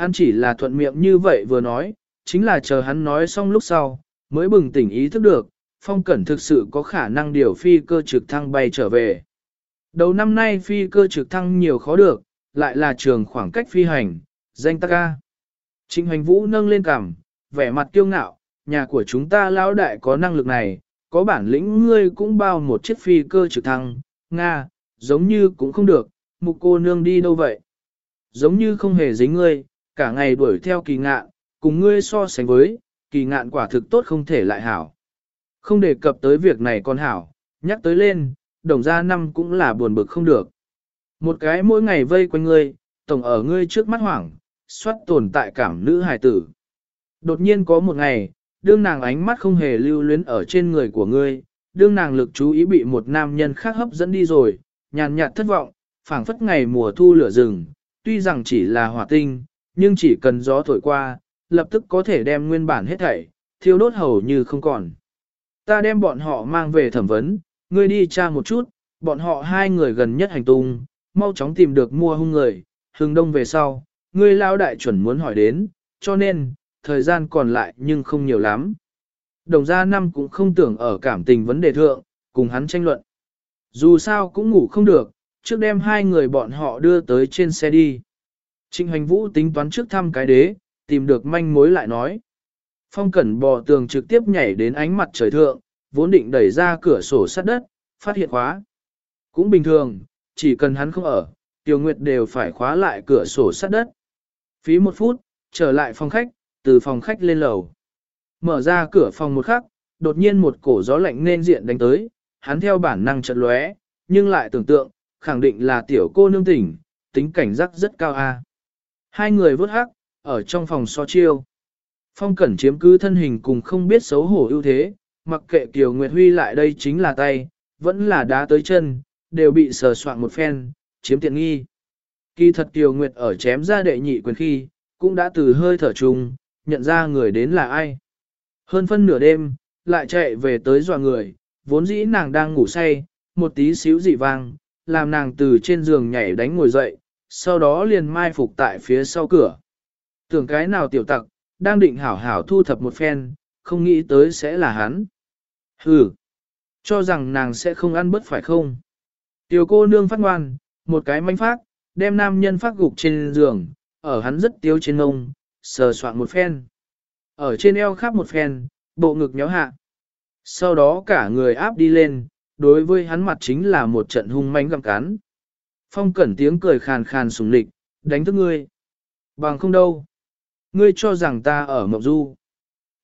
Hắn chỉ là thuận miệng như vậy vừa nói, chính là chờ hắn nói xong lúc sau, mới bừng tỉnh ý thức được, phong cẩn thực sự có khả năng điều phi cơ trực thăng bay trở về. Đầu năm nay phi cơ trực thăng nhiều khó được, lại là trường khoảng cách phi hành, danh tắc ca. Trịnh hoành vũ nâng lên cằm, vẻ mặt kiêu ngạo, nhà của chúng ta lão đại có năng lực này, có bản lĩnh ngươi cũng bao một chiếc phi cơ trực thăng, Nga, giống như cũng không được, mục cô nương đi đâu vậy? Giống như không hề dính ngươi, cả ngày đuổi theo kỳ ngạn, cùng ngươi so sánh với, kỳ ngạn quả thực tốt không thể lại hảo. Không đề cập tới việc này còn hảo, nhắc tới lên, đồng gia năm cũng là buồn bực không được. Một cái mỗi ngày vây quanh ngươi, tổng ở ngươi trước mắt hoảng, xoát tồn tại cảm nữ hài tử. Đột nhiên có một ngày, đương nàng ánh mắt không hề lưu luyến ở trên người của ngươi, đương nàng lực chú ý bị một nam nhân khác hấp dẫn đi rồi, nhàn nhạt thất vọng, phảng phất ngày mùa thu lửa rừng, tuy rằng chỉ là hỏa tinh, nhưng chỉ cần gió thổi qua, lập tức có thể đem nguyên bản hết thảy, thiêu đốt hầu như không còn. Ta đem bọn họ mang về thẩm vấn, ngươi đi tra một chút, bọn họ hai người gần nhất hành tung, mau chóng tìm được mua hung người, hừng đông về sau, ngươi lao đại chuẩn muốn hỏi đến, cho nên, thời gian còn lại nhưng không nhiều lắm. Đồng gia năm cũng không tưởng ở cảm tình vấn đề thượng, cùng hắn tranh luận. Dù sao cũng ngủ không được, trước đem hai người bọn họ đưa tới trên xe đi. Trịnh hoành vũ tính toán trước thăm cái đế, tìm được manh mối lại nói. Phong cẩn bò tường trực tiếp nhảy đến ánh mặt trời thượng, vốn định đẩy ra cửa sổ sắt đất, phát hiện khóa. Cũng bình thường, chỉ cần hắn không ở, Tiêu Nguyệt đều phải khóa lại cửa sổ sắt đất. Phí một phút, trở lại phòng khách, từ phòng khách lên lầu. Mở ra cửa phòng một khắc, đột nhiên một cổ gió lạnh nên diện đánh tới, hắn theo bản năng chợt lóe, nhưng lại tưởng tượng, khẳng định là tiểu cô nương tỉnh, tính cảnh giác rất cao a. Hai người vớt hắc, ở trong phòng so chiêu. Phong cẩn chiếm cứ thân hình cùng không biết xấu hổ ưu thế, mặc kệ Kiều Nguyệt Huy lại đây chính là tay, vẫn là đá tới chân, đều bị sờ soạn một phen, chiếm tiện nghi. Kỳ thật Kiều Nguyệt ở chém ra đệ nhị quyền khi, cũng đã từ hơi thở trùng nhận ra người đến là ai. Hơn phân nửa đêm, lại chạy về tới dọa người, vốn dĩ nàng đang ngủ say, một tí xíu dị vang, làm nàng từ trên giường nhảy đánh ngồi dậy, sau đó liền mai phục tại phía sau cửa. Tưởng cái nào tiểu tặc, đang định hảo hảo thu thập một phen, không nghĩ tới sẽ là hắn. Hừ, cho rằng nàng sẽ không ăn bớt phải không? Tiểu cô nương phát ngoan, một cái manh phát, đem nam nhân phát gục trên giường, ở hắn rất tiếu trên ngông, sờ soạn một phen. Ở trên eo khắp một phen, bộ ngực nhéo hạ. Sau đó cả người áp đi lên, đối với hắn mặt chính là một trận hung manh gặm cán. Phong cẩn tiếng cười khàn khàn sùng lịch, đánh thức ngươi. Bằng không đâu. Ngươi cho rằng ta ở Mộng Du.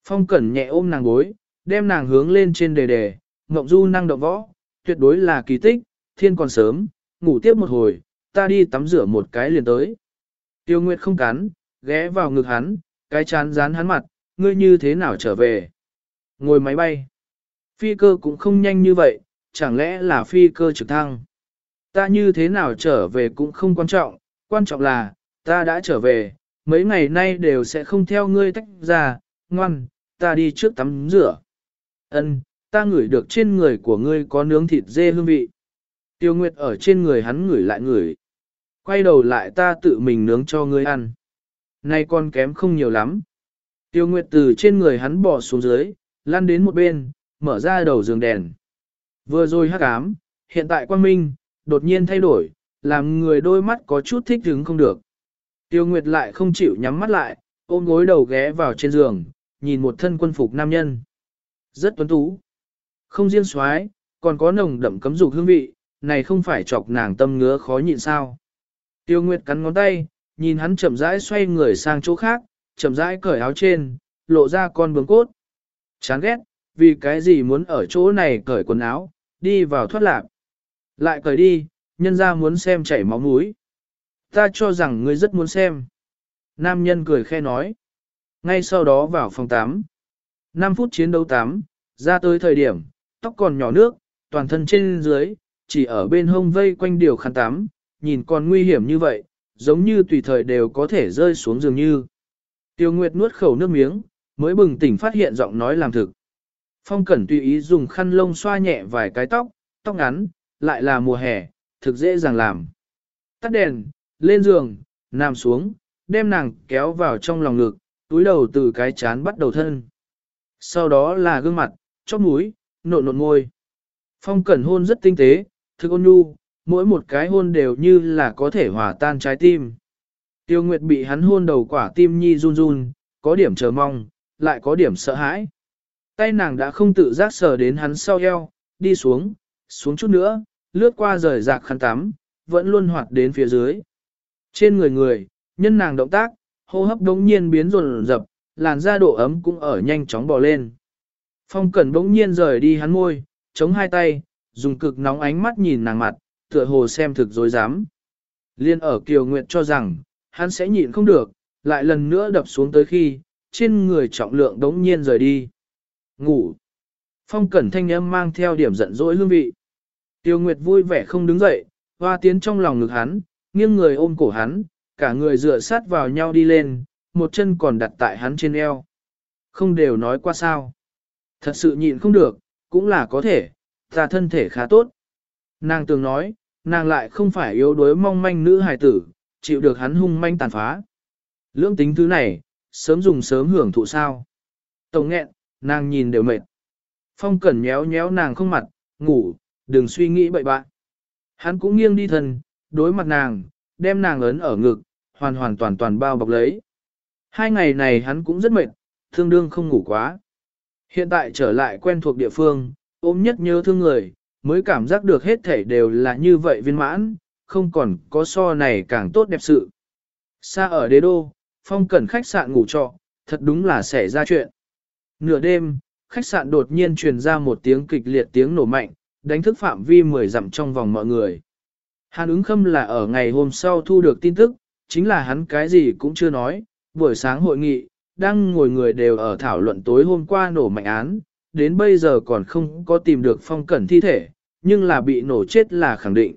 Phong cẩn nhẹ ôm nàng gối, đem nàng hướng lên trên đề đề, Mộng Du năng động võ, tuyệt đối là kỳ tích, thiên còn sớm, ngủ tiếp một hồi, ta đi tắm rửa một cái liền tới. Tiêu Nguyệt không cắn, ghé vào ngực hắn, cái chán dán hắn mặt, ngươi như thế nào trở về? Ngồi máy bay. Phi cơ cũng không nhanh như vậy, chẳng lẽ là phi cơ trực thăng? Ta như thế nào trở về cũng không quan trọng, quan trọng là, ta đã trở về, mấy ngày nay đều sẽ không theo ngươi tách ra, ngoan, ta đi trước tắm rửa. Ân, ta ngửi được trên người của ngươi có nướng thịt dê hương vị. Tiêu Nguyệt ở trên người hắn ngửi lại ngửi. Quay đầu lại ta tự mình nướng cho ngươi ăn. Nay con kém không nhiều lắm. Tiêu Nguyệt từ trên người hắn bỏ xuống dưới, lăn đến một bên, mở ra đầu giường đèn. Vừa rồi hắc ám, hiện tại quang minh, đột nhiên thay đổi, làm người đôi mắt có chút thích hứng không được. Tiêu Nguyệt lại không chịu nhắm mắt lại, ôm gối đầu ghé vào trên giường, nhìn một thân quân phục nam nhân. Rất tuấn tú. Không riêng xoái, còn có nồng đậm cấm dục hương vị, này không phải chọc nàng tâm ngứa khó nhịn sao. Tiêu Nguyệt cắn ngón tay, nhìn hắn chậm rãi xoay người sang chỗ khác, chậm rãi cởi áo trên, lộ ra con bướm cốt. Chán ghét, vì cái gì muốn ở chỗ này cởi quần áo, đi vào thoát lạc. Lại cởi đi, nhân ra muốn xem chảy máu mũi. Ta cho rằng ngươi rất muốn xem. Nam nhân cười khe nói. Ngay sau đó vào phòng 8. 5 phút chiến đấu 8, ra tới thời điểm, tóc còn nhỏ nước, toàn thân trên dưới, chỉ ở bên hông vây quanh điều khăn tắm, nhìn còn nguy hiểm như vậy, giống như tùy thời đều có thể rơi xuống dường như. Tiêu Nguyệt nuốt khẩu nước miếng, mới bừng tỉnh phát hiện giọng nói làm thực. Phong Cẩn tùy ý dùng khăn lông xoa nhẹ vài cái tóc, tóc ngắn, lại là mùa hè, thực dễ dàng làm. Tắt đèn, lên giường, nằm xuống, đem nàng kéo vào trong lòng ngực, túi đầu từ cái chán bắt đầu thân. Sau đó là gương mặt, chóp mũi, nộn nộn môi. Phong cẩn hôn rất tinh tế, thực ôn nhu, mỗi một cái hôn đều như là có thể hòa tan trái tim. Tiêu Nguyệt bị hắn hôn đầu quả tim nhi run run, có điểm chờ mong, lại có điểm sợ hãi. Tay nàng đã không tự giác sờ đến hắn sau eo, đi xuống, xuống chút nữa, lướt qua rời rạc khăn tắm, vẫn luôn hoạt đến phía dưới. Trên người người, nhân nàng động tác, hô hấp đống nhiên biến rồn rập, làn da độ ấm cũng ở nhanh chóng bò lên. Phong cẩn đống nhiên rời đi hắn môi, chống hai tay, dùng cực nóng ánh mắt nhìn nàng mặt, tựa hồ xem thực dối dám. Liên ở Kiều nguyện cho rằng, hắn sẽ nhịn không được, lại lần nữa đập xuống tới khi, trên người trọng lượng đống nhiên rời đi. Ngủ. Phong cẩn thanh âm mang theo điểm giận dỗi hương vị. Tiêu Nguyệt vui vẻ không đứng dậy, hoa tiến trong lòng ngực hắn, nghiêng người ôm cổ hắn, cả người dựa sát vào nhau đi lên, một chân còn đặt tại hắn trên eo. Không đều nói qua sao. Thật sự nhịn không được, cũng là có thể, ta thân thể khá tốt. Nàng tường nói, nàng lại không phải yếu đuối mong manh nữ hài tử, chịu được hắn hung manh tàn phá. Lưỡng tính thứ này, sớm dùng sớm hưởng thụ sao. Tổng nghẹn, nàng nhìn đều mệt. Phong cẩn nhéo nhéo nàng không mặt, ngủ, đừng suy nghĩ bậy bạ. Hắn cũng nghiêng đi thân, đối mặt nàng, đem nàng ấn ở ngực, hoàn hoàn toàn toàn bao bọc lấy. Hai ngày này hắn cũng rất mệt, thương đương không ngủ quá. Hiện tại trở lại quen thuộc địa phương, ôm nhất nhớ thương người, mới cảm giác được hết thể đều là như vậy viên mãn, không còn có so này càng tốt đẹp sự. Xa ở đế đô, phong cẩn khách sạn ngủ trọ, thật đúng là xảy ra chuyện. Nửa đêm, khách sạn đột nhiên truyền ra một tiếng kịch liệt tiếng nổ mạnh, đánh thức phạm vi 10 dặm trong vòng mọi người. Hàn ứng khâm là ở ngày hôm sau thu được tin tức, chính là hắn cái gì cũng chưa nói, buổi sáng hội nghị, đang ngồi người đều ở thảo luận tối hôm qua nổ mạnh án, đến bây giờ còn không có tìm được phong cẩn thi thể, nhưng là bị nổ chết là khẳng định.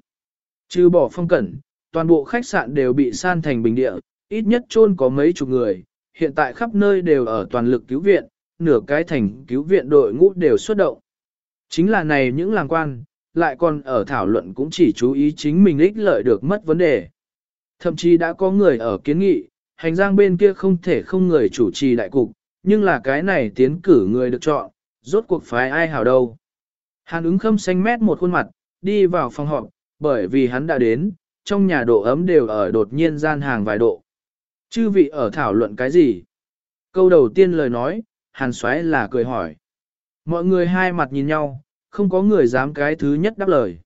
Trừ bỏ phong cẩn, toàn bộ khách sạn đều bị san thành bình địa, ít nhất chôn có mấy chục người, hiện tại khắp nơi đều ở toàn lực cứu viện, nửa cái thành cứu viện đội ngũ đều xuất động. Chính là này những làng quan, lại còn ở thảo luận cũng chỉ chú ý chính mình ích lợi được mất vấn đề. Thậm chí đã có người ở kiến nghị, hành giang bên kia không thể không người chủ trì đại cục, nhưng là cái này tiến cử người được chọn, rốt cuộc phái ai hảo đâu. Hàn ứng khâm xanh mét một khuôn mặt, đi vào phòng họp, bởi vì hắn đã đến, trong nhà độ ấm đều ở đột nhiên gian hàng vài độ. Chư vị ở thảo luận cái gì? Câu đầu tiên lời nói, hàn xoáy là cười hỏi. Mọi người hai mặt nhìn nhau, không có người dám cái thứ nhất đáp lời.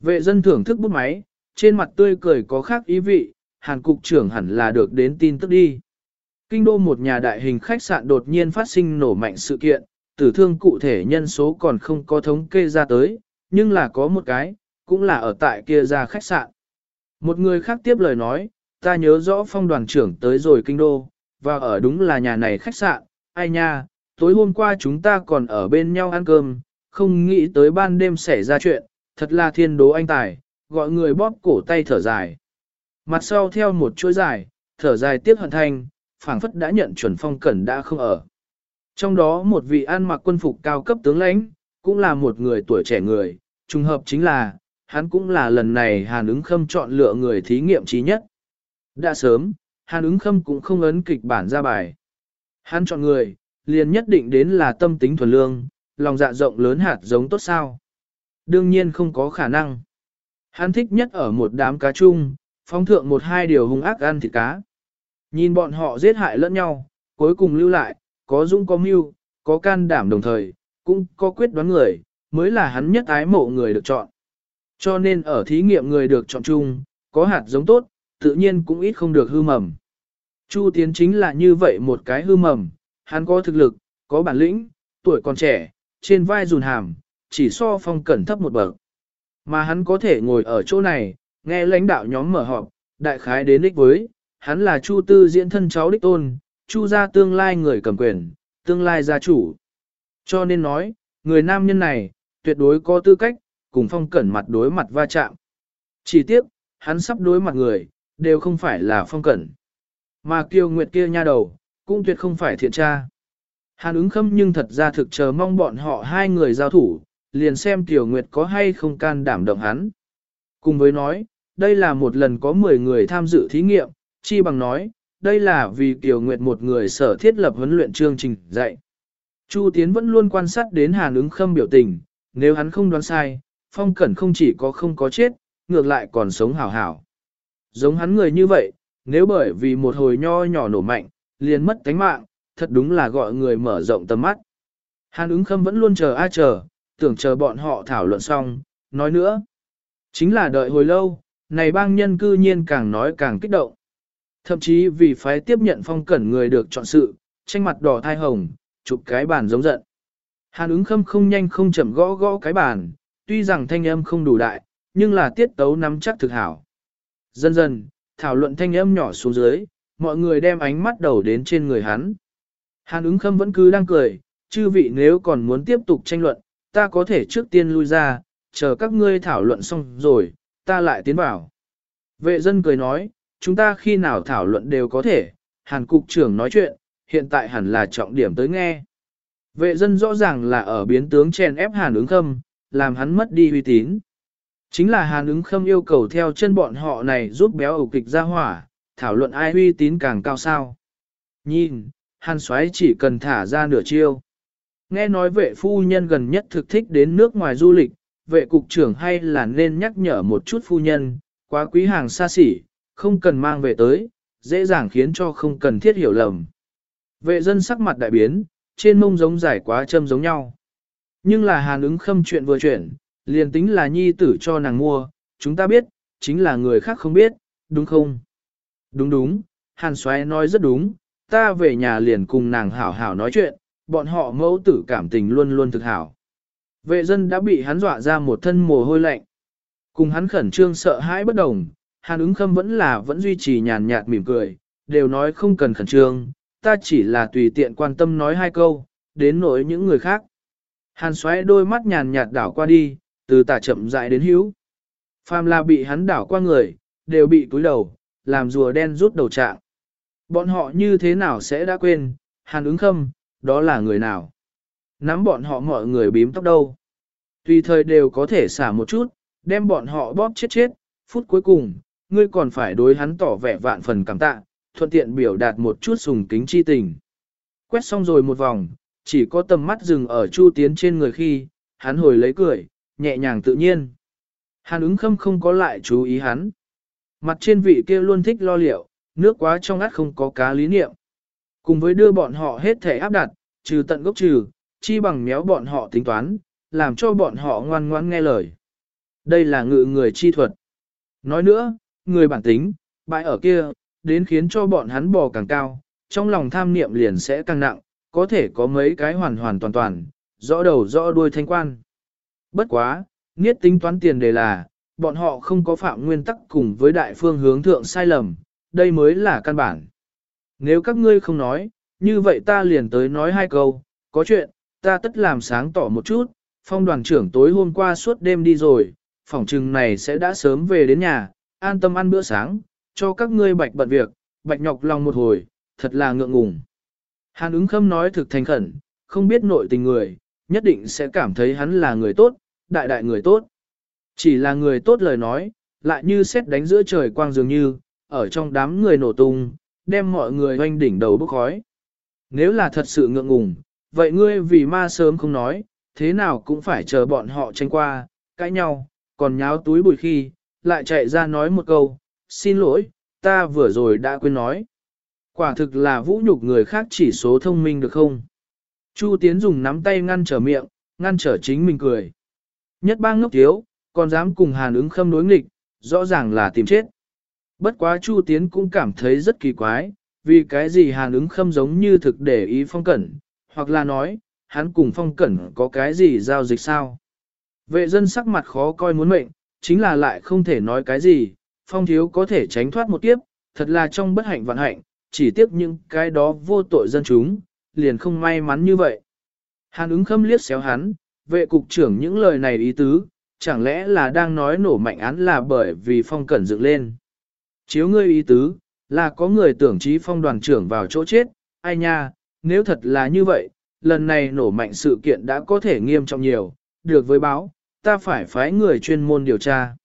Vệ dân thưởng thức bút máy, trên mặt tươi cười có khác ý vị, hàn cục trưởng hẳn là được đến tin tức đi. Kinh đô một nhà đại hình khách sạn đột nhiên phát sinh nổ mạnh sự kiện, tử thương cụ thể nhân số còn không có thống kê ra tới, nhưng là có một cái, cũng là ở tại kia ra khách sạn. Một người khác tiếp lời nói, ta nhớ rõ phong đoàn trưởng tới rồi kinh đô, và ở đúng là nhà này khách sạn, ai nha, tối hôm qua chúng ta còn ở bên nhau ăn cơm, không nghĩ tới ban đêm xảy ra chuyện, thật là thiên đố anh tài, gọi người bóp cổ tay thở dài. Mặt sau theo một chuỗi dài, thở dài tiếc hận thanh, phảng phất đã nhận chuẩn phong cẩn đã không ở. Trong đó một vị ăn mặc quân phục cao cấp tướng lãnh, cũng là một người tuổi trẻ người, trùng hợp chính là, hắn cũng là lần này Hàn ứng khâm chọn lựa người thí nghiệm trí nhất. Đã sớm, Hàn ứng khâm cũng không ấn kịch bản ra bài. Hắn chọn người, liền nhất định đến là tâm tính thuần lương, lòng dạ rộng lớn hạt giống tốt sao. Đương nhiên không có khả năng. Hắn thích nhất ở một đám cá chung, phong thượng một hai điều hung ác ăn thịt cá. Nhìn bọn họ giết hại lẫn nhau, cuối cùng lưu lại, có dũng có mưu, có can đảm đồng thời, cũng có quyết đoán người, mới là hắn nhất ái mộ người được chọn. Cho nên ở thí nghiệm người được chọn chung, có hạt giống tốt, tự nhiên cũng ít không được hư mầm. Chu Tiến chính là như vậy một cái hư mầm, hắn có thực lực, có bản lĩnh, tuổi còn trẻ, trên vai dùn hàm, chỉ so phong cẩn thấp một bậc. Mà hắn có thể ngồi ở chỗ này, nghe lãnh đạo nhóm mở họp, đại khái đến đích với, hắn là Chu Tư diễn thân cháu đích tôn, Chu gia tương lai người cầm quyền, tương lai gia chủ. Cho nên nói, người nam nhân này, tuyệt đối có tư cách, cùng phong cẩn mặt đối mặt va chạm. Chỉ tiếc, hắn sắp đối mặt người, đều không phải là phong cẩn. Mà kiều nguyệt kia nha đầu, cũng tuyệt không phải thiện tra. Hàn ứng khâm nhưng thật ra thực chờ mong bọn họ hai người giao thủ, liền xem Kiều Nguyệt có hay không can đảm động hắn. Cùng với nói, đây là một lần có 10 người tham dự thí nghiệm, chi bằng nói, đây là vì Kiều Nguyệt một người sở thiết lập huấn luyện chương trình dạy. Chu Tiến vẫn luôn quan sát đến Hàn ứng khâm biểu tình, nếu hắn không đoán sai, Phong Cẩn không chỉ có không có chết, ngược lại còn sống hảo hảo. Giống hắn người như vậy, nếu bởi vì một hồi nho nhỏ nổ mạnh, liền mất tánh mạng, thật đúng là gọi người mở rộng tầm mắt. Hàn ứng khâm vẫn luôn chờ a chờ, tưởng chờ bọn họ thảo luận xong, nói nữa. Chính là đợi hồi lâu, này bang nhân cư nhiên càng nói càng kích động. Thậm chí vì phái tiếp nhận phong cẩn người được chọn sự, tranh mặt đỏ thai hồng, chụp cái bàn giống giận. Hàn ứng khâm không nhanh không chậm gõ gõ cái bàn, tuy rằng thanh âm không đủ đại, nhưng là tiết tấu nắm chắc thực hảo. Dần dần, thảo luận thanh âm nhỏ xuống dưới, mọi người đem ánh mắt đầu đến trên người hắn. Hàn ứng khâm vẫn cứ đang cười, chư vị nếu còn muốn tiếp tục tranh luận, ta có thể trước tiên lui ra, chờ các ngươi thảo luận xong rồi, ta lại tiến vào. Vệ dân cười nói, chúng ta khi nào thảo luận đều có thể, hàn cục trưởng nói chuyện, hiện tại hẳn là trọng điểm tới nghe. Vệ dân rõ ràng là ở biến tướng chèn ép hàn ứng khâm, làm hắn mất đi uy tín. Chính là hàn ứng khâm yêu cầu theo chân bọn họ này giúp béo ẩu kịch ra hỏa, thảo luận ai uy tín càng cao sao. Nhìn, hàn xoáy chỉ cần thả ra nửa chiêu. Nghe nói vệ phu nhân gần nhất thực thích đến nước ngoài du lịch, vệ cục trưởng hay là nên nhắc nhở một chút phu nhân, quá quý hàng xa xỉ, không cần mang về tới, dễ dàng khiến cho không cần thiết hiểu lầm. Vệ dân sắc mặt đại biến, trên mông giống giải quá châm giống nhau. Nhưng là hàn ứng khâm chuyện vừa chuyển, liền tính là nhi tử cho nàng mua, chúng ta biết, chính là người khác không biết, đúng không? Đúng đúng, hàn xoáy nói rất đúng, ta về nhà liền cùng nàng hảo hảo nói chuyện, bọn họ mẫu tử cảm tình luôn luôn thực hảo. Vệ dân đã bị hắn dọa ra một thân mồ hôi lạnh. Cùng hắn khẩn trương sợ hãi bất đồng, hàn ứng khâm vẫn là vẫn duy trì nhàn nhạt mỉm cười, đều nói không cần khẩn trương, ta chỉ là tùy tiện quan tâm nói hai câu, đến nỗi những người khác. Hàn xoáy đôi mắt nhàn nhạt đảo qua đi, từ tả chậm dại đến hữu. Phàm là bị hắn đảo qua người, đều bị túi đầu, làm rùa đen rút đầu trạng. Bọn họ như thế nào sẽ đã quên, hàn ứng khâm, đó là người nào? Nắm bọn họ mọi người bím tóc đâu? Tùy thời đều có thể xả một chút, đem bọn họ bóp chết chết, phút cuối cùng, ngươi còn phải đối hắn tỏ vẻ vạn phần cảm tạ, thuận tiện biểu đạt một chút sùng kính chi tình. Quét xong rồi một vòng, chỉ có tầm mắt dừng ở Chu Tiến trên người khi, hắn hồi lấy cười, nhẹ nhàng tự nhiên. Hàn ứng khâm không có lại chú ý hắn. Mặt trên vị kia luôn thích lo liệu, nước quá trong át không có cá lý niệm. Cùng với đưa bọn họ hết thể áp đặt, trừ tận gốc trừ, chi bằng méo bọn họ tính toán, làm cho bọn họ ngoan ngoãn nghe lời. Đây là ngự người chi thuật. Nói nữa, người bản tính, bại ở kia, đến khiến cho bọn hắn bò càng cao, trong lòng tham niệm liền sẽ càng nặng, có thể có mấy cái hoàn hoàn toàn toàn, rõ đầu rõ đuôi thanh quan. Bất quá, niết tính toán tiền đề là, bọn họ không có phạm nguyên tắc cùng với đại phương hướng thượng sai lầm, đây mới là căn bản. Nếu các ngươi không nói, như vậy ta liền tới nói hai câu, có chuyện, ta tất làm sáng tỏ một chút, phong đoàn trưởng tối hôm qua suốt đêm đi rồi, phòng trừng này sẽ đã sớm về đến nhà, an tâm ăn bữa sáng, cho các ngươi bạch bận việc, bạch nhọc lòng một hồi, thật là ngượng ngùng. Hàn ứng khâm nói thực thành khẩn, không biết nội tình người, nhất định sẽ cảm thấy hắn là người tốt, đại đại người tốt. Chỉ là người tốt lời nói, lại như xét đánh giữa trời quang dường như, ở trong đám người nổ tung, đem mọi người hoanh đỉnh đầu bốc khói. Nếu là thật sự ngượng ngùng, vậy ngươi vì ma sớm không nói, thế nào cũng phải chờ bọn họ tranh qua, cãi nhau, còn nháo túi bụi khi, lại chạy ra nói một câu, xin lỗi, ta vừa rồi đã quên nói. Quả thực là vũ nhục người khác chỉ số thông minh được không? Chu Tiến dùng nắm tay ngăn trở miệng, ngăn trở chính mình cười. Nhất bang ngốc thiếu, còn dám cùng hàn ứng khâm đối nghịch, rõ ràng là tìm chết. Bất quá Chu Tiến cũng cảm thấy rất kỳ quái, vì cái gì hàn ứng khâm giống như thực để ý phong cẩn, hoặc là nói, hắn cùng phong cẩn có cái gì giao dịch sao. Vệ dân sắc mặt khó coi muốn mệnh, chính là lại không thể nói cái gì, phong thiếu có thể tránh thoát một kiếp, thật là trong bất hạnh vạn hạnh, chỉ tiếc những cái đó vô tội dân chúng, liền không may mắn như vậy. Hàn ứng khâm liếc xéo hắn, vệ cục trưởng những lời này ý tứ, chẳng lẽ là đang nói nổ mạnh án là bởi vì phong cẩn dựng lên. Chiếu ngươi ý tứ, là có người tưởng trí phong đoàn trưởng vào chỗ chết, ai nha, nếu thật là như vậy, lần này nổ mạnh sự kiện đã có thể nghiêm trọng nhiều, được với báo, ta phải phái người chuyên môn điều tra.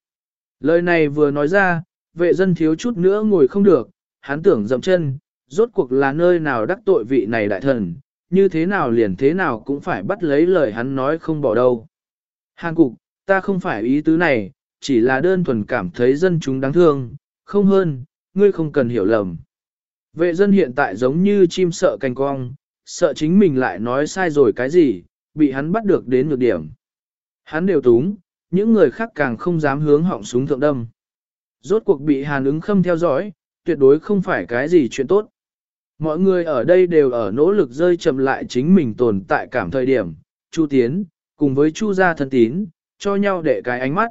Lời này vừa nói ra, vệ dân thiếu chút nữa ngồi không được, hắn tưởng dậm chân, rốt cuộc là nơi nào đắc tội vị này đại thần, như thế nào liền thế nào cũng phải bắt lấy lời hắn nói không bỏ đâu. Hàng cục, ta không phải ý tứ này, chỉ là đơn thuần cảm thấy dân chúng đáng thương, không hơn, ngươi không cần hiểu lầm. Vệ dân hiện tại giống như chim sợ cành cong, sợ chính mình lại nói sai rồi cái gì, bị hắn bắt được đến nhược điểm. Hắn đều túng, những người khác càng không dám hướng họng súng thượng đâm. Rốt cuộc bị hàn ứng khâm theo dõi, tuyệt đối không phải cái gì chuyện tốt. Mọi người ở đây đều ở nỗ lực rơi chậm lại chính mình tồn tại cảm thời điểm, Chu Tiến, cùng với Chu gia thân tín, cho nhau để cái ánh mắt.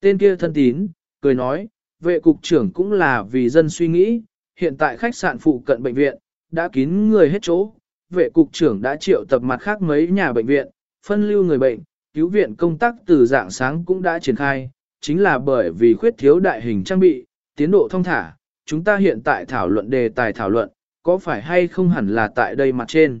Tên kia thân tín, cười nói, vệ cục trưởng cũng là vì dân suy nghĩ, hiện tại khách sạn phụ cận bệnh viện, đã kín người hết chỗ, vệ cục trưởng đã triệu tập mặt khác mấy nhà bệnh viện, phân lưu người bệnh, cứu viện công tác từ dạng sáng cũng đã triển khai, chính là bởi vì khuyết thiếu đại hình trang bị, tiến độ thông thả, chúng ta hiện tại thảo luận đề tài thảo luận, có phải hay không hẳn là tại đây mặt trên.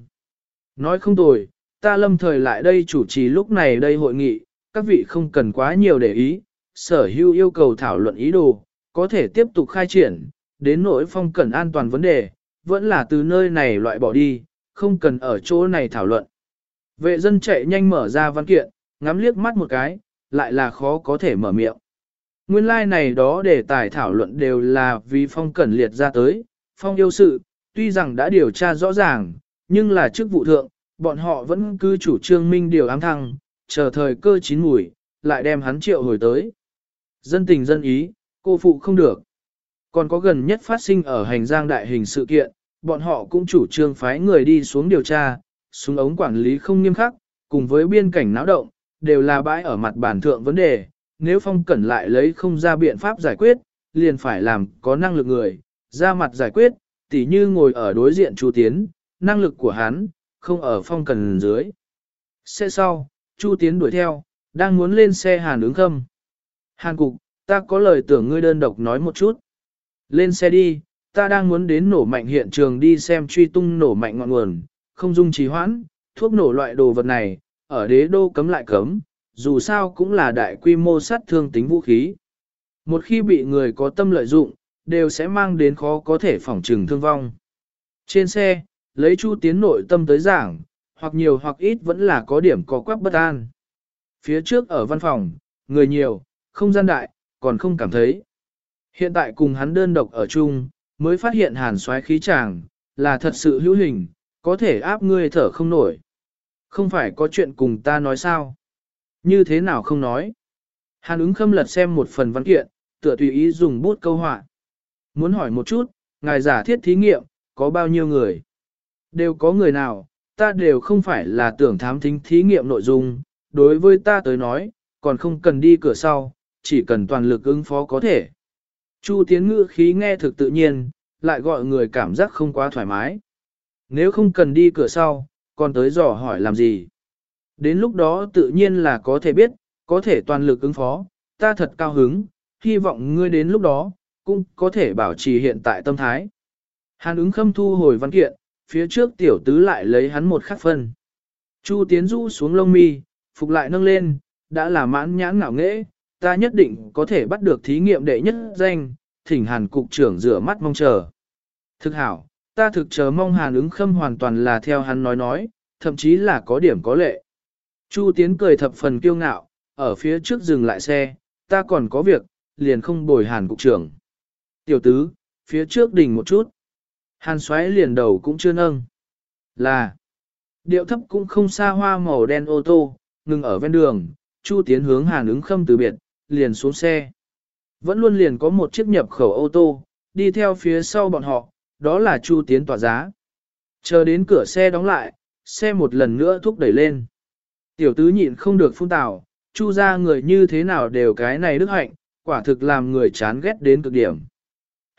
Nói không tồi, ta lâm thời lại đây chủ trì lúc này đây hội nghị, các vị không cần quá nhiều để ý, sở hữu yêu cầu thảo luận ý đồ, có thể tiếp tục khai triển, đến nỗi phong cẩn an toàn vấn đề, vẫn là từ nơi này loại bỏ đi, không cần ở chỗ này thảo luận. Vệ dân chạy nhanh mở ra văn kiện, ngắm liếc mắt một cái, lại là khó có thể mở miệng. Nguyên lai like này đó để tài thảo luận đều là vì phong cẩn liệt ra tới, phong yêu sự, tuy rằng đã điều tra rõ ràng, nhưng là chức vụ thượng, bọn họ vẫn cứ chủ trương minh điều ám thăng, chờ thời cơ chín mùi, lại đem hắn triệu hồi tới. Dân tình dân ý, cô phụ không được. Còn có gần nhất phát sinh ở hành giang đại hình sự kiện, bọn họ cũng chủ trương phái người đi xuống điều tra, xuống ống quản lý không nghiêm khắc, cùng với biên cảnh náo động, đều là bãi ở mặt bản thượng vấn đề, nếu phong cẩn lại lấy không ra biện pháp giải quyết, liền phải làm có năng lực người, ra mặt giải quyết, tỉ như ngồi ở đối diện Chu Tiến, năng lực của hắn, không ở phong cần dưới. Xe sau, Chu Tiến đuổi theo, đang muốn lên xe hàn ứng khâm. Hàn cục, ta có lời tưởng ngươi đơn độc nói một chút. Lên xe đi, ta đang muốn đến nổ mạnh hiện trường đi xem truy tung nổ mạnh ngọn nguồn, không dung trì hoãn, thuốc nổ loại đồ vật này, ở đế đô cấm lại cấm, dù sao cũng là đại quy mô sát thương tính vũ khí. Một khi bị người có tâm lợi dụng, đều sẽ mang đến khó có thể phòng trừng thương vong. Trên xe, lấy Chu Tiến nội tâm tới giảng, hoặc nhiều hoặc ít vẫn là có điểm có quắc bất an. Phía trước ở văn phòng, người nhiều, không gian đại, còn không cảm thấy. Hiện tại cùng hắn đơn độc ở chung, mới phát hiện hàn xoáy khí chàng, là thật sự hữu hình, có thể áp ngươi thở không nổi. Không phải có chuyện cùng ta nói sao? Như thế nào không nói? Hàn ứng khâm lật xem một phần văn kiện, tựa tùy ý dùng bút câu họa. Muốn hỏi một chút, ngài giả thiết thí nghiệm, có bao nhiêu người? Đều có người nào, ta đều không phải là tưởng thám thính thí nghiệm nội dung, đối với ta tới nói, còn không cần đi cửa sau, chỉ cần toàn lực ứng phó có thể. Chu tiến ngữ khí nghe thực tự nhiên, lại gọi người cảm giác không quá thoải mái. Nếu không cần đi cửa sau, còn tới dò hỏi làm gì? Đến lúc đó tự nhiên là có thể biết, có thể toàn lực ứng phó, ta thật cao hứng, hy vọng ngươi đến lúc đó, cũng có thể bảo trì hiện tại tâm thái. Hàn ứng khâm thu hồi văn kiện, phía trước tiểu tứ lại lấy hắn một khắc phân. Chu tiến rũ xuống lông mi, phục lại nâng lên, đã là mãn nhãn ngạo nghễ, ta nhất định có thể bắt được thí nghiệm đệ nhất danh, thỉnh hàn cục trưởng rửa mắt mong chờ. Thực hảo, ta thực chờ mong hàn ứng khâm hoàn toàn là theo hắn nói nói, thậm chí là có điểm có lệ. Chu Tiến cười thập phần kiêu ngạo, ở phía trước dừng lại xe, ta còn có việc, liền không bồi hàn cục trưởng. Tiểu tứ, phía trước đỉnh một chút. Hàn xoáy liền đầu cũng chưa nâng. Là, điệu thấp cũng không xa hoa màu đen ô tô, ngừng ở ven đường, Chu Tiến hướng hàn ứng khâm từ biệt, liền xuống xe. Vẫn luôn liền có một chiếc nhập khẩu ô tô, đi theo phía sau bọn họ, đó là Chu Tiến tỏa giá. Chờ đến cửa xe đóng lại, xe một lần nữa thúc đẩy lên. Tiểu tứ nhịn không được phun tào, Chu ra người như thế nào đều cái này đức hạnh, quả thực làm người chán ghét đến cực điểm.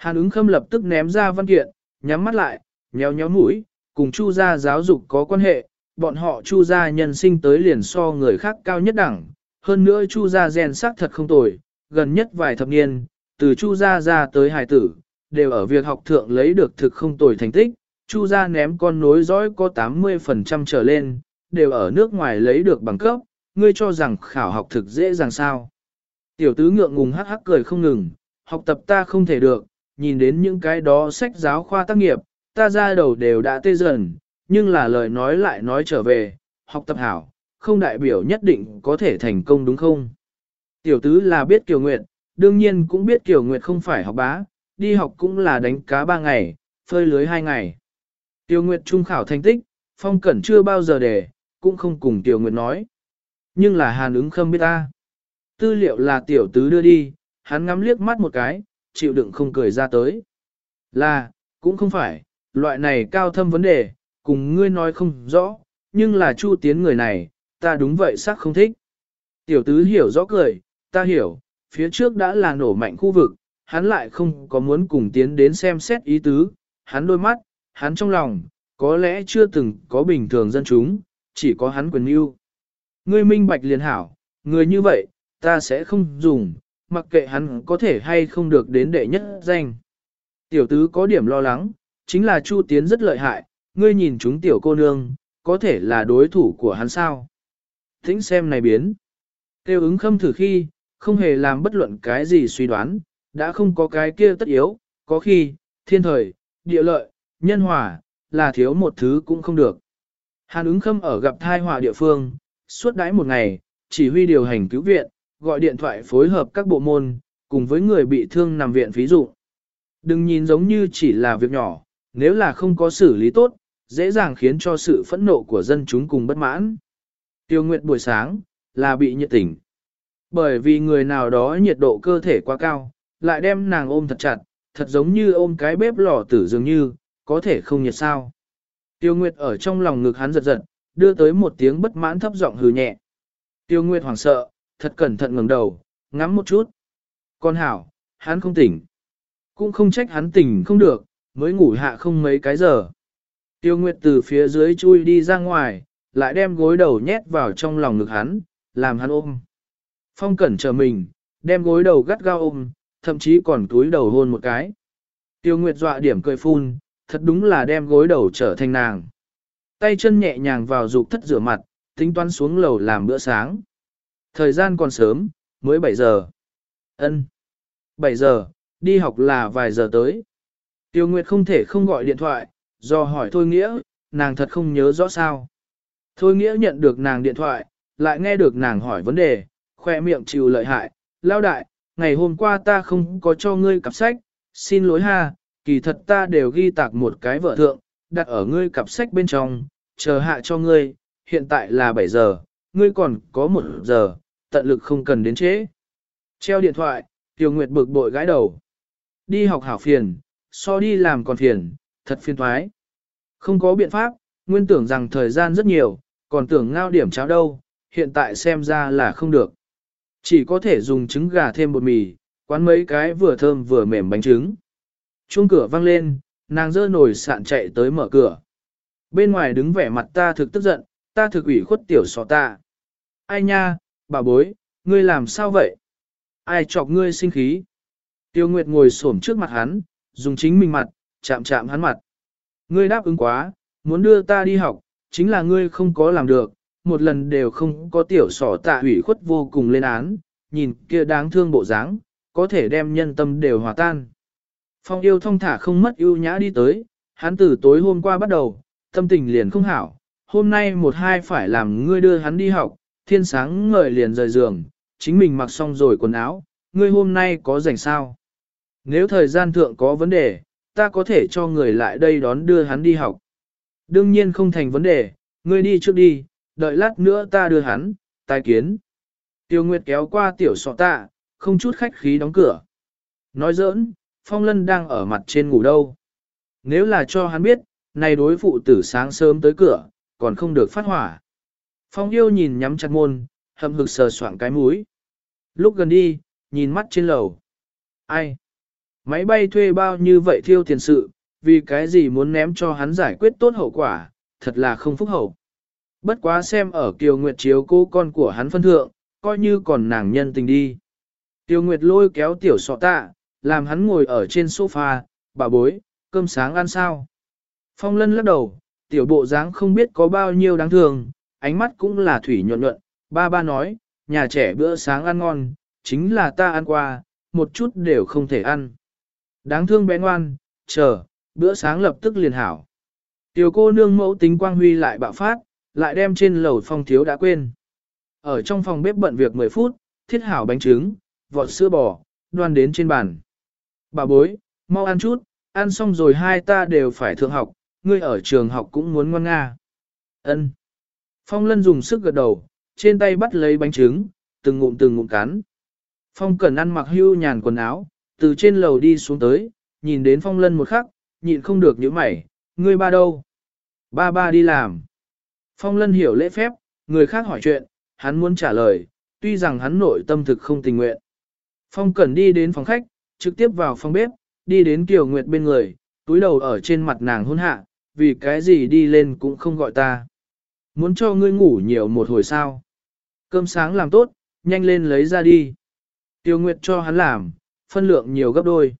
Hàn ứng khâm lập tức ném ra văn kiện, nhắm mắt lại, nhéo nhéo mũi, cùng Chu gia giáo dục có quan hệ, bọn họ Chu gia nhân sinh tới liền so người khác cao nhất đẳng, hơn nữa Chu gia gen sắc thật không tồi, gần nhất vài thập niên, từ Chu gia ra tới hải tử, đều ở việc học thượng lấy được thực không tồi thành tích, Chu gia ném con nối dõi có 80% trở lên, đều ở nước ngoài lấy được bằng cấp, ngươi cho rằng khảo học thực dễ dàng sao. Tiểu tứ ngượng ngùng hắc hắc cười không ngừng, học tập ta không thể được, nhìn đến những cái đó sách giáo khoa tác nghiệp, ta ra đầu đều đã tê dần, nhưng là lời nói lại nói trở về, học tập hảo, không đại biểu nhất định có thể thành công đúng không? Tiểu tứ là biết Kiều Nguyệt, đương nhiên cũng biết Kiều Nguyệt không phải học bá, đi học cũng là đánh cá ba ngày, phơi lưới hai ngày. Tiêu Nguyệt trung khảo thành tích, Phong Cẩn chưa bao giờ để, cũng không cùng Tiêu Nguyệt nói. Nhưng là Hàn ứng khâm biết ta. Tư liệu là tiểu tứ đưa đi, hắn ngắm liếc mắt một cái, chịu đựng không cười ra tới. Là, cũng không phải, loại này cao thâm vấn đề, cùng ngươi nói không rõ, nhưng là Chu Tiến người này, ta đúng vậy sắc không thích. Tiểu tứ hiểu rõ cười, ta hiểu, phía trước đã là nổ mạnh khu vực, hắn lại không có muốn cùng tiến đến xem xét ý tứ, hắn đôi mắt, hắn trong lòng, có lẽ chưa từng có bình thường dân chúng, chỉ có hắn quyền yêu. Ngươi minh bạch liền hảo, người như vậy, ta sẽ không dùng, mặc kệ hắn có thể hay không được đến đệ nhất danh. Tiểu tứ có điểm lo lắng, chính là Chu Tiến rất lợi hại, ngươi nhìn chúng tiểu cô nương, có thể là đối thủ của hắn sao. Thính xem này biến. Tiêu ứng khâm thử khi, không hề làm bất luận cái gì suy đoán, đã không có cái kia tất yếu, có khi, thiên thời, địa lợi, nhân hòa, là thiếu một thứ cũng không được. Hàn ứng khâm ở gặp thai họa địa phương, suốt đãi một ngày, chỉ huy điều hành cứu viện, gọi điện thoại phối hợp các bộ môn, cùng với người bị thương nằm viện ví dụ. Đừng nhìn giống như chỉ là việc nhỏ, nếu là không có xử lý tốt, dễ dàng khiến cho sự phẫn nộ của dân chúng cùng bất mãn. Tiêu Nguyệt buổi sáng, là bị nhiệt tỉnh. Bởi vì người nào đó nhiệt độ cơ thể quá cao, lại đem nàng ôm thật chặt, thật giống như ôm cái bếp lò tử dường như, có thể không nhiệt sao. Tiêu Nguyệt ở trong lòng ngực hắn giật giật, đưa tới một tiếng bất mãn thấp giọng hừ nhẹ. Tiêu Nguyệt hoảng sợ, thật cẩn thận ngẩng đầu, ngắm một chút. Con hảo, hắn không tỉnh. Cũng không trách hắn tỉnh không được, mới ngủ hạ không mấy cái giờ. Tiêu Nguyệt từ phía dưới chui đi ra ngoài, lại đem gối đầu nhét vào trong lòng ngực hắn, làm hắn ôm. Phong cẩn chờ mình, đem gối đầu gắt gao ôm, thậm chí còn túi đầu hôn một cái. Tiêu Nguyệt dọa điểm cười phun, thật đúng là đem gối đầu trở thành nàng. Tay chân nhẹ nhàng vào dục thất rửa mặt, tính toán xuống lầu làm bữa sáng. Thời gian còn sớm, mới 7 giờ. Ân. 7 giờ, đi học là vài giờ tới. Tiêu Nguyệt không thể không gọi điện thoại, do hỏi Thôi Nghĩa, nàng thật không nhớ rõ sao. Thôi Nghĩa nhận được nàng điện thoại, lại nghe được nàng hỏi vấn đề, khoe miệng chịu lợi hại, lao đại, ngày hôm qua ta không có cho ngươi cặp sách, xin lỗi ha, kỳ thật ta đều ghi tạc một cái vợ thượng, đặt ở ngươi cặp sách bên trong, chờ hạ cho ngươi, hiện tại là 7 giờ, ngươi còn có một giờ, tận lực không cần đến trễ. Treo điện thoại, Tiêu Nguyệt bực bội gãi đầu. Đi học hảo phiền, so đi làm còn phiền, thật phiền thoái. Không có biện pháp, nguyên tưởng rằng thời gian rất nhiều, còn tưởng ngao điểm cháo đâu, hiện tại xem ra là không được. Chỉ có thể dùng trứng gà thêm bột mì, quán mấy cái vừa thơm vừa mềm bánh trứng. Chuông cửa vang lên, nàng dơ nồi sạn chạy tới mở cửa. Bên ngoài đứng vẻ mặt ta thực tức giận, ta thực ủy khuất tiểu sọ ta. Ai nha, bà bối, ngươi làm sao vậy? Ai chọc ngươi sinh khí? Tiêu Nguyệt ngồi xổm trước mặt hắn, dùng chính mình mặt, chạm chạm hắn mặt. Ngươi đáp ứng quá, muốn đưa ta đi học, chính là ngươi không có làm được, một lần đều không có tiểu sỏ tạ hủy khuất vô cùng lên án, nhìn kia đáng thương bộ dáng, có thể đem nhân tâm đều hòa tan. Phong yêu thông thả không mất ưu nhã đi tới, hắn từ tối hôm qua bắt đầu, tâm tình liền không hảo, hôm nay một hai phải làm ngươi đưa hắn đi học, thiên sáng ngời liền rời giường, chính mình mặc xong rồi quần áo, ngươi hôm nay có rảnh sao? Nếu thời gian thượng có vấn đề, ta có thể cho người lại đây đón đưa hắn đi học. Đương nhiên không thành vấn đề, ngươi đi trước đi, đợi lát nữa ta đưa hắn, tai kiến. Tiêu Nguyệt kéo qua tiểu sọ tạ, không chút khách khí đóng cửa. Nói giỡn, Phong Lân đang ở mặt trên ngủ đâu. Nếu là cho hắn biết, này đối phụ tử sáng sớm tới cửa, còn không được phát hỏa. Phong yêu nhìn nhắm chặt môn, hầm hực sờ soạng cái mũi. Lúc gần đi, nhìn mắt trên lầu. Ai? Máy bay thuê bao như vậy thiêu tiền sự, vì cái gì muốn ném cho hắn giải quyết tốt hậu quả, thật là không phúc hậu. Bất quá xem ở Kiều Nguyệt chiếu cô con của hắn phân thượng, coi như còn nàng nhân tình đi. Tiêu Nguyệt lôi kéo tiểu sọ tạ, làm hắn ngồi ở trên sofa, bà bối, cơm sáng ăn sao. Phong lân lắc đầu, tiểu bộ dáng không biết có bao nhiêu đáng thương, ánh mắt cũng là thủy nhuận nhuận, ba ba nói, nhà trẻ bữa sáng ăn ngon, chính là ta ăn qua, một chút đều không thể ăn. Đáng thương bé ngoan, chờ, bữa sáng lập tức liền hảo. Tiểu cô nương mẫu tính quang huy lại bạo phát, lại đem trên lầu phong thiếu đã quên. Ở trong phòng bếp bận việc 10 phút, thiết hảo bánh trứng, vọt sữa bò, đoan đến trên bàn. Bà bối, mau ăn chút, ăn xong rồi hai ta đều phải thượng học, ngươi ở trường học cũng muốn ngoan nga. Ân. Phong lân dùng sức gật đầu, trên tay bắt lấy bánh trứng, từng ngụm từng ngụm cắn. Phong cẩn ăn mặc hưu nhàn quần áo, từ trên lầu đi xuống tới, nhìn đến phong lân một khắc, nhịn không được nhíu mày, ngươi ba đâu? Ba ba đi làm. Phong lân hiểu lễ phép, người khác hỏi chuyện, hắn muốn trả lời, tuy rằng hắn nội tâm thực không tình nguyện. Phong cẩn đi đến phòng khách, trực tiếp vào phòng bếp, đi đến Kiều Nguyệt bên người, túi đầu ở trên mặt nàng hôn hạ, vì cái gì đi lên cũng không gọi ta. Muốn cho ngươi ngủ nhiều một hồi sao. Cơm sáng làm tốt, nhanh lên lấy ra đi. Tiêu Nguyệt cho hắn làm, phân lượng nhiều gấp đôi.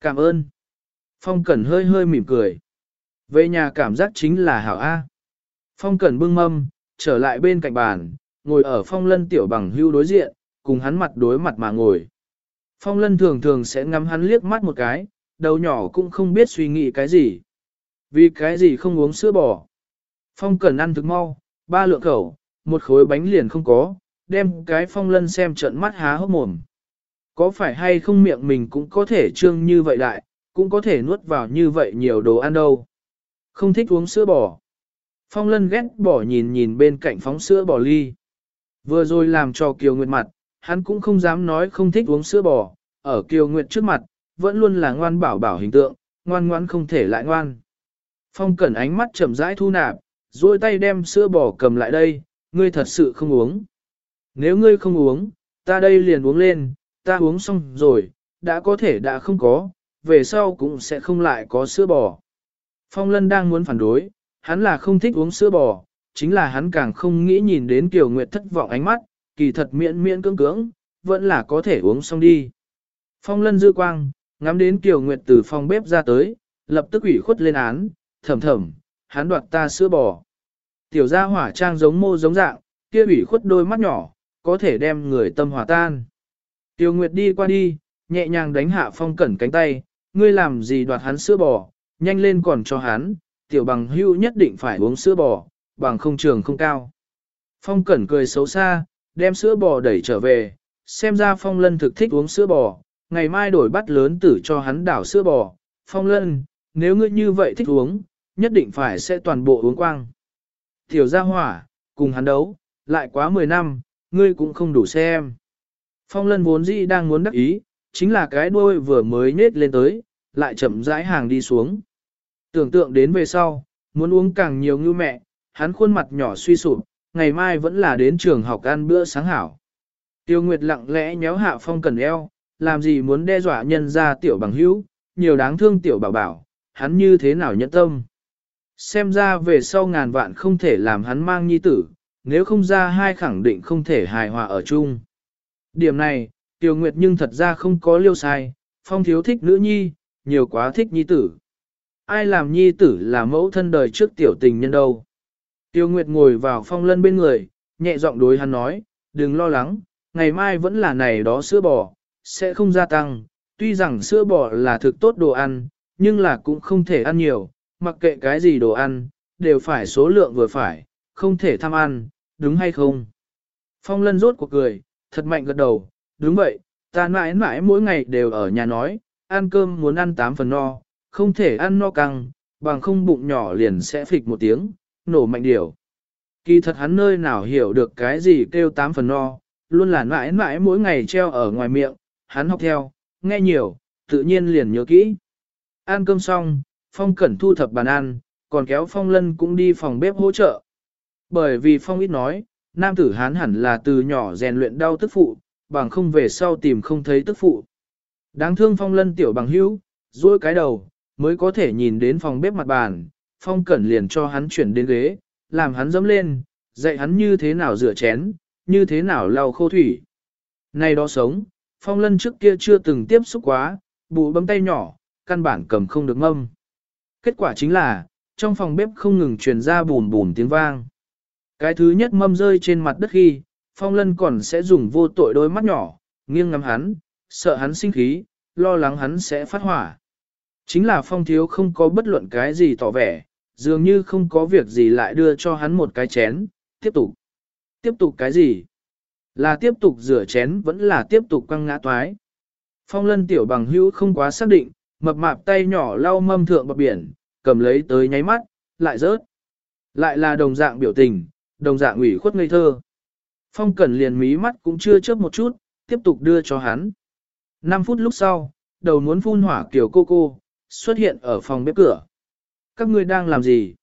Cảm ơn. Phong Cẩn hơi hơi mỉm cười. Về nhà cảm giác chính là hảo A. Phong Cẩn bưng mâm, trở lại bên cạnh bàn, ngồi ở phong lân tiểu bằng hưu đối diện, cùng hắn mặt đối mặt mà ngồi. Phong lân thường thường sẽ ngắm hắn liếc mắt một cái, đầu nhỏ cũng không biết suy nghĩ cái gì. Vì cái gì không uống sữa bò. Phong Cần ăn thực mau, ba lượng khẩu, một khối bánh liền không có, đem cái phong lân xem trận mắt há hốc mồm. Có phải hay không miệng mình cũng có thể trương như vậy đại, cũng có thể nuốt vào như vậy nhiều đồ ăn đâu. Không thích uống sữa bò. Phong lân ghét bỏ nhìn nhìn bên cạnh phóng sữa bò ly. Vừa rồi làm cho Kiều Nguyệt mặt, hắn cũng không dám nói không thích uống sữa bò, ở Kiều Nguyệt trước mặt, vẫn luôn là ngoan bảo bảo hình tượng, ngoan ngoãn không thể lại ngoan. Phong cẩn ánh mắt chậm rãi thu nạp, duỗi tay đem sữa bò cầm lại đây, ngươi thật sự không uống. Nếu ngươi không uống, ta đây liền uống lên, ta uống xong rồi, đã có thể đã không có, về sau cũng sẽ không lại có sữa bò. Phong Lân đang muốn phản đối, hắn là không thích uống sữa bò, chính là hắn càng không nghĩ nhìn đến Kiều Nguyệt thất vọng ánh mắt, kỳ thật miễn miễn cưỡng cưỡng, vẫn là có thể uống xong đi. Phong Lân dư quang, ngắm đến Kiều Nguyệt từ phòng bếp ra tới, lập tức ủy khuất lên án, thầm thầm, hắn đoạt ta sữa bò. Tiểu gia hỏa trang giống mô giống dạng, kia ủy khuất đôi mắt nhỏ, có thể đem người tâm hòa tan. Tiêu Nguyệt đi qua đi, nhẹ nhàng đánh hạ phong cẩn cánh tay, ngươi làm gì đoạt hắn sữa bò, nhanh lên còn cho hắn, tiểu bằng hưu nhất định phải uống sữa bò, bằng không trường không cao. Phong cẩn cười xấu xa, đem sữa bò đẩy trở về, xem ra phong lân thực thích uống sữa bò, ngày mai đổi bắt lớn tử cho hắn đảo sữa bò. Phong lân, nếu ngươi như vậy thích uống, nhất định phải sẽ toàn bộ uống quang. Tiểu gia hỏa, cùng hắn đấu, lại quá 10 năm, ngươi cũng không đủ xem. Phong lân vốn dĩ đang muốn đắc ý, chính là cái đuôi vừa mới nết lên tới, lại chậm rãi hàng đi xuống. Tưởng tượng đến về sau, muốn uống càng nhiều như mẹ, hắn khuôn mặt nhỏ suy sụp, ngày mai vẫn là đến trường học ăn bữa sáng hảo. Tiêu Nguyệt lặng lẽ nhéo hạ phong cần eo, làm gì muốn đe dọa nhân ra tiểu bằng hữu, nhiều đáng thương tiểu bảo bảo, hắn như thế nào nhẫn tâm. Xem ra về sau ngàn vạn không thể làm hắn mang nhi tử, nếu không ra hai khẳng định không thể hài hòa ở chung. Điểm này, Tiêu Nguyệt nhưng thật ra không có liêu sai, phong thiếu thích nữ nhi, nhiều quá thích nhi tử. Ai làm nhi tử là mẫu thân đời trước tiểu tình nhân đâu. Tiêu Nguyệt ngồi vào phong lân bên người, nhẹ giọng đối hắn nói, đừng lo lắng, ngày mai vẫn là này đó sữa bò, sẽ không gia tăng. Tuy rằng sữa bò là thực tốt đồ ăn, nhưng là cũng không thể ăn nhiều, mặc kệ cái gì đồ ăn, đều phải số lượng vừa phải, không thể tham ăn, đúng hay không? Phong lân rốt cuộc cười, thật mạnh gật đầu, đúng vậy, ta mãi mãi mỗi ngày đều ở nhà nói, ăn cơm muốn ăn 8 phần no, không thể ăn no căng, bằng không bụng nhỏ liền sẽ phịch một tiếng, nổ mạnh điều. Kỳ thật hắn nơi nào hiểu được cái gì kêu 8 phần no, luôn là mãi mãi mỗi ngày treo ở ngoài miệng, hắn học theo, nghe nhiều, tự nhiên liền nhớ kỹ. Ăn cơm xong, Phong Cẩn thu thập bàn ăn, còn kéo Phong Lân cũng đi phòng bếp hỗ trợ. Bởi vì Phong ít nói, nam tử hán hẳn là từ nhỏ rèn luyện đau tức phụ, bằng không về sau tìm không thấy tức phụ. Đáng thương Phong Lân tiểu bằng hữu, duỗi cái đầu, mới có thể nhìn đến phòng bếp mặt bàn, Phong Cẩn liền cho hắn chuyển đến ghế, làm hắn dẫm lên, dạy hắn như thế nào rửa chén, như thế nào lau khô thủy. Này đó sống, Phong Lân trước kia chưa từng tiếp xúc quá, bụ bấm tay nhỏ, căn bản cầm không được mâm. Kết quả chính là, trong phòng bếp không ngừng truyền ra bùn bùn tiếng vang. Cái thứ nhất mâm rơi trên mặt đất khi, Phong Lân còn sẽ dùng vô tội đôi mắt nhỏ, nghiêng ngắm hắn, sợ hắn sinh khí, lo lắng hắn sẽ phát hỏa. Chính là phong thiếu không có bất luận cái gì tỏ vẻ, dường như không có việc gì lại đưa cho hắn một cái chén, tiếp tục. Tiếp tục cái gì? Là tiếp tục rửa chén vẫn là tiếp tục quăng ngã toái. Phong lân tiểu bằng hữu không quá xác định, mập mạp tay nhỏ lau mâm thượng bọc biển, cầm lấy tới nháy mắt, lại rớt. Lại là đồng dạng biểu tình, đồng dạng ủy khuất ngây thơ. Phong cẩn liền mí mắt cũng chưa chớp một chút, tiếp tục đưa cho hắn. 5 phút lúc sau, đầu muốn phun hỏa kiểu cô cô, xuất hiện ở phòng bếp cửa. Các ngươi đang làm gì?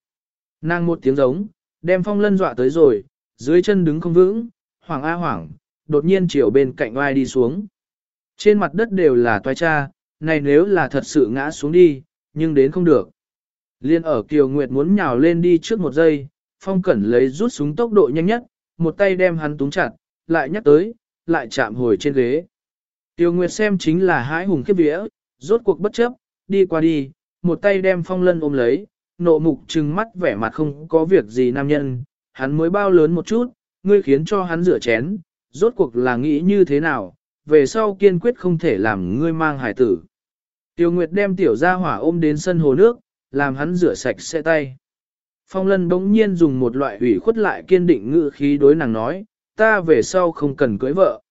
Nàng một tiếng giống, đem phong lân dọa tới rồi, dưới chân đứng không vững, hoảng a hoảng, đột nhiên chiều bên cạnh oai đi xuống. Trên mặt đất đều là toai cha, này nếu là thật sự ngã xuống đi, nhưng đến không được. Liên ở Kiều Nguyệt muốn nhào lên đi trước một giây, Phong Cẩn lấy rút súng tốc độ nhanh nhất, một tay đem hắn túng chặt, lại nhắc tới, lại chạm hồi trên ghế. Tiêu Nguyệt xem chính là hái hùng khiếp vía, rốt cuộc bất chấp, đi qua đi, một tay đem Phong Lân ôm lấy, nộ mục trừng mắt vẻ mặt không có việc gì nam nhân, hắn mới bao lớn một chút, ngươi khiến cho hắn rửa chén, rốt cuộc là nghĩ như thế nào, về sau kiên quyết không thể làm ngươi mang hải tử. Tiêu Nguyệt đem tiểu gia hỏa ôm đến sân hồ nước, làm hắn rửa sạch xe tay. Phong lân bỗng nhiên dùng một loại ủy khuất lại kiên định ngữ khí đối nàng nói, ta về sau không cần cưới vợ.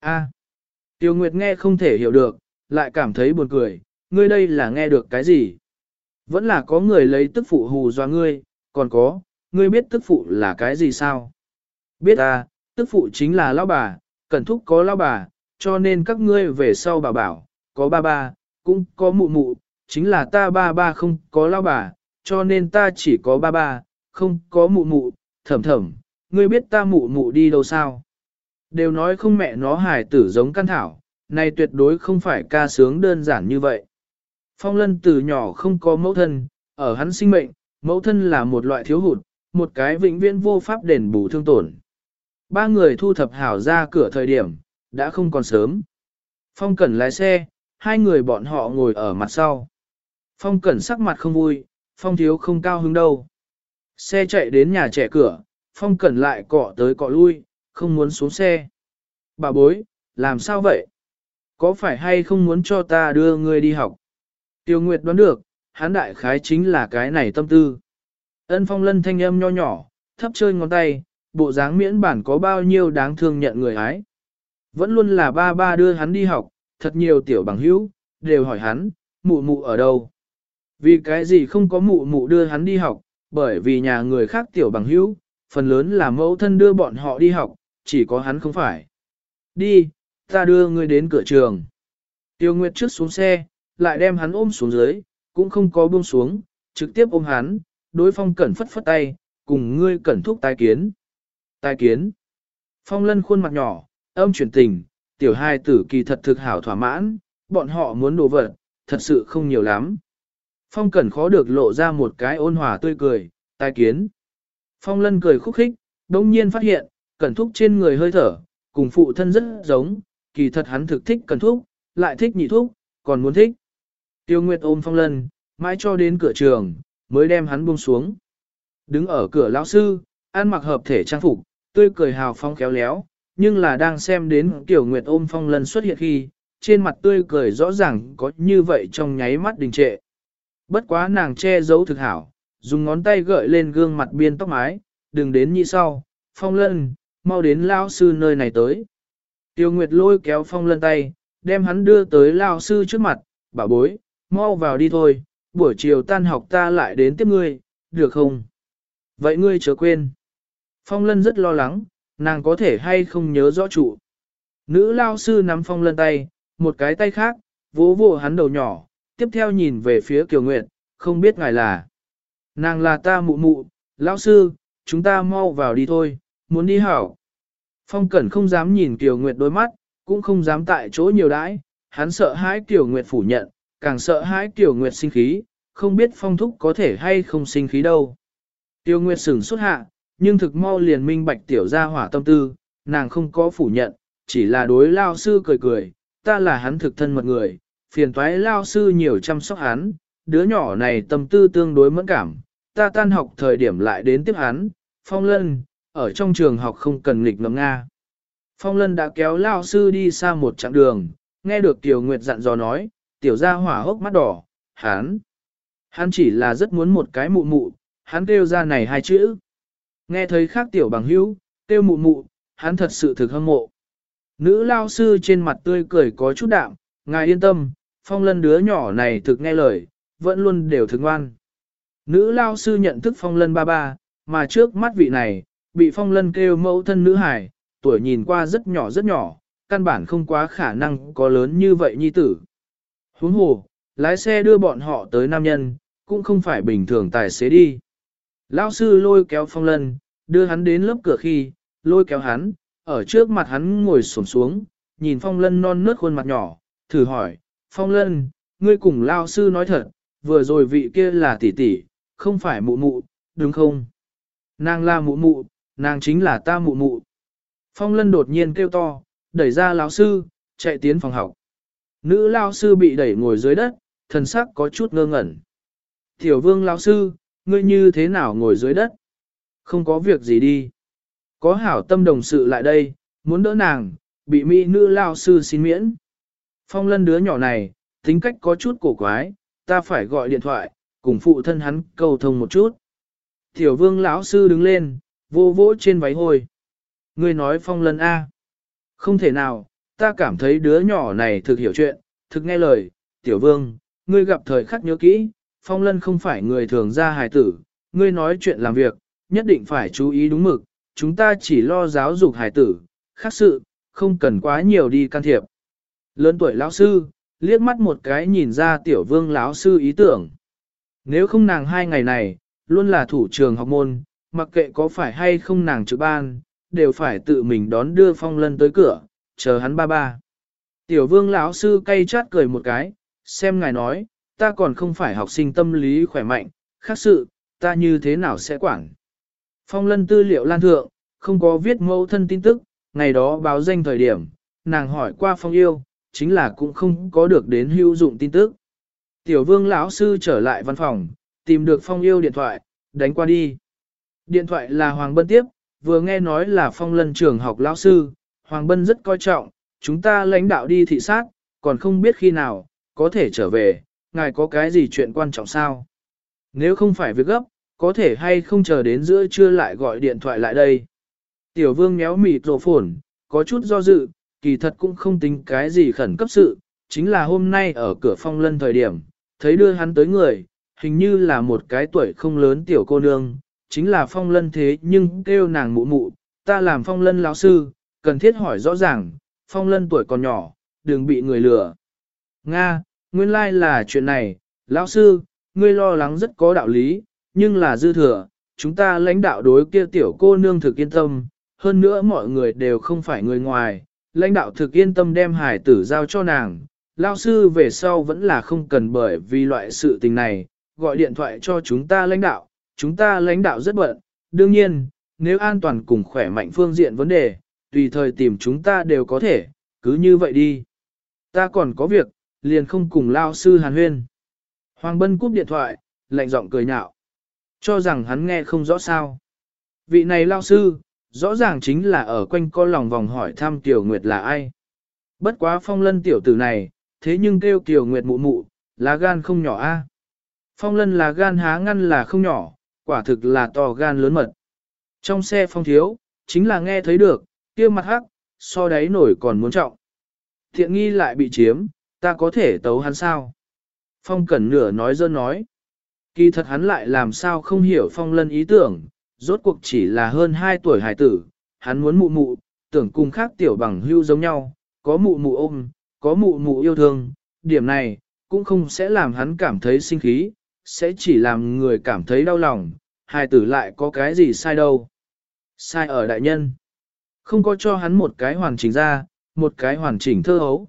A. Tiêu Nguyệt nghe không thể hiểu được, lại cảm thấy buồn cười, ngươi đây là nghe được cái gì? Vẫn là có người lấy tức phụ hù dọa ngươi, còn có, ngươi biết tức phụ là cái gì sao? Biết à, tức phụ chính là lão bà, cẩn thúc có lão bà, cho nên các ngươi về sau bà bảo, có ba ba, cũng có mụ mụ, chính là ta ba ba không có lão bà, cho nên ta chỉ có ba ba, không có mụ mụ, thầm thầm, ngươi biết ta mụ mụ đi đâu sao? Đều nói không mẹ nó hài tử giống căn thảo, này tuyệt đối không phải ca sướng đơn giản như vậy. Phong lân từ nhỏ không có mẫu thân, ở hắn sinh mệnh, mẫu thân là một loại thiếu hụt, một cái vĩnh viễn vô pháp đền bù thương tổn. Ba người thu thập hảo ra cửa thời điểm, đã không còn sớm. Phong Cẩn lái xe, hai người bọn họ ngồi ở mặt sau. Phong Cẩn sắc mặt không vui, Phong Thiếu không cao hứng đâu. Xe chạy đến nhà trẻ cửa, Phong Cẩn lại cọ tới cọ lui, không muốn xuống xe. Bà bối, làm sao vậy? Có phải hay không muốn cho ta đưa ngươi đi học? Tiêu Nguyệt đoán được, hán đại khái chính là cái này tâm tư. Ân Phong lân thanh âm nho nhỏ, thấp chơi ngón tay, bộ dáng miễn bản có bao nhiêu đáng thương nhận người ái. Vẫn luôn là ba ba đưa hắn đi học, thật nhiều tiểu bằng hữu, đều hỏi hắn, mụ mụ ở đâu. Vì cái gì không có mụ mụ đưa hắn đi học, bởi vì nhà người khác tiểu bằng hữu, phần lớn là mẫu thân đưa bọn họ đi học, chỉ có hắn không phải. Đi, ta đưa ngươi đến cửa trường. Tiêu Nguyệt trước xuống xe, lại đem hắn ôm xuống dưới, cũng không có buông xuống, trực tiếp ôm hắn, đối phong cẩn phất phất tay, cùng ngươi cẩn thúc tai kiến. Tai kiến. Phong lân khuôn mặt nhỏ, âm chuyển tình, tiểu hai tử kỳ thật thực hảo thỏa mãn, bọn họ muốn đồ vật, thật sự không nhiều lắm. Phong cẩn khó được lộ ra một cái ôn hòa tươi cười, tai kiến. Phong lân cười khúc khích, đồng nhiên phát hiện, cẩn thúc trên người hơi thở, cùng phụ thân rất giống, kỳ thật hắn thực thích cẩn thúc, lại thích nhị thúc, còn muốn thích. Tiêu Nguyệt ôm phong lân, mãi cho đến cửa trường, mới đem hắn buông xuống. Đứng ở cửa lão sư, ăn mặc hợp thể trang phục, tươi cười hào phong khéo léo, nhưng là đang xem đến Tiểu Nguyệt ôm phong lân xuất hiện khi, trên mặt tươi cười rõ ràng có như vậy trong nháy mắt đình trệ. Bất quá nàng che giấu thực hảo, dùng ngón tay gợi lên gương mặt biên tóc mái, đừng đến như sau, phong lân, mau đến lao sư nơi này tới. Tiêu Nguyệt lôi kéo phong lân tay, đem hắn đưa tới lao sư trước mặt, bảo bối, mau vào đi thôi, buổi chiều tan học ta lại đến tiếp ngươi, được không? Vậy ngươi chớ quên. Phong lân rất lo lắng, nàng có thể hay không nhớ rõ trụ. Nữ lao sư nắm phong lân tay, một cái tay khác, vỗ vỗ hắn đầu nhỏ, tiếp theo nhìn về phía Kiều Nguyệt, không biết ngài là. Nàng là ta mụ mụ, lao sư, chúng ta mau vào đi thôi, muốn đi hảo. Phong Cẩn không dám nhìn Kiều Nguyệt đôi mắt, cũng không dám tại chỗ nhiều đãi, hắn sợ hãi Kiều Nguyệt phủ nhận, càng sợ hãi Kiều Nguyệt sinh khí, không biết phong thúc có thể hay không sinh khí đâu. Tiêu Nguyệt sửng xuất hạ, nhưng thực mau liền minh bạch tiểu gia hỏa tâm tư, nàng không có phủ nhận, chỉ là đối lao sư cười cười, ta là hắn thực thân mật người, phiền toái lao sư nhiều chăm sóc hắn, đứa nhỏ này tâm tư tương đối mẫn cảm, ta tan học thời điểm lại đến tiếp hắn, phong lân, ở trong trường học không cần nghịch ngầm Nga. Phong lân đã kéo lao sư đi xa một chặng đường, nghe được tiểu nguyệt dặn dò nói, tiểu gia hỏa hốc mắt đỏ, hắn, hắn chỉ là rất muốn một cái mụ mụ, hắn kêu ra này hai chữ. Nghe thấy khác tiểu bằng hữu, tiêu mụ mụ, hắn thật sự thực hâm mộ. Nữ lao sư trên mặt tươi cười có chút đạm, ngài yên tâm, phong lân đứa nhỏ này thực nghe lời, vẫn luôn đều thực ngoan. Nữ lao sư nhận thức phong lân ba ba, mà trước mắt vị này, bị phong lân kêu mẫu thân nữ hải, tuổi nhìn qua rất nhỏ rất nhỏ, căn bản không quá khả năng có lớn như vậy nhi tử. Huống hồ, lái xe đưa bọn họ tới nam nhân, cũng không phải bình thường tài xế đi. Lao sư lôi kéo phong lân, đưa hắn đến lớp cửa khi, lôi kéo hắn, ở trước mặt hắn ngồi xổm xuống, nhìn phong lân non nớt khuôn mặt nhỏ, thử hỏi, phong lân, ngươi cùng lao sư nói thật, vừa rồi vị kia là tỷ tỷ, không phải mụ mụ, đúng không? Nàng là mụ mụ, nàng chính là ta mụ mụ. Phong lân đột nhiên kêu to, đẩy ra lão sư, chạy tiến phòng học. Nữ lao sư bị đẩy ngồi dưới đất, thần sắc có chút ngơ ngẩn. Tiểu vương lão sư, ngươi như thế nào ngồi dưới đất? Không có việc gì đi. Có hảo tâm đồng sự lại đây, muốn đỡ nàng, bị mỹ nữ lao sư xin miễn. Phong lân đứa nhỏ này, tính cách có chút cổ quái, ta phải gọi điện thoại, cùng phụ thân hắn cầu thông một chút. Tiểu vương lão sư đứng lên, vô vỗ trên váy hồi. Ngươi nói phong lân A. Không thể nào, ta cảm thấy đứa nhỏ này thực hiểu chuyện, thực nghe lời. Tiểu vương, ngươi gặp thời khắc nhớ kỹ, phong lân không phải người thường ra hài tử, ngươi nói chuyện làm việc, nhất định phải chú ý đúng mực, chúng ta chỉ lo giáo dục hài tử, khác sự, không cần quá nhiều đi can thiệp. Lớn tuổi lão sư, liếc mắt một cái nhìn ra tiểu vương lão sư ý tưởng. Nếu không nàng hai ngày này, luôn là thủ trường học môn, mặc kệ có phải hay không nàng trực ban, đều phải tự mình đón đưa phong lân tới cửa, chờ hắn ba ba. Tiểu vương lão sư cay chát cười một cái, xem ngài nói, ta còn không phải học sinh tâm lý khỏe mạnh, khác sự, ta như thế nào sẽ quản. Phong lân tư liệu lan thượng, không có viết mẫu thân tin tức, ngày đó báo danh thời điểm, nàng hỏi qua phong yêu, chính là cũng không có được đến hữu dụng tin tức. Tiểu vương lão sư trở lại văn phòng, tìm được phong yêu điện thoại, đánh qua đi. Điện thoại là Hoàng Bân tiếp, vừa nghe nói là phong lân trường học lão sư, Hoàng Bân rất coi trọng, chúng ta lãnh đạo đi thị sát, còn không biết khi nào, có thể trở về, ngài có cái gì chuyện quan trọng sao? Nếu không phải việc gấp, có thể hay không chờ đến giữa trưa lại gọi điện thoại lại đây. Tiểu vương méo mịt rổ phổn, có chút do dự, kỳ thật cũng không tính cái gì khẩn cấp sự, chính là hôm nay ở cửa phong lân thời điểm, thấy đưa hắn tới người, hình như là một cái tuổi không lớn tiểu cô nương, chính là phong lân thế nhưng kêu nàng mụ mụ, ta làm phong lân lão sư, cần thiết hỏi rõ ràng, phong lân tuổi còn nhỏ, đừng bị người lừa. Nga, nguyên lai like là chuyện này, lão sư, ngươi lo lắng rất có đạo lý, nhưng là dư thừa, chúng ta lãnh đạo đối kia tiểu cô nương thực yên tâm, hơn nữa mọi người đều không phải người ngoài, lãnh đạo thực yên tâm đem hải tử giao cho nàng, lao sư về sau vẫn là không cần bởi vì loại sự tình này, gọi điện thoại cho chúng ta lãnh đạo, chúng ta lãnh đạo rất bận, đương nhiên, nếu an toàn cùng khỏe mạnh phương diện vấn đề, tùy thời tìm chúng ta đều có thể, cứ như vậy đi. Ta còn có việc, liền không cùng lao sư hàn huyên. Hoàng Bân cúp điện thoại, lạnh giọng cười nhạo. Cho rằng hắn nghe không rõ sao. Vị này lao sư, rõ ràng chính là ở quanh co lòng vòng hỏi thăm Tiểu Nguyệt là ai. Bất quá phong lân tiểu tử này, thế nhưng kêu Tiểu Nguyệt mụ mụ, lá gan không nhỏ a. Phong lân là gan há ngăn là không nhỏ, quả thực là to gan lớn mật. Trong xe phong thiếu, chính là nghe thấy được, kia mặt hắc, so đáy nổi còn muốn trọng. Thiện nghi lại bị chiếm, ta có thể tấu hắn sao? Phong cẩn nửa nói dơ nói. Kỳ thật hắn lại làm sao không hiểu phong lân ý tưởng, rốt cuộc chỉ là hơn 2 tuổi hải tử, hắn muốn mụ mụ, tưởng cùng khác tiểu bằng hưu giống nhau, có mụ mụ ôm, có mụ mụ yêu thương, điểm này, cũng không sẽ làm hắn cảm thấy sinh khí, sẽ chỉ làm người cảm thấy đau lòng, hài tử lại có cái gì sai đâu. Sai ở đại nhân. Không có cho hắn một cái hoàn chỉnh ra, một cái hoàn chỉnh thơ hấu.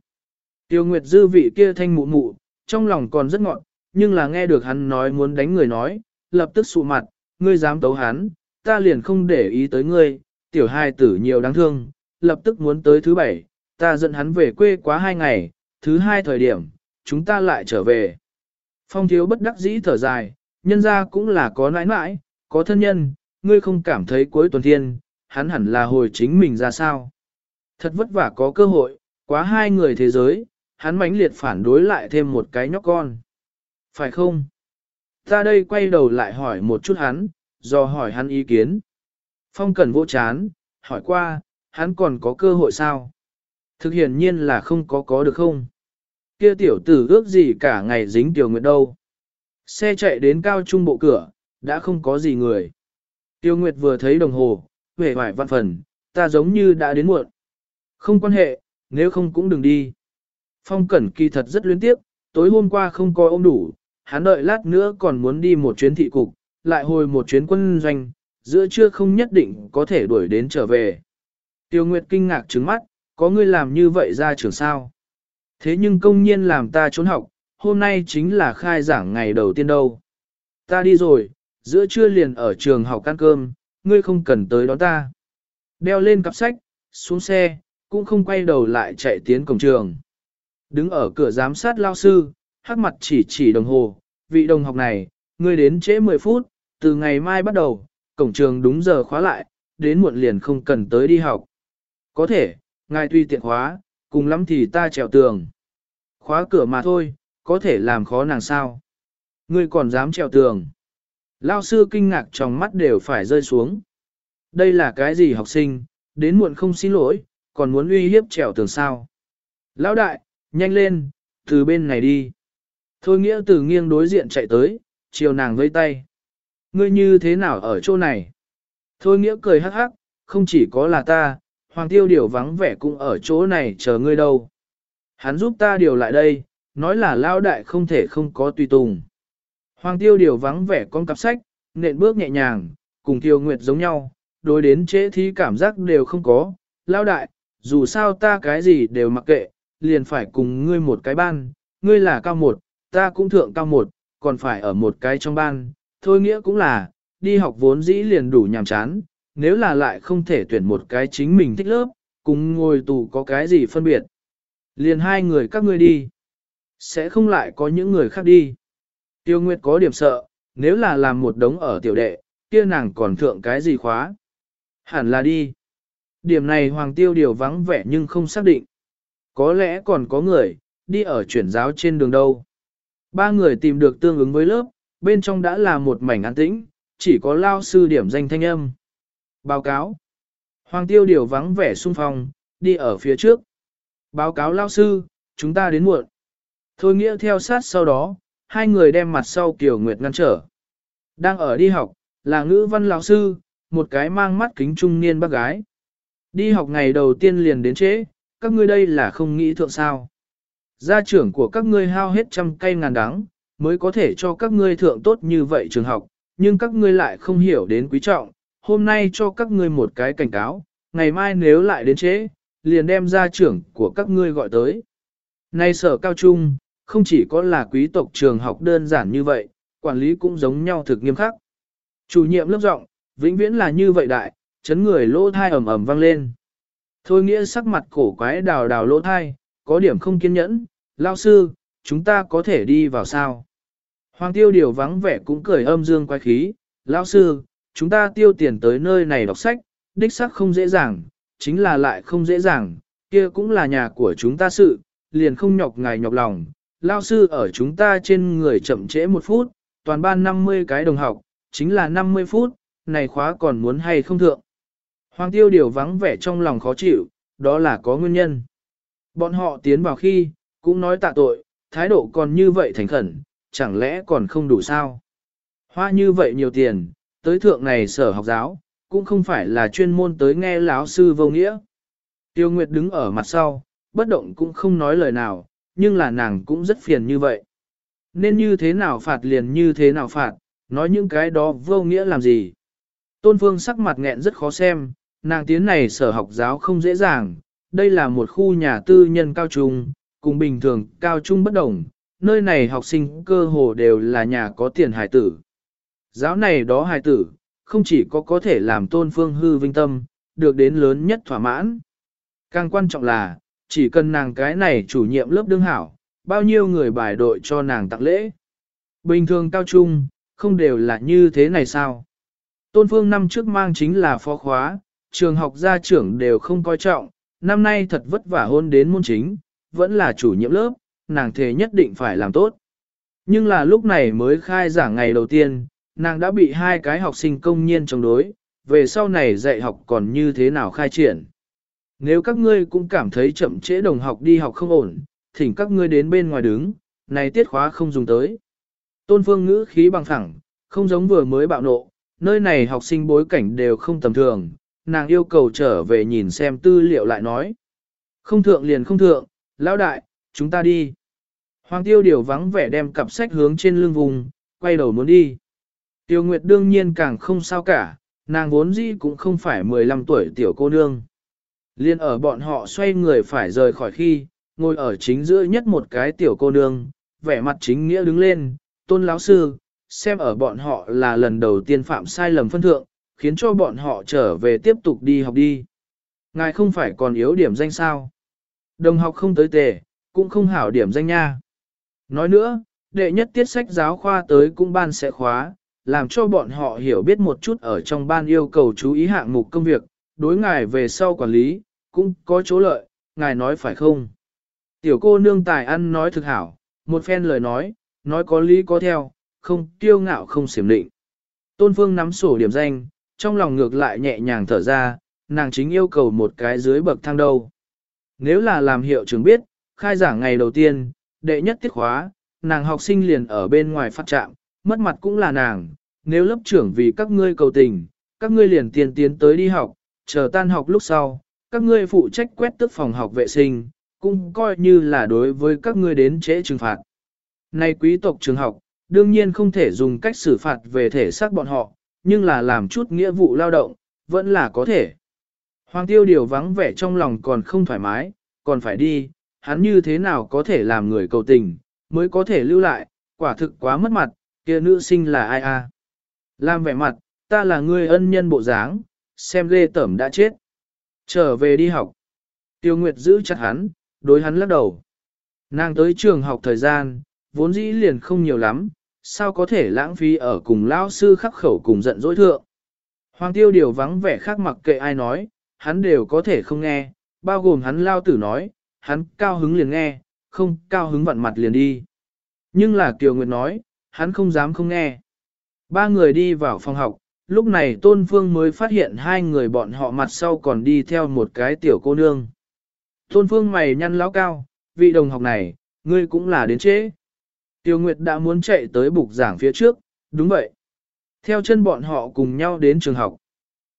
Tiêu Nguyệt dư vị kia thanh mụ mụ, trong lòng còn rất ngọn, nhưng là nghe được hắn nói muốn đánh người nói, lập tức sụ mặt, ngươi dám tấu hắn, ta liền không để ý tới ngươi, tiểu hai tử nhiều đáng thương, lập tức muốn tới thứ bảy, ta dẫn hắn về quê quá hai ngày, thứ hai thời điểm, chúng ta lại trở về. Phong thiếu bất đắc dĩ thở dài, nhân ra cũng là có nãi nãi, có thân nhân, ngươi không cảm thấy cuối tuần thiên, hắn hẳn là hồi chính mình ra sao. Thật vất vả có cơ hội, quá hai người thế giới, hắn mãnh liệt phản đối lại thêm một cái nhóc con. Phải không? Ta đây quay đầu lại hỏi một chút hắn, do hỏi hắn ý kiến. Phong Cẩn vô chán, hỏi qua, hắn còn có cơ hội sao? Thực hiện nhiên là không có có được không? Kia tiểu tử ước gì cả ngày dính tiểu nguyệt đâu. Xe chạy đến cao trung bộ cửa, đã không có gì người. Tiêu Nguyệt vừa thấy đồng hồ, vẻ vải văn phần, ta giống như đã đến muộn. Không quan hệ, nếu không cũng đừng đi. Phong Cẩn kỳ thật rất luyến tiếc, tối hôm qua không có ôm đủ, hắn đợi lát nữa còn muốn đi một chuyến thị cục, lại hồi một chuyến quân doanh, giữa trưa không nhất định có thể đuổi đến trở về. Tiêu Nguyệt kinh ngạc trứng mắt, có ngươi làm như vậy ra trường sao. Thế nhưng công nhiên làm ta trốn học, hôm nay chính là khai giảng ngày đầu tiên đâu. Ta đi rồi, giữa trưa liền ở trường học ăn cơm, ngươi không cần tới đó ta. Đeo lên cặp sách, xuống xe, cũng không quay đầu lại chạy tiến cổng trường. Đứng ở cửa giám sát lao sư, hắc mặt chỉ chỉ đồng hồ, vị đồng học này, ngươi đến trễ 10 phút, từ ngày mai bắt đầu, cổng trường đúng giờ khóa lại, đến muộn liền không cần tới đi học. Có thể, ngài tuy tiện khóa, cùng lắm thì ta trèo tường. Khóa cửa mà thôi, có thể làm khó nàng sao. Ngươi còn dám trèo tường. Lao sư kinh ngạc trong mắt đều phải rơi xuống. Đây là cái gì học sinh, đến muộn không xin lỗi, còn muốn uy hiếp trèo tường sao. Lão đại, nhanh lên, từ bên này đi. Thôi nghĩa từ nghiêng đối diện chạy tới, chiều nàng vây tay. Ngươi như thế nào ở chỗ này? Thôi nghĩa cười hắc hắc, không chỉ có là ta, hoàng tiêu điều vắng vẻ cũng ở chỗ này chờ ngươi đâu. Hắn giúp ta điều lại đây, nói là lao đại không thể không có tùy tùng. Hoàng tiêu điều vắng vẻ con cặp sách, nện bước nhẹ nhàng, cùng tiêu nguyệt giống nhau, đối đến trễ thí cảm giác đều không có. Lao đại, dù sao ta cái gì đều mặc kệ, liền phải cùng ngươi một cái ban, ngươi là cao một, ta cũng thượng cao một, còn phải ở một cái trong ban, thôi nghĩa cũng là, đi học vốn dĩ liền đủ nhàm chán, nếu là lại không thể tuyển một cái chính mình thích lớp, cùng ngồi tù có cái gì phân biệt. Liền hai người các ngươi đi, sẽ không lại có những người khác đi. Tiêu Nguyệt có điểm sợ, nếu là làm một đống ở tiểu đệ, kia nàng còn thượng cái gì khóa. Hẳn là đi. Điểm này Hoàng Tiêu điều vắng vẻ nhưng không xác định. Có lẽ còn có người, đi ở chuyển giáo trên đường đâu. Ba người tìm được tương ứng với lớp, bên trong đã là một mảnh an tĩnh, chỉ có lao sư điểm danh thanh âm. Báo cáo. Hoàng tiêu điều vắng vẻ xung phong, đi ở phía trước. Báo cáo lao sư, chúng ta đến muộn. Thôi nghĩa theo sát sau đó, hai người đem mặt sau Kiều Nguyệt ngăn trở. Đang ở đi học, là ngữ văn lão sư, một cái mang mắt kính trung niên bác gái. Đi học ngày đầu tiên liền đến trễ, các ngươi đây là không nghĩ thượng sao. Gia trưởng của các ngươi hao hết trăm cây ngàn đắng, mới có thể cho các ngươi thượng tốt như vậy trường học, nhưng các ngươi lại không hiểu đến quý trọng, hôm nay cho các ngươi một cái cảnh cáo, ngày mai nếu lại đến trễ, liền đem gia trưởng của các ngươi gọi tới. Nay sở cao trung, không chỉ có là quý tộc trường học đơn giản như vậy, quản lý cũng giống nhau thực nghiêm khắc. Chủ nhiệm lớp rộng, vĩnh viễn là như vậy đại, chấn người lỗ thai ầm ầm vang lên. Thôi nghĩa sắc mặt cổ quái đào đào lỗ thai, có điểm không kiên nhẫn, lao sư, chúng ta có thể đi vào sao? Hoàng tiêu điều vắng vẻ cũng cười âm dương quái khí, lao sư, chúng ta tiêu tiền tới nơi này đọc sách, đích sắc không dễ dàng, chính là lại không dễ dàng, kia cũng là nhà của chúng ta sự, liền không nhọc ngài nhọc lòng. Lao sư ở chúng ta trên người chậm trễ một phút, toàn ban 50 cái đồng học, chính là 50 phút, này khóa còn muốn hay không thượng. Hoàng tiêu điều vắng vẻ trong lòng khó chịu, đó là có nguyên nhân. Bọn họ tiến vào khi, cũng nói tạ tội, thái độ còn như vậy thành khẩn, chẳng lẽ còn không đủ sao? Hoa như vậy nhiều tiền, tới thượng này sở học giáo, cũng không phải là chuyên môn tới nghe lão sư vô nghĩa. Tiêu Nguyệt đứng ở mặt sau, bất động cũng không nói lời nào, nhưng là nàng cũng rất phiền như vậy. Nên như thế nào phạt liền như thế nào phạt, nói những cái đó vô nghĩa làm gì. Tôn Phương sắc mặt nghẹn rất khó xem, nàng tiến này sở học giáo không dễ dàng, đây là một khu nhà tư nhân cao trung, cùng bình thường cao trung bất đồng, nơi này học sinh cơ hồ đều là nhà có tiền hài tử. Giáo này đó hài tử, không chỉ có có thể làm tôn phương hư vinh tâm, được đến lớn nhất thỏa mãn. Càng quan trọng là, chỉ cần nàng cái này chủ nhiệm lớp đương hảo, bao nhiêu người bài đội cho nàng tặng lễ. Bình thường cao trung, không đều là như thế này sao? Tôn phương năm trước mang chính là phó khóa, trường học gia trưởng đều không coi trọng, năm nay thật vất vả hôn đến môn chính, vẫn là chủ nhiệm lớp, nàng thề nhất định phải làm tốt. Nhưng là lúc này mới khai giảng ngày đầu tiên, nàng đã bị hai cái học sinh công nhiên chống đối, về sau này dạy học còn như thế nào khai triển. Nếu các ngươi cũng cảm thấy chậm trễ đồng học đi học không ổn, thỉnh các ngươi đến bên ngoài đứng, này tiết khóa không dùng tới. Tôn phương ngữ khí bằng thẳng, không giống vừa mới bạo nộ, nơi này học sinh bối cảnh đều không tầm thường, nàng yêu cầu trở về nhìn xem tư liệu lại nói. Không thượng liền không thượng, lão đại, chúng ta đi. Hoàng tiêu điều vắng vẻ đem cặp sách hướng trên lưng vùng, quay đầu muốn đi. Tiêu Nguyệt đương nhiên càng không sao cả, nàng vốn dĩ cũng không phải 15 tuổi tiểu cô nương. Liên ở bọn họ xoay người phải rời khỏi khi, ngồi ở chính giữa nhất một cái tiểu cô nương, vẻ mặt chính nghĩa đứng lên, tôn lão sư, xem ở bọn họ là lần đầu tiên phạm sai lầm phân thượng, khiến cho bọn họ trở về tiếp tục đi học đi. Ngài không phải còn yếu điểm danh sao. Đồng học không tới tề, cũng không hảo điểm danh nha. Nói nữa, đệ nhất tiết sách giáo khoa tới cũng ban sẽ khóa, làm cho bọn họ hiểu biết một chút ở trong ban yêu cầu chú ý hạng mục công việc, đối ngài về sau quản lý, cũng có chỗ lợi, ngài nói phải không? Tiểu cô nương tài ăn nói thực hảo, một phen lời nói, nói có lý có theo, không tiêu ngạo không xiểm định. Tôn Phương nắm sổ điểm danh, trong lòng ngược lại nhẹ nhàng thở ra, nàng chính yêu cầu một cái dưới bậc thang đâu. Nếu là làm hiệu trưởng biết, khai giảng ngày đầu tiên, đệ nhất tiết khóa, nàng học sinh liền ở bên ngoài phát trạm, mất mặt cũng là nàng, nếu lớp trưởng vì các ngươi cầu tình, các ngươi liền tiền tiến tới đi học, chờ tan học lúc sau, các ngươi phụ trách quét tức phòng học vệ sinh, cũng coi như là đối với các ngươi đến trễ trừng phạt. Này quý tộc trường học, đương nhiên không thể dùng cách xử phạt về thể xác bọn họ, nhưng là làm chút nghĩa vụ lao động, vẫn là có thể. Hoàng tiêu điều vắng vẻ trong lòng còn không thoải mái, còn phải đi, hắn như thế nào có thể làm người cầu tình, mới có thể lưu lại, quả thực quá mất mặt, kia nữ sinh là ai a? Làm vẻ mặt, ta là người ân nhân bộ dáng, xem lê tẩm đã chết. Trở về đi học. Tiêu Nguyệt giữ chặt hắn, đối hắn lắc đầu. Nàng tới trường học thời gian, vốn dĩ liền không nhiều lắm, sao có thể lãng phí ở cùng lao sư khắc khẩu cùng giận dỗi thượng. Hoàng tiêu điều vắng vẻ khác mặc kệ ai nói, hắn đều có thể không nghe, bao gồm hắn lao tử nói, hắn cao hứng liền nghe, không cao hứng vặn mặt liền đi. Nhưng là Kiều Nguyệt nói, hắn không dám không nghe. Ba người đi vào phòng học, lúc này Tôn Phương mới phát hiện hai người bọn họ mặt sau còn đi theo một cái tiểu cô nương. Tôn Phương mày nhăn lão cao, vị đồng học này, ngươi cũng là đến chế Tiêu Nguyệt đã muốn chạy tới bục giảng phía trước, đúng vậy. Theo chân bọn họ cùng nhau đến trường học.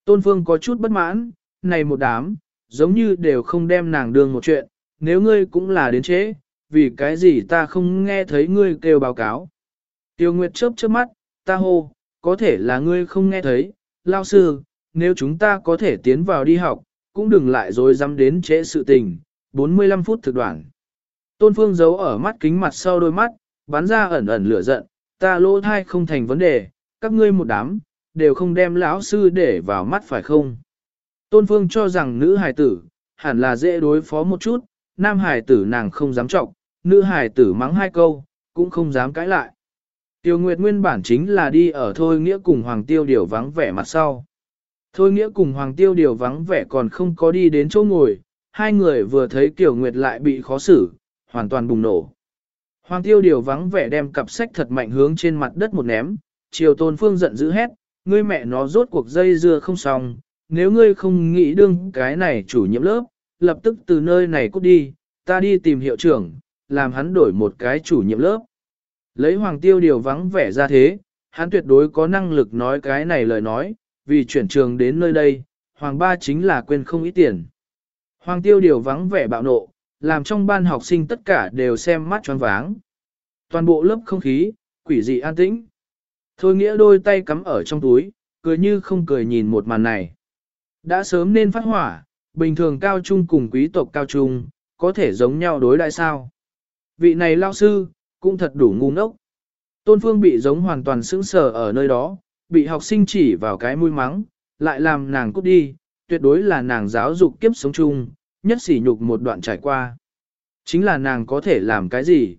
Tôn Phương có chút bất mãn, này một đám, giống như đều không đem nàng đường một chuyện, nếu ngươi cũng là đến trễ, vì cái gì ta không nghe thấy ngươi kêu báo cáo. Tiêu Nguyệt chớp chớp mắt, ta hô, có thể là ngươi không nghe thấy, lao sư, nếu chúng ta có thể tiến vào đi học, cũng đừng lại rồi dám đến trễ sự tình, 45 phút thực đoạn. Tôn Phương giấu ở mắt kính mặt sau đôi mắt, bắn ra ẩn ẩn lửa giận, ta lỗ thai không thành vấn đề, các ngươi một đám, đều không đem lão sư để vào mắt phải không? Tôn Phương cho rằng nữ hài tử, hẳn là dễ đối phó một chút, nam hài tử nàng không dám trọng, nữ hài tử mắng hai câu, cũng không dám cãi lại. Tiêu Nguyệt nguyên bản chính là đi ở Thôi Nghĩa cùng Hoàng Tiêu Điều vắng vẻ mặt sau. Thôi Nghĩa cùng Hoàng Tiêu Điều vắng vẻ còn không có đi đến chỗ ngồi, hai người vừa thấy Tiểu Nguyệt lại bị khó xử, hoàn toàn bùng nổ. Hoàng Tiêu Điều vắng vẻ đem cặp sách thật mạnh hướng trên mặt đất một ném, Triều Tôn Phương giận dữ hét, ngươi mẹ nó rốt cuộc dây dưa không xong, nếu ngươi không nghĩ đương cái này chủ nhiệm lớp, lập tức từ nơi này cút đi, ta đi tìm hiệu trưởng, làm hắn đổi một cái chủ nhiệm lớp. Lấy hoàng tiêu điều vắng vẻ ra thế, hắn tuyệt đối có năng lực nói cái này lời nói, vì chuyển trường đến nơi đây, hoàng ba chính là quên không ít tiền. Hoàng tiêu điều vắng vẻ bạo nộ, làm trong ban học sinh tất cả đều xem mắt choáng váng. Toàn bộ lớp không khí, quỷ dị an tĩnh. Thôi nghĩa đôi tay cắm ở trong túi, cười như không cười nhìn một màn này. Đã sớm nên phát hỏa, bình thường cao trung cùng quý tộc cao trung, có thể giống nhau đối đại sao. Vị này lao sư, cũng thật đủ ngu ngốc. Tôn Phương bị giống hoàn toàn sững sờ ở nơi đó, bị học sinh chỉ vào cái mũi mắng, lại làm nàng cút đi, tuyệt đối là nàng giáo dục kiếp sống chung, nhất sỉ nhục một đoạn trải qua. Chính là nàng có thể làm cái gì?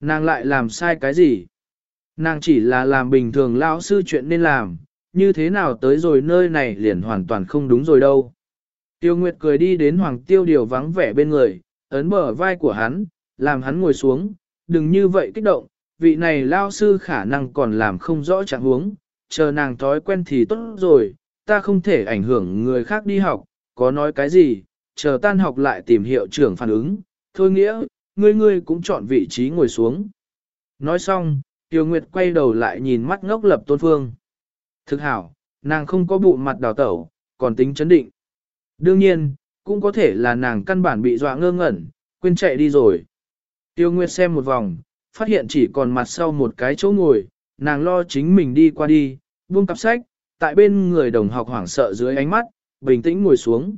Nàng lại làm sai cái gì? Nàng chỉ là làm bình thường lão sư chuyện nên làm, như thế nào tới rồi nơi này liền hoàn toàn không đúng rồi đâu. Tiêu Nguyệt cười đi đến Hoàng Tiêu Điều vắng vẻ bên người, ấn bờ vai của hắn, làm hắn ngồi xuống, đừng như vậy kích động, vị này lao sư khả năng còn làm không rõ trạng huống, chờ nàng thói quen thì tốt rồi, ta không thể ảnh hưởng người khác đi học, có nói cái gì, chờ tan học lại tìm hiệu trưởng phản ứng, thôi nghĩa, ngươi ngươi cũng chọn vị trí ngồi xuống. Nói xong, Tiêu Nguyệt quay đầu lại nhìn mắt ngốc lập tôn phương. Thực hảo, nàng không có bụng mặt đào tẩu, còn tính chấn định. Đương nhiên, cũng có thể là nàng căn bản bị dọa ngơ ngẩn, quên chạy đi rồi. Tiêu Nguyệt xem một vòng, phát hiện chỉ còn mặt sau một cái chỗ ngồi, nàng lo chính mình đi qua đi, buông cặp sách, tại bên người đồng học hoảng sợ dưới ánh mắt, bình tĩnh ngồi xuống.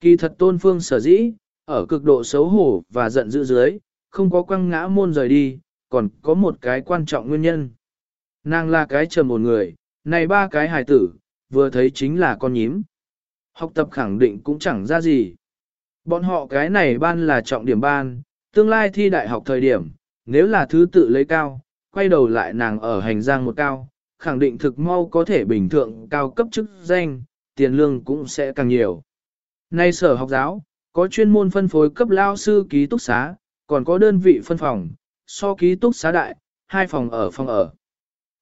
Kỳ thật tôn phương sở dĩ, ở cực độ xấu hổ và giận dữ dưới, không có quăng ngã môn rời đi, còn có một cái quan trọng nguyên nhân. Nàng là cái trầm một người, này ba cái hài tử, vừa thấy chính là con nhím. Học tập khẳng định cũng chẳng ra gì. Bọn họ cái này ban là trọng điểm ban, tương lai thi đại học thời điểm, nếu là thứ tự lấy cao, quay đầu lại nàng ở hành giang một cao, khẳng định thực mau có thể bình thượng cao cấp chức danh, tiền lương cũng sẽ càng nhiều. Nay sở học giáo, có chuyên môn phân phối cấp lao sư ký túc xá, còn có đơn vị phân phòng, so ký túc xá đại, hai phòng ở phòng ở.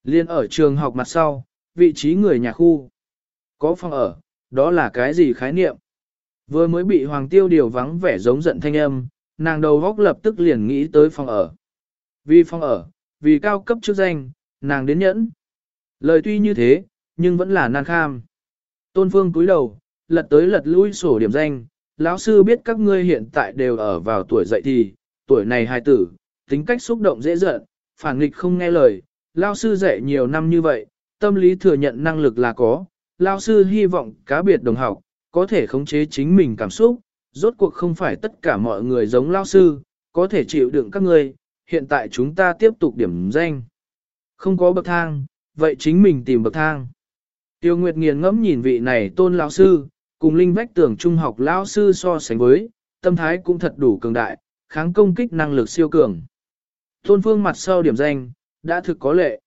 Liên ở trường học mặt sau, vị trí người nhà khu. Có phòng ở, đó là cái gì khái niệm? Vừa mới bị Hoàng Tiêu điều vắng vẻ giống giận thanh âm, nàng đầu góc lập tức liền nghĩ tới phòng ở. Vì phòng ở, vì cao cấp chức danh, nàng đến nhẫn. Lời tuy như thế, nhưng vẫn là nan kham. Tôn Phương cúi đầu, lật tới lật lui sổ điểm danh, lão sư biết các ngươi hiện tại đều ở vào tuổi dậy thì, tuổi này hài tử, tính cách xúc động dễ giận, phản nghịch không nghe lời, lão sư dạy nhiều năm như vậy, tâm lý thừa nhận năng lực là có, lão sư hy vọng cá biệt đồng học, có thể khống chế chính mình cảm xúc, rốt cuộc không phải tất cả mọi người giống lão sư, có thể chịu đựng các ngươi, hiện tại chúng ta tiếp tục điểm danh. Không có bậc thang, vậy chính mình tìm bậc thang. Tiêu Nguyệt nghiền ngẫm nhìn vị này tôn lão sư, cùng linh vách tưởng trung học lão sư so sánh với, tâm thái cũng thật đủ cường đại, kháng công kích năng lực siêu cường. Tôn phương mặt sau điểm danh, đã thực có lệ.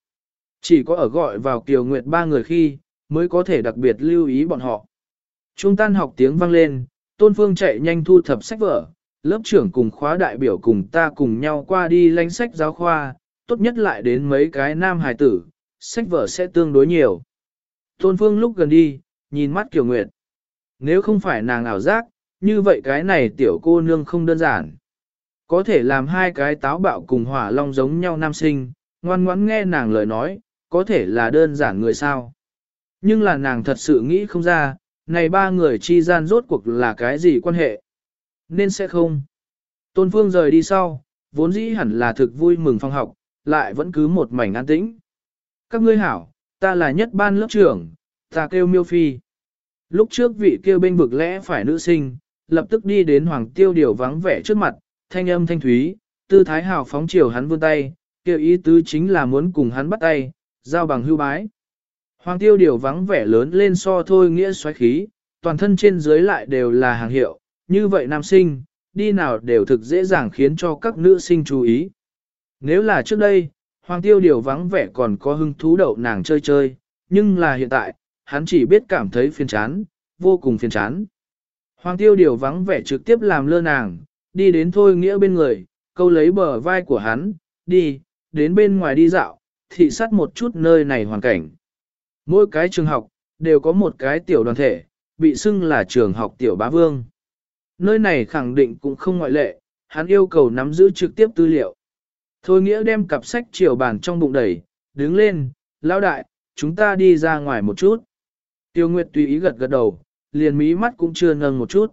Chỉ có ở gọi vào Kiều Nguyệt ba người khi, mới có thể đặc biệt lưu ý bọn họ. Trung tan học tiếng vang lên, Tôn Phương chạy nhanh thu thập sách vở, lớp trưởng cùng khóa đại biểu cùng ta cùng nhau qua đi lánh sách giáo khoa, tốt nhất lại đến mấy cái nam hài tử, sách vở sẽ tương đối nhiều. Tôn Phương lúc gần đi, nhìn mắt Kiều Nguyệt. Nếu không phải nàng ảo giác, như vậy cái này tiểu cô nương không đơn giản. Có thể làm hai cái táo bạo cùng hỏa long giống nhau nam sinh, ngoan ngoãn nghe nàng lời nói, có thể là đơn giản người sao. Nhưng là nàng thật sự nghĩ không ra, này ba người chi gian rốt cuộc là cái gì quan hệ. Nên sẽ không. Tôn Phương rời đi sau, vốn dĩ hẳn là thực vui mừng phong học, lại vẫn cứ một mảnh an tĩnh. Các ngươi hảo, ta là nhất ban lớp trưởng, ta kêu miêu phi. Lúc trước vị kêu bên vực lẽ phải nữ sinh, lập tức đi đến hoàng tiêu điều vắng vẻ trước mặt, thanh âm thanh thúy, tư thái hào phóng chiều hắn vươn tay, kêu ý tứ chính là muốn cùng hắn bắt tay, giao bằng hưu bái. Hoàng tiêu điều vắng vẻ lớn lên so thôi nghĩa xoáy khí, toàn thân trên dưới lại đều là hàng hiệu, như vậy nam sinh, đi nào đều thực dễ dàng khiến cho các nữ sinh chú ý. Nếu là trước đây, Hoàng tiêu điều vắng vẻ còn có hứng thú đậu nàng chơi chơi, nhưng là hiện tại, hắn chỉ biết cảm thấy phiền chán, vô cùng phiền chán. Hoàng tiêu điều vắng vẻ trực tiếp làm lơ nàng, đi đến thôi nghĩa bên người, câu lấy bờ vai của hắn, đi, đến bên ngoài đi dạo, thị sát một chút nơi này hoàn cảnh. Mỗi cái trường học, đều có một cái tiểu đoàn thể, bị xưng là trường học tiểu bá vương. Nơi này khẳng định cũng không ngoại lệ, hắn yêu cầu nắm giữ trực tiếp tư liệu. Thôi nghĩa đem cặp sách chiều bàn trong bụng đẩy, đứng lên, lão đại, chúng ta đi ra ngoài một chút. Tiêu Nguyệt tùy ý gật gật đầu, liền mí mắt cũng chưa nâng một chút.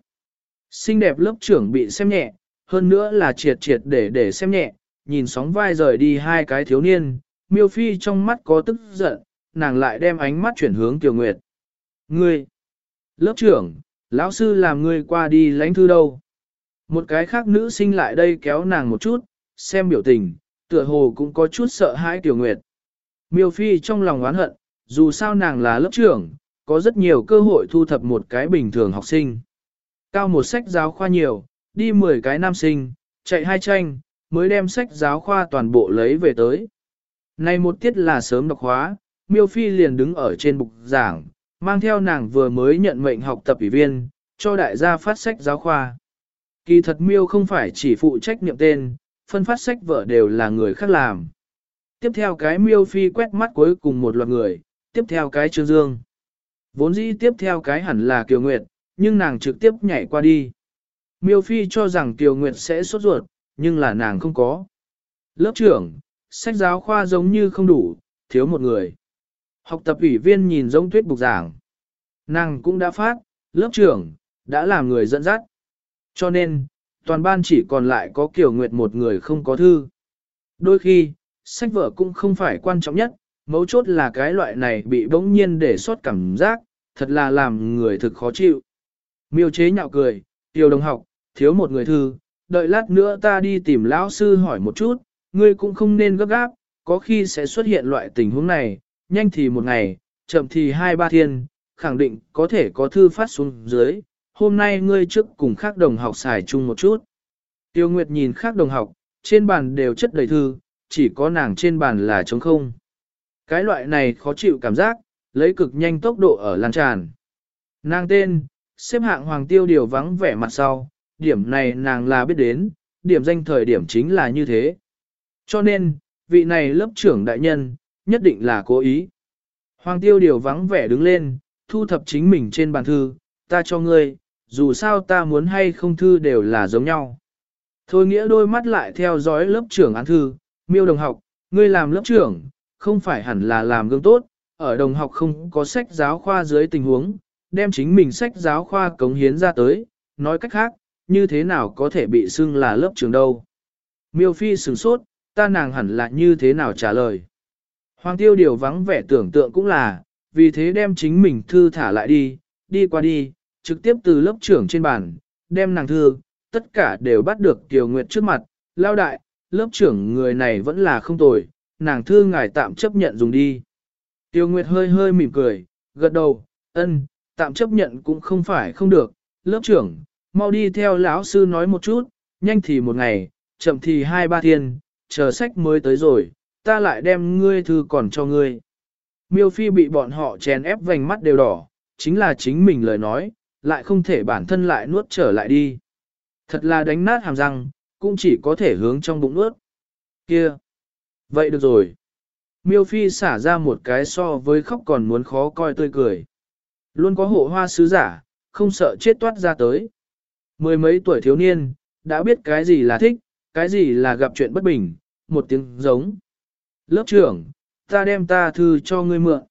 Xinh đẹp lớp trưởng bị xem nhẹ, hơn nữa là triệt triệt để để xem nhẹ, nhìn sóng vai rời đi hai cái thiếu niên, miêu phi trong mắt có tức giận, nàng lại đem ánh mắt chuyển hướng Tiêu Nguyệt. Ngươi! Lớp trưởng, lão sư làm ngươi qua đi lãnh thư đâu? Một cái khác nữ sinh lại đây kéo nàng một chút, xem biểu tình, tựa hồ cũng có chút sợ hãi Tiểu Nguyệt. Miêu Phi trong lòng oán hận, dù sao nàng là lớp trưởng, có rất nhiều cơ hội thu thập một cái bình thường học sinh. Cao một sách giáo khoa nhiều, đi 10 cái nam sinh, chạy hai tranh, mới đem sách giáo khoa toàn bộ lấy về tới. Này một tiết là sớm đọc hóa, Miêu Phi liền đứng ở trên bục giảng, mang theo nàng vừa mới nhận mệnh học tập ủy viên, cho đại gia phát sách giáo khoa. Kỳ thật Miêu không phải chỉ phụ trách nhiệm tên, phân phát sách vở đều là người khác làm. tiếp theo cái miêu phi quét mắt cuối cùng một loạt người, tiếp theo cái trương dương. Vốn dĩ tiếp theo cái hẳn là Kiều Nguyệt, nhưng nàng trực tiếp nhảy qua đi. Miêu Phi cho rằng Kiều Nguyệt sẽ sốt ruột, nhưng là nàng không có. Lớp trưởng, sách giáo khoa giống như không đủ, thiếu một người. Học tập ủy viên nhìn giống tuyết bục giảng. Nàng cũng đã phát, lớp trưởng, đã làm người dẫn dắt. Cho nên, toàn ban chỉ còn lại có Kiều Nguyệt một người không có thư. Đôi khi, sách vở cũng không phải quan trọng nhất, mấu chốt là cái loại này bị bỗng nhiên để sót cảm giác, thật là làm người thực khó chịu. Miêu chế nhạo cười, tiểu đồng học, thiếu một người thư, đợi lát nữa ta đi tìm lão sư hỏi một chút, ngươi cũng không nên gấp gáp, có khi sẽ xuất hiện loại tình huống này, nhanh thì một ngày, chậm thì hai ba thiên, khẳng định có thể có thư phát xuống dưới, hôm nay ngươi trước cùng khác đồng học xài chung một chút. Tiêu Nguyệt nhìn khác đồng học, trên bàn đều chất đầy thư, chỉ có nàng trên bàn là trống không. Cái loại này khó chịu cảm giác, lấy cực nhanh tốc độ ở lan tràn. Nàng tên, xếp hạng hoàng tiêu điều vắng vẻ mặt sau, điểm này nàng là biết đến, điểm danh thời điểm chính là như thế. Cho nên, vị này lớp trưởng đại nhân, nhất định là cố ý. Hoàng tiêu điều vắng vẻ đứng lên, thu thập chính mình trên bàn thư, ta cho ngươi, dù sao ta muốn hay không thư đều là giống nhau. Thôi nghĩa đôi mắt lại theo dõi lớp trưởng án thư, miêu đồng học, ngươi làm lớp trưởng, không phải hẳn là làm gương tốt, ở đồng học không có sách giáo khoa dưới tình huống, đem chính mình sách giáo khoa cống hiến ra tới, nói cách khác, như thế nào có thể bị xưng là lớp trưởng đâu. Miêu Phi sửng sốt, ta nàng hẳn là như thế nào trả lời. Hoàng tiêu điều vắng vẻ tưởng tượng cũng là, vì thế đem chính mình thư thả lại đi, đi qua đi, trực tiếp từ lớp trưởng trên bàn, đem nàng thư, tất cả đều bắt được Kiều Nguyệt trước mặt, lao đại, lớp trưởng người này vẫn là không tồi, nàng thư ngài tạm chấp nhận dùng đi. Tiêu Nguyệt hơi hơi mỉm cười, gật đầu, ân, tạm chấp nhận cũng không phải không được, lớp trưởng, mau đi theo lão sư nói một chút, nhanh thì một ngày, chậm thì hai ba thiên, chờ sách mới tới rồi, ta lại đem ngươi thư còn cho ngươi. Miêu Phi bị bọn họ chèn ép vành mắt đều đỏ, chính là chính mình lời nói, lại không thể bản thân lại nuốt trở lại đi. Thật là đánh nát hàm răng, cũng chỉ có thể hướng trong bụng nuốt. Kia! Vậy được rồi. Miêu Phi xả ra một cái so với khóc còn muốn khó coi tươi cười. Luôn có hộ hoa sứ giả, không sợ chết toát ra tới. Mười mấy tuổi thiếu niên, đã biết cái gì là thích, cái gì là gặp chuyện bất bình, một tiếng giống. Lớp trưởng, ta đem ta thư cho ngươi mượn.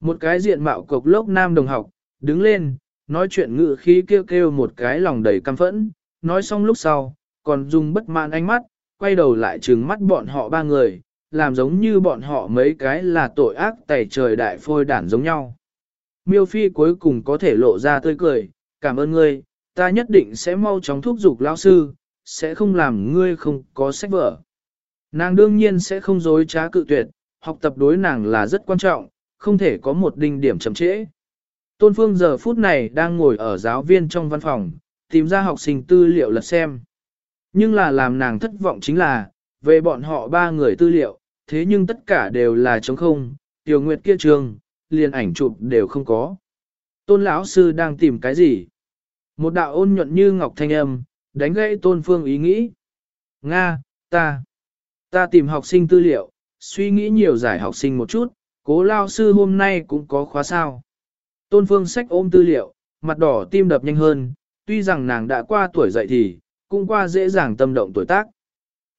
Một cái diện mạo cục lốc nam đồng học, đứng lên, nói chuyện ngự khí kêu kêu một cái lòng đầy căm phẫn, nói xong lúc sau, còn dùng bất mãn ánh mắt, quay đầu lại trừng mắt bọn họ ba người, làm giống như bọn họ mấy cái là tội ác tẩy trời đại phôi đản giống nhau. Miêu Phi cuối cùng có thể lộ ra tươi cười, cảm ơn ngươi, ta nhất định sẽ mau chóng thúc giục lão sư, sẽ không làm ngươi không có sách vở. Nàng đương nhiên sẽ không dối trá cự tuyệt, học tập đối nàng là rất quan trọng, không thể có một đinh điểm chậm trễ. Tôn Phương giờ phút này đang ngồi ở giáo viên trong văn phòng, tìm ra học sinh tư liệu lật xem. Nhưng là làm nàng thất vọng chính là, về bọn họ ba người tư liệu, thế nhưng tất cả đều là trống không, tiểu nguyệt kia trường, liền ảnh chụp đều không có. Tôn lão sư đang tìm cái gì? Một đạo ôn nhuận như ngọc thanh âm, đánh gãy tôn phương ý nghĩ. Nga, ta, ta tìm học sinh tư liệu, suy nghĩ nhiều giải học sinh một chút, cố lao sư hôm nay cũng có khóa sao. Tôn phương sách ôm tư liệu, mặt đỏ tim đập nhanh hơn, tuy rằng nàng đã qua tuổi dậy thì, cũng qua dễ dàng tâm động tuổi tác.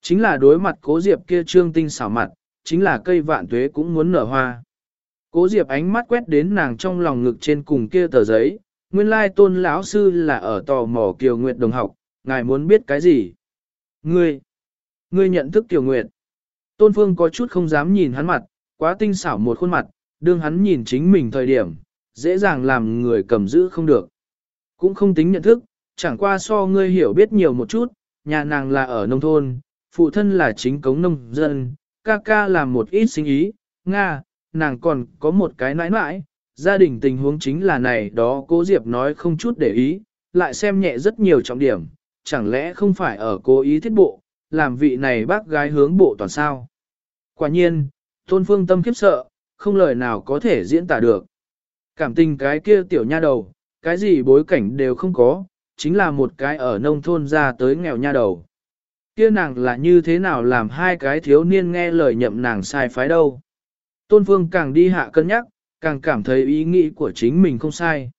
Chính là đối mặt cố diệp kia trương tinh xảo mặt, chính là cây vạn tuế cũng muốn nở hoa. Cố diệp ánh mắt quét đến nàng trong lòng ngực trên cùng kia tờ giấy, nguyên lai tôn lão sư là ở tò mò Kiều Nguyệt đồng học, ngài muốn biết cái gì? Ngươi, ngươi nhận thức Kiều Nguyệt. Tôn Phương có chút không dám nhìn hắn mặt, quá tinh xảo một khuôn mặt, đương hắn nhìn chính mình thời điểm, dễ dàng làm người cầm giữ không được. Cũng không tính nhận thức, chẳng qua so ngươi hiểu biết nhiều một chút, nhà nàng là ở nông thôn, phụ thân là chính cống nông dân, ca ca làm một ít sinh ý, Nga, nàng còn có một cái nãi nãi, gia đình tình huống chính là này đó cố Diệp nói không chút để ý, lại xem nhẹ rất nhiều trọng điểm, chẳng lẽ không phải ở cố ý thiết bộ, làm vị này bác gái hướng bộ toàn sao. Quả nhiên, tôn phương tâm khiếp sợ, không lời nào có thể diễn tả được. Cảm tình cái kia tiểu nha đầu, cái gì bối cảnh đều không có, chính là một cái ở nông thôn ra tới nghèo nha đầu. kia nàng là như thế nào làm hai cái thiếu niên nghe lời nhậm nàng sai phái đâu. Tôn Phương càng đi hạ cân nhắc, càng cảm thấy ý nghĩ của chính mình không sai.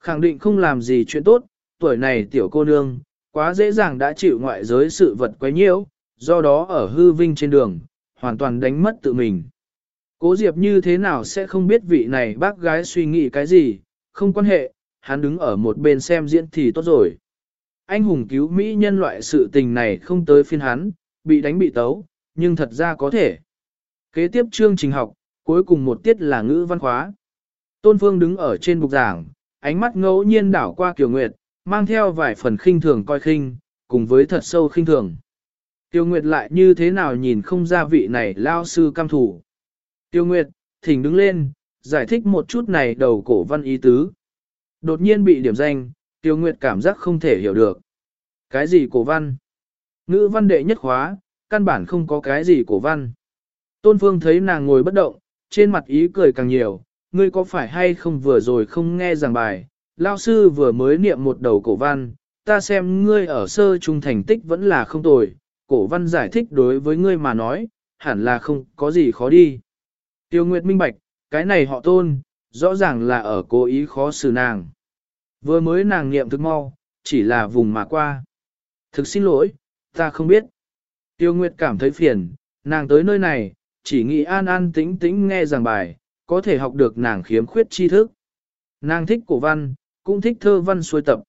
Khẳng định không làm gì chuyện tốt, tuổi này tiểu cô nương, quá dễ dàng đã chịu ngoại giới sự vật quấy nhiễu, do đó ở hư vinh trên đường, hoàn toàn đánh mất tự mình. Cố Diệp như thế nào sẽ không biết vị này bác gái suy nghĩ cái gì, không quan hệ, hắn đứng ở một bên xem diễn thì tốt rồi. Anh hùng cứu Mỹ nhân loại sự tình này không tới phiên hắn, bị đánh bị tấu, nhưng thật ra có thể. Kế tiếp chương trình học, cuối cùng một tiết là ngữ văn khóa. Tôn Phương đứng ở trên bục giảng, ánh mắt ngẫu nhiên đảo qua Kiều Nguyệt, mang theo vài phần khinh thường coi khinh, cùng với thật sâu khinh thường. Tiêu Nguyệt lại như thế nào nhìn không ra vị này lao sư cam thủ. Tiêu Nguyệt, thỉnh đứng lên, giải thích một chút này đầu cổ văn ý tứ. Đột nhiên bị điểm danh, Tiêu Nguyệt cảm giác không thể hiểu được. Cái gì cổ văn? Ngữ văn đệ nhất khóa, căn bản không có cái gì cổ văn. Tôn Phương thấy nàng ngồi bất động, trên mặt ý cười càng nhiều, ngươi có phải hay không vừa rồi không nghe giảng bài, lao sư vừa mới niệm một đầu cổ văn, ta xem ngươi ở sơ trung thành tích vẫn là không tồi, cổ văn giải thích đối với ngươi mà nói, hẳn là không có gì khó đi. Tiêu Nguyệt minh bạch, cái này họ tôn, rõ ràng là ở cố ý khó xử nàng. Vừa mới nàng niệm thức mau, chỉ là vùng mà qua. Thực xin lỗi, ta không biết. Tiêu Nguyệt cảm thấy phiền, nàng tới nơi này, chỉ nghĩ an an tĩnh tĩnh nghe giảng bài, có thể học được nàng khiếm khuyết tri thức. Nàng thích cổ văn, cũng thích thơ văn xuôi tập.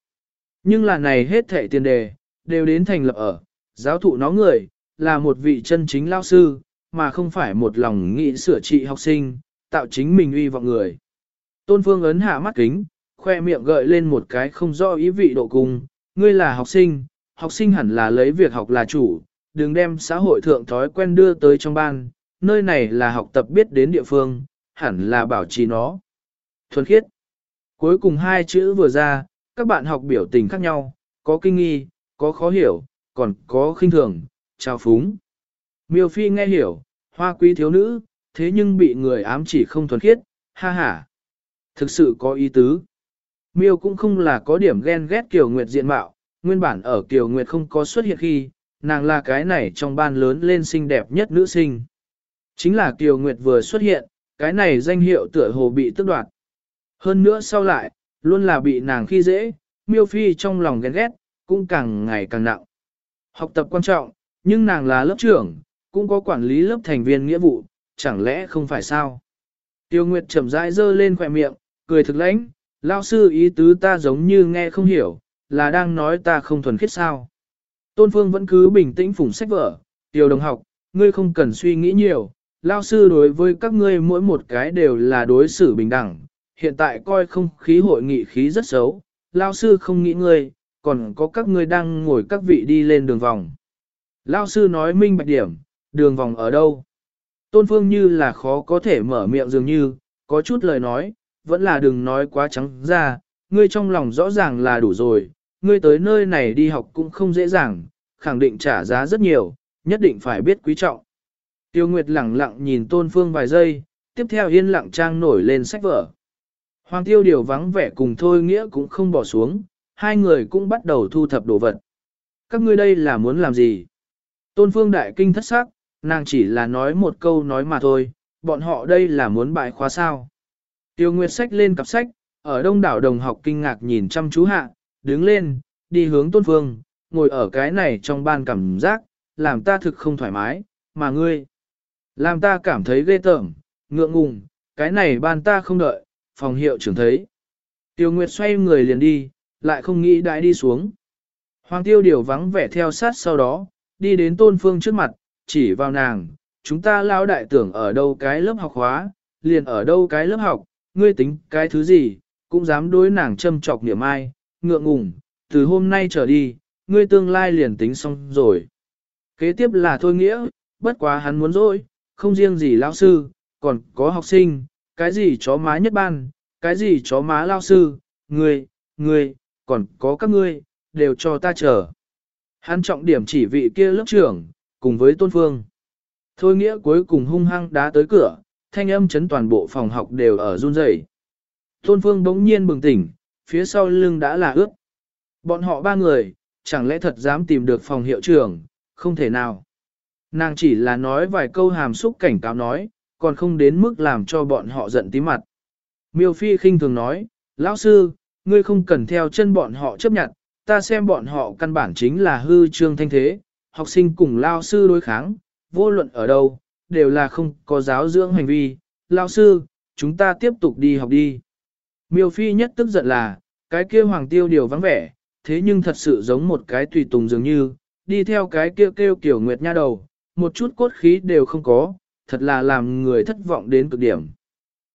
Nhưng là này hết thệ tiền đề, đều đến thành lập ở, giáo thụ nó người, là một vị chân chính lao sư, mà không phải một lòng nghĩ sửa trị học sinh, tạo chính mình uy vọng người. Tôn Phương ấn hạ mắt kính, khoe miệng gợi lên một cái không rõ ý vị độ cùng, ngươi là học sinh, học sinh hẳn là lấy việc học là chủ, đừng đem xã hội thượng thói quen đưa tới trong ban, nơi này là học tập biết đến địa phương, hẳn là bảo trì nó. Thuần khiết. Cuối cùng hai chữ vừa ra, các bạn học biểu tình khác nhau, có kinh nghi, có khó hiểu, còn có khinh thường, trao phúng. Miêu Phi nghe hiểu, hoa quý thiếu nữ, thế nhưng bị người ám chỉ không thuần khiết, ha ha. Thực sự có ý tứ. Miêu cũng không là có điểm ghen ghét Kiều Nguyệt diện mạo, nguyên bản ở Kiều Nguyệt không có xuất hiện khi, nàng là cái này trong ban lớn lên xinh đẹp nhất nữ sinh. Chính là Kiều Nguyệt vừa xuất hiện, cái này danh hiệu tựa hồ bị tức đoạt. Hơn nữa sau lại, luôn là bị nàng khi dễ, miêu phi trong lòng ghen ghét, cũng càng ngày càng nặng. Học tập quan trọng, nhưng nàng là lớp trưởng, cũng có quản lý lớp thành viên nghĩa vụ, chẳng lẽ không phải sao? Tiêu Nguyệt chậm rãi dơ lên khỏe miệng, cười thực lãnh, lao sư ý tứ ta giống như nghe không hiểu, là đang nói ta không thuần khiết sao. Tôn Phương vẫn cứ bình tĩnh phủng sách vở, Tiêu đồng học, ngươi không cần suy nghĩ nhiều, lao sư đối với các ngươi mỗi một cái đều là đối xử bình đẳng, hiện tại coi không khí hội nghị khí rất xấu, lao sư không nghĩ ngươi, còn có các ngươi đang ngồi các vị đi lên đường vòng. Lao sư nói minh bạch điểm, đường vòng ở đâu? Tôn Phương như là khó có thể mở miệng dường như, có chút lời nói, vẫn là đừng nói quá trắng ra, ngươi trong lòng rõ ràng là đủ rồi, ngươi tới nơi này đi học cũng không dễ dàng, khẳng định trả giá rất nhiều, nhất định phải biết quý trọng. Tiêu Nguyệt lặng lặng nhìn Tôn Phương vài giây, tiếp theo yên lặng trang nổi lên sách vở. Hoàng tiêu điều vắng vẻ cùng thôi nghĩa cũng không bỏ xuống, hai người cũng bắt đầu thu thập đồ vật. Các ngươi đây là muốn làm gì? Tôn Phương đại kinh thất sắc, nàng chỉ là nói một câu nói mà thôi, bọn họ đây là muốn bại khóa sao. Tiêu Nguyệt sách lên cặp sách, ở đông đảo đồng học kinh ngạc nhìn chăm chú hạ, đứng lên, đi hướng Tôn Phương, ngồi ở cái này trong ban cảm giác, làm ta thực không thoải mái, mà ngươi, làm ta cảm thấy ghê tởm, ngượng ngùng, cái này ban ta không đợi, phòng hiệu trưởng thấy. Tiêu Nguyệt xoay người liền đi, lại không nghĩ đãi đi xuống. Hoàng tiêu điều vắng vẻ theo sát sau đó, đi đến tôn phương trước mặt, chỉ vào nàng, chúng ta lao đại tưởng ở đâu cái lớp học hóa, liền ở đâu cái lớp học, ngươi tính cái thứ gì, cũng dám đối nàng châm trọc niệm ai, ngượng ngùng, từ hôm nay trở đi, ngươi tương lai liền tính xong rồi. Kế tiếp là thôi nghĩa, bất quá hắn muốn rồi, không riêng gì lao sư, còn có học sinh, cái gì chó má nhất ban, cái gì chó má lao sư, ngươi, ngươi, còn có các ngươi, đều cho ta chờ. Hắn trọng điểm chỉ vị kia lớp trưởng, cùng với tôn phương. Thôi nghĩa cuối cùng hung hăng đá tới cửa, thanh âm chấn toàn bộ phòng học đều ở run rẩy. Tôn phương bỗng nhiên bừng tỉnh, phía sau lưng đã là ướt. Bọn họ ba người, chẳng lẽ thật dám tìm được phòng hiệu trưởng, Không thể nào. Nàng chỉ là nói vài câu hàm xúc cảnh cáo nói, còn không đến mức làm cho bọn họ giận tí mặt. Miêu Phi khinh thường nói, lão sư, ngươi không cần theo chân bọn họ chấp nhận, ta xem bọn họ căn bản chính là hư trương thanh thế, học sinh cùng lao sư đối kháng, vô luận ở đâu, đều là không có giáo dưỡng hành vi. Lao sư, chúng ta tiếp tục đi học đi. Miêu Phi nhất tức giận là, cái kia hoàng tiêu điều vắng vẻ, thế nhưng thật sự giống một cái tùy tùng dường như, đi theo cái kia kêu, kêu kiểu nguyệt nha đầu, một chút cốt khí đều không có, thật là làm người thất vọng đến cực điểm.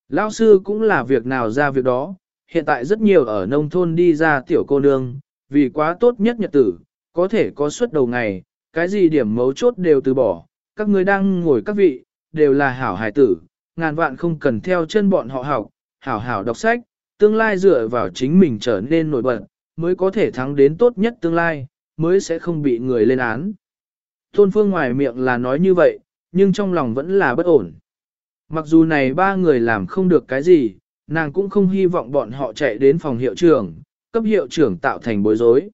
Lão sư cũng là việc nào ra việc đó, hiện tại rất nhiều ở nông thôn đi ra tiểu cô nương, vì quá tốt nhất nhật tử, có thể có suất đầu ngày, cái gì điểm mấu chốt đều từ bỏ, các người đang ngồi các vị, đều là hảo hải tử, ngàn vạn không cần theo chân bọn họ học, hảo hảo đọc sách, tương lai dựa vào chính mình trở nên nổi bật, mới có thể thắng đến tốt nhất tương lai, mới sẽ không bị người lên án. Tôn Phương ngoài miệng là nói như vậy, nhưng trong lòng vẫn là bất ổn. Mặc dù này ba người làm không được cái gì, nàng cũng không hy vọng bọn họ chạy đến phòng hiệu trưởng, cấp hiệu trưởng tạo thành bối rối.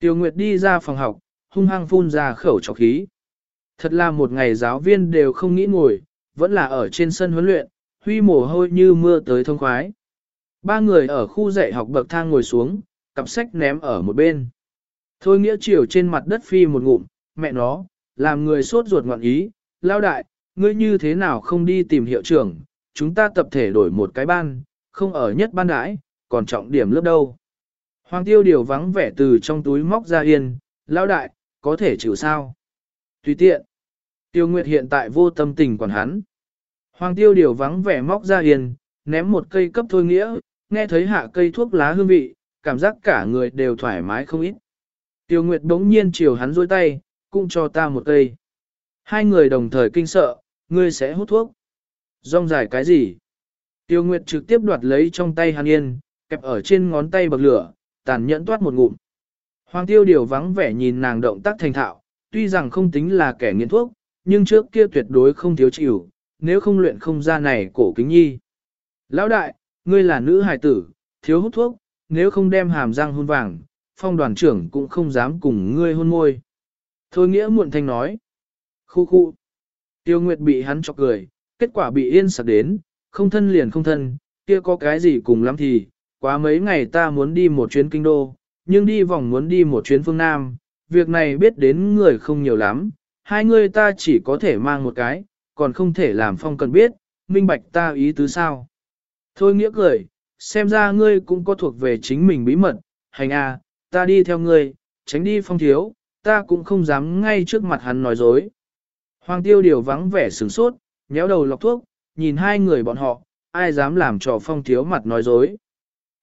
Tiêu Nguyệt đi ra phòng học, hung hăng phun ra khẩu trọc khí. Thật là một ngày giáo viên đều không nghĩ ngồi, vẫn là ở trên sân huấn luyện, huy mồ hôi như mưa tới thông khoái. Ba người ở khu dạy học bậc thang ngồi xuống, cặp sách ném ở một bên. Thôi nghĩa chiều trên mặt đất phi một ngụm, mẹ nó, làm người sốt ruột ngoạn ý, lao đại, ngươi như thế nào không đi tìm hiệu trưởng, chúng ta tập thể đổi một cái ban, không ở nhất ban đãi, còn trọng điểm lớp đâu. Hoàng tiêu điều vắng vẻ từ trong túi móc ra yên, lao đại, có thể chịu sao? Tùy tiện. Tiêu Nguyệt hiện tại vô tâm tình quản hắn. Hoàng tiêu điều vắng vẻ móc ra yên, ném một cây cấp thôi nghĩa, nghe thấy hạ cây thuốc lá hương vị, cảm giác cả người đều thoải mái không ít. Tiêu Nguyệt đống nhiên chiều hắn dôi tay, cũng cho ta một cây. Hai người đồng thời kinh sợ, ngươi sẽ hút thuốc. Rong dài cái gì? Tiêu Nguyệt trực tiếp đoạt lấy trong tay hắn yên, kẹp ở trên ngón tay bậc lửa, tàn nhẫn toát một ngụm. Hoàng tiêu điều vắng vẻ nhìn nàng động tác thành thạo, tuy rằng không tính là kẻ nghiện thuốc, nhưng trước kia tuyệt đối không thiếu chịu, nếu không luyện không ra này cổ kính nhi. Lão đại, ngươi là nữ hài tử, thiếu hút thuốc, nếu không đem hàm răng hôn vàng, phong đoàn trưởng cũng không dám cùng ngươi hôn môi. Thôi nghĩa muộn thanh nói. Khu khu. Tiêu Nguyệt bị hắn chọc cười, kết quả bị yên sạc đến, không thân liền không thân, kia có cái gì cùng lắm thì, quá mấy ngày ta muốn đi một chuyến kinh đô, nhưng đi vòng muốn đi một chuyến phương Nam, việc này biết đến người không nhiều lắm, hai người ta chỉ có thể mang một cái, còn không thể làm phong cần biết, minh bạch ta ý tứ sao. Thôi nghĩa cười, xem ra ngươi cũng có thuộc về chính mình bí mật, hành a, ta đi theo ngươi, tránh đi phong thiếu, ta cũng không dám ngay trước mặt hắn nói dối. Hoàng tiêu điều vắng vẻ sửng sốt, nhéo đầu lọc thuốc, nhìn hai người bọn họ, ai dám làm cho phong thiếu mặt nói dối.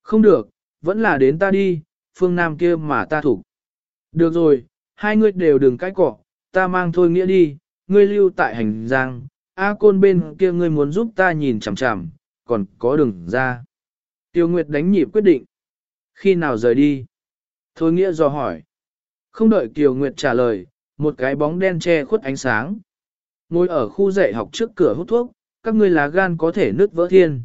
Không được, vẫn là đến ta đi, phương Nam kia mà ta thủ. Được rồi, hai ngươi đều đừng cãi cọ, ta mang thôi nghĩa đi, ngươi lưu tại hành giang, A côn bên kia ngươi muốn giúp ta nhìn chằm chằm, còn có đường ra. Tiêu Nguyệt đánh nhịp quyết định. Khi nào rời đi? Thôi nghĩa dò hỏi. Không đợi Kiều Nguyệt trả lời, một cái bóng đen che khuất ánh sáng. Ngồi ở khu dạy học trước cửa hút thuốc, các ngươi lá gan có thể nứt vỡ thiên.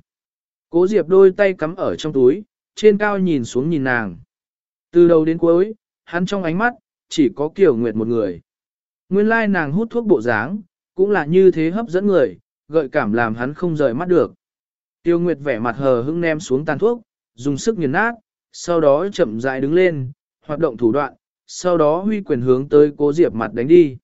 Cố Diệp đôi tay cắm ở trong túi, trên cao nhìn xuống nhìn nàng. Từ đầu đến cuối, hắn trong ánh mắt, chỉ có Kiều Nguyệt một người. Nguyên lai nàng hút thuốc bộ dáng, cũng là như thế hấp dẫn người, gợi cảm làm hắn không rời mắt được. Tiêu Nguyệt vẻ mặt hờ hững ném xuống tàn thuốc, dùng sức nghiền nát, sau đó chậm rãi đứng lên, hoạt động thủ đoạn, sau đó huy quyền hướng tới cố Diệp mặt đánh đi.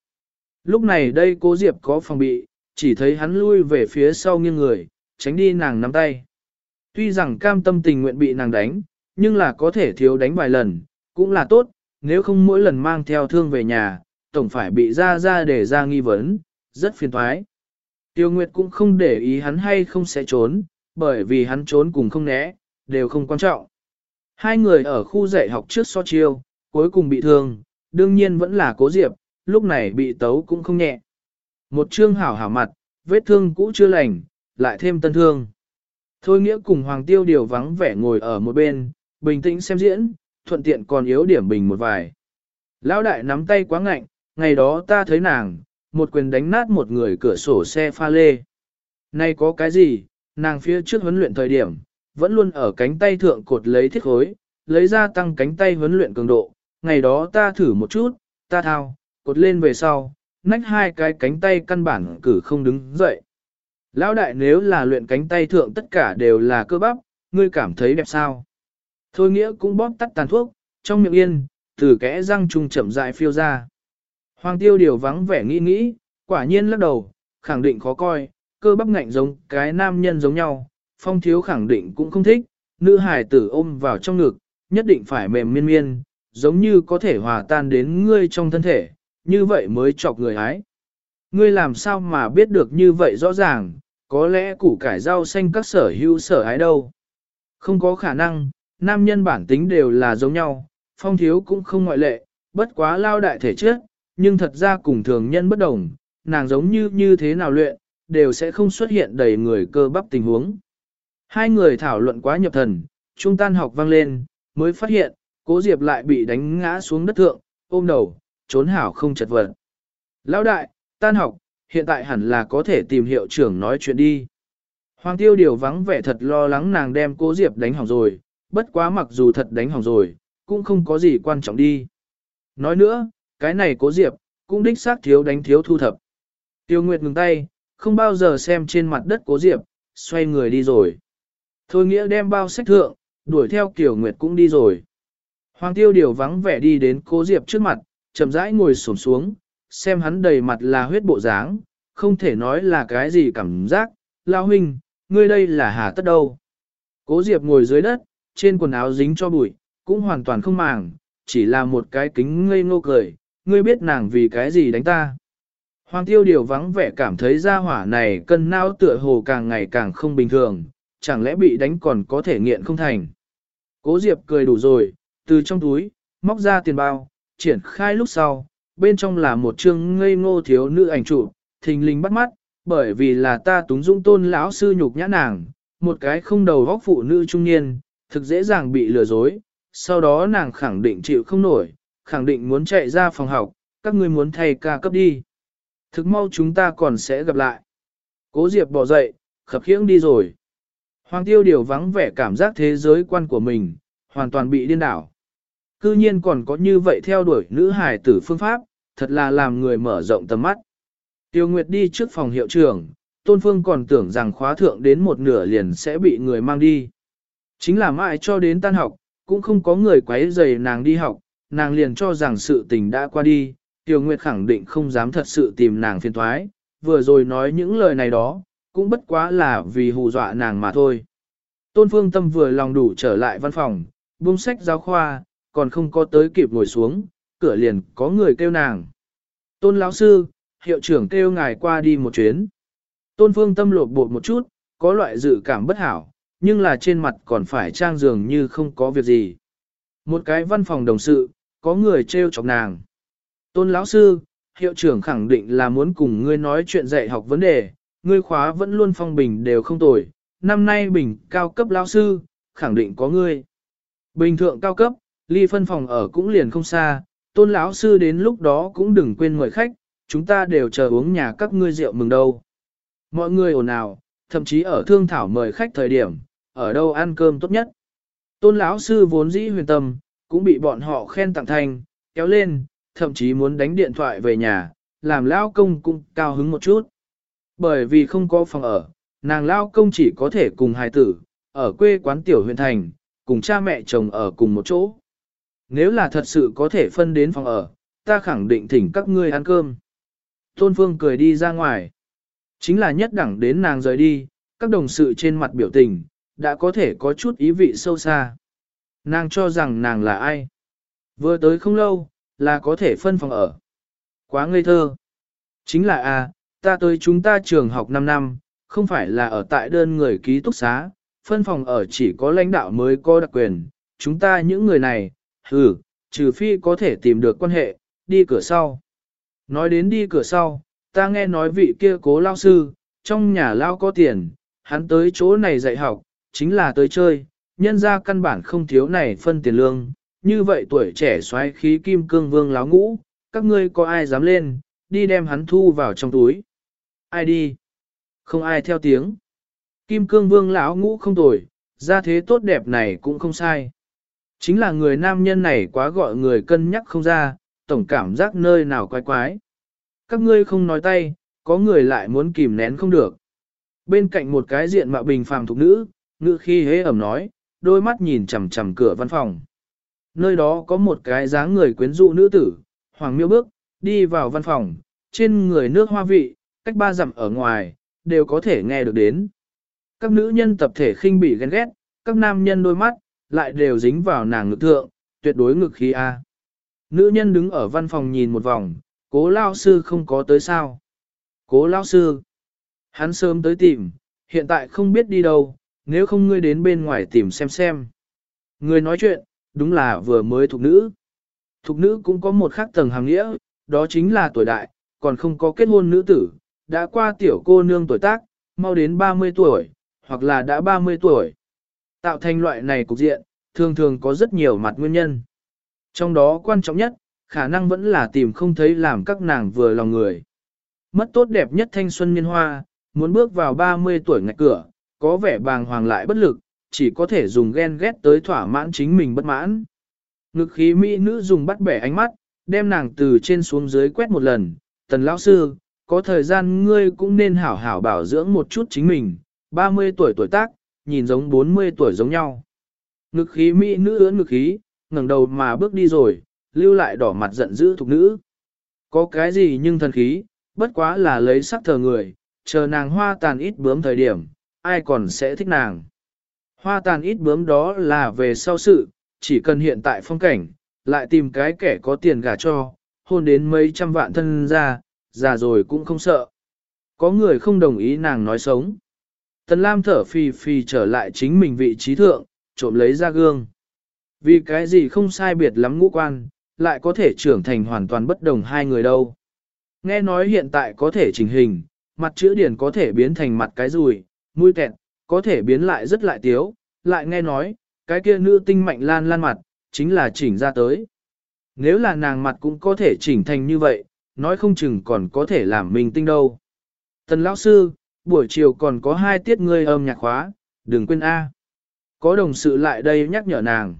Lúc này đây cố Diệp có phòng bị, chỉ thấy hắn lui về phía sau nghiêng người, tránh đi nàng nắm tay. Tuy rằng cam tâm tình nguyện bị nàng đánh, nhưng là có thể thiếu đánh vài lần, cũng là tốt, nếu không mỗi lần mang theo thương về nhà, tổng phải bị ra ra để ra nghi vấn, rất phiền toái. Tiêu Nguyệt cũng không để ý hắn hay không sẽ trốn, bởi vì hắn trốn cùng không né, đều không quan trọng. Hai người ở khu dạy học trước so chiêu, cuối cùng bị thương, đương nhiên vẫn là cố diệp, lúc này bị tấu cũng không nhẹ. Một chương hảo hảo mặt, vết thương cũ chưa lành, lại thêm tân thương. Thôi nghĩa cùng Hoàng Tiêu điều vắng vẻ ngồi ở một bên, bình tĩnh xem diễn, thuận tiện còn yếu điểm bình một vài. Lão đại nắm tay quá ngạnh, ngày đó ta thấy nàng, một quyền đánh nát một người cửa sổ xe pha lê. Nay có cái gì, nàng phía trước huấn luyện thời điểm, vẫn luôn ở cánh tay thượng cột lấy thiết khối, lấy ra tăng cánh tay huấn luyện cường độ, ngày đó ta thử một chút, ta thao, cột lên về sau, nách hai cái cánh tay căn bản cử không đứng dậy. Lão đại nếu là luyện cánh tay thượng tất cả đều là cơ bắp, ngươi cảm thấy đẹp sao? Thôi nghĩa cũng bóp tắt tàn thuốc, trong miệng yên, từ kẽ răng trùng chậm dại phiêu ra. Hoàng tiêu điều vắng vẻ nghĩ nghĩ, quả nhiên lắc đầu, khẳng định khó coi, cơ bắp ngạnh giống cái nam nhân giống nhau, phong thiếu khẳng định cũng không thích, nữ hài tử ôm vào trong ngực, nhất định phải mềm miên miên, giống như có thể hòa tan đến ngươi trong thân thể, như vậy mới chọc người ái. Ngươi làm sao mà biết được như vậy rõ ràng, có lẽ củ cải rau xanh các sở hữu sở ái đâu. Không có khả năng, nam nhân bản tính đều là giống nhau, phong thiếu cũng không ngoại lệ, bất quá lao đại thể trước, nhưng thật ra cùng thường nhân bất đồng, nàng giống như như thế nào luyện, đều sẽ không xuất hiện đầy người cơ bắp tình huống. Hai người thảo luận quá nhập thần, trung tan học vang lên, mới phát hiện, cố diệp lại bị đánh ngã xuống đất thượng, ôm đầu, trốn hảo không chật vật. Lão đại, tan học, hiện tại hẳn là có thể tìm hiệu trưởng nói chuyện đi. Hoàng tiêu điều vắng vẻ thật lo lắng nàng đem cố diệp đánh hỏng rồi, bất quá mặc dù thật đánh hỏng rồi, cũng không có gì quan trọng đi. Nói nữa, cái này cố diệp, cũng đích xác thiếu đánh thiếu thu thập. Tiêu Nguyệt ngừng tay, không bao giờ xem trên mặt đất cố diệp, xoay người đi rồi. Thôi nghĩa đem bao sách thượng, đuổi theo Kiều Nguyệt cũng đi rồi. Hoàng tiêu điều vắng vẻ đi đến cố diệp trước mặt, chậm rãi ngồi xổm xuống, xem hắn đầy mặt là huyết bộ dáng, không thể nói là cái gì cảm giác, lao huynh, ngươi đây là hà tất đâu. Cố diệp ngồi dưới đất, trên quần áo dính cho bụi, cũng hoàn toàn không màng, chỉ là một cái kính ngây ngô cười, ngươi biết nàng vì cái gì đánh ta. Hoàng tiêu điều vắng vẻ cảm thấy ra hỏa này cân não tựa hồ càng ngày càng không bình thường, chẳng lẽ bị đánh còn có thể nghiện không thành. Cố Diệp cười đủ rồi, từ trong túi, móc ra tiền bao, triển khai lúc sau, bên trong là một chương ngây ngô thiếu nữ ảnh trụ, thình lình bắt mắt, bởi vì là ta túng dung tôn lão sư nhục nhã nàng, một cái không đầu góc phụ nữ trung niên, thực dễ dàng bị lừa dối, sau đó nàng khẳng định chịu không nổi, khẳng định muốn chạy ra phòng học, các ngươi muốn thay ca cấp đi. Thực mau chúng ta còn sẽ gặp lại. Cố Diệp bỏ dậy, khập khiễng đi rồi. Hoàng tiêu điều vắng vẻ cảm giác thế giới quan của mình, hoàn toàn bị điên đảo. Cư nhiên còn có như vậy theo đuổi nữ hài tử phương pháp, thật là làm người mở rộng tầm mắt. Tiêu Nguyệt đi trước phòng hiệu trưởng, Tôn Phương còn tưởng rằng khóa thượng đến một nửa liền sẽ bị người mang đi. Chính là mãi cho đến tan học, cũng không có người quấy rầy nàng đi học, nàng liền cho rằng sự tình đã qua đi, tiểu Nguyệt khẳng định không dám thật sự tìm nàng phiền thoái, vừa rồi nói những lời này đó, cũng bất quá là vì hù dọa nàng mà thôi. Tôn Phương Tâm vừa lòng đủ trở lại văn phòng, buông sách giáo khoa, còn không có tới kịp ngồi xuống, cửa liền có người kêu nàng. Tôn lão sư, hiệu trưởng kêu ngài qua đi một chuyến. Tôn Phương Tâm lột bột một chút, có loại dự cảm bất hảo, nhưng là trên mặt còn phải trang dường như không có việc gì. Một cái văn phòng đồng sự, có người trêu chọc nàng. Tôn lão sư, hiệu trưởng khẳng định là muốn cùng ngươi nói chuyện dạy học vấn đề, ngươi khóa vẫn luôn phong bình đều không tồi, năm nay bình cao cấp lão sư, khẳng định có ngươi. Bình thượng cao cấp, ly phân phòng ở cũng liền không xa, tôn lão sư đến lúc đó cũng đừng quên mời khách, chúng ta đều chờ uống nhà các ngươi rượu mừng đâu. Mọi người ồn ào, thậm chí ở thương thảo mời khách thời điểm, ở đâu ăn cơm tốt nhất. Tôn lão sư vốn dĩ huyền tâm, cũng bị bọn họ khen tặng thành, kéo lên, thậm chí muốn đánh điện thoại về nhà, làm lão công cũng cao hứng một chút. Bởi vì không có phòng ở, nàng lão công chỉ có thể cùng hài tử, ở quê quán tiểu huyện thành, cùng cha mẹ chồng ở cùng một chỗ. Nếu là thật sự có thể phân đến phòng ở, ta khẳng định thỉnh các ngươi ăn cơm. Tôn Phương cười đi ra ngoài. Chính là nhất đẳng đến nàng rời đi, các đồng sự trên mặt biểu tình, đã có thể có chút ý vị sâu xa. Nàng cho rằng nàng là ai? Vừa tới không lâu, là có thể phân phòng ở. Quá ngây thơ. Chính là a, à, ta tới chúng ta trường học 5 năm, không phải là ở tại đơn người ký túc xá, phân phòng ở chỉ có lãnh đạo mới có đặc quyền. Chúng ta những người này, hừ, trừ phi có thể tìm được quan hệ, đi cửa sau. Nói đến đi cửa sau, ta nghe nói vị kia cố lao sư, trong nhà lao có tiền, hắn tới chỗ này dạy học, chính là tới chơi, nhân ra căn bản không thiếu này phân tiền lương, như vậy tuổi trẻ xoáy khí kim cương vương láo ngũ, các ngươi có ai dám lên, đi đem hắn thu vào trong túi. Ai đi? Không ai theo tiếng. Kim cương vương lão ngũ không tồi, ra thế tốt đẹp này cũng không sai. Chính là người nam nhân này quá gọi người cân nhắc không ra, tổng cảm giác nơi nào quái quái. Các ngươi không nói tay, có người lại muốn kìm nén không được. Bên cạnh một cái diện mạo bình phàm thục nữ, ngự khi hế ẩm nói, đôi mắt nhìn chằm chằm cửa văn phòng. Nơi đó có một cái dáng người quyến rũ nữ tử, hoàng miêu bước, đi vào văn phòng, trên người nước hoa vị, cách ba dặm ở ngoài, đều có thể nghe được đến. Các nữ nhân tập thể khinh bỉ ghen ghét, các nam nhân đôi mắt, lại đều dính vào nàng ngực thượng, tuyệt đối ngực khí A. Nữ nhân đứng ở văn phòng nhìn một vòng, cố lao sư không có tới sao. Cố lao sư, hắn sớm tới tìm, hiện tại không biết đi đâu, nếu không ngươi đến bên ngoài tìm xem xem. Người nói chuyện, đúng là vừa mới thuộc nữ. Thục nữ cũng có một khác tầng hàng nghĩa, đó chính là tuổi đại, còn không có kết hôn nữ tử, đã qua tiểu cô nương tuổi tác, mau đến 30 tuổi, hoặc là đã 30 tuổi. Tạo thành loại này cục diện, thường thường có rất nhiều mặt nguyên nhân. Trong đó quan trọng nhất, khả năng vẫn là tìm không thấy làm các nàng vừa lòng người. Mất tốt đẹp nhất thanh xuân niên hoa, muốn bước vào 30 tuổi ngạch cửa, có vẻ bàng hoàng lại bất lực, chỉ có thể dùng ghen ghét tới thỏa mãn chính mình bất mãn. Ngực khí mỹ nữ dùng bắt bẻ ánh mắt, đem nàng từ trên xuống dưới quét một lần. Tần lão sư, có thời gian ngươi cũng nên hảo hảo bảo dưỡng một chút chính mình, 30 tuổi tuổi tác, nhìn giống 40 tuổi giống nhau. Ngực khí mỹ nữ ướn ngực khí, ngẩng đầu mà bước đi rồi, lưu lại đỏ mặt giận dữ thục nữ. Có cái gì nhưng thần khí, bất quá là lấy sắc thờ người, chờ nàng hoa tàn ít bướm thời điểm, ai còn sẽ thích nàng. Hoa tàn ít bướm đó là về sau sự, chỉ cần hiện tại phong cảnh, lại tìm cái kẻ có tiền gả cho, hôn đến mấy trăm vạn thân ra, già rồi cũng không sợ. Có người không đồng ý nàng nói sống. Tần Lam thở phì phì trở lại chính mình vị trí thượng, trộm lấy ra gương. Vì cái gì không sai biệt lắm ngũ quan, lại có thể trưởng thành hoàn toàn bất đồng hai người đâu. Nghe nói hiện tại có thể chỉnh hình, mặt chữ điển có thể biến thành mặt cái rùi, mũi kẹt, có thể biến lại rất lại tiếu, lại nghe nói, cái kia nữ tinh mạnh lan lan mặt, chính là chỉnh ra tới. Nếu là nàng mặt cũng có thể chỉnh thành như vậy, nói không chừng còn có thể làm mình tinh đâu. Tần lão sư, buổi chiều còn có hai tiết ngươi âm nhạc khóa, đừng quên A. Có đồng sự lại đây nhắc nhở nàng.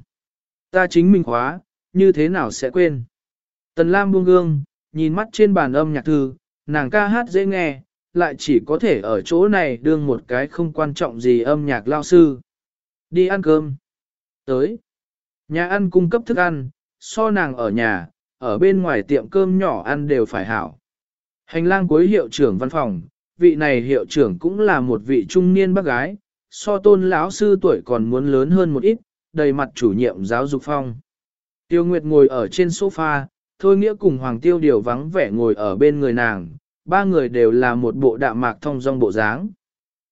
Ta chính mình khóa, như thế nào sẽ quên. Tần Lam buông gương, nhìn mắt trên bàn âm nhạc thư, nàng ca hát dễ nghe, lại chỉ có thể ở chỗ này đương một cái không quan trọng gì âm nhạc lao sư. Đi ăn cơm. Tới. Nhà ăn cung cấp thức ăn, so nàng ở nhà, ở bên ngoài tiệm cơm nhỏ ăn đều phải hảo. Hành lang cuối hiệu trưởng văn phòng, vị này hiệu trưởng cũng là một vị trung niên bác gái, so tôn lão sư tuổi còn muốn lớn hơn một ít, đầy mặt chủ nhiệm giáo dục phong. Tiêu Nguyệt ngồi ở trên sofa, Thôi Nghĩa cùng Hoàng Tiêu Điều vắng vẻ ngồi ở bên người nàng, ba người đều là một bộ đạm mạc thông dong bộ dáng.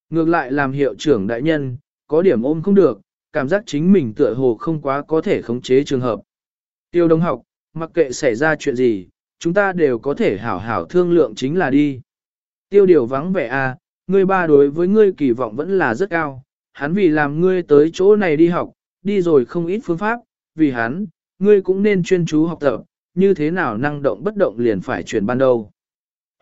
Ngược lại làm hiệu trưởng đại nhân, có điểm ôm không được, cảm giác chính mình tựa hồ không quá có thể khống chế trường hợp. Tiêu đồng học, mặc kệ xảy ra chuyện gì, chúng ta đều có thể hảo hảo thương lượng chính là đi. Tiêu điều vắng vẻ à, ngươi ba đối với ngươi kỳ vọng vẫn là rất cao, hắn vì làm ngươi tới chỗ này đi học, đi rồi không ít phương pháp, vì hắn, ngươi cũng nên chuyên chú học tập, như thế nào năng động bất động liền phải chuyển ban đầu.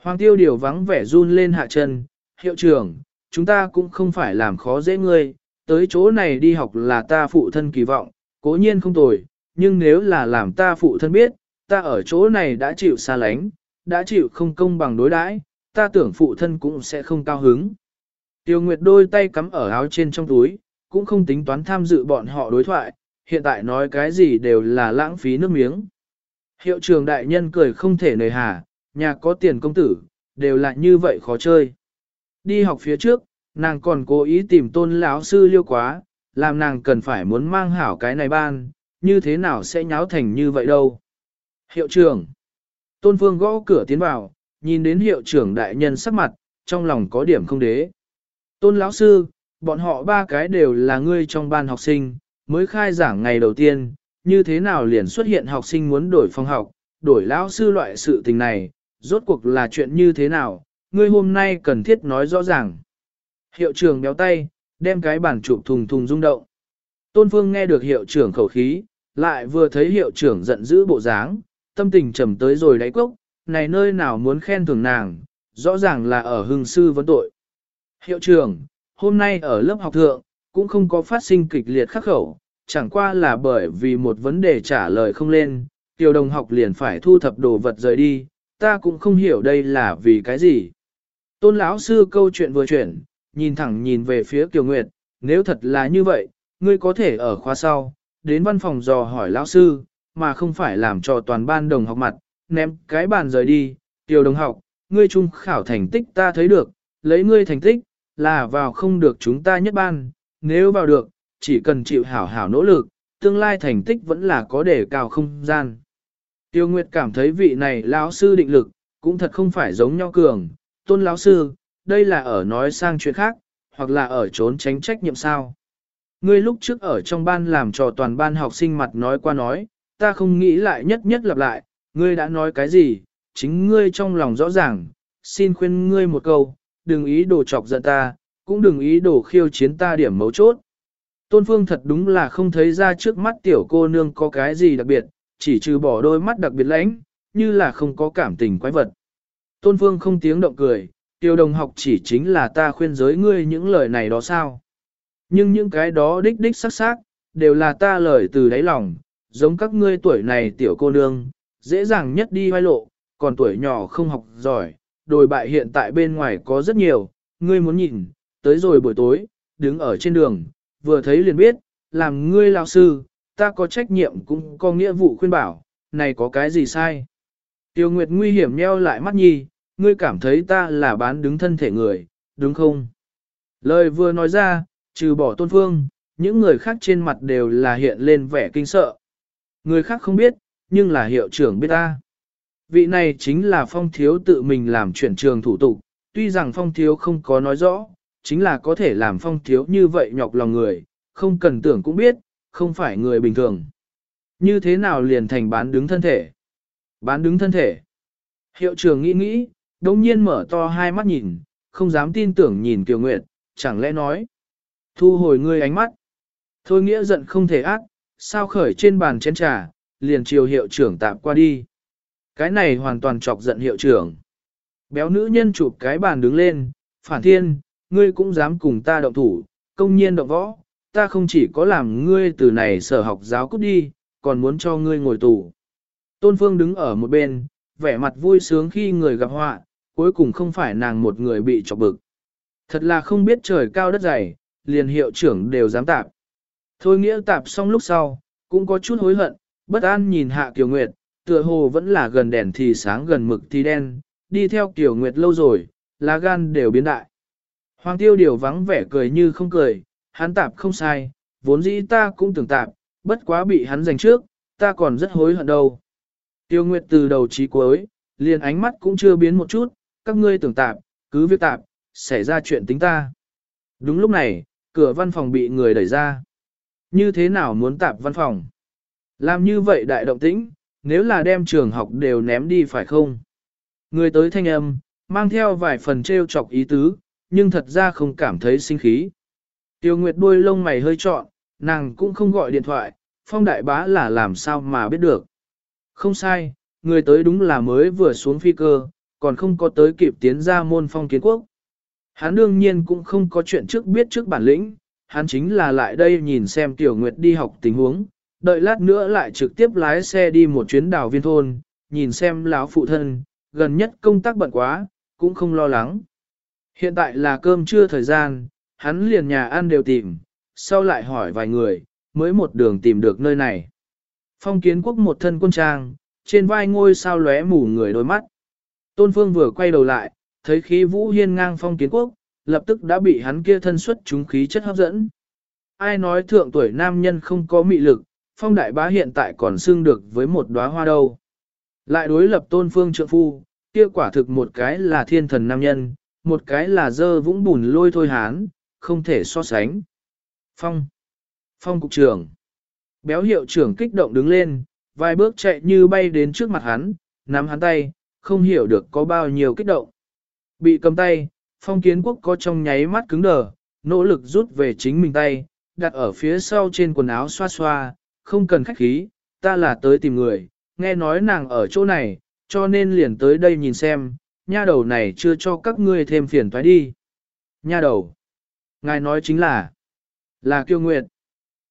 Hoàng tiêu điều vắng vẻ run lên hạ chân, hiệu trưởng, chúng ta cũng không phải làm khó dễ ngươi, tới chỗ này đi học là ta phụ thân kỳ vọng, cố nhiên không tồi, nhưng nếu là làm ta phụ thân biết, ta ở chỗ này đã chịu xa lánh, đã chịu không công bằng đối đãi, ta tưởng phụ thân cũng sẽ không cao hứng. Tiêu Nguyệt đôi tay cắm ở áo trên trong túi, cũng không tính toán tham dự bọn họ đối thoại, hiện tại nói cái gì đều là lãng phí nước miếng. Hiệu trường đại nhân cười không thể nời hà, nhà có tiền công tử, đều là như vậy khó chơi. Đi học phía trước, nàng còn cố ý tìm tôn lão sư liêu quá, làm nàng cần phải muốn mang hảo cái này ban, như thế nào sẽ nháo thành như vậy đâu. Hiệu trưởng. Tôn Phương gõ cửa tiến vào, nhìn đến hiệu trưởng đại nhân sắc mặt, trong lòng có điểm không đế. Tôn lão sư, bọn họ ba cái đều là ngươi trong ban học sinh, mới khai giảng ngày đầu tiên, như thế nào liền xuất hiện học sinh muốn đổi phòng học, đổi lão sư loại sự tình này, rốt cuộc là chuyện như thế nào, ngươi hôm nay cần thiết nói rõ ràng. Hiệu trưởng béo tay, đem cái bản chụp thùng thùng rung động. Tôn Phương nghe được hiệu trưởng khẩu khí, lại vừa thấy hiệu trưởng giận dữ bộ dáng, tâm tình trầm tới rồi đáy cốc, này nơi nào muốn khen thưởng nàng, rõ ràng là ở hưng sư vấn tội. Hiệu trưởng, hôm nay ở lớp học thượng, cũng không có phát sinh kịch liệt khắc khẩu, chẳng qua là bởi vì một vấn đề trả lời không lên, tiểu đồng học liền phải thu thập đồ vật rời đi, ta cũng không hiểu đây là vì cái gì. Tôn lão sư câu chuyện vừa chuyển, nhìn thẳng nhìn về phía Kiều Nguyệt, nếu thật là như vậy, ngươi có thể ở khóa sau, đến văn phòng dò hỏi lão sư, mà không phải làm cho toàn ban đồng học mặt, ném cái bàn rời đi, kiều đồng học, ngươi trung khảo thành tích ta thấy được, lấy ngươi thành tích, là vào không được chúng ta nhất ban, nếu vào được, chỉ cần chịu hảo hảo nỗ lực, tương lai thành tích vẫn là có đề cao không gian. Tiêu Nguyệt cảm thấy vị này lão sư định lực, cũng thật không phải giống nhau cường, tôn lão sư, đây là ở nói sang chuyện khác, hoặc là ở trốn tránh trách nhiệm sao. Ngươi lúc trước ở trong ban làm trò toàn ban học sinh mặt nói qua nói, ta không nghĩ lại nhất nhất lặp lại, ngươi đã nói cái gì, chính ngươi trong lòng rõ ràng, xin khuyên ngươi một câu, đừng ý đồ chọc giận ta, cũng đừng ý đồ khiêu chiến ta điểm mấu chốt. Tôn Phương thật đúng là không thấy ra trước mắt tiểu cô nương có cái gì đặc biệt, chỉ trừ bỏ đôi mắt đặc biệt lãnh, như là không có cảm tình quái vật. Tôn Phương không tiếng động cười, tiêu đồng học chỉ chính là ta khuyên giới ngươi những lời này đó sao. Nhưng những cái đó đích đích sắc sắc, đều là ta lời từ đáy lòng, giống các ngươi tuổi này tiểu cô nương, dễ dàng nhất đi hoai lộ, còn tuổi nhỏ không học giỏi, đồi bại hiện tại bên ngoài có rất nhiều, ngươi muốn nhìn, tới rồi buổi tối, đứng ở trên đường, vừa thấy liền biết, làm ngươi lao sư, ta có trách nhiệm cũng có nghĩa vụ khuyên bảo, này có cái gì sai. Tiêu Nguyệt nguy hiểm nheo lại mắt nhi, ngươi cảm thấy ta là bán đứng thân thể người, đúng không? Lời vừa nói ra, trừ bỏ tôn phương, những người khác trên mặt đều là hiện lên vẻ kinh sợ. Người khác không biết, nhưng là hiệu trưởng biết ta. Vị này chính là phong thiếu tự mình làm chuyển trường thủ tục, tuy rằng phong thiếu không có nói rõ, chính là có thể làm phong thiếu như vậy nhọc lòng người, không cần tưởng cũng biết, không phải người bình thường. Như thế nào liền thành bán đứng thân thể? Bán đứng thân thể. Hiệu trưởng nghĩ nghĩ, đồng nhiên mở to hai mắt nhìn, không dám tin tưởng nhìn Kiều Nguyệt, chẳng lẽ nói. Thu hồi ngươi ánh mắt. Thôi nghĩa giận không thể ác, sao khởi trên bàn chén trà, liền chiều hiệu trưởng tạm qua đi. Cái này hoàn toàn chọc giận hiệu trưởng. Béo nữ nhân chụp cái bàn đứng lên, phản thiên, ngươi cũng dám cùng ta động thủ, công nhiên động võ, ta không chỉ có làm ngươi từ này sở học giáo cút đi, còn muốn cho ngươi ngồi tù. Tôn Phương đứng ở một bên, vẻ mặt vui sướng khi người gặp họa, cuối cùng không phải nàng một người bị chọc bực. Thật là không biết trời cao đất dày, liền hiệu trưởng đều dám tạp. Thôi nghĩa tạp xong lúc sau, cũng có chút hối hận, bất an nhìn hạ Kiều Nguyệt, tựa hồ vẫn là gần đèn thì sáng gần mực thì đen, đi theo Kiều Nguyệt lâu rồi, lá gan đều biến đại. Hoàng tiêu điều vắng vẻ cười như không cười, hắn tạp không sai, vốn dĩ ta cũng tưởng tạp, bất quá bị hắn giành trước, ta còn rất hối hận đâu. Tiêu Nguyệt từ đầu chí cuối, liền ánh mắt cũng chưa biến một chút, các ngươi tưởng tạp, cứ việc tạp, xảy ra chuyện tính ta. Đúng lúc này, cửa văn phòng bị người đẩy ra. Như thế nào muốn tạp văn phòng? Làm như vậy đại động tĩnh, nếu là đem trường học đều ném đi phải không? Người tới thanh âm, mang theo vài phần trêu chọc ý tứ, nhưng thật ra không cảm thấy sinh khí. Tiêu Nguyệt đuôi lông mày hơi trọn, nàng cũng không gọi điện thoại, phong đại bá là làm sao mà biết được. Không sai, người tới đúng là mới vừa xuống phi cơ, còn không có tới kịp tiến ra môn phong kiến quốc. Hắn đương nhiên cũng không có chuyện trước biết trước bản lĩnh, hắn chính là lại đây nhìn xem Tiểu Nguyệt đi học tình huống, đợi lát nữa lại trực tiếp lái xe đi một chuyến đảo viên thôn, nhìn xem lão phụ thân, gần nhất công tác bận quá, cũng không lo lắng. Hiện tại là cơm trưa thời gian, hắn liền nhà ăn đều tìm, sau lại hỏi vài người, mới một đường tìm được nơi này. Phong kiến quốc một thân quân trang, trên vai ngôi sao lóe mù người đôi mắt. Tôn Phương vừa quay đầu lại, thấy khí vũ hiên ngang phong kiến quốc, lập tức đã bị hắn kia thân xuất chúng khí chất hấp dẫn. Ai nói thượng tuổi nam nhân không có mị lực, phong đại bá hiện tại còn xưng được với một đóa hoa đâu. Lại đối lập tôn phương trượng phu, kia quả thực một cái là thiên thần nam nhân, một cái là dơ vũng bùn lôi thôi hán, không thể so sánh. Phong. Phong cục trưởng. Béo hiệu trưởng kích động đứng lên, vài bước chạy như bay đến trước mặt hắn, nắm hắn tay, không hiểu được có bao nhiêu kích động. Bị cầm tay, phong kiến quốc có trong nháy mắt cứng đờ, nỗ lực rút về chính mình tay, đặt ở phía sau trên quần áo xoa xoa, không cần khách khí, ta là tới tìm người, nghe nói nàng ở chỗ này, cho nên liền tới đây nhìn xem, nha đầu này chưa cho các ngươi thêm phiền toái đi. Nha đầu. Ngài nói chính là, là kiêu nguyệt.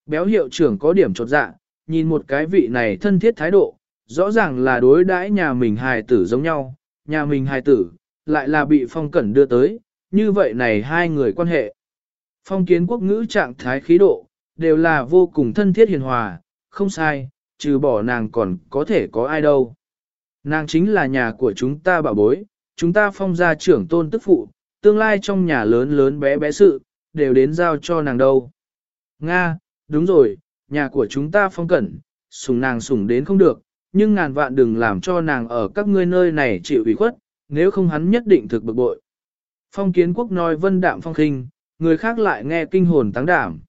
Béo hiệu trưởng có điểm trột dạ, nhìn một cái vị này thân thiết thái độ, Rõ ràng là đối đãi nhà mình hài tử giống nhau, nhà mình hài tử, lại là bị phong cẩn đưa tới, như vậy này hai người quan hệ. Phong kiến quốc ngữ trạng thái khí độ, đều là vô cùng thân thiết hiền hòa, không sai, trừ bỏ nàng còn có thể có ai đâu. Nàng chính là nhà của chúng ta bảo bối, chúng ta phong gia trưởng tôn tức phụ, tương lai trong nhà lớn lớn bé bé sự, đều đến giao cho nàng đâu. Nga, đúng rồi, nhà của chúng ta phong cẩn, sủng nàng sủng đến không được, nhưng ngàn vạn đừng làm cho nàng ở các ngươi nơi này chịu ủy khuất, nếu không hắn nhất định thực bực bội. Phong kiến quốc nói vân đạm phong khinh, người khác lại nghe kinh hồn táng đảm.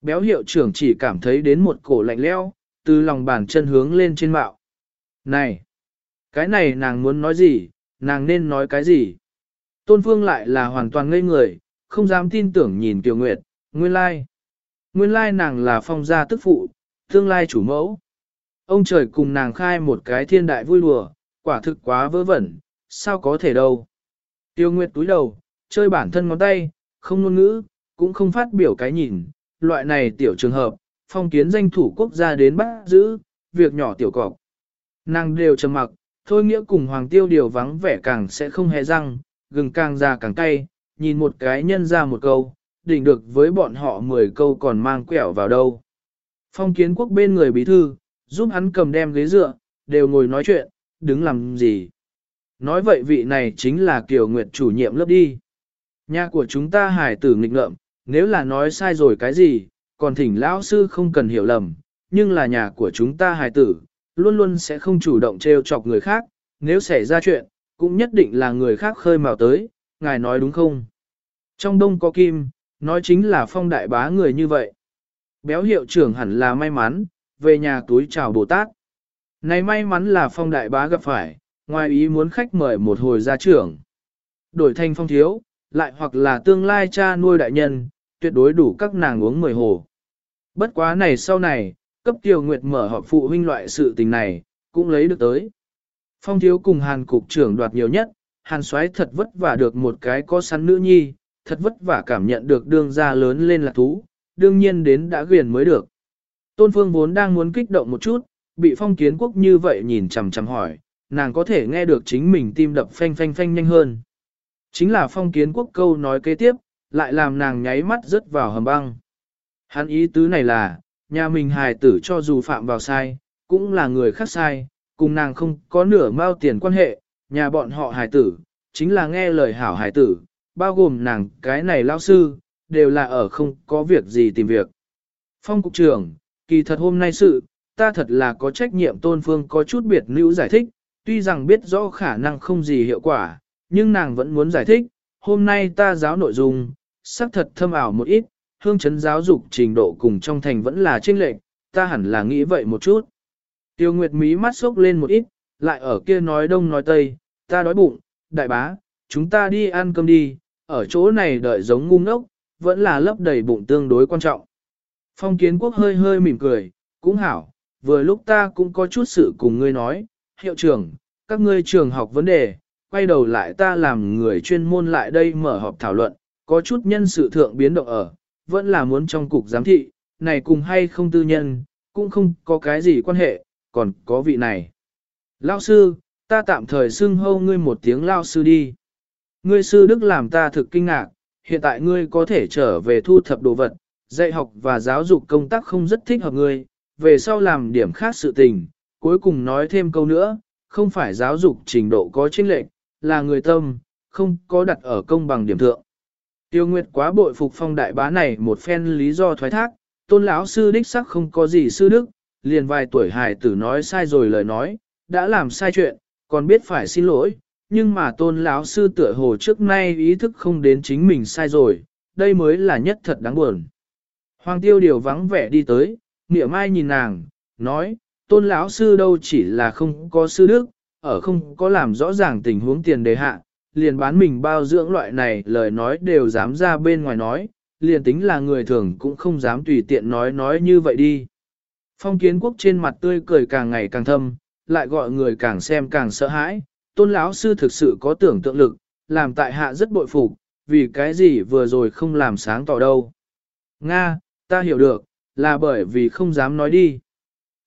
Béo hiệu trưởng chỉ cảm thấy đến một cổ lạnh leo, từ lòng bàn chân hướng lên trên mạo. Này! Cái này nàng muốn nói gì, nàng nên nói cái gì? Tôn Phương lại là hoàn toàn ngây người, không dám tin tưởng nhìn Kiều Nguyệt, nguyên lai. Nguyên lai nàng là phong gia tức phụ, tương lai chủ mẫu. Ông trời cùng nàng khai một cái thiên đại vui lùa, quả thực quá vớ vẩn, sao có thể đâu. Tiêu Nguyệt túi đầu, chơi bản thân ngón tay, không ngôn ngữ, cũng không phát biểu cái nhìn, loại này tiểu trường hợp, phong kiến danh thủ quốc gia đến bắt giữ, việc nhỏ tiểu cọc. Nàng đều trầm mặc, thôi nghĩa cùng hoàng tiêu điều vắng vẻ càng sẽ không hề răng, gừng càng già càng cay, nhìn một cái nhân ra một câu, định được với bọn họ 10 câu còn mang quẻo vào đâu. Phong kiến quốc bên người bí thư, giúp hắn cầm đem ghế dựa, đều ngồi nói chuyện, đứng làm gì. Nói vậy vị này chính là Kiều Nguyệt chủ nhiệm lớp đi. Nhà của chúng ta hải tử nghịch ngợm, nếu là nói sai rồi cái gì, còn thỉnh lão sư không cần hiểu lầm, nhưng là nhà của chúng ta hải tử, luôn luôn sẽ không chủ động trêu chọc người khác, nếu xảy ra chuyện, cũng nhất định là người khác khơi mào tới, ngài nói đúng không? Trong đông có kim, nói chính là phong đại bá người như vậy. Béo hiệu trưởng hẳn là may mắn, về nhà túi chào Bồ Tát. Này may mắn là phong đại bá gặp phải, ngoài ý muốn khách mời một hồi gia trưởng. Đổi thành phong thiếu, lại hoặc là tương lai cha nuôi đại nhân, tuyệt đối đủ các nàng uống mười hồ. Bất quá này sau này, cấp tiểu nguyệt mở họp phụ huynh loại sự tình này, cũng lấy được tới. Phong thiếu cùng hàn cục trưởng đoạt nhiều nhất, hàn xoáy thật vất vả được một cái có sắn nữ nhi, thật vất vả cảm nhận được đương gia lớn lên là thú, đương nhiên đến đã quyền mới được. Tôn Phương vốn đang muốn kích động một chút, bị phong kiến quốc như vậy nhìn chằm chằm hỏi, nàng có thể nghe được chính mình tim đập phanh phanh phanh nhanh hơn. Chính là phong kiến quốc câu nói kế tiếp, lại làm nàng nháy mắt rớt vào hầm băng. Hắn ý tứ này là, nhà mình hài tử cho dù phạm vào sai, cũng là người khác sai, cùng nàng không có nửa mao tiền quan hệ, nhà bọn họ hài tử, chính là nghe lời hảo hài tử, bao gồm nàng cái này lao sư, đều là ở không có việc gì tìm việc. Phong cục trưởng, kỳ thật hôm nay sự, ta thật là có trách nhiệm tôn phương có chút biệt nữ giải thích, tuy rằng biết rõ khả năng không gì hiệu quả, nhưng nàng vẫn muốn giải thích, hôm nay ta giáo nội dung, xác thật thâm ảo một ít, hương chấn giáo dục trình độ cùng trong thành vẫn là chênh lệch, ta hẳn là nghĩ vậy một chút. Tiêu Nguyệt mí mắt sốc lên một ít, lại ở kia nói đông nói tây, ta đói bụng, đại bá, chúng ta đi ăn cơm đi, ở chỗ này đợi giống ngu ngốc, vẫn là lấp đầy bụng tương đối quan trọng. Phong kiến quốc hơi hơi mỉm cười, cũng hảo, vừa lúc ta cũng có chút sự cùng ngươi nói, hiệu trưởng, các ngươi trường học vấn đề, quay đầu lại ta làm người chuyên môn lại đây mở họp thảo luận, có chút nhân sự thượng biến động ở, vẫn là muốn trong cục giám thị, này cùng hay không tư nhân, cũng không có cái gì quan hệ, còn có vị này. Lao sư, ta tạm thời xưng hâu ngươi một tiếng lao sư đi. Ngươi sư đức làm ta thực kinh ngạc, hiện tại ngươi có thể trở về thu thập đồ vật, dạy học và giáo dục công tác không rất thích hợp ngươi, về sau làm điểm khác sự tình, cuối cùng nói thêm câu nữa, không phải giáo dục trình độ có chênh lệch, là người tâm, không có đặt ở công bằng điểm thượng. Tiêu Nguyệt quá bội phục phong đại bá này một phen lý do thoái thác, tôn lão sư đích sắc không có gì sư đức, liền vài tuổi hài tử nói sai rồi lời nói, đã làm sai chuyện, còn biết phải xin lỗi, nhưng mà tôn lão sư tựa hồ trước nay ý thức không đến chính mình sai rồi, đây mới là nhất thật đáng buồn. Hoàng tiêu điều vắng vẻ đi tới, nịa mai nhìn nàng, nói, tôn lão sư đâu chỉ là không có sư đức, ở không có làm rõ ràng tình huống tiền đề hạ, liền bán mình bao dưỡng loại này lời nói đều dám ra bên ngoài nói, liền tính là người thường cũng không dám tùy tiện nói nói như vậy đi. Phong kiến quốc trên mặt tươi cười càng ngày càng thâm, lại gọi người càng xem càng sợ hãi, tôn lão sư thực sự có tưởng tượng lực, làm tại hạ rất bội phục, vì cái gì vừa rồi không làm sáng tỏ đâu. Nga, ta hiểu được, là bởi vì không dám nói đi.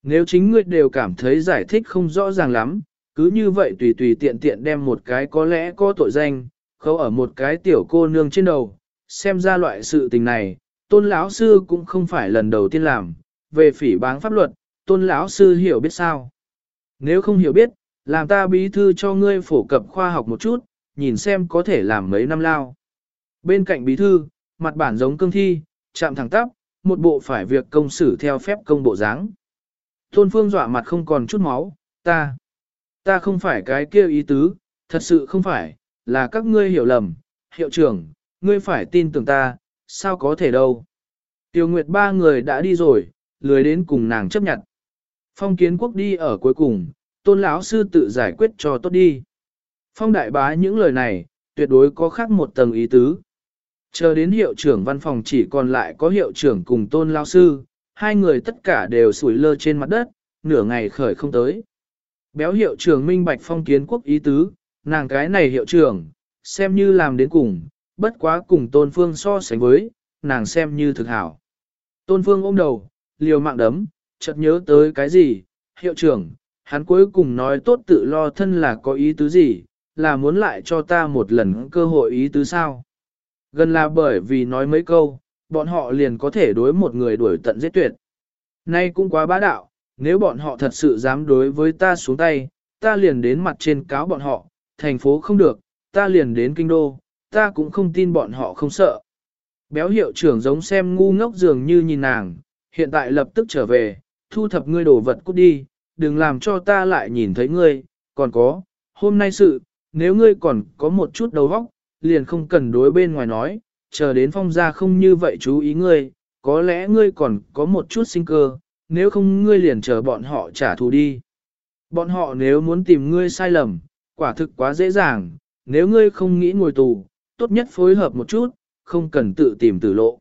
Nếu chính ngươi đều cảm thấy giải thích không rõ ràng lắm, cứ như vậy tùy tùy tiện tiện đem một cái có lẽ có tội danh, khâu ở một cái tiểu cô nương trên đầu, xem ra loại sự tình này, tôn lão sư cũng không phải lần đầu tiên làm, về phỉ báng pháp luật, tôn lão sư hiểu biết sao. Nếu không hiểu biết, làm ta bí thư cho ngươi phổ cập khoa học một chút, nhìn xem có thể làm mấy năm lao. Bên cạnh bí thư, mặt bản giống cương thi, chạm thẳng tắp, một bộ phải việc công xử theo phép công bộ dáng. Tôn phương dọa mặt không còn chút máu, ta, ta không phải cái kia ý tứ, thật sự không phải, là các ngươi hiểu lầm, hiệu trưởng, ngươi phải tin tưởng ta, sao có thể đâu. Tiêu Nguyệt ba người đã đi rồi, lười đến cùng nàng chấp nhận. Phong kiến quốc đi ở cuối cùng, tôn lão sư tự giải quyết cho tốt đi. Phong đại bá những lời này, tuyệt đối có khác một tầng ý tứ. Chờ đến hiệu trưởng văn phòng chỉ còn lại có hiệu trưởng cùng tôn lão sư, hai người tất cả đều sủi lơ trên mặt đất, nửa ngày khởi không tới. Béo hiệu trưởng minh bạch phong kiến quốc ý tứ, nàng cái này hiệu trưởng, xem như làm đến cùng, bất quá cùng tôn phương so sánh với, nàng xem như thực hảo. Tôn phương ôm đầu, liều mạng đấm, chợt nhớ tới cái gì, hiệu trưởng, hắn cuối cùng nói tốt tự lo thân là có ý tứ gì, là muốn lại cho ta một lần cơ hội ý tứ sao. Gần là bởi vì nói mấy câu, bọn họ liền có thể đối một người đuổi tận giết tuyệt. Nay cũng quá bá đạo, nếu bọn họ thật sự dám đối với ta xuống tay, ta liền đến mặt trên cáo bọn họ, thành phố không được, ta liền đến kinh đô, ta cũng không tin bọn họ không sợ. Béo hiệu trưởng giống xem ngu ngốc dường như nhìn nàng, hiện tại lập tức trở về, thu thập ngươi đồ vật cút đi, đừng làm cho ta lại nhìn thấy ngươi, còn có, hôm nay sự, nếu ngươi còn có một chút đầu óc, liền không cần đối bên ngoài nói, chờ đến phong gia không như vậy chú ý ngươi, có lẽ ngươi còn có một chút sinh cơ, nếu không ngươi liền chờ bọn họ trả thù đi. Bọn họ nếu muốn tìm ngươi sai lầm, quả thực quá dễ dàng, nếu ngươi không nghĩ ngồi tù, tốt nhất phối hợp một chút, không cần tự tìm tử lộ.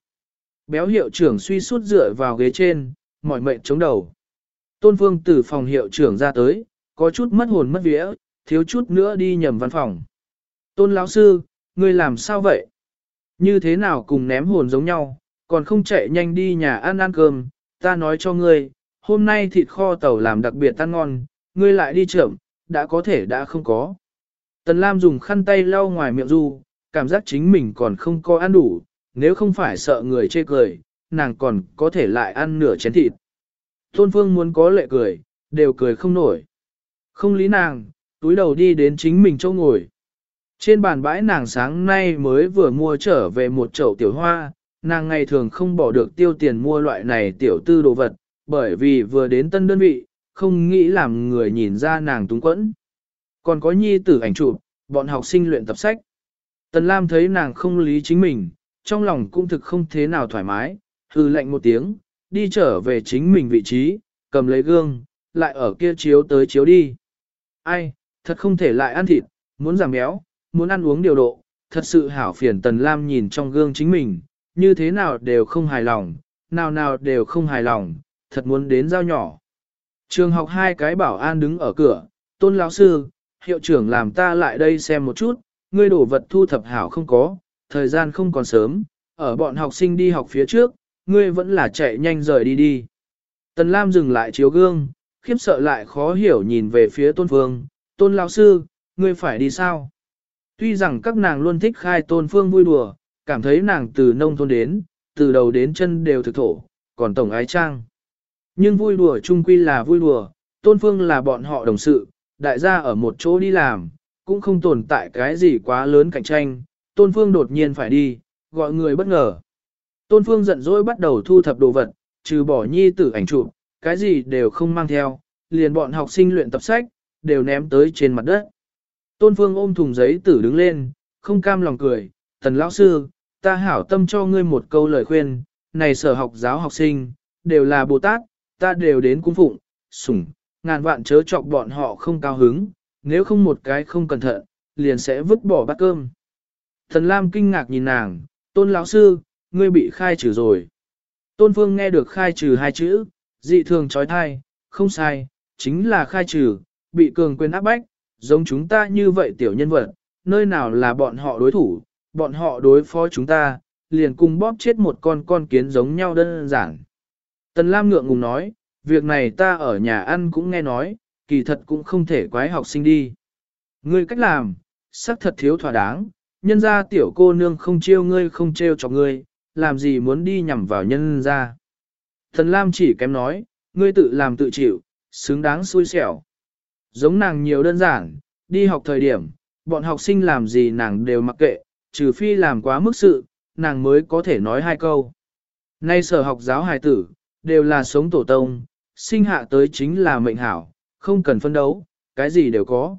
Béo hiệu trưởng suy suốt dựa vào ghế trên, mỏi mệnh chống đầu. Tôn Phương từ phòng hiệu trưởng ra tới, có chút mất hồn mất vía, thiếu chút nữa đi nhầm văn phòng. Tôn lão sư, ngươi làm sao vậy? Như thế nào cùng ném hồn giống nhau, còn không chạy nhanh đi nhà ăn ăn cơm, ta nói cho ngươi, hôm nay thịt kho tàu làm đặc biệt ăn ngon, ngươi lại đi chậm, đã có thể đã không có. Tần Lam dùng khăn tay lau ngoài miệng du, cảm giác chính mình còn không có ăn đủ, nếu không phải sợ người chê cười, nàng còn có thể lại ăn nửa chén thịt. Tôn Phương muốn có lệ cười, đều cười không nổi. Không lý nàng, túi đầu đi đến chính mình chỗ ngồi. Trên bàn bãi nàng sáng nay mới vừa mua trở về một chậu tiểu hoa, nàng ngày thường không bỏ được tiêu tiền mua loại này tiểu tư đồ vật, bởi vì vừa đến tân đơn vị, không nghĩ làm người nhìn ra nàng túng quẫn. Còn có nhi tử ảnh chụp, bọn học sinh luyện tập sách. Tần Lam thấy nàng không lý chính mình, trong lòng cũng thực không thế nào thoải mái, hư lạnh một tiếng, đi trở về chính mình vị trí, cầm lấy gương, lại ở kia chiếu tới chiếu đi. Ai, thật không thể lại ăn thịt, muốn giảm béo, muốn ăn uống điều độ, thật sự hảo phiền Tần Lam nhìn trong gương chính mình, như thế nào đều không hài lòng, nào nào đều không hài lòng, thật muốn đến giao nhỏ. Trường học hai cái bảo an đứng ở cửa, tôn lão sư, hiệu trưởng làm ta lại đây xem một chút, ngươi đổ vật thu thập hảo không có, thời gian không còn sớm, ở bọn học sinh đi học phía trước, ngươi vẫn là chạy nhanh rời đi đi. Tần Lam dừng lại chiếu gương, khiếp sợ lại khó hiểu nhìn về phía tôn phương, tôn lão sư, ngươi phải đi sao? Tuy rằng các nàng luôn thích khai tôn phương vui đùa, cảm thấy nàng từ nông thôn đến, từ đầu đến chân đều thực thổ, còn tổng ái trang. Nhưng vui đùa chung quy là vui đùa, tôn phương là bọn họ đồng sự, đại gia ở một chỗ đi làm, cũng không tồn tại cái gì quá lớn cạnh tranh, tôn phương đột nhiên phải đi, gọi người bất ngờ. Tôn phương giận dỗi bắt đầu thu thập đồ vật, trừ bỏ nhi tử ảnh chụp, cái gì đều không mang theo, liền bọn học sinh luyện tập sách, đều ném tới trên mặt đất. Tôn phương ôm thùng giấy tử đứng lên, không cam lòng cười, tần lão sư, ta hảo tâm cho ngươi một câu lời khuyên, này sở học giáo học sinh, đều là Bồ Tát, ta đều đến cung phụng, sủng, ngàn vạn chớ chọc bọn họ không cao hứng, nếu không một cái không cẩn thận, liền sẽ vứt bỏ bát cơm. Thần Lam kinh ngạc nhìn nàng, tôn lão sư, ngươi bị khai trừ rồi. Tôn Phương nghe được khai trừ hai chữ, dị thường trói thai, không sai, chính là khai trừ, bị cường quyền áp bách, giống chúng ta như vậy tiểu nhân vật, nơi nào là bọn họ đối thủ, bọn họ đối phó chúng ta, liền cùng bóp chết một con con kiến giống nhau đơn giản. Tần Lam ngượng ngùng nói, việc này ta ở nhà ăn cũng nghe nói, kỳ thật cũng không thể quái học sinh đi. Ngươi cách làm, sắc thật thiếu thỏa đáng, nhân ra tiểu cô nương không chiêu ngươi không trêu cho ngươi, làm gì muốn đi nhằm vào nhân ra. Thần Lam chỉ kém nói, ngươi tự làm tự chịu, xứng đáng xui xẻo. Giống nàng nhiều đơn giản, đi học thời điểm, bọn học sinh làm gì nàng đều mặc kệ, trừ phi làm quá mức sự, nàng mới có thể nói hai câu. Nay sở học giáo hài tử, đều là sống tổ tông, sinh hạ tới chính là mệnh hảo, không cần phân đấu, cái gì đều có.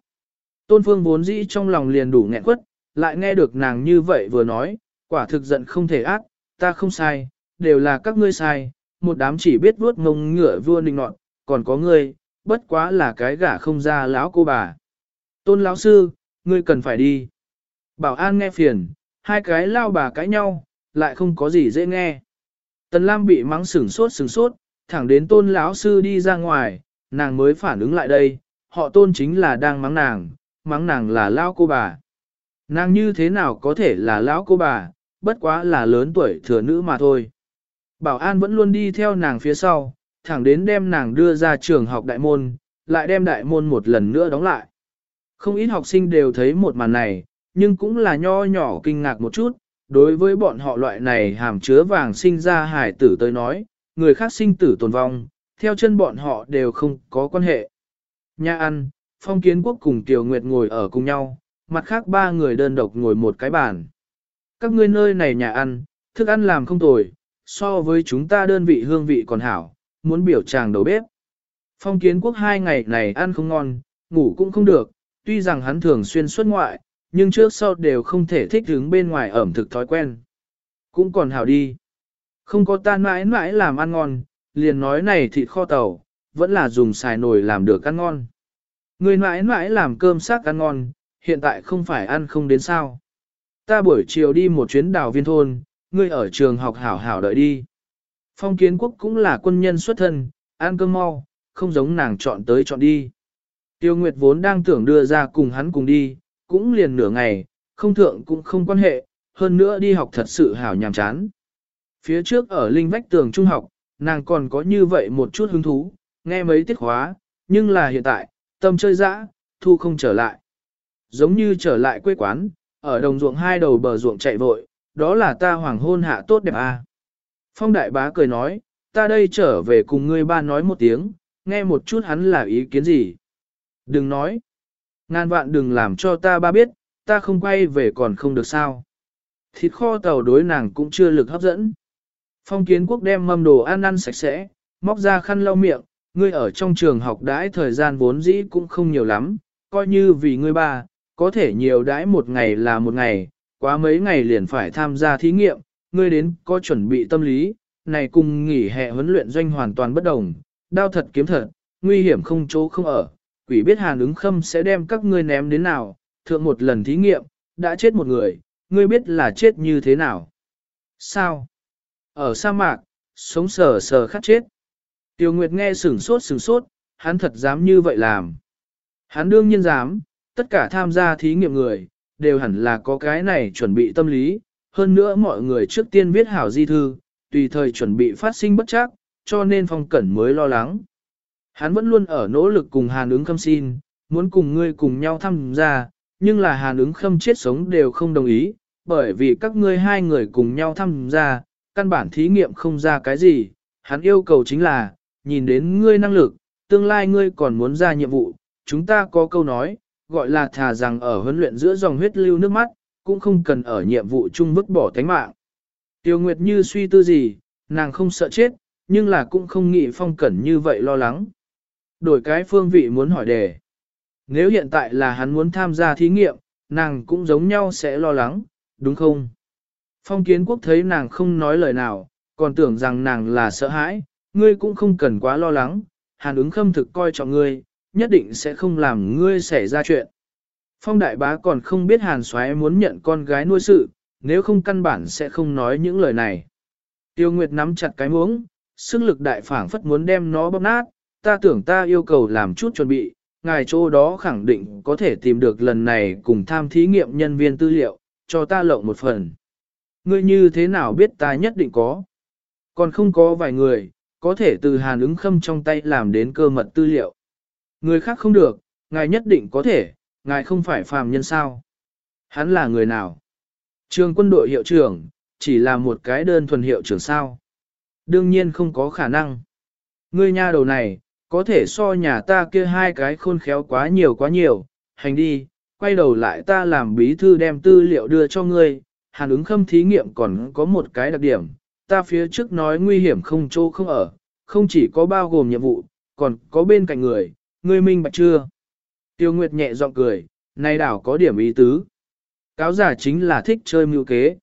Tôn Phương vốn dĩ trong lòng liền đủ nghẹn quất, lại nghe được nàng như vậy vừa nói, quả thực giận không thể ác, ta không sai, đều là các ngươi sai, một đám chỉ biết vuốt mông ngựa vua nịnh nọt, còn có ngươi, bất quá là cái gả không ra lão cô bà. Tôn lão sư, ngươi cần phải đi. Bảo an nghe phiền, hai cái lao bà cãi nhau, lại không có gì dễ nghe. Tần Lam bị mắng sửng sốt sửng sốt, thẳng đến tôn lão sư đi ra ngoài, nàng mới phản ứng lại đây, họ tôn chính là đang mắng nàng, mắng nàng là lão cô bà. Nàng như thế nào có thể là lão cô bà, bất quá là lớn tuổi thừa nữ mà thôi. Bảo an vẫn luôn đi theo nàng phía sau, thẳng đến đem nàng đưa ra trường học đại môn, lại đem đại môn một lần nữa đóng lại. Không ít học sinh đều thấy một màn này, nhưng cũng là nho nhỏ kinh ngạc một chút, đối với bọn họ loại này hàm chứa vàng sinh ra hải tử tới nói, người khác sinh tử tồn vong, theo chân bọn họ đều không có quan hệ. Nhà ăn, phong kiến quốc cùng Tiểu Nguyệt ngồi ở cùng nhau, mặt khác ba người đơn độc ngồi một cái bàn. Các ngươi nơi này nhà ăn, thức ăn làm không tồi, so với chúng ta đơn vị hương vị còn hảo, muốn biểu tràng đầu bếp. Phong kiến quốc hai ngày này ăn không ngon, ngủ cũng không được, tuy rằng hắn thường xuyên xuất ngoại, nhưng trước sau đều không thể thích ứng bên ngoài ẩm thực thói quen. Cũng còn hảo đi. Không có ta mãi mãi làm ăn ngon, liền nói này thịt kho tàu, vẫn là dùng xài nồi làm được ăn ngon. Người mãi mãi làm cơm xác ăn ngon, hiện tại không phải ăn không đến sao. Ta buổi chiều đi một chuyến đào viên thôn, ngươi ở trường học hảo hảo đợi đi. Phong kiến quốc cũng là quân nhân xuất thân, ăn cơm mau, không giống nàng chọn tới chọn đi. Tiêu Nguyệt vốn đang tưởng đưa ra cùng hắn cùng đi, cũng liền nửa ngày, không thượng cũng không quan hệ, hơn nữa đi học thật sự hảo nhàm chán. Phía trước ở Linh Vách Tường Trung học, nàng còn có như vậy một chút hứng thú, nghe mấy tiết khóa, nhưng là hiện tại, tâm chơi dã, thu không trở lại. Giống như trở lại quê quán, ở đồng ruộng hai đầu bờ ruộng chạy vội, đó là ta hoàng hôn hạ tốt đẹp à. Phong đại bá cười nói, ta đây trở về cùng ngươi ba nói một tiếng, nghe một chút hắn là ý kiến gì. Đừng nói. Ngàn vạn đừng làm cho ta ba biết, ta không quay về còn không được sao. Thịt kho tàu đối nàng cũng chưa lực hấp dẫn. Phong kiến quốc đem mâm đồ ăn ăn sạch sẽ, móc ra khăn lau miệng, ngươi ở trong trường học đãi thời gian vốn dĩ cũng không nhiều lắm, coi như vì ngươi ba, có thể nhiều đãi một ngày là một ngày, quá mấy ngày liền phải tham gia thí nghiệm, ngươi đến có chuẩn bị tâm lý, này cùng nghỉ hè huấn luyện doanh hoàn toàn bất đồng, đau thật kiếm thật, nguy hiểm không chỗ không ở, quỷ biết hàn ứng khâm sẽ đem các ngươi ném đến nào, thượng một lần thí nghiệm, đã chết một người, ngươi biết là chết như thế nào. Sao? Ở sa mạc, sống sờ sờ khát chết. Tiêu Nguyệt nghe sửng sốt sửng sốt, hắn thật dám như vậy làm. Hắn đương nhiên dám, tất cả tham gia thí nghiệm người, đều hẳn là có cái này chuẩn bị tâm lý, hơn nữa mọi người trước tiên viết hảo di thư, tùy thời chuẩn bị phát sinh bất chắc, cho nên phong cẩn mới lo lắng. Hắn vẫn luôn ở nỗ lực cùng hàn ứng khâm xin, muốn cùng ngươi cùng nhau tham gia, nhưng là hàn ứng khâm chết sống đều không đồng ý, bởi vì các ngươi hai người cùng nhau tham gia, căn bản thí nghiệm không ra cái gì, hắn yêu cầu chính là, nhìn đến ngươi năng lực, tương lai ngươi còn muốn ra nhiệm vụ, chúng ta có câu nói, gọi là thà rằng ở huấn luyện giữa dòng huyết lưu nước mắt, cũng không cần ở nhiệm vụ chung vứt bỏ tánh mạng. Tiêu Nguyệt như suy tư gì, nàng không sợ chết, nhưng là cũng không nghĩ phong cẩn như vậy lo lắng. Đổi cái phương vị muốn hỏi đề. Nếu hiện tại là hắn muốn tham gia thí nghiệm, nàng cũng giống nhau sẽ lo lắng, đúng không? Phong kiến quốc thấy nàng không nói lời nào, còn tưởng rằng nàng là sợ hãi, ngươi cũng không cần quá lo lắng, hàn ứng khâm thực coi trọng ngươi, nhất định sẽ không làm ngươi xảy ra chuyện. Phong đại bá còn không biết hàn xoáy muốn nhận con gái nuôi sự, nếu không căn bản sẽ không nói những lời này. Tiêu Nguyệt nắm chặt cái muỗng, sức lực đại phảng phất muốn đem nó bóp nát, ta tưởng ta yêu cầu làm chút chuẩn bị, ngài chỗ đó khẳng định có thể tìm được lần này cùng tham thí nghiệm nhân viên tư liệu, cho ta lộng một phần. Ngươi như thế nào biết ta nhất định có? Còn không có vài người, có thể từ hàn ứng khâm trong tay làm đến cơ mật tư liệu. Người khác không được, ngài nhất định có thể, ngài không phải phàm nhân sao. Hắn là người nào? Trường quân đội hiệu trưởng, chỉ là một cái đơn thuần hiệu trưởng sao. Đương nhiên không có khả năng. Ngươi nha đầu này, có thể so nhà ta kia hai cái khôn khéo quá nhiều quá nhiều, hành đi, quay đầu lại ta làm bí thư đem tư liệu đưa cho ngươi, hàn ứng khâm thí nghiệm còn có một cái đặc điểm, ta phía trước nói nguy hiểm không chỗ không ở, không chỉ có bao gồm nhiệm vụ, còn có bên cạnh người, ngươi minh bạch chưa? Tiêu Nguyệt nhẹ giọng cười, nay đảo có điểm ý tứ. Cáo giả chính là thích chơi mưu kế.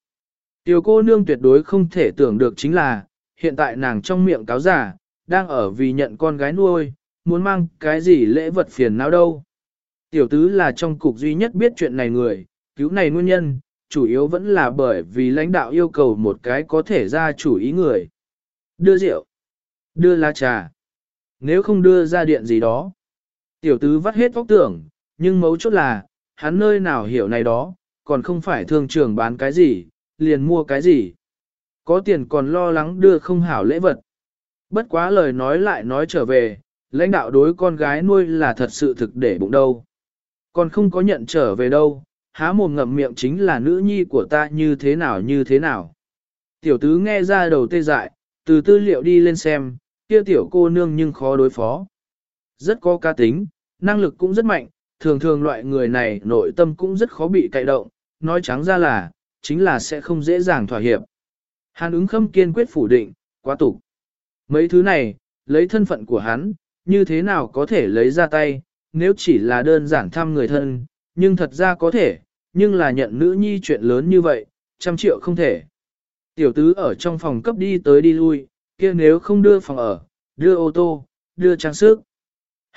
Tiêu cô nương tuyệt đối không thể tưởng được chính là, hiện tại nàng trong miệng cáo giả, đang ở vì nhận con gái nuôi, muốn mang cái gì lễ vật phiền não đâu. Tiểu tứ là trong cục duy nhất biết chuyện này người, cứu này nguyên nhân, chủ yếu vẫn là bởi vì lãnh đạo yêu cầu một cái có thể ra chủ ý người. Đưa rượu, đưa lá trà, nếu không đưa ra điện gì đó. Tiểu tứ vắt hết óc tưởng, nhưng mấu chốt là, hắn nơi nào hiểu này đó, còn không phải thương trường bán cái gì, liền mua cái gì. Có tiền còn lo lắng đưa không hảo lễ vật. Bất quá lời nói lại nói trở về, lãnh đạo đối con gái nuôi là thật sự thực để bụng đâu. Còn không có nhận trở về đâu, há mồm ngậm miệng chính là nữ nhi của ta như thế nào như thế nào. Tiểu tứ nghe ra đầu tê dại, từ tư liệu đi lên xem, kia tiểu cô nương nhưng khó đối phó. Rất có ca tính, năng lực cũng rất mạnh, thường thường loại người này nội tâm cũng rất khó bị cậy động, nói trắng ra là, chính là sẽ không dễ dàng thỏa hiệp. Hàn ứng khâm kiên quyết phủ định, quá tục. Mấy thứ này, lấy thân phận của hắn, như thế nào có thể lấy ra tay, nếu chỉ là đơn giản thăm người thân, nhưng thật ra có thể, nhưng là nhận nữ nhi chuyện lớn như vậy, trăm triệu không thể. Tiểu tứ ở trong phòng cấp đi tới đi lui, kia nếu không đưa phòng ở, đưa ô tô, đưa trang sức.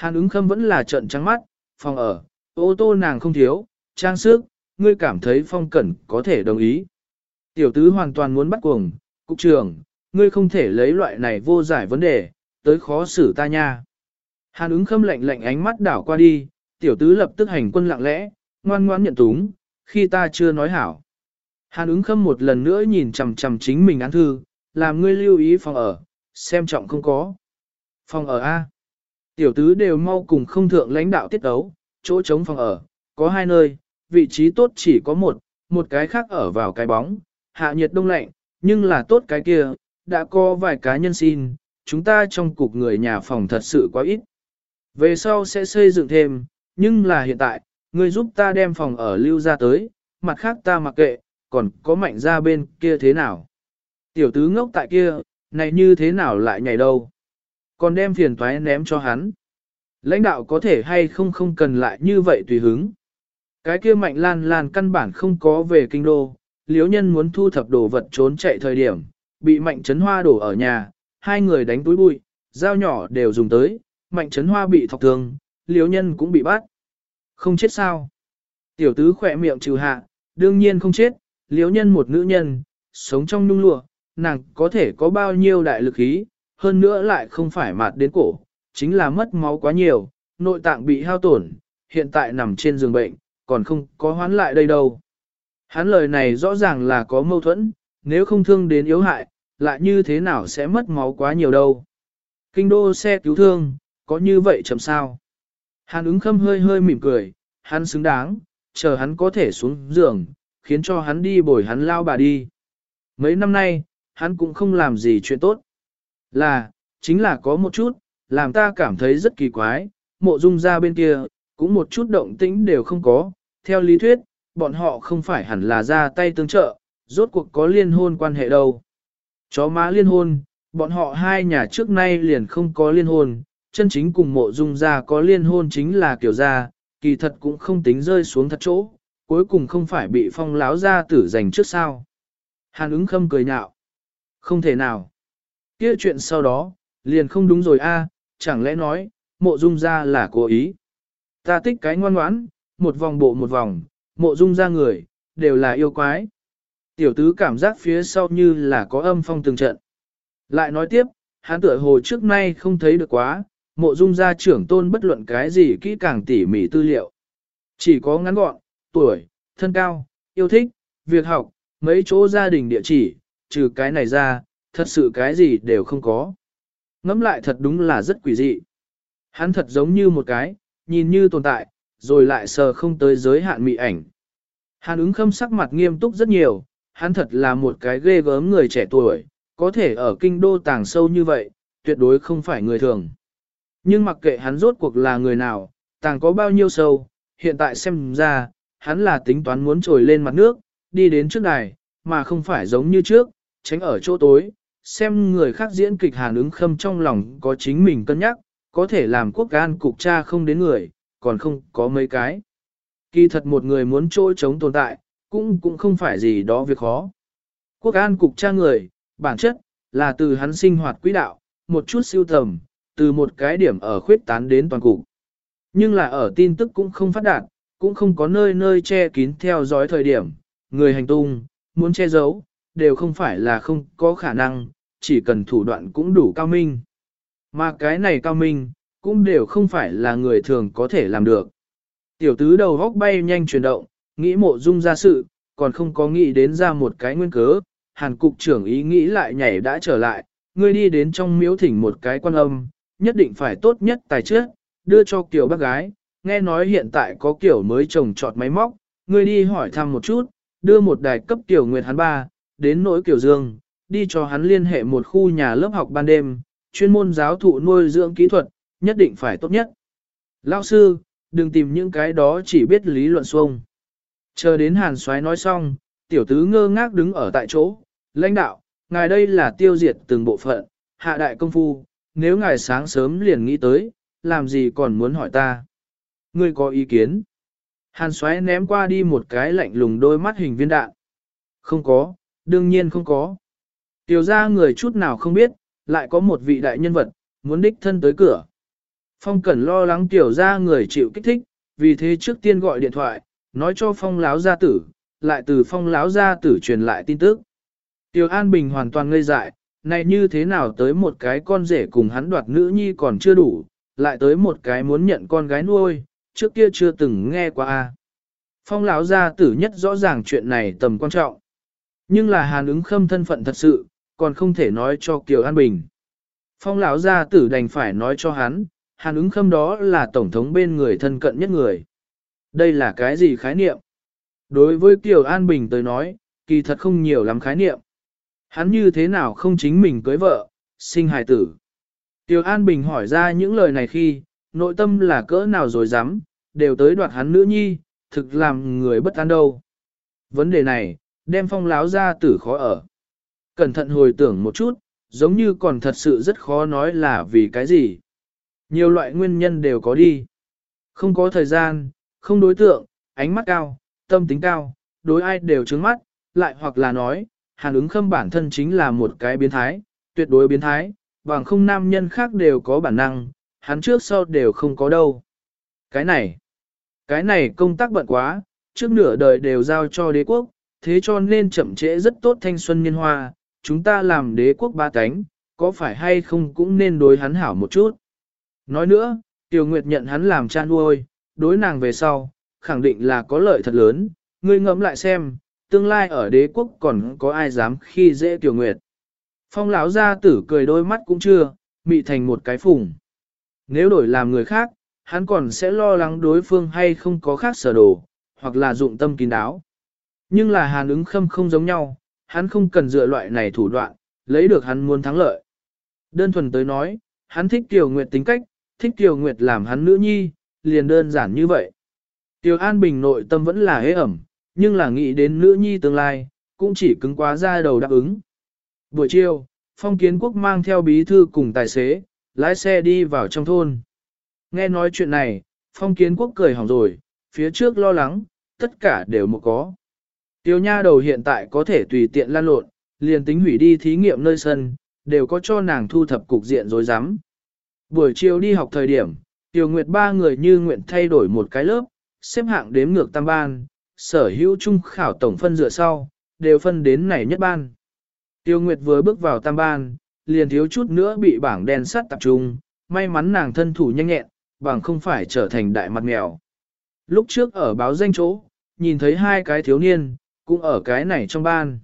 Hàn ứng khâm vẫn là trận trắng mắt, phòng ở, ô tô nàng không thiếu, trang sức, ngươi cảm thấy phong cẩn có thể đồng ý. Tiểu tứ hoàn toàn muốn bắt cuồng, cục trưởng, ngươi không thể lấy loại này vô giải vấn đề, tới khó xử ta nha. Hàn ứng khâm lạnh lạnh ánh mắt đảo qua đi, tiểu tứ lập tức hành quân lặng lẽ, ngoan ngoãn nhận túng, khi ta chưa nói hảo. Hàn ứng khâm một lần nữa nhìn chằm chằm chính mình án thư, làm ngươi lưu ý phòng ở, xem trọng không có. Phòng ở A. Tiểu tứ đều mau cùng không thượng lãnh đạo tiết đấu, chỗ chống phòng ở, có hai nơi, vị trí tốt chỉ có một, một cái khác ở vào cái bóng, hạ nhiệt đông lạnh, nhưng là tốt cái kia, đã có vài cá nhân xin, chúng ta trong cục người nhà phòng thật sự quá ít. Về sau sẽ xây dựng thêm, nhưng là hiện tại, người giúp ta đem phòng ở lưu ra tới, mặt khác ta mặc kệ, còn có mạnh ra bên kia thế nào. Tiểu tứ ngốc tại kia, này như thế nào lại nhảy đâu. Còn đem phiền toái ném cho hắn. Lãnh đạo có thể hay không không cần lại như vậy tùy hứng. Cái kia mạnh lan lan căn bản không có về kinh đô, liếu nhân muốn thu thập đồ vật trốn chạy thời điểm, bị mạnh chấn hoa đổ ở nhà, hai người đánh túi bụi, dao nhỏ đều dùng tới, mạnh chấn hoa bị thọc thương, liếu nhân cũng bị bắt. Không chết sao? Tiểu tứ khỏe miệng trừ hạ, đương nhiên không chết, liếu nhân một nữ nhân, sống trong nhung lụa, nàng có thể có bao nhiêu đại lực khí, hơn nữa lại không phải mạt đến cổ, chính là mất máu quá nhiều, nội tạng bị hao tổn, hiện tại nằm trên giường bệnh, còn không có hoán lại đây đâu. Hắn lời này rõ ràng là có mâu thuẫn, nếu không thương đến yếu hại, lại như thế nào sẽ mất máu quá nhiều đâu. Kinh đô xe cứu thương, có như vậy chậm sao? hắn ứng khâm hơi hơi mỉm cười, hắn xứng đáng, chờ hắn có thể xuống giường, khiến cho hắn đi bồi hắn lao bà đi. Mấy năm nay, hắn cũng không làm gì chuyện tốt. Là, chính là có một chút, làm ta cảm thấy rất kỳ quái, mộ dung ra bên kia, cũng một chút động tĩnh đều không có. Theo lý thuyết, bọn họ không phải hẳn là ra tay tương trợ, rốt cuộc có liên hôn quan hệ đâu. Chó má liên hôn, bọn họ hai nhà trước nay liền không có liên hôn, chân chính cùng mộ dung ra có liên hôn chính là kiểu gia, kỳ thật cũng không tính rơi xuống thật chỗ, cuối cùng không phải bị phong láo ra tử giành trước sao. Hàn ứng khâm cười nhạo. Không thể nào. Kia chuyện sau đó, liền không đúng rồi a, à, chẳng lẽ nói, mộ dung ra là cố ý. Ta thích cái ngoan ngoãn, một vòng bộ một vòng, mộ dung ra người, đều là yêu quái. Tiểu tứ cảm giác phía sau như là có âm phong từng trận. Lại nói tiếp, hắn tựa hồ trước nay không thấy được quá, mộ dung gia trưởng tôn bất luận cái gì kỹ càng tỉ mỉ tư liệu. Chỉ có ngắn gọn, tuổi, thân cao, yêu thích, việc học, mấy chỗ gia đình địa chỉ, trừ cái này ra, thật sự cái gì đều không có. Ngẫm lại thật đúng là rất quỷ dị. Hắn thật giống như một cái, nhìn như tồn tại, rồi lại sờ không tới giới hạn mị ảnh. Hàn ứng khâm sắc mặt nghiêm túc rất nhiều, hắn thật là một cái ghê gớm người trẻ tuổi, có thể ở kinh đô tàng sâu như vậy, tuyệt đối không phải người thường. Nhưng mặc kệ hắn rốt cuộc là người nào, tàng có bao nhiêu sâu, hiện tại xem ra, hắn là tính toán muốn trồi lên mặt nước, đi đến trước đài, mà không phải giống như trước, tránh ở chỗ tối, xem người khác diễn kịch hàn ứng khâm trong lòng có chính mình cân nhắc, có thể làm quốc gan cục cha không đến người, còn không có mấy cái. Kỳ thật một người muốn trôi chống tồn tại, cũng cũng không phải gì đó việc khó. Quốc an cục cha người, bản chất, là từ hắn sinh hoạt quỹ đạo, một chút siêu tầm, từ một cái điểm ở khuyết tán đến toàn cục. Nhưng là ở tin tức cũng không phát đạt, cũng không có nơi nơi che kín theo dõi thời điểm, người hành tung, muốn che giấu, đều không phải là không có khả năng, chỉ cần thủ đoạn cũng đủ cao minh. Mà cái này cao minh, cũng đều không phải là người thường có thể làm được. Tiểu tứ đầu góc bay nhanh chuyển động, nghĩ mộ dung ra sự, còn không có nghĩ đến ra một cái nguyên cớ, hàn cục trưởng ý nghĩ lại nhảy đã trở lại, ngươi đi đến trong miếu thỉnh một cái quan âm, nhất định phải tốt nhất tài trước, đưa cho kiểu bác gái, nghe nói hiện tại có kiểu mới trồng trọt máy móc, ngươi đi hỏi thăm một chút, đưa một đài cấp tiểu nguyệt hắn ba, đến nỗi kiểu dương, đi cho hắn liên hệ một khu nhà lớp học ban đêm, chuyên môn giáo thụ nuôi dưỡng kỹ thuật, nhất định phải tốt nhất. Lão sư, đừng tìm những cái đó chỉ biết lý luận xuông. Chờ đến hàn soái nói xong, tiểu tứ ngơ ngác đứng ở tại chỗ, lãnh đạo, ngài đây là tiêu diệt từng bộ phận, hạ đại công phu, nếu ngài sáng sớm liền nghĩ tới, làm gì còn muốn hỏi ta. Ngươi có ý kiến? Hàn xoáy ném qua đi một cái lạnh lùng đôi mắt hình viên đạn. Không có, đương nhiên không có. Tiểu ra người chút nào không biết, lại có một vị đại nhân vật, muốn đích thân tới cửa. Phong Cẩn lo lắng tiểu ra người chịu kích thích, vì thế trước tiên gọi điện thoại, nói cho Phong láo gia tử, lại từ Phong láo gia tử truyền lại tin tức. Tiểu An Bình hoàn toàn ngây dại, này như thế nào tới một cái con rể cùng hắn đoạt nữ nhi còn chưa đủ, lại tới một cái muốn nhận con gái nuôi, trước kia chưa từng nghe qua a. Phong lão gia tử nhất rõ ràng chuyện này tầm quan trọng. Nhưng là hàn ứng khâm thân phận thật sự, còn không thể nói cho Kiều An Bình. Phong lão gia tử đành phải nói cho hắn, hàn ứng khâm đó là tổng thống bên người thân cận nhất người. Đây là cái gì khái niệm? Đối với Kiều An Bình tới nói, kỳ thật không nhiều lắm khái niệm. Hắn như thế nào không chính mình cưới vợ, sinh hài tử. Kiều An Bình hỏi ra những lời này khi, nội tâm là cỡ nào rồi dám, đều tới đoạt hắn nữ nhi, thực làm người bất an đâu. Vấn đề này, đem phong láo ra tử khó ở. Cẩn thận hồi tưởng một chút, giống như còn thật sự rất khó nói là vì cái gì. Nhiều loại nguyên nhân đều có đi. Không có thời gian, không đối tượng, ánh mắt cao, tâm tính cao, đối ai đều trứng mắt, lại hoặc là nói, hàn ứng khâm bản thân chính là một cái biến thái, tuyệt đối biến thái, bằng không nam nhân khác đều có bản năng, hắn trước sau đều không có đâu. Cái này, cái này công tác bận quá, trước nửa đời đều giao cho đế quốc, thế cho nên chậm trễ rất tốt thanh xuân niên hoa, chúng ta làm đế quốc ba cánh, có phải hay không cũng nên đối hắn hảo một chút. Nói nữa, Tiểu Nguyệt nhận hắn làm cha nuôi, đối nàng về sau, khẳng định là có lợi thật lớn, ngươi ngẫm lại xem, tương lai ở đế quốc còn có ai dám khi dễ Tiểu Nguyệt. Phong lão gia tử cười đôi mắt cũng chưa, mị thành một cái phùng. Nếu đổi làm người khác, hắn còn sẽ lo lắng đối phương hay không có khác sở đồ, hoặc là dụng tâm kín đáo. Nhưng là hàn ứng khâm không giống nhau, hắn không cần dựa loại này thủ đoạn, lấy được hắn muốn thắng lợi. Đơn thuần tới nói, hắn thích Tiểu Nguyệt tính cách, thích Tiểu Nguyệt làm hắn nữ nhi, liền đơn giản như vậy. Tiểu An Bình nội tâm vẫn là hế ẩm, nhưng là nghĩ đến nữ nhi tương lai, cũng chỉ cứng quá ra đầu đáp ứng. Buổi chiều, Phong Kiến Quốc mang theo bí thư cùng tài xế, lái xe đi vào trong thôn. Nghe nói chuyện này, Phong Kiến Quốc cười hỏng rồi, phía trước lo lắng, tất cả đều một có. Tiêu nha đầu hiện tại có thể tùy tiện lan lộn, liền tính hủy đi thí nghiệm nơi sân, đều có cho nàng thu thập cục diện rối rắm. Buổi chiều đi học thời điểm, Tiêu Nguyệt ba người như nguyện thay đổi một cái lớp, xếp hạng đếm ngược tam ban, sở hữu trung khảo tổng phân dựa sau, đều phân đến này nhất ban. Tiêu Nguyệt vừa bước vào tam ban, liền thiếu chút nữa bị bảng đen sắt tập trung, may mắn nàng thân thủ nhanh nhẹn, bằng không phải trở thành đại mặt mèo. Lúc trước ở báo danh chỗ, nhìn thấy hai cái thiếu niên, cũng ở cái này trong ban.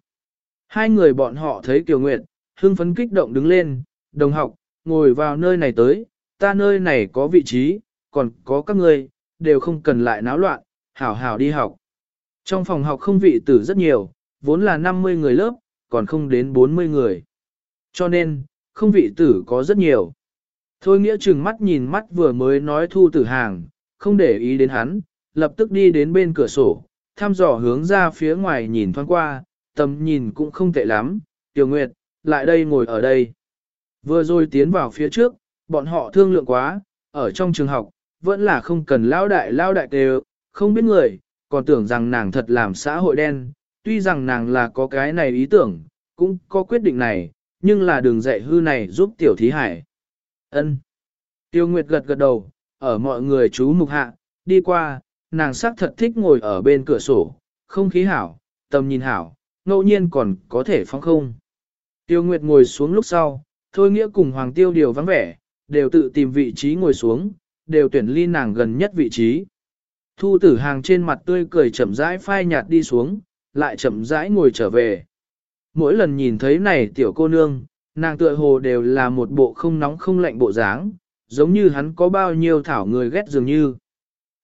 Hai người bọn họ thấy Kiều Nguyệt, hưng phấn kích động đứng lên, đồng học, ngồi vào nơi này tới, ta nơi này có vị trí, còn có các ngươi, đều không cần lại náo loạn, hảo hảo đi học. Trong phòng học không vị tử rất nhiều, vốn là 50 người lớp, còn không đến 40 người. Cho nên, không vị tử có rất nhiều. Thôi nghĩa chừng mắt nhìn mắt vừa mới nói thu tử hàng, không để ý đến hắn, lập tức đi đến bên cửa sổ, thăm dò hướng ra phía ngoài nhìn thoáng qua, tầm nhìn cũng không tệ lắm, Tiểu Nguyệt, lại đây ngồi ở đây. Vừa rồi tiến vào phía trước, bọn họ thương lượng quá, ở trong trường học, vẫn là không cần lao đại lao đại đều, không biết người, còn tưởng rằng nàng thật làm xã hội đen, tuy rằng nàng là có cái này ý tưởng, cũng có quyết định này, nhưng là đường dạy hư này giúp tiểu thí hải. ân Tiêu Nguyệt gật gật đầu, ở mọi người chú mục hạ, đi qua, nàng sắc thật thích ngồi ở bên cửa sổ, không khí hảo, tầm nhìn hảo, ngẫu nhiên còn có thể phóng không. Tiêu Nguyệt ngồi xuống lúc sau, Thôi Nghĩa cùng Hoàng Tiêu Điều vắng vẻ, đều tự tìm vị trí ngồi xuống, đều tuyển ly nàng gần nhất vị trí. Thu tử hàng trên mặt tươi cười chậm rãi phai nhạt đi xuống, lại chậm rãi ngồi trở về. Mỗi lần nhìn thấy này tiểu cô nương, nàng tựa hồ đều là một bộ không nóng không lạnh bộ dáng, giống như hắn có bao nhiêu thảo người ghét dường như.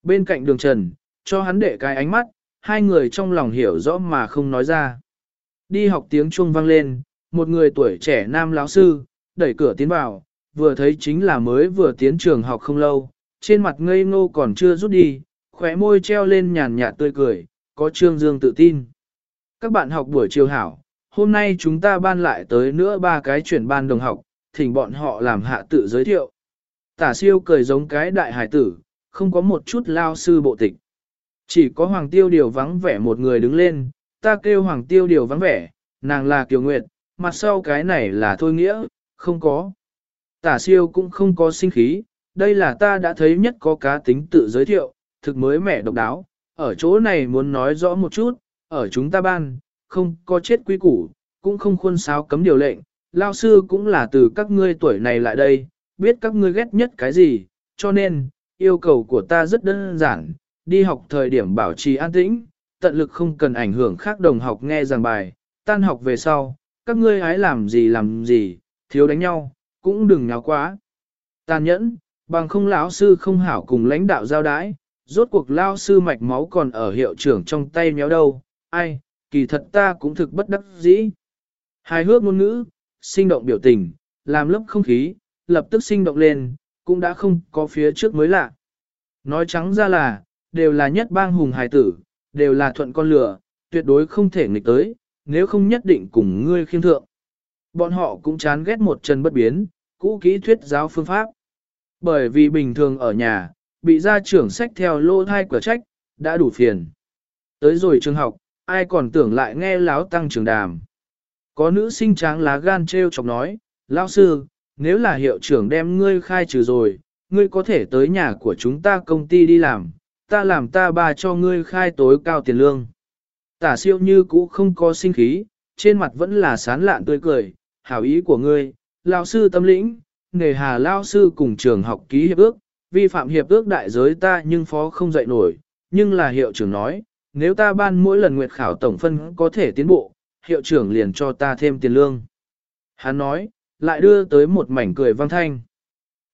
Bên cạnh đường trần, cho hắn để cái ánh mắt, hai người trong lòng hiểu rõ mà không nói ra. Đi học tiếng chuông vang lên, một người tuổi trẻ nam lão sư, đẩy cửa tiến vào, vừa thấy chính là mới vừa tiến trường học không lâu, trên mặt ngây ngô còn chưa rút đi, khóe môi treo lên nhàn nhạt tươi cười, có trương dương tự tin. Các bạn học buổi chiều hảo, hôm nay chúng ta ban lại tới nữa ba cái chuyển ban đồng học, thỉnh bọn họ làm hạ tự giới thiệu. Tả siêu cười giống cái đại hải tử, không có một chút lao sư bộ tịch. Chỉ có Hoàng Tiêu Điều vắng vẻ một người đứng lên, ta kêu Hoàng Tiêu Điều vắng vẻ, nàng là Kiều Nguyệt, mặt sau cái này là Thôi Nghĩa, không có. Tả siêu cũng không có sinh khí, đây là ta đã thấy nhất có cá tính tự giới thiệu, thực mới mẻ độc đáo, ở chỗ này muốn nói rõ một chút, ở chúng ta ban, không có chết quy củ, cũng không khuôn sáo cấm điều lệnh, lao sư cũng là từ các ngươi tuổi này lại đây, biết các ngươi ghét nhất cái gì, cho nên, yêu cầu của ta rất đơn giản, đi học thời điểm bảo trì an tĩnh, tận lực không cần ảnh hưởng khác đồng học nghe giảng bài, tan học về sau, các ngươi hái làm gì làm gì, thiếu đánh nhau, cũng đừng nháo quá. Tàn nhẫn, bằng không lão sư không hảo cùng lãnh đạo giao đái, rốt cuộc lao sư mạch máu còn ở hiệu trưởng trong tay méo đâu, ai, kỳ thật ta cũng thực bất đắc dĩ. Hài hước ngôn ngữ, sinh động biểu tình, làm lớp không khí, lập tức sinh động lên, cũng đã không có phía trước mới lạ. Nói trắng ra là, đều là nhất bang hùng hài tử, đều là thuận con lửa, tuyệt đối không thể nghịch tới, nếu không nhất định cùng ngươi khiêm thượng. Bọn họ cũng chán ghét một chân bất biến, cũ kỹ thuyết giáo phương pháp. Bởi vì bình thường ở nhà, bị gia trưởng sách theo lô thai cửa trách, đã đủ phiền. Tới rồi trường học, ai còn tưởng lại nghe láo tăng trường đàm. Có nữ sinh tráng lá gan treo chọc nói, lão sư, nếu là hiệu trưởng đem ngươi khai trừ rồi, ngươi có thể tới nhà của chúng ta công ty đi làm, ta làm ta bà cho ngươi khai tối cao tiền lương. Tả siêu như cũ không có sinh khí, trên mặt vẫn là sán lạn tươi cười, hảo ý của ngươi, lão sư tâm lĩnh, nghề hà lão sư cùng trường học ký hiệp ước, vi phạm hiệp ước đại giới ta nhưng phó không dạy nổi, nhưng là hiệu trưởng nói, nếu ta ban mỗi lần nguyệt khảo tổng phân có thể tiến bộ, hiệu trưởng liền cho ta thêm tiền lương. Hắn nói, lại đưa tới một mảnh cười vang thanh.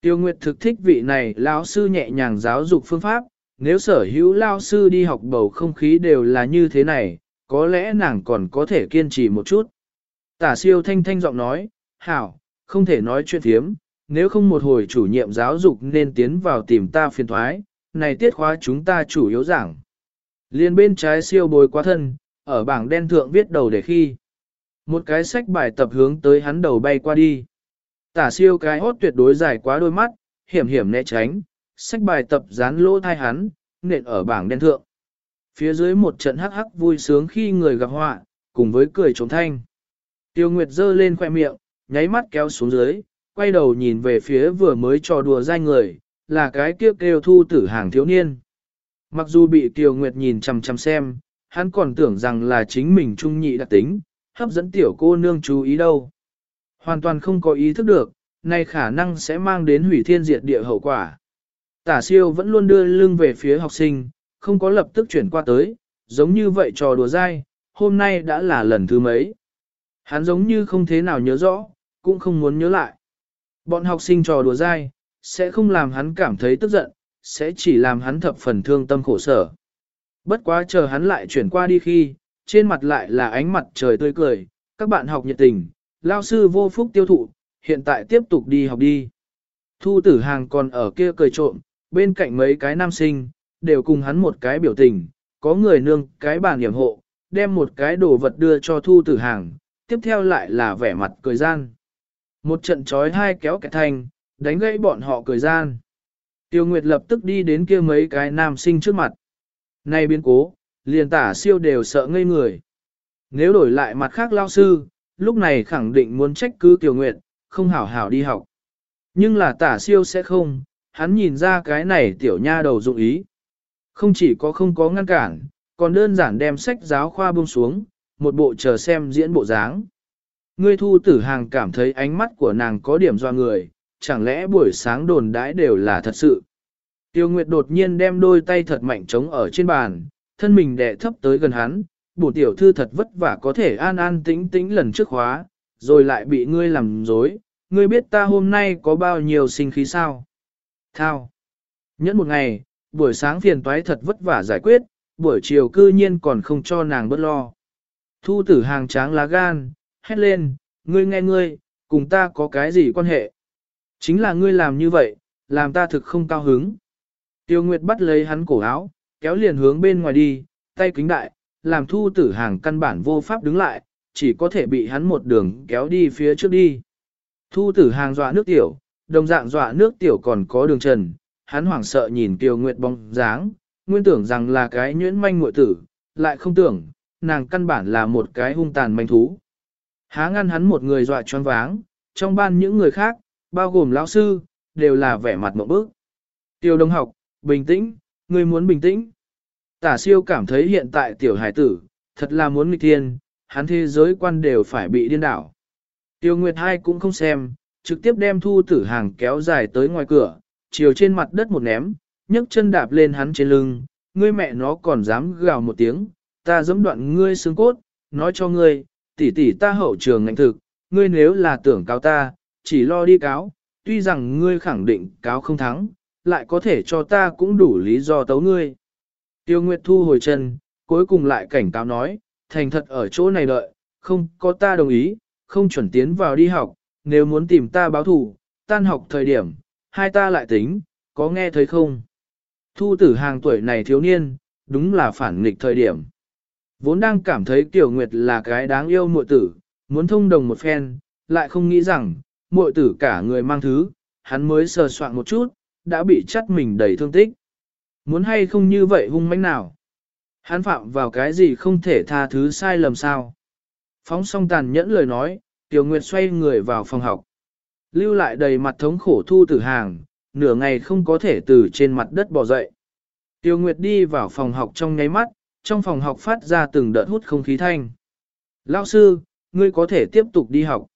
Tiêu Nguyệt thực thích vị này lão sư nhẹ nhàng giáo dục phương pháp, nếu sở hữu lao sư đi học bầu không khí đều là như thế này, có lẽ nàng còn có thể kiên trì một chút. Tả siêu thanh thanh giọng nói, hảo, không thể nói chuyện thiếm, nếu không một hồi chủ nhiệm giáo dục nên tiến vào tìm ta phiền thoái, này tiết khóa chúng ta chủ yếu giảng. Liên bên trái siêu bồi quá thân, ở bảng đen thượng viết đầu để khi. Một cái sách bài tập hướng tới hắn đầu bay qua đi. Tả siêu cái hốt tuyệt đối dài quá đôi mắt, hiểm hiểm né tránh, sách bài tập dán lỗ thai hắn, nện ở bảng đen thượng. Phía dưới một trận hắc hắc vui sướng khi người gặp họa, cùng với cười trống thanh. Tiêu Nguyệt giơ lên khoe miệng, nháy mắt kéo xuống dưới, quay đầu nhìn về phía vừa mới trò đùa dai người, là cái kêu kêu thu tử hàng thiếu niên. Mặc dù bị Tiêu Nguyệt nhìn chằm chằm xem, hắn còn tưởng rằng là chính mình trung nhị đặc tính, hấp dẫn tiểu cô nương chú ý đâu. Hoàn toàn không có ý thức được, nay khả năng sẽ mang đến hủy thiên diệt địa hậu quả. Tả siêu vẫn luôn đưa lưng về phía học sinh, không có lập tức chuyển qua tới, giống như vậy trò đùa dai, hôm nay đã là lần thứ mấy. Hắn giống như không thế nào nhớ rõ, cũng không muốn nhớ lại. Bọn học sinh trò đùa dai, sẽ không làm hắn cảm thấy tức giận, sẽ chỉ làm hắn thập phần thương tâm khổ sở. Bất quá chờ hắn lại chuyển qua đi khi, trên mặt lại là ánh mặt trời tươi cười, các bạn học nhiệt tình, lao sư vô phúc tiêu thụ, hiện tại tiếp tục đi học đi. Thu tử hàng còn ở kia cười trộm, bên cạnh mấy cái nam sinh, đều cùng hắn một cái biểu tình, có người nương cái bàn điểm hộ, đem một cái đồ vật đưa cho thu tử hàng, tiếp theo lại là vẻ mặt cười gian. Một trận trói hai kéo kẻ thành đánh gãy bọn họ cười gian. Tiêu Nguyệt lập tức đi đến kia mấy cái nam sinh trước mặt. Này biến cố, liền tả siêu đều sợ ngây người. Nếu đổi lại mặt khác lao sư, lúc này khẳng định muốn trách cứ tiểu Nguyệt, không hảo hảo đi học. Nhưng là tả siêu sẽ không, hắn nhìn ra cái này tiểu nha đầu dụng ý. Không chỉ có không có ngăn cản, còn đơn giản đem sách giáo khoa buông xuống, một bộ chờ xem diễn bộ dáng. Ngươi thu tử hàng cảm thấy ánh mắt của nàng có điểm doa người, chẳng lẽ buổi sáng đồn đãi đều là thật sự. Tiêu Nguyệt đột nhiên đem đôi tay thật mạnh trống ở trên bàn, thân mình đè thấp tới gần hắn, bổ tiểu thư thật vất vả có thể an an tĩnh tĩnh lần trước khóa, rồi lại bị ngươi làm dối, ngươi biết ta hôm nay có bao nhiêu sinh khí sao? Thao. Nhẫn một ngày, buổi sáng phiền toái thật vất vả giải quyết, buổi chiều cư nhiên còn không cho nàng bớt lo. Thu tử hàng tráng lá gan, hét lên, ngươi nghe ngươi, cùng ta có cái gì quan hệ? Chính là ngươi làm như vậy, làm ta thực không cao hứng. Tiêu Nguyệt bắt lấy hắn cổ áo, kéo liền hướng bên ngoài đi, tay kính đại, làm thu tử hàng căn bản vô pháp đứng lại, chỉ có thể bị hắn một đường kéo đi phía trước đi. Thu tử hàng dọa nước tiểu, đồng dạng dọa nước tiểu còn có đường trần, hắn hoảng sợ nhìn Tiêu Nguyệt bóng dáng, nguyên tưởng rằng là cái nhuyễn manh muội tử, lại không tưởng, nàng căn bản là một cái hung tàn manh thú. Há ngăn hắn một người dọa choáng váng, trong ban những người khác, bao gồm lão sư, đều là vẻ mặt mộng bức. Tiêu đồng học, bình tĩnh, Ngươi muốn bình tĩnh. Tả siêu cảm thấy hiện tại tiểu hải tử, thật là muốn nghịch thiên, hắn thế giới quan đều phải bị điên đảo. Tiêu Nguyệt hai cũng không xem, trực tiếp đem thu tử hàng kéo dài tới ngoài cửa, chiều trên mặt đất một ném, nhấc chân đạp lên hắn trên lưng, ngươi mẹ nó còn dám gào một tiếng, ta giẫm đoạn ngươi xương cốt, nói cho ngươi, tỷ tỷ ta hậu trường ngạnh thực, ngươi nếu là tưởng cáo ta, chỉ lo đi cáo, tuy rằng ngươi khẳng định cáo không thắng, lại có thể cho ta cũng đủ lý do tấu ngươi. Tiêu Nguyệt thu hồi chân, cuối cùng lại cảnh cáo nói, thành thật ở chỗ này đợi, không có ta đồng ý, không chuẩn tiến vào đi học, nếu muốn tìm ta báo thù, tan học thời điểm, hai ta lại tính, có nghe thấy không? Thu tử hàng tuổi này thiếu niên, đúng là phản nghịch thời điểm. Vốn đang cảm thấy Tiểu Nguyệt là cái đáng yêu muội tử, muốn thông đồng một phen, lại không nghĩ rằng, muội tử cả người mang thứ, hắn mới sờ soạn một chút, đã bị chắt mình đầy thương tích. Muốn hay không như vậy hung mãnh nào? Hắn phạm vào cái gì không thể tha thứ sai lầm sao? Phóng song tàn nhẫn lời nói, Tiểu Nguyệt xoay người vào phòng học. Lưu lại đầy mặt thống khổ thu tử hàng, nửa ngày không có thể từ trên mặt đất bò dậy. Tiêu Nguyệt đi vào phòng học trong nháy mắt, trong phòng học phát ra từng đợt hút không khí thanh. Lão sư, ngươi có thể tiếp tục đi học.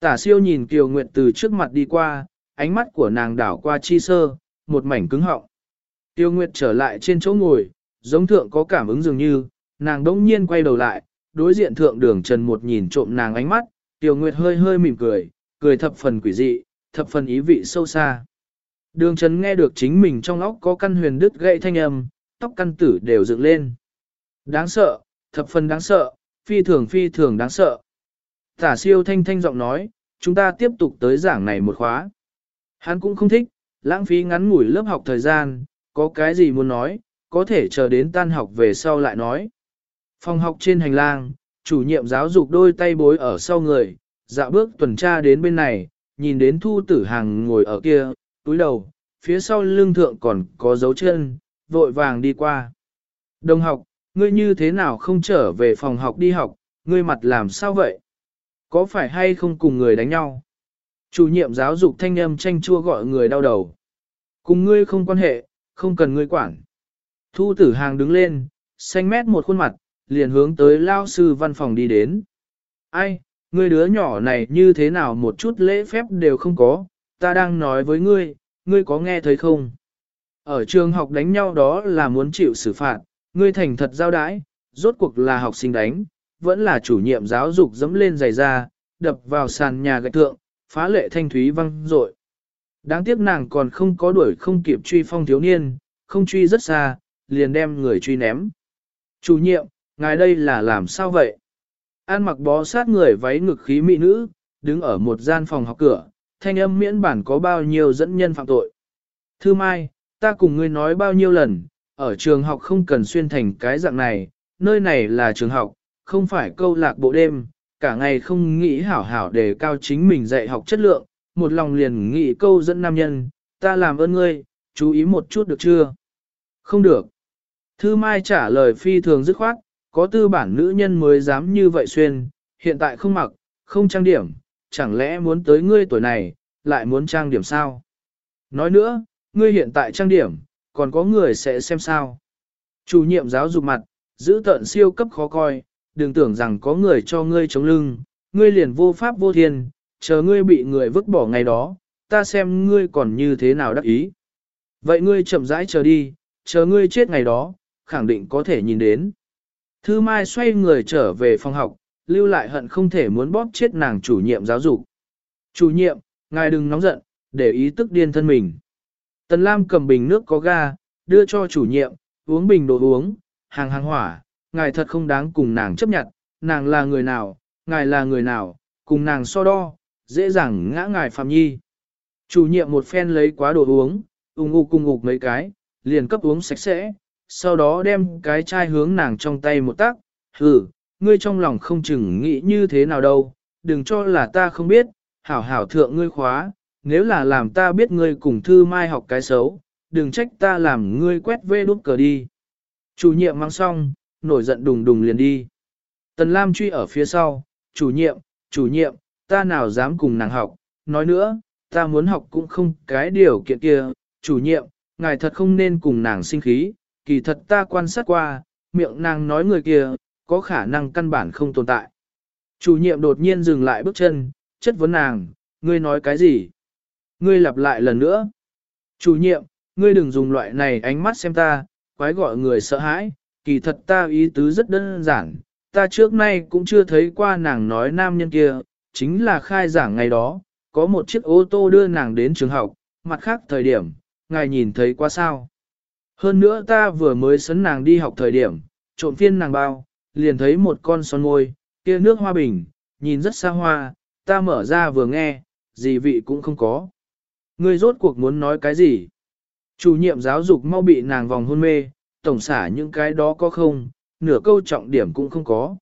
Tả siêu nhìn Kiều Nguyệt từ trước mặt đi qua, ánh mắt của nàng đảo qua chi sơ, một mảnh cứng họng. Tiêu Nguyệt trở lại trên chỗ ngồi, giống thượng có cảm ứng dường như, nàng đỗng nhiên quay đầu lại, đối diện thượng đường trần một nhìn trộm nàng ánh mắt, Tiêu Nguyệt hơi hơi mỉm cười, cười thập phần quỷ dị, thập phần ý vị sâu xa. Đường Trần nghe được chính mình trong óc có căn huyền đứt gãy thanh âm, tóc căn tử đều dựng lên. Đáng sợ, thập phần đáng sợ, phi thường phi thường đáng sợ. Tả siêu thanh thanh giọng nói, chúng ta tiếp tục tới giảng này một khóa. Hắn cũng không thích, lãng phí ngắn ngủi lớp học thời gian, có cái gì muốn nói, có thể chờ đến tan học về sau lại nói. Phòng học trên hành lang, chủ nhiệm giáo dục đôi tay bối ở sau người, dạo bước tuần tra đến bên này, nhìn đến thu tử hàng ngồi ở kia, túi đầu, phía sau lưng thượng còn có dấu chân, vội vàng đi qua. Đồng học, ngươi như thế nào không trở về phòng học đi học, ngươi mặt làm sao vậy? Có phải hay không cùng người đánh nhau? Chủ nhiệm giáo dục thanh âm tranh chua gọi người đau đầu. Cùng ngươi không quan hệ, không cần ngươi quản. Thu tử hàng đứng lên, xanh mét một khuôn mặt, liền hướng tới lao sư văn phòng đi đến. Ai, ngươi đứa nhỏ này như thế nào một chút lễ phép đều không có, ta đang nói với ngươi, ngươi có nghe thấy không? Ở trường học đánh nhau đó là muốn chịu xử phạt, ngươi thành thật giao đãi, rốt cuộc là học sinh đánh, vẫn là chủ nhiệm giáo dục dẫm lên giày ra, đập vào sàn nhà gạch thượng, phá lệ thanh thúy văng rội. Đáng tiếc nàng còn không có đuổi không kịp truy phong thiếu niên, không truy rất xa, liền đem người truy ném. Chủ nhiệm, ngài đây là làm sao vậy? An mặc bó sát người váy ngực khí mỹ nữ, đứng ở một gian phòng học cửa, thanh âm miễn bản có bao nhiêu dẫn nhân phạm tội. Thư Mai, ta cùng ngươi nói bao nhiêu lần, ở trường học không cần xuyên thành cái dạng này, nơi này là trường học, không phải câu lạc bộ đêm, cả ngày không nghĩ hảo hảo để cao chính mình dạy học chất lượng, một lòng liền nghĩ câu dẫn nam nhân, ta làm ơn ngươi, chú ý một chút được chưa? Không được. Thư Mai trả lời phi thường dứt khoát, có tư bản nữ nhân mới dám như vậy xuyên, hiện tại không mặc, không trang điểm, chẳng lẽ muốn tới ngươi tuổi này, lại muốn trang điểm sao? Nói nữa, ngươi hiện tại trang điểm, còn có người sẽ xem sao? Chủ nhiệm giáo dục mặt, giữ tận siêu cấp khó coi, đừng tưởng rằng có người cho ngươi chống lưng, ngươi liền vô pháp vô thiên, chờ ngươi bị người vứt bỏ ngày đó, ta xem ngươi còn như thế nào đắc ý. Vậy ngươi chậm rãi chờ đi, chờ ngươi chết ngày đó, khẳng định có thể nhìn đến. Thư Mai xoay người trở về phòng học, lưu lại hận không thể muốn bóp chết nàng chủ nhiệm giáo dục. Chủ nhiệm, ngài đừng nóng giận, để ý tức điên thân mình. Tần Lam cầm bình nước có ga, đưa cho chủ nhiệm, uống bình đồ uống, hàng hàng hỏa, ngài thật không đáng cùng nàng chấp nhận, nàng là người nào, ngài là người nào, cùng nàng so đo, dễ dàng ngã ngài phạm nhi. Chủ nhiệm một phen lấy quá đồ uống, ung ục cung ục mấy cái, liền cấp uống sạch sẽ, sau đó đem cái chai hướng nàng trong tay một tác, hừ, ngươi trong lòng không chừng nghĩ như thế nào đâu, đừng cho là ta không biết, hảo hảo thượng ngươi khóa, nếu là làm ta biết ngươi cùng thư mai học cái xấu, đừng trách ta làm ngươi quét vê đút cờ đi. Chủ nhiệm mang xong, nổi giận đùng đùng liền đi. Tần Lam truy ở phía sau, chủ nhiệm, chủ nhiệm, ta nào dám cùng nàng học, nói nữa, ta muốn học cũng không cái điều kiện kia, chủ nhiệm, ngài thật không nên cùng nàng sinh khí, kỳ thật ta quan sát qua, miệng nàng nói người kia, có khả năng căn bản không tồn tại. Chủ nhiệm đột nhiên dừng lại bước chân, chất vấn nàng, ngươi nói cái gì? Ngươi lặp lại lần nữa. Chủ nhiệm, ngươi đừng dùng loại này ánh mắt xem ta, quái gọi người sợ hãi, kỳ thật ta ý tứ rất đơn giản, ta trước nay cũng chưa thấy qua nàng nói nam nhân kia, chính là khai giảng ngày đó, có một chiếc ô tô đưa nàng đến trường học, mặt khác thời điểm, ngài nhìn thấy qua sao. Hơn nữa ta vừa mới sấn nàng đi học thời điểm, trộm phiên nàng bao, liền thấy một con son môi, kia nước hoa bình, nhìn rất xa hoa, ta mở ra vừa nghe, gì vị cũng không có. Ngươi rốt cuộc muốn nói cái gì? Chủ nhiệm giáo dục mau bị nàng vòng hôn mê, tổng xả những cái đó có không, nửa câu trọng điểm cũng không có.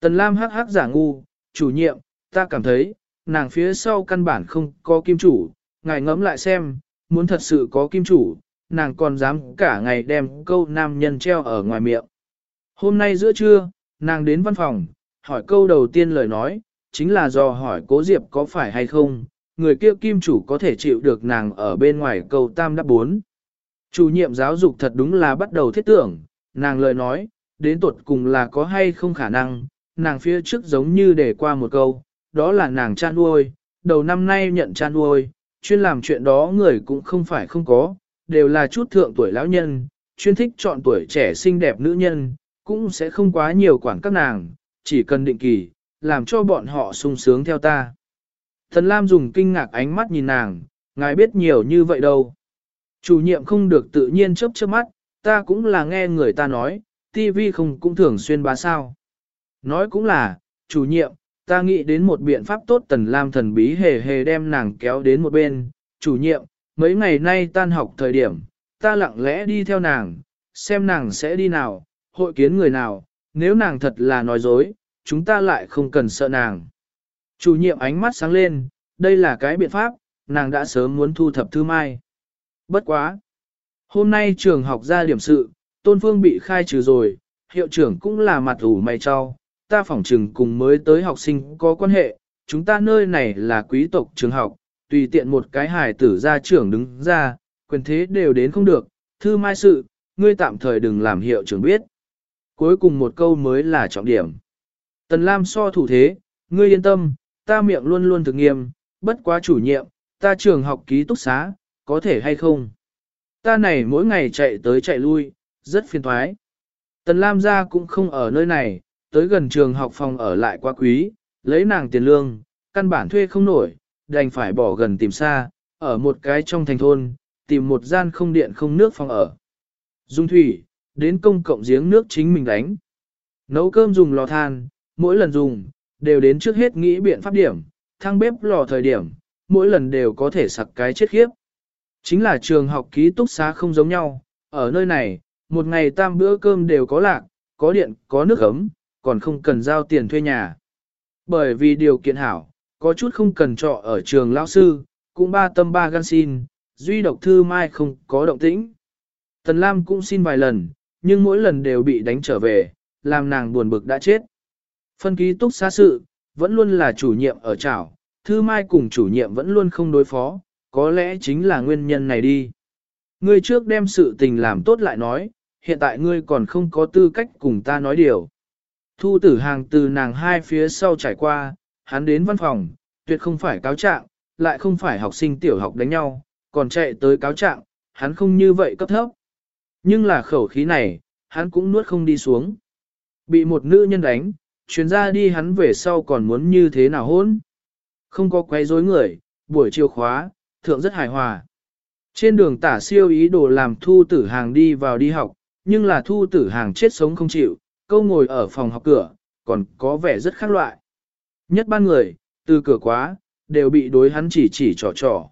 Tần Lam hắc hắc giả ngu, chủ nhiệm, ta cảm thấy, nàng phía sau căn bản không có kim chủ, ngài ngẫm lại xem, muốn thật sự có kim chủ, nàng còn dám cả ngày đem câu nam nhân treo ở ngoài miệng. Hôm nay giữa trưa, nàng đến văn phòng, hỏi câu đầu tiên lời nói, chính là do hỏi cố Diệp có phải hay không, người kia kim chủ có thể chịu được nàng ở bên ngoài câu tam đáp bốn. Chủ nhiệm giáo dục thật đúng là bắt đầu thiết tưởng, nàng lời nói, đến tuột cùng là có hay không khả năng, nàng phía trước giống như để qua một câu, đó là nàng chan nuôi, đầu năm nay nhận chan nuôi, chuyên làm chuyện đó người cũng không phải không có, đều là chút thượng tuổi lão nhân, chuyên thích chọn tuổi trẻ xinh đẹp nữ nhân, cũng sẽ không quá nhiều quản các nàng, chỉ cần định kỳ, làm cho bọn họ sung sướng theo ta. Thần Lam dùng kinh ngạc ánh mắt nhìn nàng, ngài biết nhiều như vậy đâu. Chủ nhiệm không được tự nhiên chớp chớp mắt, ta cũng là nghe người ta nói, TV không cũng thường xuyên bá sao. Nói cũng là, chủ nhiệm, ta nghĩ đến một biện pháp tốt tần lam thần bí hề hề đem nàng kéo đến một bên, chủ nhiệm, mấy ngày nay tan học thời điểm, ta lặng lẽ đi theo nàng, xem nàng sẽ đi nào, hội kiến người nào, nếu nàng thật là nói dối, chúng ta lại không cần sợ nàng. Chủ nhiệm ánh mắt sáng lên, đây là cái biện pháp, nàng đã sớm muốn thu thập thư mai. Bất quá. Hôm nay trường học ra điểm sự, tôn phương bị khai trừ rồi, hiệu trưởng cũng là mặt ủ mày cho, ta phỏng trừng cùng mới tới học sinh có quan hệ, chúng ta nơi này là quý tộc trường học, tùy tiện một cái hài tử ra trưởng đứng ra, quyền thế đều đến không được, thư mai sự, ngươi tạm thời đừng làm hiệu trưởng biết. Cuối cùng một câu mới là trọng điểm. Tần Lam so thủ thế, ngươi yên tâm, ta miệng luôn luôn thực nghiêm, bất quá chủ nhiệm, ta trường học ký túc xá, có thể hay không? Ta này mỗi ngày chạy tới chạy lui, rất phiền thoái. Tần Lam gia cũng không ở nơi này, tới gần trường học phòng ở lại quá quý, lấy nàng tiền lương, căn bản thuê không nổi, đành phải bỏ gần tìm xa, ở một cái trong thành thôn, tìm một gian không điện không nước phòng ở. Dung thủy, đến công cộng giếng nước chính mình đánh. Nấu cơm dùng lò than, mỗi lần dùng, đều đến trước hết nghĩ biện pháp điểm, thang bếp lò thời điểm, mỗi lần đều có thể sặc cái chết khiếp. Chính là trường học ký túc xá không giống nhau, ở nơi này, một ngày tam bữa cơm đều có lạc, có điện, có nước ấm, còn không cần giao tiền thuê nhà. Bởi vì điều kiện hảo, có chút không cần trọ ở trường lão sư, cũng ba tâm ba gan xin, duy độc thư mai không có động tĩnh. Tần Lam cũng xin vài lần, nhưng mỗi lần đều bị đánh trở về, làm nàng buồn bực đã chết. Phân ký túc xá sự, vẫn luôn là chủ nhiệm ở trảo, thư mai cùng chủ nhiệm vẫn luôn không đối phó, có lẽ chính là nguyên nhân này đi. Ngươi trước đem sự tình làm tốt lại nói, hiện tại ngươi còn không có tư cách cùng ta nói điều. Thu tử hàng từ nàng hai phía sau trải qua, hắn đến văn phòng, tuyệt không phải cáo trạng, lại không phải học sinh tiểu học đánh nhau, còn chạy tới cáo trạng, hắn không như vậy cấp thấp. Nhưng là khẩu khí này, hắn cũng nuốt không đi xuống. Bị một nữ nhân đánh, chuyến ra đi hắn về sau còn muốn như thế nào hôn. Không có quay rối người, buổi chiều khóa, thượng rất hài hòa. Trên đường tả siêu ý đồ làm thu tử hàng đi vào đi học, nhưng là thu tử hàng chết sống không chịu, câu ngồi ở phòng học cửa, còn có vẻ rất khác loại. Nhất ban người, từ cửa quá, đều bị đối hắn chỉ chỉ trò trò.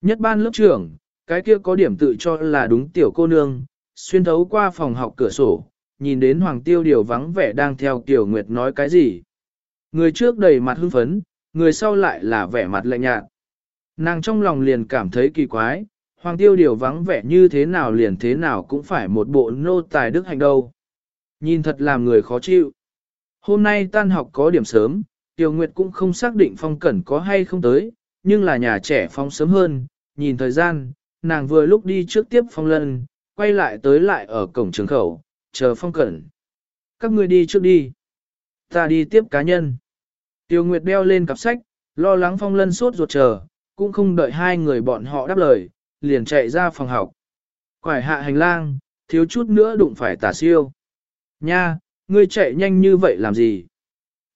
Nhất ban lớp trưởng, cái kia có điểm tự cho là đúng tiểu cô nương, xuyên thấu qua phòng học cửa sổ, nhìn đến Hoàng Tiêu Điều vắng vẻ đang theo Tiểu Nguyệt nói cái gì. Người trước đầy mặt hưng phấn, người sau lại là vẻ mặt lạnh nhạt. Nàng trong lòng liền cảm thấy kỳ quái, Hoàng Tiêu Điều vắng vẻ như thế nào liền thế nào cũng phải một bộ nô tài đức hành đâu. Nhìn thật làm người khó chịu. Hôm nay tan học có điểm sớm, Tiêu Nguyệt cũng không xác định phong cẩn có hay không tới, nhưng là nhà trẻ phong sớm hơn, nhìn thời gian, nàng vừa lúc đi trước tiếp phong lân, quay lại tới lại ở cổng trường khẩu, chờ phong cẩn. Các người đi trước đi. Ta đi tiếp cá nhân. Tiêu Nguyệt đeo lên cặp sách, lo lắng phong lân suốt ruột chờ, cũng không đợi hai người bọn họ đáp lời, liền chạy ra phòng học. Quải hạ hành lang, thiếu chút nữa đụng phải tả siêu. Nha, ngươi chạy nhanh như vậy làm gì?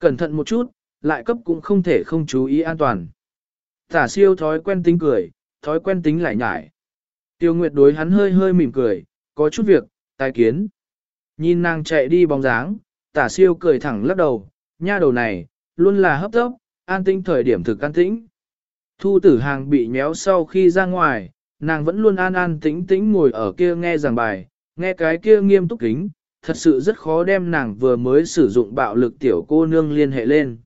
Cẩn thận một chút, lại cấp cũng không thể không chú ý an toàn. Tả siêu thói quen tính cười, thói quen tính lại nhải. Tiêu Nguyệt đối hắn hơi hơi mỉm cười, có chút việc, tai kiến. Nhìn nàng chạy đi bóng dáng, tả siêu cười thẳng lắc đầu, nha đầu này, luôn là hấp tấp, an tinh thời điểm thực an tĩnh. Thu tử hàng bị méo sau khi ra ngoài, nàng vẫn luôn an an tĩnh tĩnh ngồi ở kia nghe giảng bài, nghe cái kia nghiêm túc kính, thật sự rất khó đem nàng vừa mới sử dụng bạo lực tiểu cô nương liên hệ lên.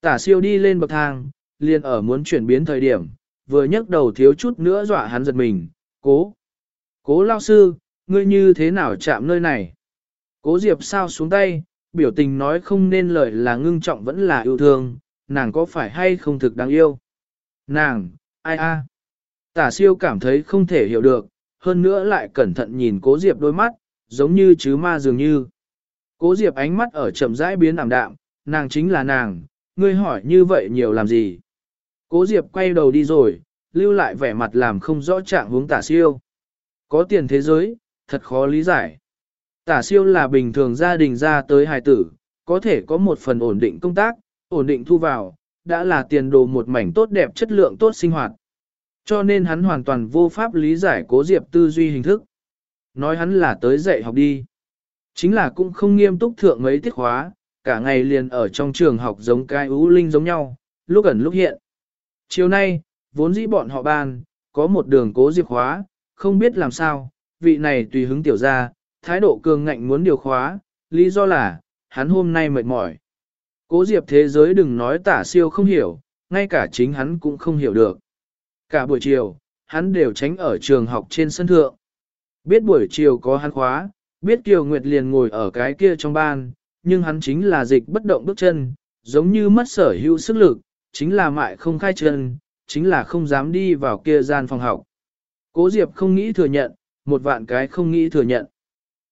Tả siêu đi lên bậc thang, liền ở muốn chuyển biến thời điểm, vừa nhấc đầu thiếu chút nữa dọa hắn giật mình, cố. Cố lao sư, ngươi như thế nào chạm nơi này? Cố Diệp sao xuống tay, biểu tình nói không nên lời là ngưng trọng vẫn là yêu thương, nàng có phải hay không thực đáng yêu? Nàng, ai a? Tả siêu cảm thấy không thể hiểu được, hơn nữa lại cẩn thận nhìn cố Diệp đôi mắt, giống như chứ ma dường như. Cố Diệp ánh mắt ở chậm rãi biến ảm đạm, nàng chính là nàng, ngươi hỏi như vậy nhiều làm gì? Cố Diệp quay đầu đi rồi, lưu lại vẻ mặt làm không rõ trạng hướng tả siêu. Có tiền thế giới, thật khó lý giải. Tả siêu là bình thường gia đình ra tới hài tử, có thể có một phần ổn định công tác, ổn định thu vào, đã là tiền đồ một mảnh tốt đẹp chất lượng tốt sinh hoạt. Cho nên hắn hoàn toàn vô pháp lý giải cố diệp tư duy hình thức. Nói hắn là tới dạy học đi. Chính là cũng không nghiêm túc thượng mấy tiết khóa, cả ngày liền ở trong trường học giống cái ú linh giống nhau, lúc ẩn lúc hiện. Chiều nay, vốn dĩ bọn họ ban, có một đường cố diệp khóa, không biết làm sao, vị này tùy hứng tiểu ra, thái độ cường ngạnh muốn điều khóa, lý do là, hắn hôm nay mệt mỏi. Cố diệp thế giới đừng nói tả siêu không hiểu, ngay cả chính hắn cũng không hiểu được. Cả buổi chiều, hắn đều tránh ở trường học trên sân thượng. Biết buổi chiều có hắn khóa, biết Kiều Nguyệt liền ngồi ở cái kia trong ban, nhưng hắn chính là dịch bất động bước chân, giống như mất sở hữu sức lực, chính là mại không khai chân, chính là không dám đi vào kia gian phòng học. Cố Diệp không nghĩ thừa nhận, một vạn cái không nghĩ thừa nhận.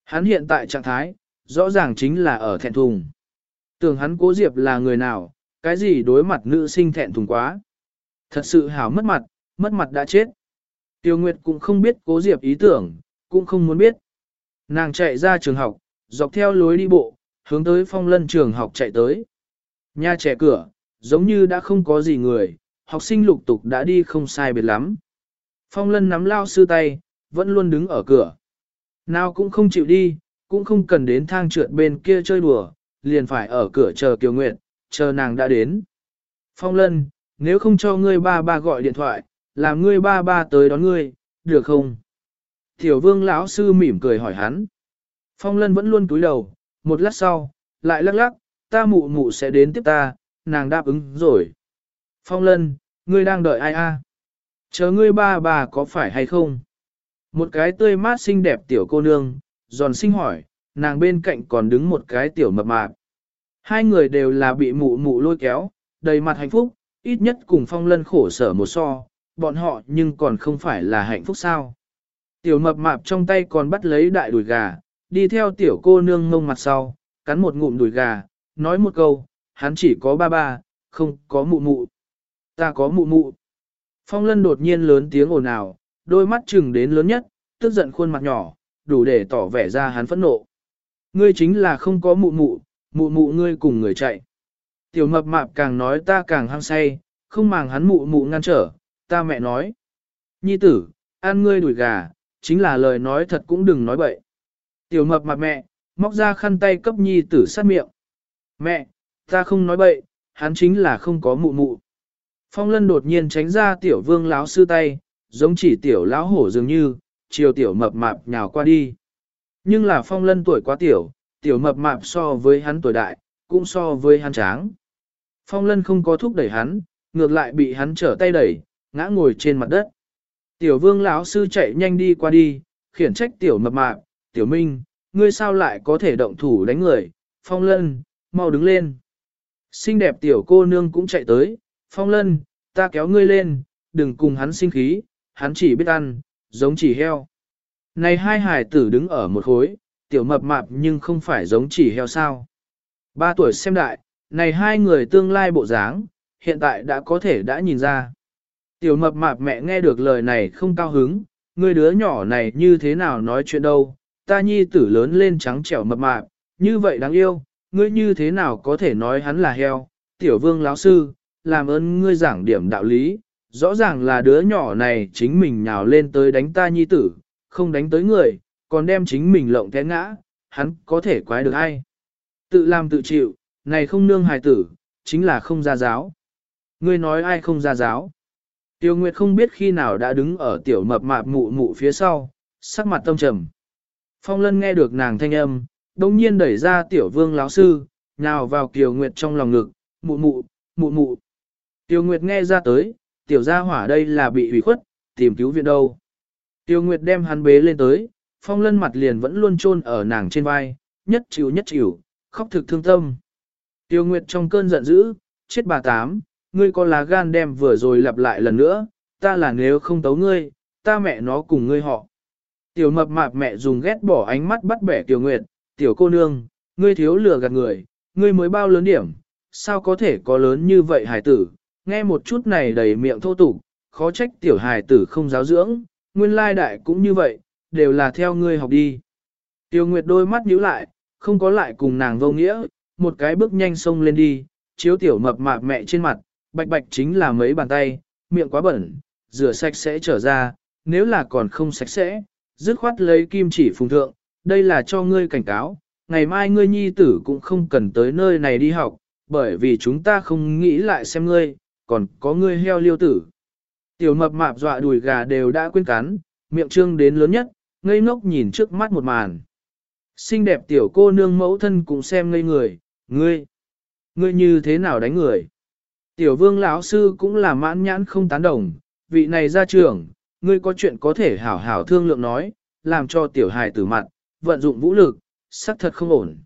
Hắn hiện tại trạng thái, rõ ràng chính là ở thẹn thùng. Tưởng hắn cố Diệp là người nào, cái gì đối mặt nữ sinh thẹn thùng quá. Thật sự hảo mất mặt, mất mặt đã chết. Tiêu Nguyệt cũng không biết cố Diệp ý tưởng, cũng không muốn biết. Nàng chạy ra trường học, dọc theo lối đi bộ, hướng tới phong lân trường học chạy tới. Nhà trẻ cửa, giống như đã không có gì người, học sinh lục tục đã đi không sai biệt lắm. Phong lân nắm lao sư tay, vẫn luôn đứng ở cửa. Nào cũng không chịu đi, cũng không cần đến thang trượt bên kia chơi đùa, liền phải ở cửa chờ Kiều Nguyệt, chờ nàng đã đến. Phong lân, nếu không cho ngươi ba ba gọi điện thoại, làm ngươi ba ba tới đón ngươi, được không? Tiểu vương lão sư mỉm cười hỏi hắn. Phong lân vẫn luôn cúi đầu, một lát sau, lại lắc lắc, ta mụ mụ sẽ đến tiếp ta, nàng đáp ứng rồi. Phong lân, ngươi đang đợi ai a? Chờ ngươi ba bà có phải hay không? Một cái tươi mát xinh đẹp tiểu cô nương, giòn xinh hỏi, nàng bên cạnh còn đứng một cái tiểu mập mạp. Hai người đều là bị mụ mụ lôi kéo, đầy mặt hạnh phúc, ít nhất cùng phong lân khổ sở một so, bọn họ nhưng còn không phải là hạnh phúc sao. Tiểu mập mạp trong tay còn bắt lấy đại đùi gà, đi theo tiểu cô nương ngông mặt sau, cắn một ngụm đùi gà, nói một câu, hắn chỉ có ba ba, không có mụ mụ. Ta có mụ mụ. Phong lân đột nhiên lớn tiếng ồn ào, đôi mắt chừng đến lớn nhất, tức giận khuôn mặt nhỏ, đủ để tỏ vẻ ra hắn phẫn nộ. Ngươi chính là không có mụ mụ, mụ mụ ngươi cùng người chạy. Tiểu mập mạp càng nói ta càng hăng say, không màng hắn mụ mụ ngăn trở, ta mẹ nói. Nhi tử, ăn ngươi đuổi gà, chính là lời nói thật cũng đừng nói bậy. Tiểu mập mạp mẹ, móc ra khăn tay cấp nhi tử sát miệng. Mẹ, ta không nói bậy, hắn chính là không có mụ mụ. Phong lân đột nhiên tránh ra tiểu vương láo sư tay, giống chỉ tiểu lão hổ dường như, chiều tiểu mập mạp nhào qua đi. Nhưng là phong lân tuổi quá tiểu, tiểu mập mạp so với hắn tuổi đại, cũng so với hắn tráng. Phong lân không có thúc đẩy hắn, ngược lại bị hắn trở tay đẩy, ngã ngồi trên mặt đất. Tiểu vương lão sư chạy nhanh đi qua đi, khiển trách tiểu mập mạp, tiểu minh, ngươi sao lại có thể động thủ đánh người, phong lân, mau đứng lên. Xinh đẹp tiểu cô nương cũng chạy tới, phong lân, ta kéo ngươi lên, đừng cùng hắn sinh khí, hắn chỉ biết ăn, giống chỉ heo. Này hai hải tử đứng ở một khối, tiểu mập mạp nhưng không phải giống chỉ heo sao. Ba tuổi xem đại, này hai người tương lai bộ dáng, hiện tại đã có thể đã nhìn ra. Tiểu mập mạp mẹ nghe được lời này không cao hứng, người đứa nhỏ này như thế nào nói chuyện đâu, ta nhi tử lớn lên trắng trẻo mập mạp, như vậy đáng yêu, ngươi như thế nào có thể nói hắn là heo, tiểu vương lão sư, làm ơn ngươi giảng điểm đạo lý, rõ ràng là đứa nhỏ này chính mình nhào lên tới đánh ta nhi tử, không đánh tới người, còn đem chính mình lộng té ngã, hắn có thể quái được ai. Tự làm tự chịu, này không nương hài tử, chính là không ra giáo. Ngươi nói ai không ra giáo. Tiêu Nguyệt không biết khi nào đã đứng ở tiểu mập mạp mụ mụ phía sau, sắc mặt tâm trầm. Phong Lân nghe được nàng thanh âm, đồng nhiên đẩy ra tiểu vương lão sư, nhào vào Kiều Nguyệt trong lòng ngực, mụ mụ, mụ mụ. Tiêu Nguyệt nghe ra tới, tiểu gia hỏa đây là bị hủy khuất, tìm cứu viện đâu. Tiêu Nguyệt đem hắn bế lên tới, phong lân mặt liền vẫn luôn chôn ở nàng trên vai, nhất chịu nhất chịu, khóc thực thương tâm. Tiêu Nguyệt trong cơn giận dữ, chết bà tám, ngươi có lá gan đem vừa rồi lặp lại lần nữa, ta là nếu không tấu ngươi, ta mẹ nó cùng ngươi họ. Tiểu mập mạp mẹ dùng ghét bỏ ánh mắt bắt bẻ Tiêu Nguyệt, tiểu cô nương, ngươi thiếu lừa gạt người, ngươi mới bao lớn điểm, sao có thể có lớn như vậy hài tử, nghe một chút này đầy miệng thô tục, khó trách tiểu hài tử không giáo dưỡng, nguyên lai đại cũng như vậy, đều là theo ngươi học đi. Tiêu Nguyệt đôi mắt nhíu lại, không có lại cùng nàng vô nghĩa, một cái bước nhanh xông lên đi, chiếu tiểu mập mạp mẹ trên mặt, bạch bạch chính là mấy bàn tay, miệng quá bẩn, rửa sạch sẽ trở ra, nếu là còn không sạch sẽ, dứt khoát lấy kim chỉ phùng thượng, đây là cho ngươi cảnh cáo, ngày mai ngươi nhi tử cũng không cần tới nơi này đi học, bởi vì chúng ta không nghĩ lại xem ngươi, còn có ngươi heo liêu tử. Tiểu mập mạp dọa đùi gà đều đã quên cắn, miệng trương đến lớn nhất, ngây ngốc nhìn trước mắt một màn. Xinh đẹp tiểu cô nương mẫu thân cũng xem ngây người, ngươi, ngươi như thế nào đánh người. Tiểu vương lão sư cũng là mãn nhãn không tán đồng, vị này ra trường, ngươi có chuyện có thể hảo hảo thương lượng nói, làm cho tiểu hài tử mặt, vận dụng vũ lực, sắc thật không ổn.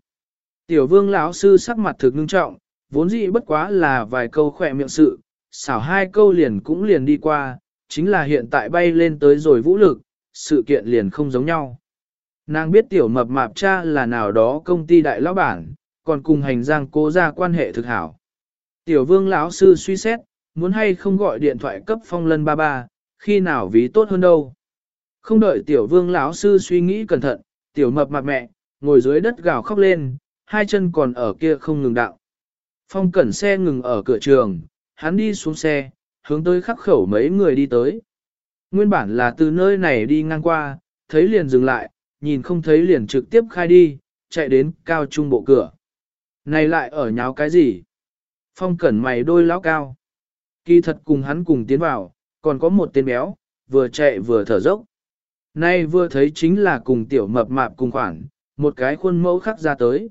Tiểu vương lão sư sắc mặt thực ngưng trọng, vốn dĩ bất quá là vài câu khỏe miệng sự, xảo hai câu liền cũng liền đi qua, chính là hiện tại bay lên tới rồi vũ lực, sự kiện liền không giống nhau. Nàng biết tiểu mập mạp cha là nào đó công ty đại lão bản, còn cùng hành giang cố ra quan hệ thực hảo. Tiểu vương lão sư suy xét, muốn hay không gọi điện thoại cấp phong lân ba ba, khi nào ví tốt hơn đâu. Không đợi tiểu vương lão sư suy nghĩ cẩn thận, tiểu mập mạp mẹ, ngồi dưới đất gào khóc lên, hai chân còn ở kia không ngừng đạo. Phong cẩn xe ngừng ở cửa trường, hắn đi xuống xe, hướng tới khắc khẩu mấy người đi tới. Nguyên bản là từ nơi này đi ngang qua, thấy liền dừng lại, nhìn không thấy liền trực tiếp khai đi, chạy đến cao trung bộ cửa. Này lại ở nháo cái gì? Phong cẩn mày đôi lão cao. Kỳ thật cùng hắn cùng tiến vào, còn có một tên béo, vừa chạy vừa thở dốc. Nay vừa thấy chính là cùng tiểu mập mạp cùng khoảng, một cái khuôn mẫu khắc ra tới.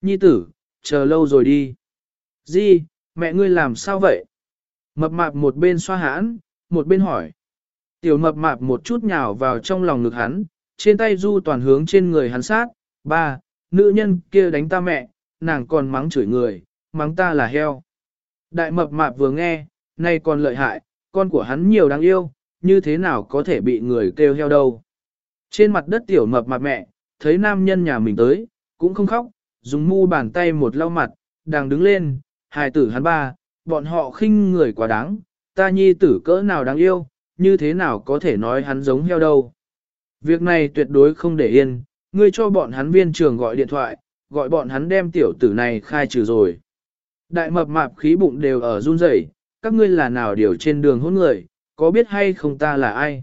Nhi tử, chờ lâu rồi đi. Di, mẹ ngươi làm sao vậy? Mập mạp một bên xoa hãn, một bên hỏi. Tiểu mập mạp một chút nhào vào trong lòng ngực hắn, trên tay du toàn hướng trên người hắn sát. Ba, nữ nhân kia đánh ta mẹ, nàng còn mắng chửi người, mắng ta là heo. Đại mập mạp vừa nghe, nay còn lợi hại, con của hắn nhiều đáng yêu, như thế nào có thể bị người kêu heo đâu. Trên mặt đất tiểu mập mạp mẹ, thấy nam nhân nhà mình tới, cũng không khóc, dùng mu bàn tay một lau mặt, đang đứng lên, hài tử hắn ba, bọn họ khinh người quá đáng, ta nhi tử cỡ nào đáng yêu, như thế nào có thể nói hắn giống heo đâu. Việc này tuyệt đối không để yên, ngươi cho bọn hắn viên trường gọi điện thoại, gọi bọn hắn đem tiểu tử này khai trừ rồi. Đại mập mạp khí bụng đều ở run rẩy, các ngươi là nào điều trên đường hôn người, có biết hay không ta là ai?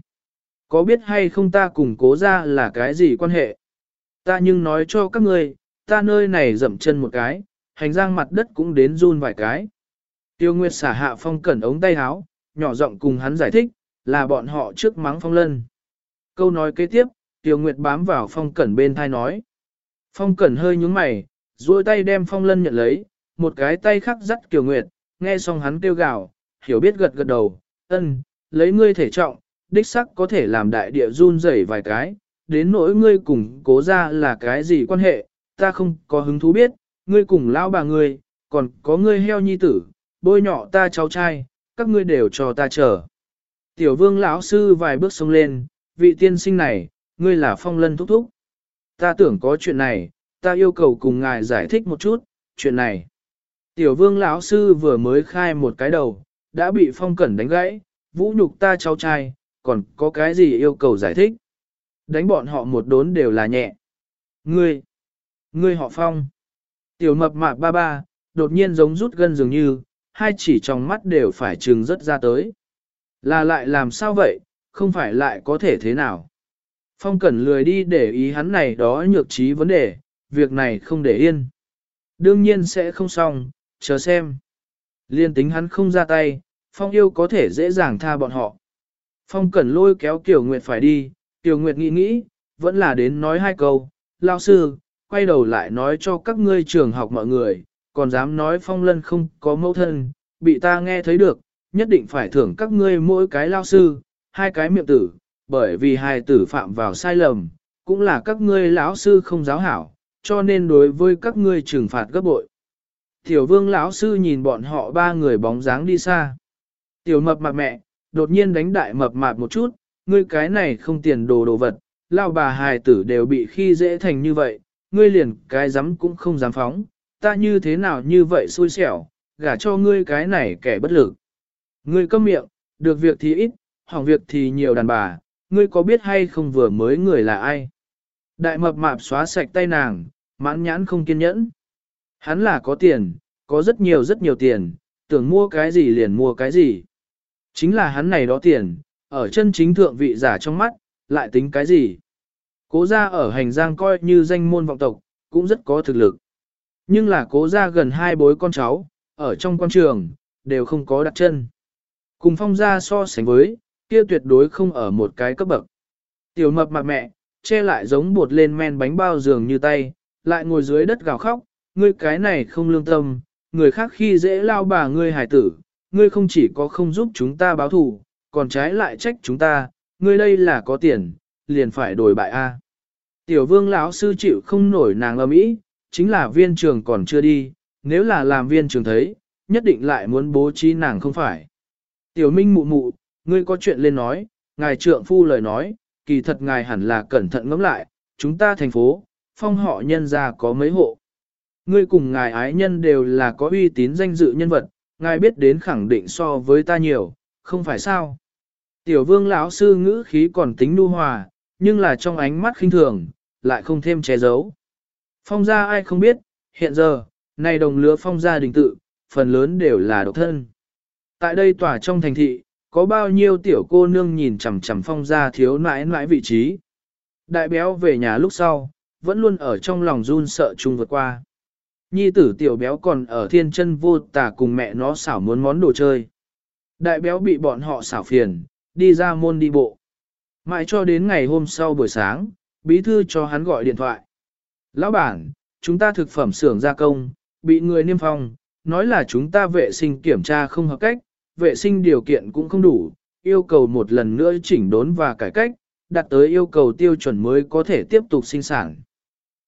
Có biết hay không ta cùng cố ra là cái gì quan hệ? Ta nhưng nói cho các ngươi, ta nơi này dậm chân một cái, hành giang mặt đất cũng đến run vài cái. Tiêu Nguyệt xả hạ phong cẩn ống tay áo, nhỏ giọng cùng hắn giải thích, là bọn họ trước mắng phong lân. Câu nói kế tiếp, Tiêu Nguyệt bám vào phong cẩn bên thai nói. Phong cẩn hơi nhúng mày, duỗi tay đem phong lân nhận lấy, một cái tay khác dắt Tiêu Nguyệt, nghe xong hắn kêu gào, hiểu biết gật gật đầu, ân, lấy ngươi thể trọng, đích sắc có thể làm đại địa run rẩy vài cái, đến nỗi ngươi cùng cố ra là cái gì quan hệ, ta không có hứng thú biết, ngươi cùng lão bà ngươi, còn có ngươi heo nhi tử, bôi nhọ ta cháu trai, các ngươi đều cho ta chờ. Tiểu vương lão sư vài bước xông lên, vị tiên sinh này, ngươi là phong lân thúc thúc. Ta tưởng có chuyện này, ta yêu cầu cùng ngài giải thích một chút, chuyện này. Tiểu vương lão sư vừa mới khai một cái đầu, đã bị phong cẩn đánh gãy, vũ nhục ta cháu trai, còn có cái gì yêu cầu giải thích. Đánh bọn họ một đốn đều là nhẹ. Ngươi, ngươi họ phong. Tiểu mập mạp ba ba, đột nhiên giống rút gân dường như, hai chỉ trong mắt đều phải trừng rất ra tới. Là lại làm sao vậy, không phải lại có thể thế nào. Phong Cẩn lười đi để ý hắn này đó nhược trí vấn đề, việc này không để yên. Đương nhiên sẽ không xong, chờ xem. Liên tính hắn không ra tay, Phong yêu có thể dễ dàng tha bọn họ. Phong Cẩn lôi kéo Kiều Nguyệt phải đi, Kiều Nguyệt nghĩ nghĩ, vẫn là đến nói hai câu. Lao sư, quay đầu lại nói cho các ngươi trường học mọi người, còn dám nói Phong Lân không có mẫu thân, bị ta nghe thấy được, nhất định phải thưởng các ngươi mỗi cái lao sư, hai cái miệng tử, bởi vì hai tử phạm vào sai lầm, cũng là các ngươi lão sư không giáo hảo, cho nên đối với các ngươi trừng phạt gấp bội. Tiểu vương lão sư nhìn bọn họ ba người bóng dáng đi xa. Tiểu mập mạp mẹ, đột nhiên đánh đại mập mạp một chút, ngươi cái này không tiền đồ đồ vật, lao bà hài tử đều bị khi dễ thành như vậy, ngươi liền cái dám cũng không dám phóng, ta như thế nào như vậy xui xẻo, gả cho ngươi cái này kẻ bất lực. Ngươi câm miệng, được việc thì ít, hỏng việc thì nhiều đàn bà, ngươi có biết hay không vừa mới người là ai? Đại mập mạp xóa sạch tay nàng, mãn nhãn không kiên nhẫn. Hắn là có tiền, có rất nhiều rất nhiều tiền, tưởng mua cái gì liền mua cái gì. Chính là hắn này đó tiền, ở chân chính thượng vị giả trong mắt, lại tính cái gì. Cố gia ở hành giang coi như danh môn vọng tộc, cũng rất có thực lực. Nhưng là cố gia gần hai bối con cháu, ở trong quan trường, đều không có đặt chân. Cùng phong gia so sánh với, kia tuyệt đối không ở một cái cấp bậc. Tiểu mập mặt mẹ, che lại giống bột lên men bánh bao giường như tay, lại ngồi dưới đất gào khóc, ngươi cái này không lương tâm, người khác khi dễ lao bà ngươi hải tử, ngươi không chỉ có không giúp chúng ta báo thù, còn trái lại trách chúng ta, ngươi đây là có tiền, liền phải đổi bại a. Tiểu vương lão sư chịu không nổi nàng âm ý, chính là viên trường còn chưa đi, nếu là làm viên trường thấy, nhất định lại muốn bố trí nàng không phải. Tiểu minh mụ mụ, ngươi có chuyện lên nói, ngài trượng phu lời nói, kỳ thật ngài hẳn là cẩn thận ngẫm lại, chúng ta thành phố, phong họ nhân ra có mấy hộ. Ngươi cùng ngài ái nhân đều là có uy tín danh dự nhân vật, ngài biết đến khẳng định so với ta nhiều, không phải sao. Tiểu vương lão sư ngữ khí còn tính nu hòa, nhưng là trong ánh mắt khinh thường, lại không thêm che giấu. Phong gia ai không biết, hiện giờ, này đồng lứa phong gia đình tự, phần lớn đều là độc thân. Tại đây tòa trong thành thị, có bao nhiêu tiểu cô nương nhìn chằm chằm phong gia thiếu nãi nãi vị trí. Đại béo về nhà lúc sau, vẫn luôn ở trong lòng run sợ chung vượt qua. Nhi tử tiểu béo còn ở thiên chân vô tà cùng mẹ nó xảo muốn món đồ chơi. Đại béo bị bọn họ xảo phiền, đi ra môn đi bộ. Mãi cho đến ngày hôm sau buổi sáng, bí thư cho hắn gọi điện thoại. Lão bản, chúng ta thực phẩm xưởng gia công, bị người niêm phong, nói là chúng ta vệ sinh kiểm tra không hợp cách, vệ sinh điều kiện cũng không đủ, yêu cầu một lần nữa chỉnh đốn và cải cách, đặt tới yêu cầu tiêu chuẩn mới có thể tiếp tục sinh sản.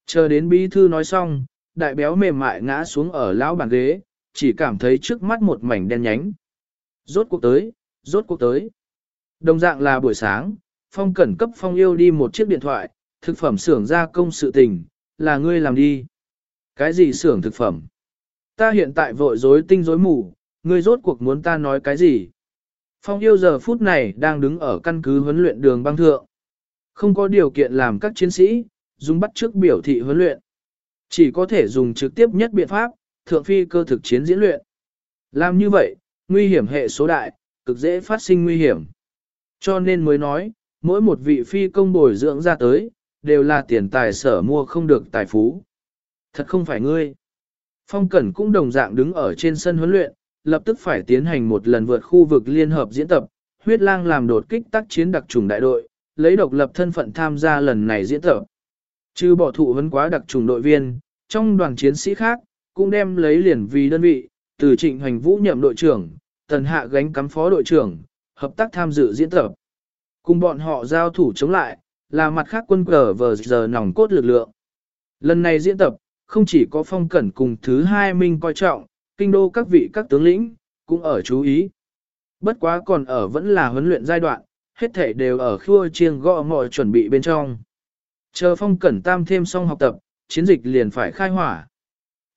Chờ đến bí thư nói xong, đại béo mềm mại ngã xuống ở lão bàn ghế, chỉ cảm thấy trước mắt một mảnh đen nhánh. Rốt cuộc tới, rốt cuộc tới. Đồng dạng là buổi sáng, Phong Cẩn cấp Phong yêu đi một chiếc điện thoại, thực phẩm xưởng gia công sự tình, là ngươi làm đi. Cái gì xưởng thực phẩm? Ta hiện tại vội rối tinh rối mù, ngươi rốt cuộc muốn ta nói cái gì? Phong yêu giờ phút này đang đứng ở căn cứ huấn luyện đường băng thượng. Không có điều kiện làm các chiến sĩ, dùng bắt trước biểu thị huấn luyện. Chỉ có thể dùng trực tiếp nhất biện pháp, thượng phi cơ thực chiến diễn luyện. Làm như vậy, nguy hiểm hệ số đại, cực dễ phát sinh nguy hiểm. Cho nên mới nói, mỗi một vị phi công bồi dưỡng ra tới, đều là tiền tài sở mua không được tài phú. Thật không phải ngươi. Phong Cẩn cũng đồng dạng đứng ở trên sân huấn luyện, lập tức phải tiến hành một lần vượt khu vực liên hợp diễn tập, huyết lang làm đột kích tác chiến đặc trùng đại đội, lấy độc lập thân phận tham gia lần này diễn tập. Trừ bỏ thụ vấn quá đặc trùng đội viên, trong đoàn chiến sĩ khác, cũng đem lấy liền vì đơn vị, từ trịnh hành vũ nhậm đội trưởng, tần hạ gánh cắm phó đội trưởng, hợp tác tham dự diễn tập. Cùng bọn họ giao thủ chống lại, là mặt khác quân cờ vờ giờ nòng cốt lực lượng. Lần này diễn tập, không chỉ có phong cẩn cùng thứ hai minh coi trọng, kinh đô các vị các tướng lĩnh, cũng ở chú ý. Bất quá còn ở vẫn là huấn luyện giai đoạn, hết thể đều ở khua chiêng gõ mọi chuẩn bị bên trong. Chờ phong cẩn tam thêm xong học tập, chiến dịch liền phải khai hỏa.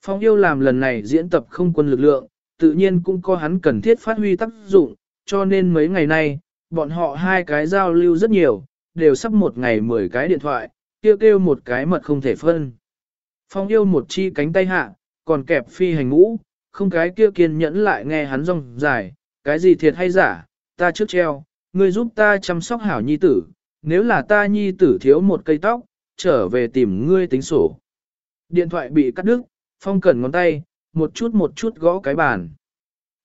Phong yêu làm lần này diễn tập không quân lực lượng, tự nhiên cũng có hắn cần thiết phát huy tác dụng, cho nên mấy ngày nay, bọn họ hai cái giao lưu rất nhiều, đều sắp một ngày 10 cái điện thoại, kêu kêu một cái mật không thể phân. Phong yêu một chi cánh tay hạ, còn kẹp phi hành ngũ, không cái kia kiên nhẫn lại nghe hắn rong dài, cái gì thiệt hay giả, ta trước treo, ngươi giúp ta chăm sóc hảo nhi tử, nếu là ta nhi tử thiếu một cây tóc, trở về tìm ngươi tính sổ. Điện thoại bị cắt đứt, phong cẩn ngón tay, một chút một chút gõ cái bàn.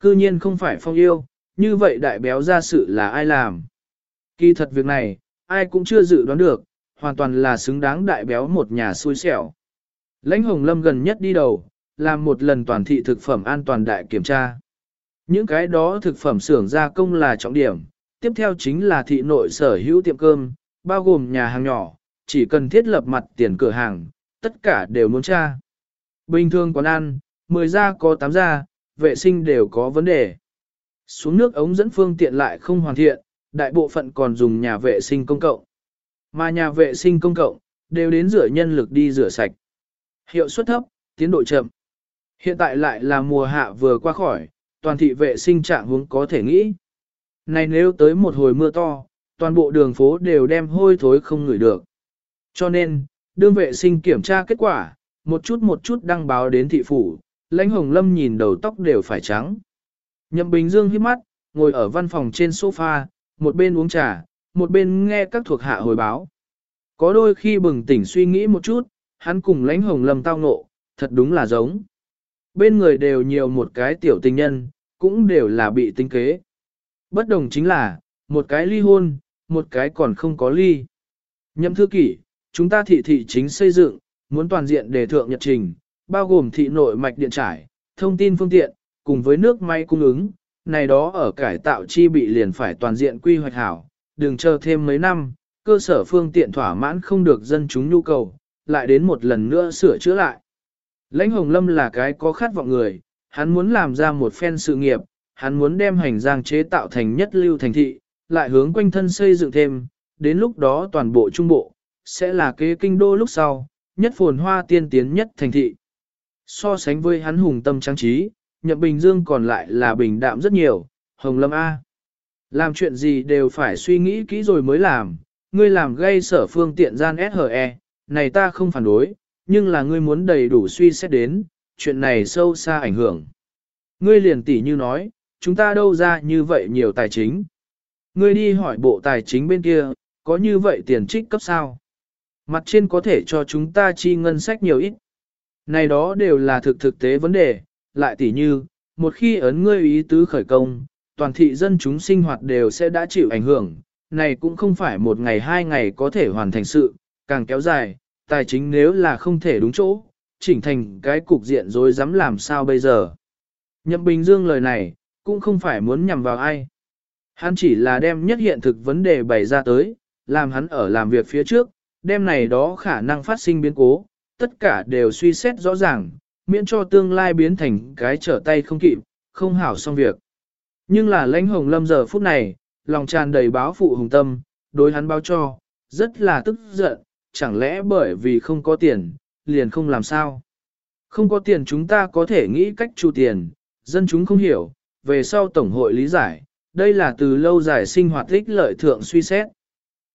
Cư nhiên không phải phong yêu, như vậy đại béo ra sự là ai làm. Kỳ thật việc này, ai cũng chưa dự đoán được, hoàn toàn là xứng đáng đại béo một nhà xui xẻo. Lãnh hồng lâm gần nhất đi đầu, làm một lần toàn thị thực phẩm an toàn đại kiểm tra. Những cái đó thực phẩm xưởng gia công là trọng điểm, tiếp theo chính là thị nội sở hữu tiệm cơm, bao gồm nhà hàng nhỏ, chỉ cần thiết lập mặt tiền cửa hàng, tất cả đều muốn tra. Bình thường quán ăn, 10 gia có 8 gia, vệ sinh đều có vấn đề. Xuống nước ống dẫn phương tiện lại không hoàn thiện, đại bộ phận còn dùng nhà vệ sinh công cộng. Mà nhà vệ sinh công cộng, đều đến rửa nhân lực đi rửa sạch. Hiệu suất thấp, tiến độ chậm. Hiện tại lại là mùa hạ vừa qua khỏi, toàn thị vệ sinh trạng hướng có thể nghĩ. Này nếu tới một hồi mưa to, toàn bộ đường phố đều đem hôi thối không ngửi được. Cho nên, đương vệ sinh kiểm tra kết quả, một chút một chút đăng báo đến thị phủ, lãnh hồng lâm nhìn đầu tóc đều phải trắng. Nhậm Bình Dương hít mắt, ngồi ở văn phòng trên sofa, một bên uống trà, một bên nghe các thuộc hạ hồi báo. Có đôi khi bừng tỉnh suy nghĩ một chút, hắn cùng lãnh hồng lầm tao ngộ, thật đúng là giống. Bên người đều nhiều một cái tiểu tình nhân, cũng đều là bị tinh kế. Bất đồng chính là, một cái ly hôn, một cái còn không có ly. Nhậm thư kỷ, chúng ta thị thị chính xây dựng, muốn toàn diện đề thượng nhật trình, bao gồm thị nội mạch điện trải, thông tin phương tiện, cùng với nước may cung ứng, này đó ở cải tạo chi bị liền phải toàn diện quy hoạch hảo, đừng chờ thêm mấy năm, cơ sở phương tiện thỏa mãn không được dân chúng nhu cầu, lại đến một lần nữa sửa chữa lại. Lãnh Hồng Lâm là cái có khát vọng người, hắn muốn làm ra một phen sự nghiệp, hắn muốn đem hành giang chế tạo thành nhất lưu thành thị, lại hướng quanh thân xây dựng thêm, đến lúc đó toàn bộ trung bộ, sẽ là kế kinh đô lúc sau, nhất phồn hoa tiên tiến nhất thành thị. So sánh với hắn hùng tâm trang trí, Nhậm Bình Dương còn lại là bình đạm rất nhiều, Hồng Lâm A. Làm chuyện gì đều phải suy nghĩ kỹ rồi mới làm, ngươi làm gây sở phương tiện gian SHE, này ta không phản đối, nhưng là ngươi muốn đầy đủ suy xét đến, chuyện này sâu xa ảnh hưởng. Ngươi liền tỉ như nói, chúng ta đâu ra như vậy nhiều tài chính. Ngươi đi hỏi bộ tài chính bên kia, có như vậy tiền trích cấp sao? Mặt trên có thể cho chúng ta chi ngân sách nhiều ít. Này đó đều là thực thực tế vấn đề, lại tỉ như, một khi ấn ngươi ý tứ khởi công, toàn thị dân chúng sinh hoạt đều sẽ đã chịu ảnh hưởng, này cũng không phải một ngày hai ngày có thể hoàn thành sự, càng kéo dài, tài chính nếu là không thể đúng chỗ, chỉnh thành cái cục diện rồi dám làm sao bây giờ. Nhậm Bình Dương lời này, cũng không phải muốn nhằm vào ai. Hắn chỉ là đem nhất hiện thực vấn đề bày ra tới, làm hắn ở làm việc phía trước, đem này đó khả năng phát sinh biến cố, tất cả đều suy xét rõ ràng, miễn cho tương lai biến thành cái trở tay không kịp, không hảo xong việc. Nhưng là lãnh hồng lâm giờ phút này, lòng tràn đầy báo phụ hùng tâm, đối hắn báo cho, rất là tức giận, chẳng lẽ bởi vì không có tiền, liền không làm sao. Không có tiền chúng ta có thể nghĩ cách chu tiền, dân chúng không hiểu, về sau Tổng hội lý giải, đây là từ lâu dài sinh hoạt ích lợi thượng suy xét.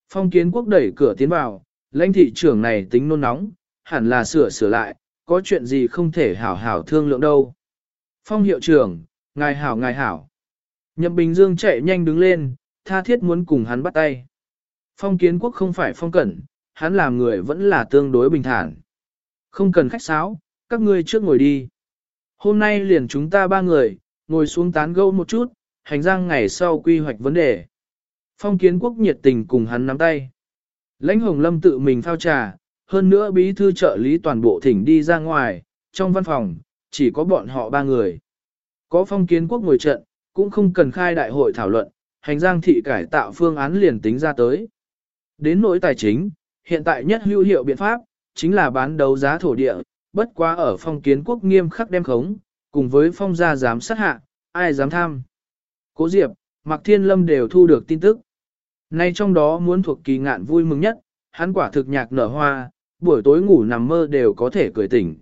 Phong kiến quốc đẩy cửa tiến vào, lãnh thị trưởng này tính nôn nóng, hẳn là sửa sửa lại, có chuyện gì không thể hảo hảo thương lượng đâu. Phong hiệu trưởng, ngài hảo ngài hảo. Nhậm Bình Dương chạy nhanh đứng lên, tha thiết muốn cùng hắn bắt tay. Phong kiến quốc không phải phong cẩn, hắn làm người vẫn là tương đối bình thản. Không cần khách sáo, các ngươi trước ngồi đi. Hôm nay liền chúng ta ba người, ngồi xuống tán gẫu một chút, hành giang ngày sau quy hoạch vấn đề. Phong kiến quốc nhiệt tình cùng hắn nắm tay. Lãnh hồng lâm tự mình phao trà, hơn nữa bí thư trợ lý toàn bộ thỉnh đi ra ngoài, trong văn phòng, chỉ có bọn họ ba người. Có phong kiến quốc ngồi trận, cũng không cần khai đại hội thảo luận, hành giang thị cải tạo phương án liền tính ra tới. Đến nỗi tài chính, hiện tại nhất hữu hiệu biện pháp, chính là bán đấu giá thổ địa, bất quá ở phong kiến quốc nghiêm khắc đem khống, cùng với phong gia giám sát hạ, ai dám tham. Cố Diệp, Mạc Thiên Lâm đều thu được tin tức. Nay trong đó muốn thuộc kỳ ngạn vui mừng nhất, hắn quả thực nhạc nở hoa, buổi tối ngủ nằm mơ đều có thể cười tỉnh.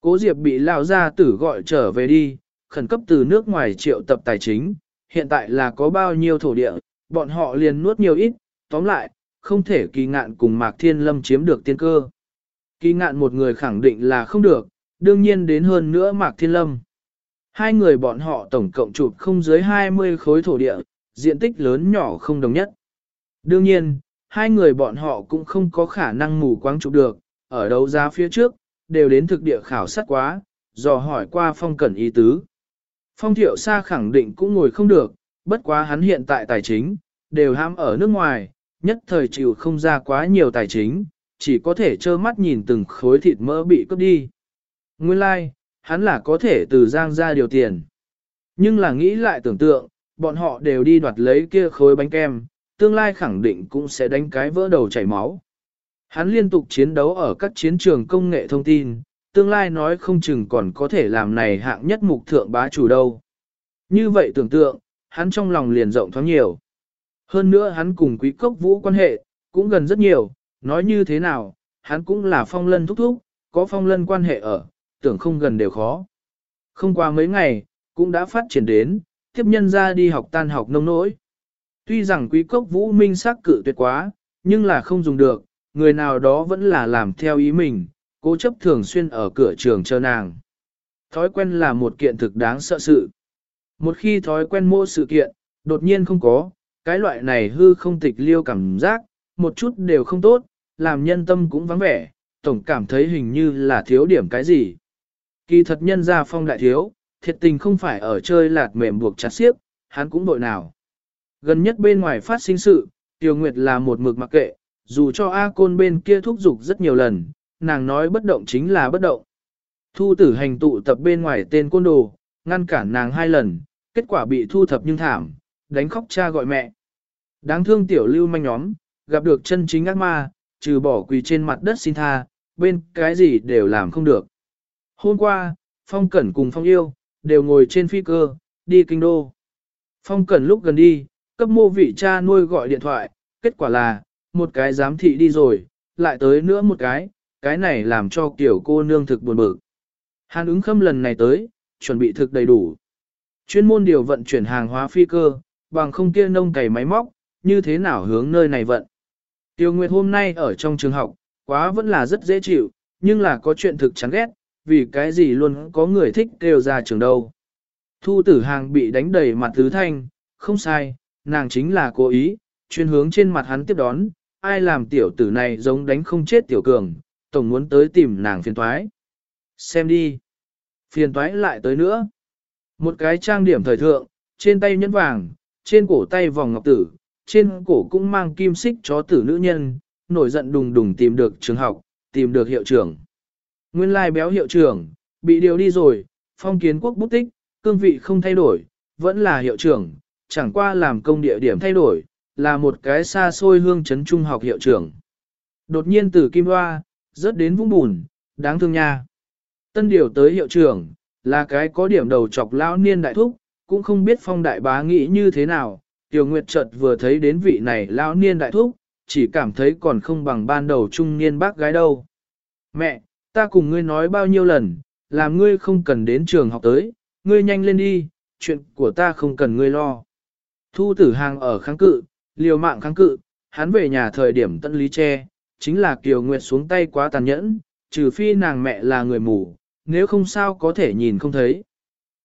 Cố Diệp bị lao ra tử gọi trở về đi, khẩn cấp từ nước ngoài triệu tập tài chính, hiện tại là có bao nhiêu thổ địa, bọn họ liền nuốt nhiều ít, tóm lại, không thể kỳ ngạn cùng Mạc Thiên Lâm chiếm được tiên cơ. Kỳ ngạn một người khẳng định là không được, đương nhiên đến hơn nữa Mạc Thiên Lâm. Hai người bọn họ tổng cộng chụp không dưới 20 khối thổ địa, diện tích lớn nhỏ không đồng nhất. Đương nhiên, hai người bọn họ cũng không có khả năng mù quáng chụp được, ở đấu giá phía trước, đều đến thực địa khảo sát quá, dò hỏi qua phong cẩn ý tứ. Phong thiệu xa khẳng định cũng ngồi không được, bất quá hắn hiện tại tài chính, đều ham ở nước ngoài, nhất thời chịu không ra quá nhiều tài chính, chỉ có thể trơ mắt nhìn từng khối thịt mỡ bị cướp đi. Nguyên lai, like, hắn là có thể từ giang ra điều tiền. Nhưng là nghĩ lại tưởng tượng, bọn họ đều đi đoạt lấy kia khối bánh kem, tương lai khẳng định cũng sẽ đánh cái vỡ đầu chảy máu. Hắn liên tục chiến đấu ở các chiến trường công nghệ thông tin, tương lai nói không chừng còn có thể làm này hạng nhất mục thượng bá chủ đâu. Như vậy tưởng tượng, hắn trong lòng liền rộng thoáng nhiều. Hơn nữa hắn cùng quý cốc vũ quan hệ, cũng gần rất nhiều, nói như thế nào, hắn cũng là phong lân thúc thúc, có phong lân quan hệ ở, tưởng không gần đều khó. Không qua mấy ngày, cũng đã phát triển đến, tiếp nhân ra đi học tan học nông nỗi. Tuy rằng quý cốc vũ minh sắc cự tuyệt quá, nhưng là không dùng được, người nào đó vẫn là làm theo ý mình, cố chấp thường xuyên ở cửa trường chờ nàng. Thói quen là một kiện thực đáng sợ sự. Một khi thói quen mô sự kiện, đột nhiên không có, cái loại này hư không tịch liêu cảm giác, một chút đều không tốt, làm nhân tâm cũng vắng vẻ, tổng cảm thấy hình như là thiếu điểm cái gì. Kỳ thật nhân ra phong đại thiếu, thiệt tình không phải ở chơi lạt mềm buộc chặt xiếc, hắn cũng đội nào. Gần nhất bên ngoài phát sinh sự, Tiêu Nguyệt là một mực mặc kệ, dù cho A Côn bên kia thúc giục rất nhiều lần, nàng nói bất động chính là bất động. Thu tử hành tụ tập bên ngoài tên côn đồ, ngăn cản nàng hai lần, kết quả bị thu thập nhưng thảm, đánh khóc cha gọi mẹ. Đáng thương tiểu lưu manh nhóm, gặp được chân chính ác ma, trừ bỏ quỳ trên mặt đất xin tha, bên cái gì đều làm không được. Hôm qua, Phong Cẩn cùng Phong Yêu, đều ngồi trên phi cơ, đi kinh đô. Phong Cẩn lúc gần đi, cấp mô vị cha nuôi gọi điện thoại, kết quả là, một cái giám thị đi rồi, lại tới nữa một cái, cái này làm cho kiểu cô nương thực buồn bực. Hàn ứng khâm lần này tới, chuẩn bị thực đầy đủ. Chuyên môn điều vận chuyển hàng hóa phi cơ, bằng không kia nông cày máy móc, như thế nào hướng nơi này vận. Tiêu Nguyệt hôm nay ở trong trường học, quá vẫn là rất dễ chịu, nhưng là có chuyện thực chán ghét, vì cái gì luôn có người thích kêu ra trường đâu. Thu tử hàng bị đánh đầy mặt tứ thanh, không sai, nàng chính là cố ý, chuyên hướng trên mặt hắn tiếp đón, ai làm tiểu tử này giống đánh không chết tiểu cường, tổng muốn tới tìm nàng phiền toái. Xem đi. Phiền toái lại tới nữa. Một cái trang điểm thời thượng, trên tay nhẫn vàng, trên cổ tay vòng ngọc tử, trên cổ cũng mang kim xích chó tử nữ nhân, nổi giận đùng đùng tìm được trường học, tìm được hiệu trưởng. Nguyên lai béo hiệu trưởng, bị điều đi rồi, phong kiến quốc bút tích, cương vị không thay đổi, vẫn là hiệu trưởng, chẳng qua làm công địa điểm thay đổi, là một cái xa xôi hương trấn trung học hiệu trưởng. Đột nhiên từ Kim Hoa, rớt đến vũng bùn, đáng thương nha. Tân điều tới hiệu trưởng, là cái có điểm đầu chọc lão niên đại thúc, cũng không biết phong đại bá nghĩ như thế nào. Tiểu Nguyệt chợt vừa thấy đến vị này lão niên đại thúc, chỉ cảm thấy còn không bằng ban đầu trung niên bác gái đâu. Mẹ, ta cùng ngươi nói bao nhiêu lần, làm ngươi không cần đến trường học tới, ngươi nhanh lên đi, chuyện của ta không cần ngươi lo. Thu tử hàng ở kháng cự, liều mạng kháng cự, hắn về nhà thời điểm tận lý che, chính là Kiều Nguyệt xuống tay quá tàn nhẫn, trừ phi nàng mẹ là người mù, nếu không sao có thể nhìn không thấy.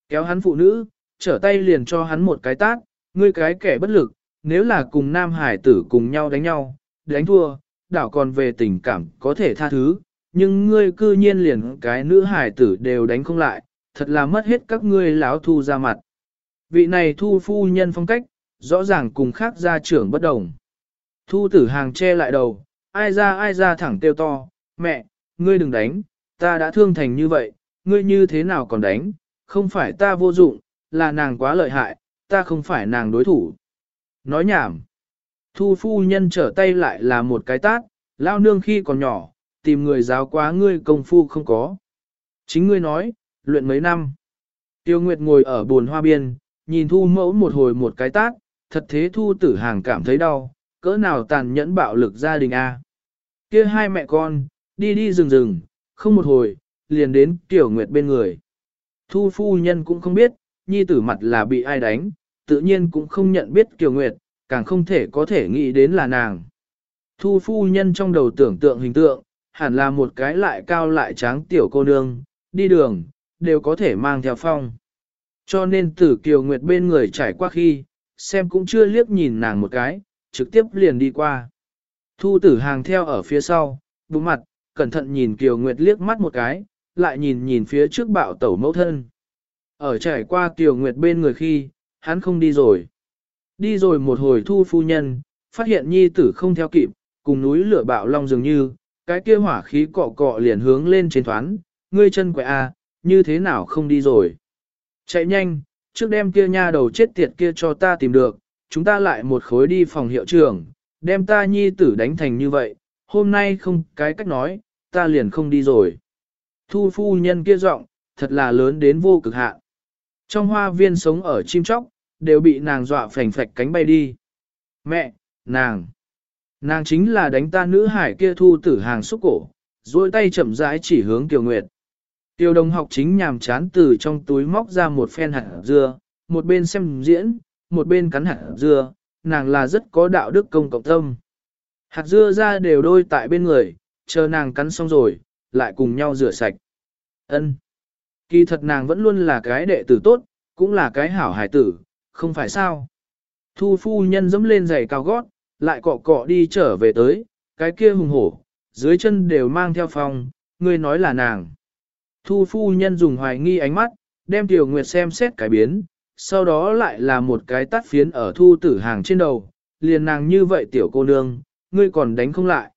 Kéo hắn phụ nữ, trở tay liền cho hắn một cái tát, ngươi cái kẻ bất lực, nếu là cùng nam hải tử cùng nhau đánh nhau, đánh thua, đảo còn về tình cảm có thể tha thứ, nhưng ngươi cư nhiên liền cái nữ hải tử đều đánh không lại, thật là mất hết các ngươi lão thu ra mặt. Vị này thu phu nhân phong cách, rõ ràng cùng khác gia trưởng bất đồng. Thu tử hàng che lại đầu, ai ra ai ra thẳng tiêu to, mẹ, ngươi đừng đánh, ta đã thương thành như vậy, ngươi như thế nào còn đánh, không phải ta vô dụng, là nàng quá lợi hại, ta không phải nàng đối thủ. Nói nhảm, thu phu nhân trở tay lại là một cái tát, lao nương khi còn nhỏ, tìm người giáo quá ngươi công phu không có. Chính ngươi nói, luyện mấy năm. Tiêu Nguyệt ngồi ở buồn hoa biên, nhìn thu mẫu một hồi một cái tát, thật thế thu tử hàng cảm thấy đau, cỡ nào tàn nhẫn bạo lực gia đình a. Kia hai mẹ con, đi đi rừng rừng, không một hồi, liền đến Tiểu Nguyệt bên người. Thu phu nhân cũng không biết, nhi tử mặt là bị ai đánh, tự nhiên cũng không nhận biết Kiều Nguyệt, càng không thể có thể nghĩ đến là nàng. Thu phu nhân trong đầu tưởng tượng hình tượng, hẳn là một cái lại cao lại tráng tiểu cô nương, đi đường, đều có thể mang theo phong. Cho nên tử Kiều Nguyệt bên người trải qua khi, xem cũng chưa liếc nhìn nàng một cái, trực tiếp liền đi qua. Thu tử hàng theo ở phía sau, bụng mặt, cẩn thận nhìn Kiều Nguyệt liếc mắt một cái, lại nhìn nhìn phía trước bạo tẩu mẫu thân. Ở trải qua Kiều Nguyệt bên người khi, hắn không đi rồi. Đi rồi một hồi thu phu nhân, phát hiện nhi tử không theo kịp, cùng núi lửa bạo long dường như, cái kia hỏa khí cọ cọ liền hướng lên trên thoán, ngươi chân quẹ a, à, như thế nào không đi rồi. Chạy nhanh, trước đem kia nha đầu chết tiệt kia cho ta tìm được, chúng ta lại một khối đi phòng hiệu trưởng, đem ta nhi tử đánh thành như vậy, hôm nay không cái cách nói, ta liền không đi rồi. Thu phu nhân kia giọng, thật là lớn đến vô cực hạn. Trong hoa viên sống ở chim chóc, đều bị nàng dọa phành phạch cánh bay đi. Mẹ, nàng, nàng chính là đánh ta nữ hải kia thu tử hàng xúc cổ, duỗi tay chậm rãi chỉ hướng Kiều Nguyệt. Tiêu đồng học chính nhàm chán từ trong túi móc ra một phen hạt dưa, một bên xem diễn, một bên cắn hạt dưa, nàng là rất có đạo đức công cộng tâm. Hạt dưa ra đều đôi tại bên người, chờ nàng cắn xong rồi, lại cùng nhau rửa sạch. Ân. Kỳ thật nàng vẫn luôn là cái đệ tử tốt, cũng là cái hảo hải tử, không phải sao. Thu phu nhân dẫm lên giày cao gót, lại cọ cọ đi trở về tới, cái kia hùng hổ, dưới chân đều mang theo phòng, người nói là nàng. Thu phu nhân dùng hoài nghi ánh mắt, đem tiểu nguyệt xem xét cái biến, sau đó lại là một cái tắt phiến ở thu tử hàng trên đầu, liền nàng như vậy tiểu cô nương, ngươi còn đánh không lại.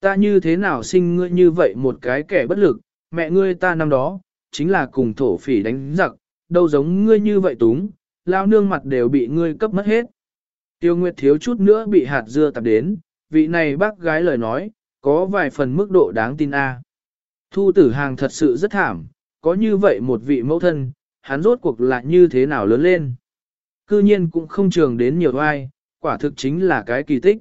Ta như thế nào sinh ngươi như vậy một cái kẻ bất lực, mẹ ngươi ta năm đó, chính là cùng thổ phỉ đánh giặc, đâu giống ngươi như vậy túng, lao nương mặt đều bị ngươi cấp mất hết. Tiêu Nguyệt thiếu chút nữa bị hạt dưa tập đến, vị này bác gái lời nói, có vài phần mức độ đáng tin a. Thu tử hàng thật sự rất thảm, có như vậy một vị mẫu thân, hắn rốt cuộc lại như thế nào lớn lên. Cư nhiên cũng không trường đến nhiều ai, quả thực chính là cái kỳ tích.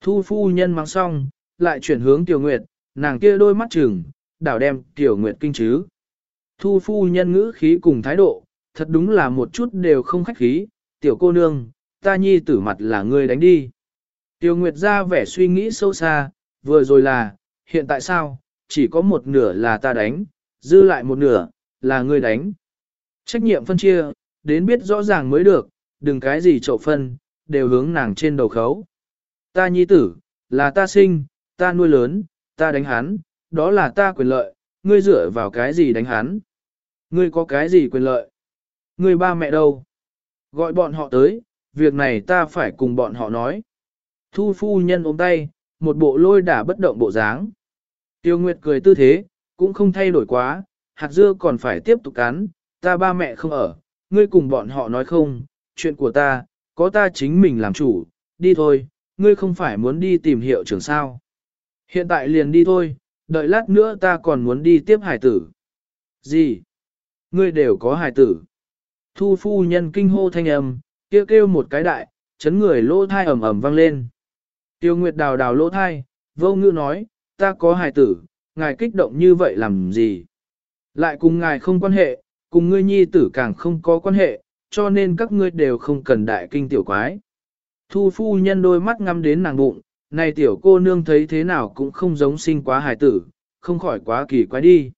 Thu phu nhân mang xong, lại chuyển hướng Tiểu Nguyệt, nàng kia đôi mắt trừng, đảo đem Tiểu Nguyệt kinh chứ. Thu phu nhân ngữ khí cùng thái độ, thật đúng là một chút đều không khách khí, tiểu cô nương, ta nhi tử mặt là ngươi đánh đi. Tiểu Nguyệt ra vẻ suy nghĩ sâu xa, vừa rồi là, hiện tại sao, chỉ có một nửa là ta đánh, dư lại một nửa, là ngươi đánh. Trách nhiệm phân chia, đến biết rõ ràng mới được, đừng cái gì trộn phân, đều hướng nàng trên đầu khấu. Ta nhi tử, là ta sinh, ta nuôi lớn, ta đánh hắn, đó là ta quyền lợi, ngươi dựa vào cái gì đánh hắn? Ngươi có cái gì quyền lợi? Ngươi ba mẹ đâu? Gọi bọn họ tới, việc này ta phải cùng bọn họ nói. Thu phu nhân ôm tay, một bộ lôi đả bất động bộ dáng. Tiêu Nguyệt cười tư thế, cũng không thay đổi quá, hạt dưa còn phải tiếp tục cắn, ta ba mẹ không ở, ngươi cùng bọn họ nói không, chuyện của ta, có ta chính mình làm chủ, đi thôi, ngươi không phải muốn đi tìm hiệu trưởng sao. Hiện tại liền đi thôi, đợi lát nữa ta còn muốn đi tiếp hải tử. Gì? Ngươi đều có hải tử. Thu phu nhân kinh hô thanh âm, kêu kêu một cái đại, chấn người lỗ thai ẩm ẩm vang lên. Tiêu Nguyệt đào đào lỗ thai, vô ngữ nói, ta có hài tử, ngài kích động như vậy làm gì? Lại cùng ngài không quan hệ, cùng ngươi nhi tử càng không có quan hệ, cho nên các ngươi đều không cần đại kinh tiểu quái. Thu phu nhân đôi mắt ngắm đến nàng bụng, này tiểu cô nương thấy thế nào cũng không giống sinh quá hài tử, không khỏi quá kỳ quái đi.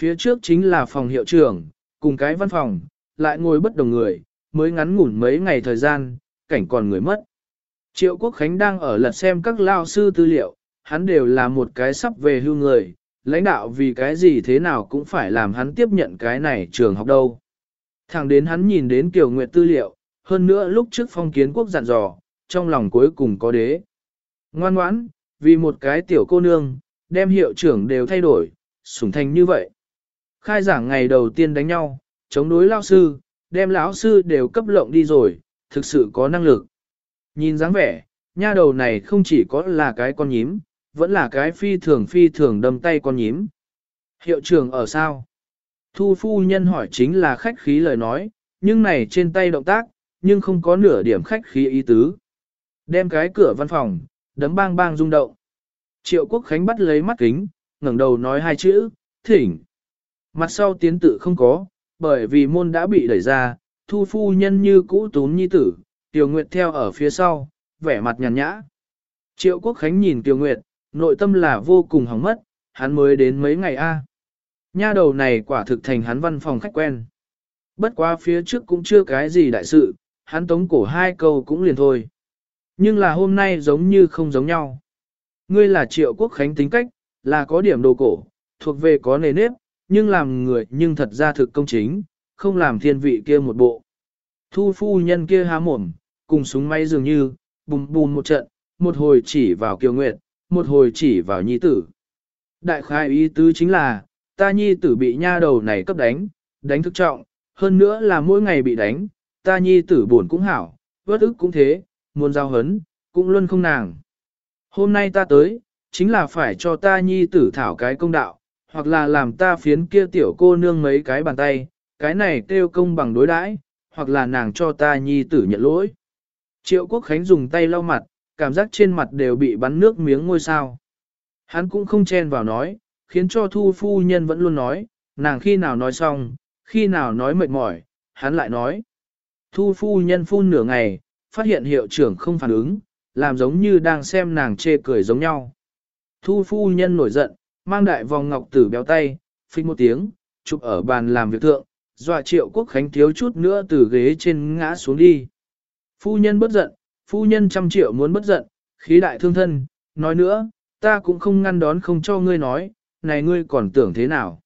Phía trước chính là phòng hiệu trưởng, cùng cái văn phòng, lại ngồi bất đồng người, mới ngắn ngủn mấy ngày thời gian, cảnh còn người mất. Triệu Quốc Khánh đang ở lật xem các lao sư tư liệu, hắn đều là một cái sắp về hưu người, lãnh đạo vì cái gì thế nào cũng phải làm hắn tiếp nhận cái này trường học đâu. Thẳng đến hắn nhìn đến Kiều Nguyệt tư liệu, hơn nữa lúc trước phong kiến quốc dặn dò, trong lòng cuối cùng có đế. Ngoan ngoãn, vì một cái tiểu cô nương, đem hiệu trưởng đều thay đổi, sủng thành như vậy. Khai giảng ngày đầu tiên đánh nhau, chống đối lao sư, đem lão sư đều cấp lộng đi rồi, thực sự có năng lực. Nhìn dáng vẻ, nha đầu này không chỉ có là cái con nhím, vẫn là cái phi thường phi thường đâm tay con nhím. Hiệu trưởng ở sao? Thu phu nhân hỏi chính là khách khí lời nói, nhưng này trên tay động tác, nhưng không có nửa điểm khách khí ý tứ. Đem cái cửa văn phòng, đấm bang bang rung động. Triệu Quốc Khánh bắt lấy mắt kính, ngẩng đầu nói hai chữ, thỉnh. Mặt sau tiến tự không có, bởi vì môn đã bị đẩy ra, thu phu nhân như cũ tún nhi tử, Tiểu Nguyệt theo ở phía sau, vẻ mặt nhàn nhã. Triệu Quốc Khánh nhìn Tiểu Nguyệt, nội tâm là vô cùng hỏng mất, hắn mới đến mấy ngày a. Nha đầu này quả thực thành hắn văn phòng khách quen. Bất quá phía trước cũng chưa cái gì đại sự, hắn tống cổ hai câu cũng liền thôi. Nhưng là hôm nay giống như không giống nhau. Ngươi là triệu quốc khánh tính cách, là có điểm đồ cổ, thuộc về có nề nếp, nhưng làm người nhưng thật ra thực công chính, không làm thiên vị kia một bộ. Thu phu nhân kia há mồm, cùng súng máy dường như, bùm bùm một trận, một hồi chỉ vào kiều nguyệt, một hồi chỉ vào nhi tử. Đại khai ý tứ chính là, ta nhi tử bị nha đầu này cấp đánh, đánh thức trọng, hơn nữa là mỗi ngày bị đánh, ta nhi tử buồn cũng hảo, vất ức cũng thế, muốn giao hấn, cũng luôn không nàng. Hôm nay ta tới, chính là phải cho ta nhi tử thảo cái công đạo, hoặc là làm ta phiến kia tiểu cô nương mấy cái bàn tay, cái này kêu công bằng đối đãi, hoặc là nàng cho ta nhi tử nhận lỗi. Triệu Quốc Khánh dùng tay lau mặt, cảm giác trên mặt đều bị bắn nước miếng ngôi sao. Hắn cũng không chen vào nói, khiến cho thu phu nhân vẫn luôn nói, nàng khi nào nói xong, khi nào nói mệt mỏi, hắn lại nói. Thu phu nhân phun nửa ngày, phát hiện hiệu trưởng không phản ứng, làm giống như đang xem nàng chê cười giống nhau. Thu phu nhân nổi giận, mang đại vòng ngọc tử béo tay, phích một tiếng, chụp ở bàn làm việc thượng, dọa triệu quốc khánh thiếu chút nữa từ ghế trên ngã xuống đi. Phu nhân bất giận, phu nhân trăm triệu muốn bất giận, khí đại thương thân, nói nữa, ta cũng không ngăn đón không cho ngươi nói, này ngươi còn tưởng thế nào.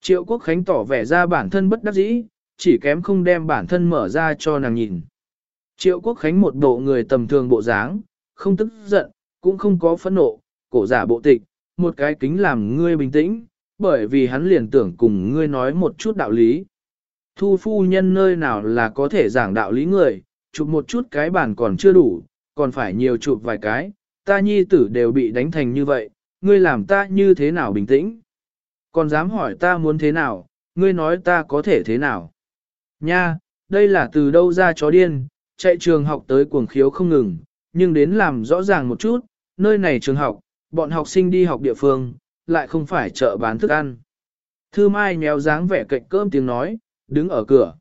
Triệu quốc khánh tỏ vẻ ra bản thân bất đắc dĩ, chỉ kém không đem bản thân mở ra cho nàng nhìn. Triệu quốc khánh một bộ người tầm thường bộ dáng, không tức giận, cũng không có phẫn nộ, cổ giả bộ tịch, một cái kính làm ngươi bình tĩnh, bởi vì hắn liền tưởng cùng ngươi nói một chút đạo lý. Thu phu nhân nơi nào là có thể giảng đạo lý người, chụp một chút cái bàn còn chưa đủ, còn phải nhiều chụp vài cái, ta nhi tử đều bị đánh thành như vậy, ngươi làm ta như thế nào bình tĩnh? Còn dám hỏi ta muốn thế nào, ngươi nói ta có thể thế nào? Nha, đây là từ đâu ra chó điên, chạy trường học tới cuồng khiếu không ngừng, nhưng đến làm rõ ràng một chút, nơi này trường học, bọn học sinh đi học địa phương, lại không phải chợ bán thức ăn. Thư Mai nhéo dáng vẻ cạnh cơm tiếng nói, đứng ở cửa.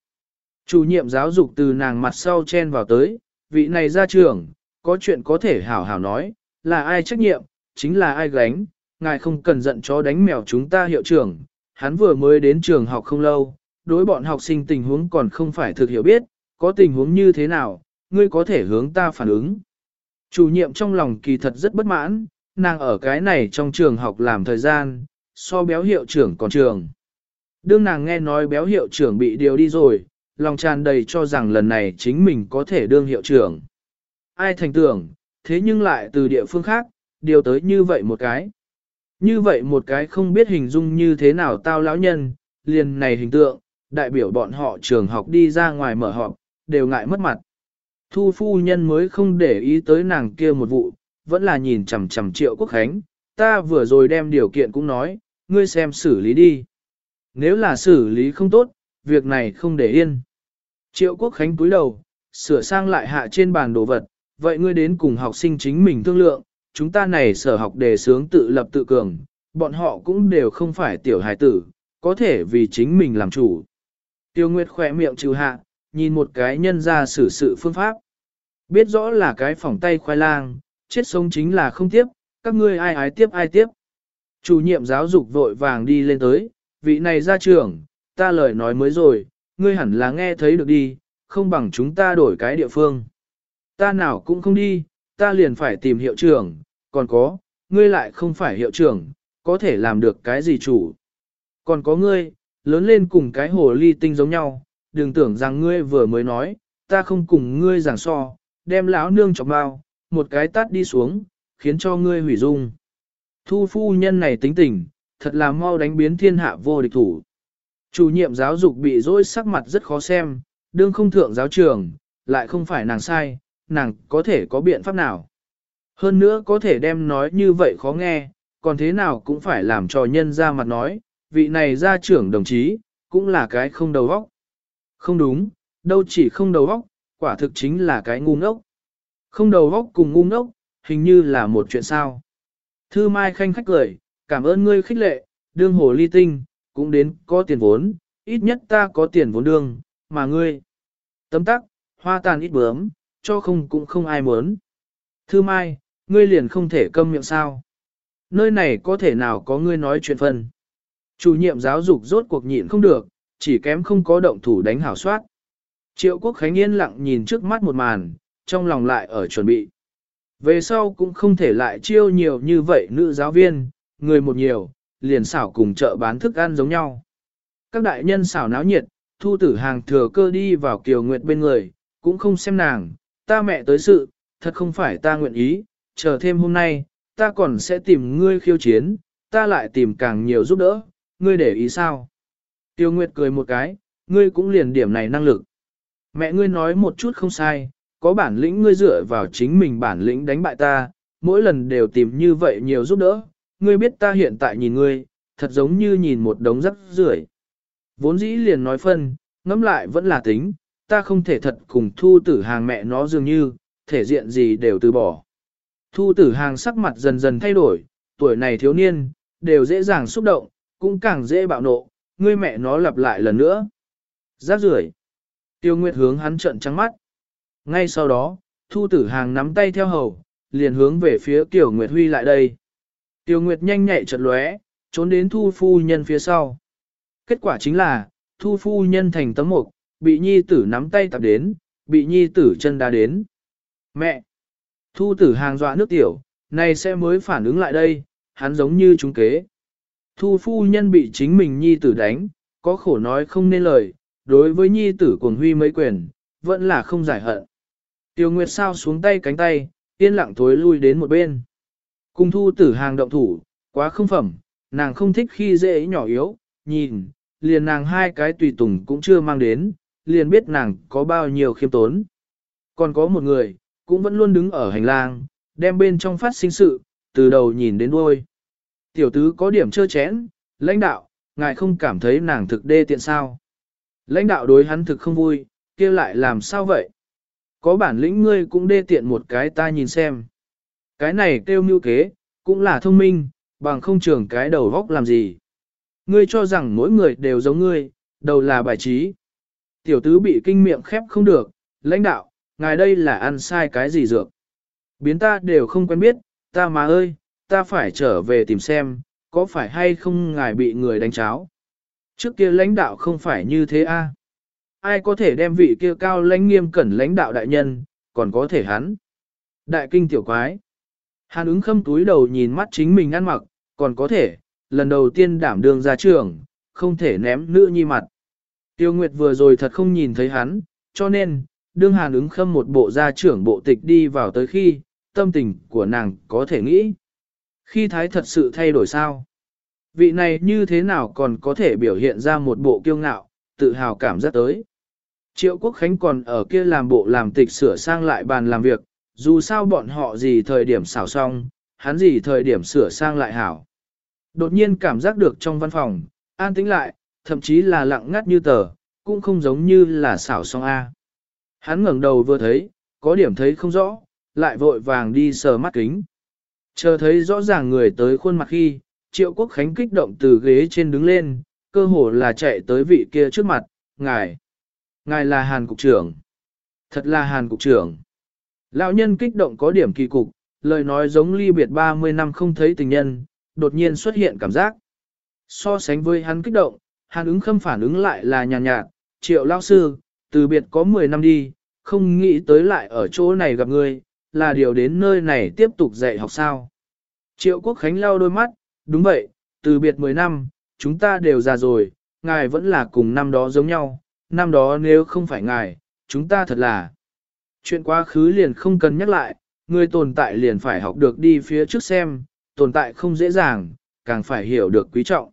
Chủ nhiệm giáo dục từ nàng mặt sau chen vào tới, vị này ra trường, có chuyện có thể hảo hảo nói, là ai trách nhiệm, chính là ai gánh, ngài không cần giận chó đánh mèo chúng ta hiệu trưởng, hắn vừa mới đến trường học không lâu, đối bọn học sinh tình huống còn không phải thực hiểu biết, có tình huống như thế nào, ngươi có thể hướng ta phản ứng. Chủ nhiệm trong lòng kỳ thật rất bất mãn, nàng ở cái này trong trường học làm thời gian, so béo hiệu trưởng còn trường. Đương nàng nghe nói béo hiệu trưởng bị điều đi rồi, lòng tràn đầy cho rằng lần này chính mình có thể đương hiệu trưởng. Ai thành tưởng, thế nhưng lại từ địa phương khác, điều tới như vậy một cái. Như vậy một cái không biết hình dung như thế nào tao lão nhân, liền này hình tượng, đại biểu bọn họ trường học đi ra ngoài mở họp, đều ngại mất mặt. Thu phu nhân mới không để ý tới nàng kia một vụ, vẫn là nhìn chằm chằm triệu quốc khánh, ta vừa rồi đem điều kiện cũng nói, ngươi xem xử lý đi. Nếu là xử lý không tốt, việc này không để yên. Triệu quốc khánh cúi đầu, sửa sang lại hạ trên bàn đồ vật, vậy ngươi đến cùng học sinh chính mình thương lượng, chúng ta này sở học đề sướng tự lập tự cường, bọn họ cũng đều không phải tiểu hài tử, có thể vì chính mình làm chủ. Tiêu Nguyệt khỏe miệng trừ hạ, nhìn một cái nhân ra xử sự phương pháp. Biết rõ là cái phỏng tay khoai lang, chết sống chính là không tiếp, các ngươi ai ái tiếp ai tiếp. Chủ nhiệm giáo dục vội vàng đi lên tới, vị này ra trường, ta lời nói mới rồi, ngươi hẳn là nghe thấy được đi, không bằng chúng ta đổi cái địa phương. Ta nào cũng không đi, ta liền phải tìm hiệu trưởng, còn có, ngươi lại không phải hiệu trưởng, có thể làm được cái gì chủ. Còn có ngươi, lớn lên cùng cái hồ ly tinh giống nhau, đừng tưởng rằng ngươi vừa mới nói, ta không cùng ngươi giảng so, đem lão nương chọc bao, một cái tát đi xuống, khiến cho ngươi hủy dung. Thu phu nhân này tính tình, thật là mau đánh biến thiên hạ vô địch thủ. Chủ nhiệm giáo dục bị dối sắc mặt rất khó xem, đương không thượng giáo trường, lại không phải nàng sai, nàng có thể có biện pháp nào. Hơn nữa có thể đem nói như vậy khó nghe, còn thế nào cũng phải làm cho nhân ra mặt nói, vị này gia trưởng đồng chí, cũng là cái không đầu óc. Không đúng, đâu chỉ không đầu óc, quả thực chính là cái ngu ngốc. Không đầu óc cùng ngu ngốc, hình như là một chuyện sao. Thư Mai khanh khách cười, cảm ơn ngươi khích lệ, đương hồ ly tinh, cũng đến có tiền vốn, ít nhất ta có tiền vốn đương, mà ngươi. Tấm tắc, hoa tàn ít bướm, cho không cũng không ai muốn. Thư Mai, ngươi liền không thể câm miệng sao. Nơi này có thể nào có ngươi nói chuyện phân. Chủ nhiệm giáo dục rốt cuộc nhịn không được, chỉ kém không có động thủ đánh hảo soát. Triệu Quốc Khánh yên lặng nhìn trước mắt một màn, trong lòng lại ở chuẩn bị. Về sau cũng không thể lại chiêu nhiều như vậy nữ giáo viên, người một nhiều, liền xảo cùng chợ bán thức ăn giống nhau. Các đại nhân xảo náo nhiệt, thu tử hàng thừa cơ đi vào kiều nguyệt bên người, cũng không xem nàng, ta mẹ tới sự, thật không phải ta nguyện ý, chờ thêm hôm nay, ta còn sẽ tìm ngươi khiêu chiến, ta lại tìm càng nhiều giúp đỡ, ngươi để ý sao? Tiêu Nguyệt cười một cái, ngươi cũng liền điểm này năng lực. Mẹ ngươi nói một chút không sai, có bản lĩnh ngươi dựa vào chính mình bản lĩnh đánh bại ta, mỗi lần đều tìm như vậy nhiều giúp đỡ, ngươi biết ta hiện tại nhìn ngươi, thật giống như nhìn một đống rắc rưởi. Vốn dĩ liền nói phân, ngẫm lại vẫn là tính, ta không thể thật cùng thu tử hàng mẹ nó dường như, thể diện gì đều từ bỏ. Thu tử hàng sắc mặt dần dần thay đổi, tuổi này thiếu niên, đều dễ dàng xúc động, cũng càng dễ bạo nộ, ngươi mẹ nó lặp lại lần nữa. Rác rưởi. Tiêu Nguyệt hướng hắn trận trắng mắt. Ngay sau đó, Thu Tử Hàng nắm tay theo hầu, liền hướng về phía Tiểu Nguyệt Huy lại đây. Tiêu Nguyệt nhanh nhạy chợt lóe, trốn đến Thu Phu Nhân phía sau. Kết quả chính là, Thu Phu Nhân thành tấm mục, bị nhi tử nắm tay tập đến, bị nhi tử chân đá đến. Mẹ! Thu tử hàng dọa nước tiểu, này sẽ mới phản ứng lại đây, hắn giống như chúng kế. Thu phu nhân bị chính mình nhi tử đánh, có khổ nói không nên lời, đối với nhi tử cuồng huy mấy quyền, vẫn là không giải hận. Tiêu Nguyệt sao xuống tay cánh tay, yên lặng thối lui đến một bên. Cùng thu tử hàng động thủ, quá không phẩm, nàng không thích khi dễ nhỏ yếu, nhìn, liền nàng hai cái tùy tùng cũng chưa mang đến, liền biết nàng có bao nhiêu khiêm tốn. Còn có một người, cũng vẫn luôn đứng ở hành lang, đem bên trong phát sinh sự, từ đầu nhìn đến đuôi. Tiểu tứ có điểm chơ chén, lãnh đạo, ngài không cảm thấy nàng thực đê tiện sao. Lãnh đạo đối hắn thực không vui, kia lại làm sao vậy? Có bản lĩnh ngươi cũng đê tiện một cái ta nhìn xem. Cái này kêu mưu kế, cũng là thông minh, bằng không trường cái đầu vóc làm gì. Ngươi cho rằng mỗi người đều giống ngươi, đầu là bài trí. Tiểu tứ bị kinh miệng khép không được, lãnh đạo, ngài đây là ăn sai cái gì dược. Biến ta đều không quen biết, ta mà ơi, ta phải trở về tìm xem, có phải hay không ngài bị người đánh cháo. Trước kia lãnh đạo không phải như thế a. Ai có thể đem vị kia cao lãnh nghiêm cẩn lãnh đạo đại nhân, còn có thể hắn. Đại kinh tiểu quái. Hàn ứng khâm túi đầu nhìn mắt chính mình ăn mặc, còn có thể, lần đầu tiên đảm đường ra trường, không thể ném nữ nhi mặt. Tiêu Nguyệt vừa rồi thật không nhìn thấy hắn, cho nên, đương hàn ứng khâm một bộ gia trưởng bộ tịch đi vào tới khi, tâm tình của nàng có thể nghĩ. Khi thái thật sự thay đổi sao? Vị này như thế nào còn có thể biểu hiện ra một bộ kiêu ngạo, tự hào cảm giác tới. Triệu Quốc Khánh còn ở kia làm bộ làm tịch sửa sang lại bàn làm việc, dù sao bọn họ gì thời điểm xảo xong, hắn gì thời điểm sửa sang lại hảo. Đột nhiên cảm giác được trong văn phòng, an tĩnh lại, thậm chí là lặng ngắt như tờ, cũng không giống như là xảo xong A. Hắn ngẩng đầu vừa thấy, có điểm thấy không rõ, lại vội vàng đi sờ mắt kính. Chờ thấy rõ ràng người tới khuôn mặt khi, Triệu Quốc Khánh kích động từ ghế trên đứng lên, cơ hồ là chạy tới vị kia trước mặt, ngài. Ngài là Hàn Cục trưởng. Thật là Hàn Cục trưởng. Lão nhân kích động có điểm kỳ cục, lời nói giống ly biệt 30 năm không thấy tình nhân, đột nhiên xuất hiện cảm giác. So sánh với hắn kích động, hắn ứng khâm phản ứng lại là nhàn nhạt, nhạt, triệu lao sư, từ biệt có 10 năm đi, không nghĩ tới lại ở chỗ này gặp người, là điều đến nơi này tiếp tục dạy học sao. Triệu Quốc Khánh lau đôi mắt, đúng vậy, từ biệt 10 năm, chúng ta đều già rồi, ngài vẫn là cùng năm đó giống nhau, năm đó nếu không phải ngài, chúng ta thật là. Chuyện quá khứ liền không cần nhắc lại, người tồn tại liền phải học được đi phía trước xem, tồn tại không dễ dàng, càng phải hiểu được quý trọng.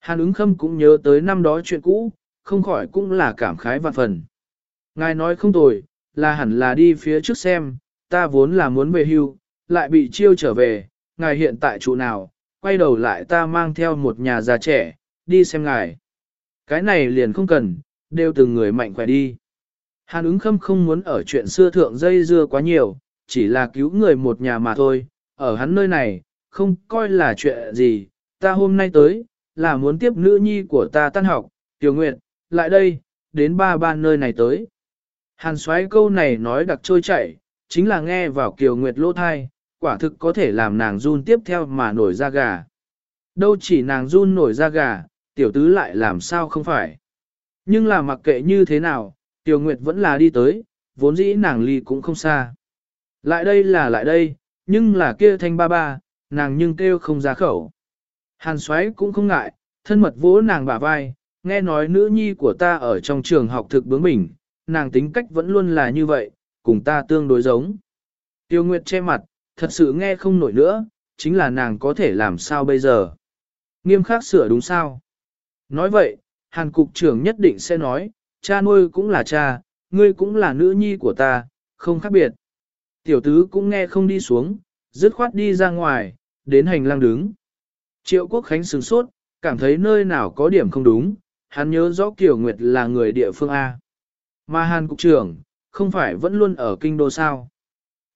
Hàn ứng khâm cũng nhớ tới năm đó chuyện cũ, không khỏi cũng là cảm khái vạn phần. Ngài nói không tồi, là hẳn là đi phía trước xem, ta vốn là muốn về hưu, lại bị chiêu trở về, ngài hiện tại trụ nào, quay đầu lại ta mang theo một nhà già trẻ, đi xem ngài. Cái này liền không cần, đều từng người mạnh khỏe đi. Hàn ứng khâm không muốn ở chuyện xưa thượng dây dưa quá nhiều, chỉ là cứu người một nhà mà thôi, ở hắn nơi này, không coi là chuyện gì, ta hôm nay tới, là muốn tiếp nữ nhi của ta tan học, tiểu nguyện, lại đây, đến ba ba nơi này tới. Hàn xoáy câu này nói đặc trôi chảy, chính là nghe vào kiều nguyệt lỗ thai, quả thực có thể làm nàng run tiếp theo mà nổi ra gà. Đâu chỉ nàng run nổi ra gà, tiểu tứ lại làm sao không phải. Nhưng là mặc kệ như thế nào, tiểu nguyệt vẫn là đi tới, vốn dĩ nàng ly cũng không xa. Lại đây là lại đây, nhưng là kia thanh ba ba, nàng nhưng kêu không ra khẩu. Hàn xoáy cũng không ngại, thân mật vỗ nàng bả vai, nghe nói nữ nhi của ta ở trong trường học thực bướng bỉnh, nàng tính cách vẫn luôn là như vậy, cùng ta tương đối giống. Tiêu Nguyệt che mặt, thật sự nghe không nổi nữa, chính là nàng có thể làm sao bây giờ. Nghiêm khắc sửa đúng sao? Nói vậy, Hàn Cục trưởng nhất định sẽ nói, cha nuôi cũng là cha, ngươi cũng là nữ nhi của ta, không khác biệt. Tiểu tứ cũng nghe không đi xuống, dứt khoát đi ra ngoài, đến hành lang đứng. Triệu Quốc Khánh sửng sốt, cảm thấy nơi nào có điểm không đúng, hắn nhớ rõ Kiều Nguyệt là người địa phương A. Mà Hàn Cục trưởng, không phải vẫn luôn ở kinh đô sao.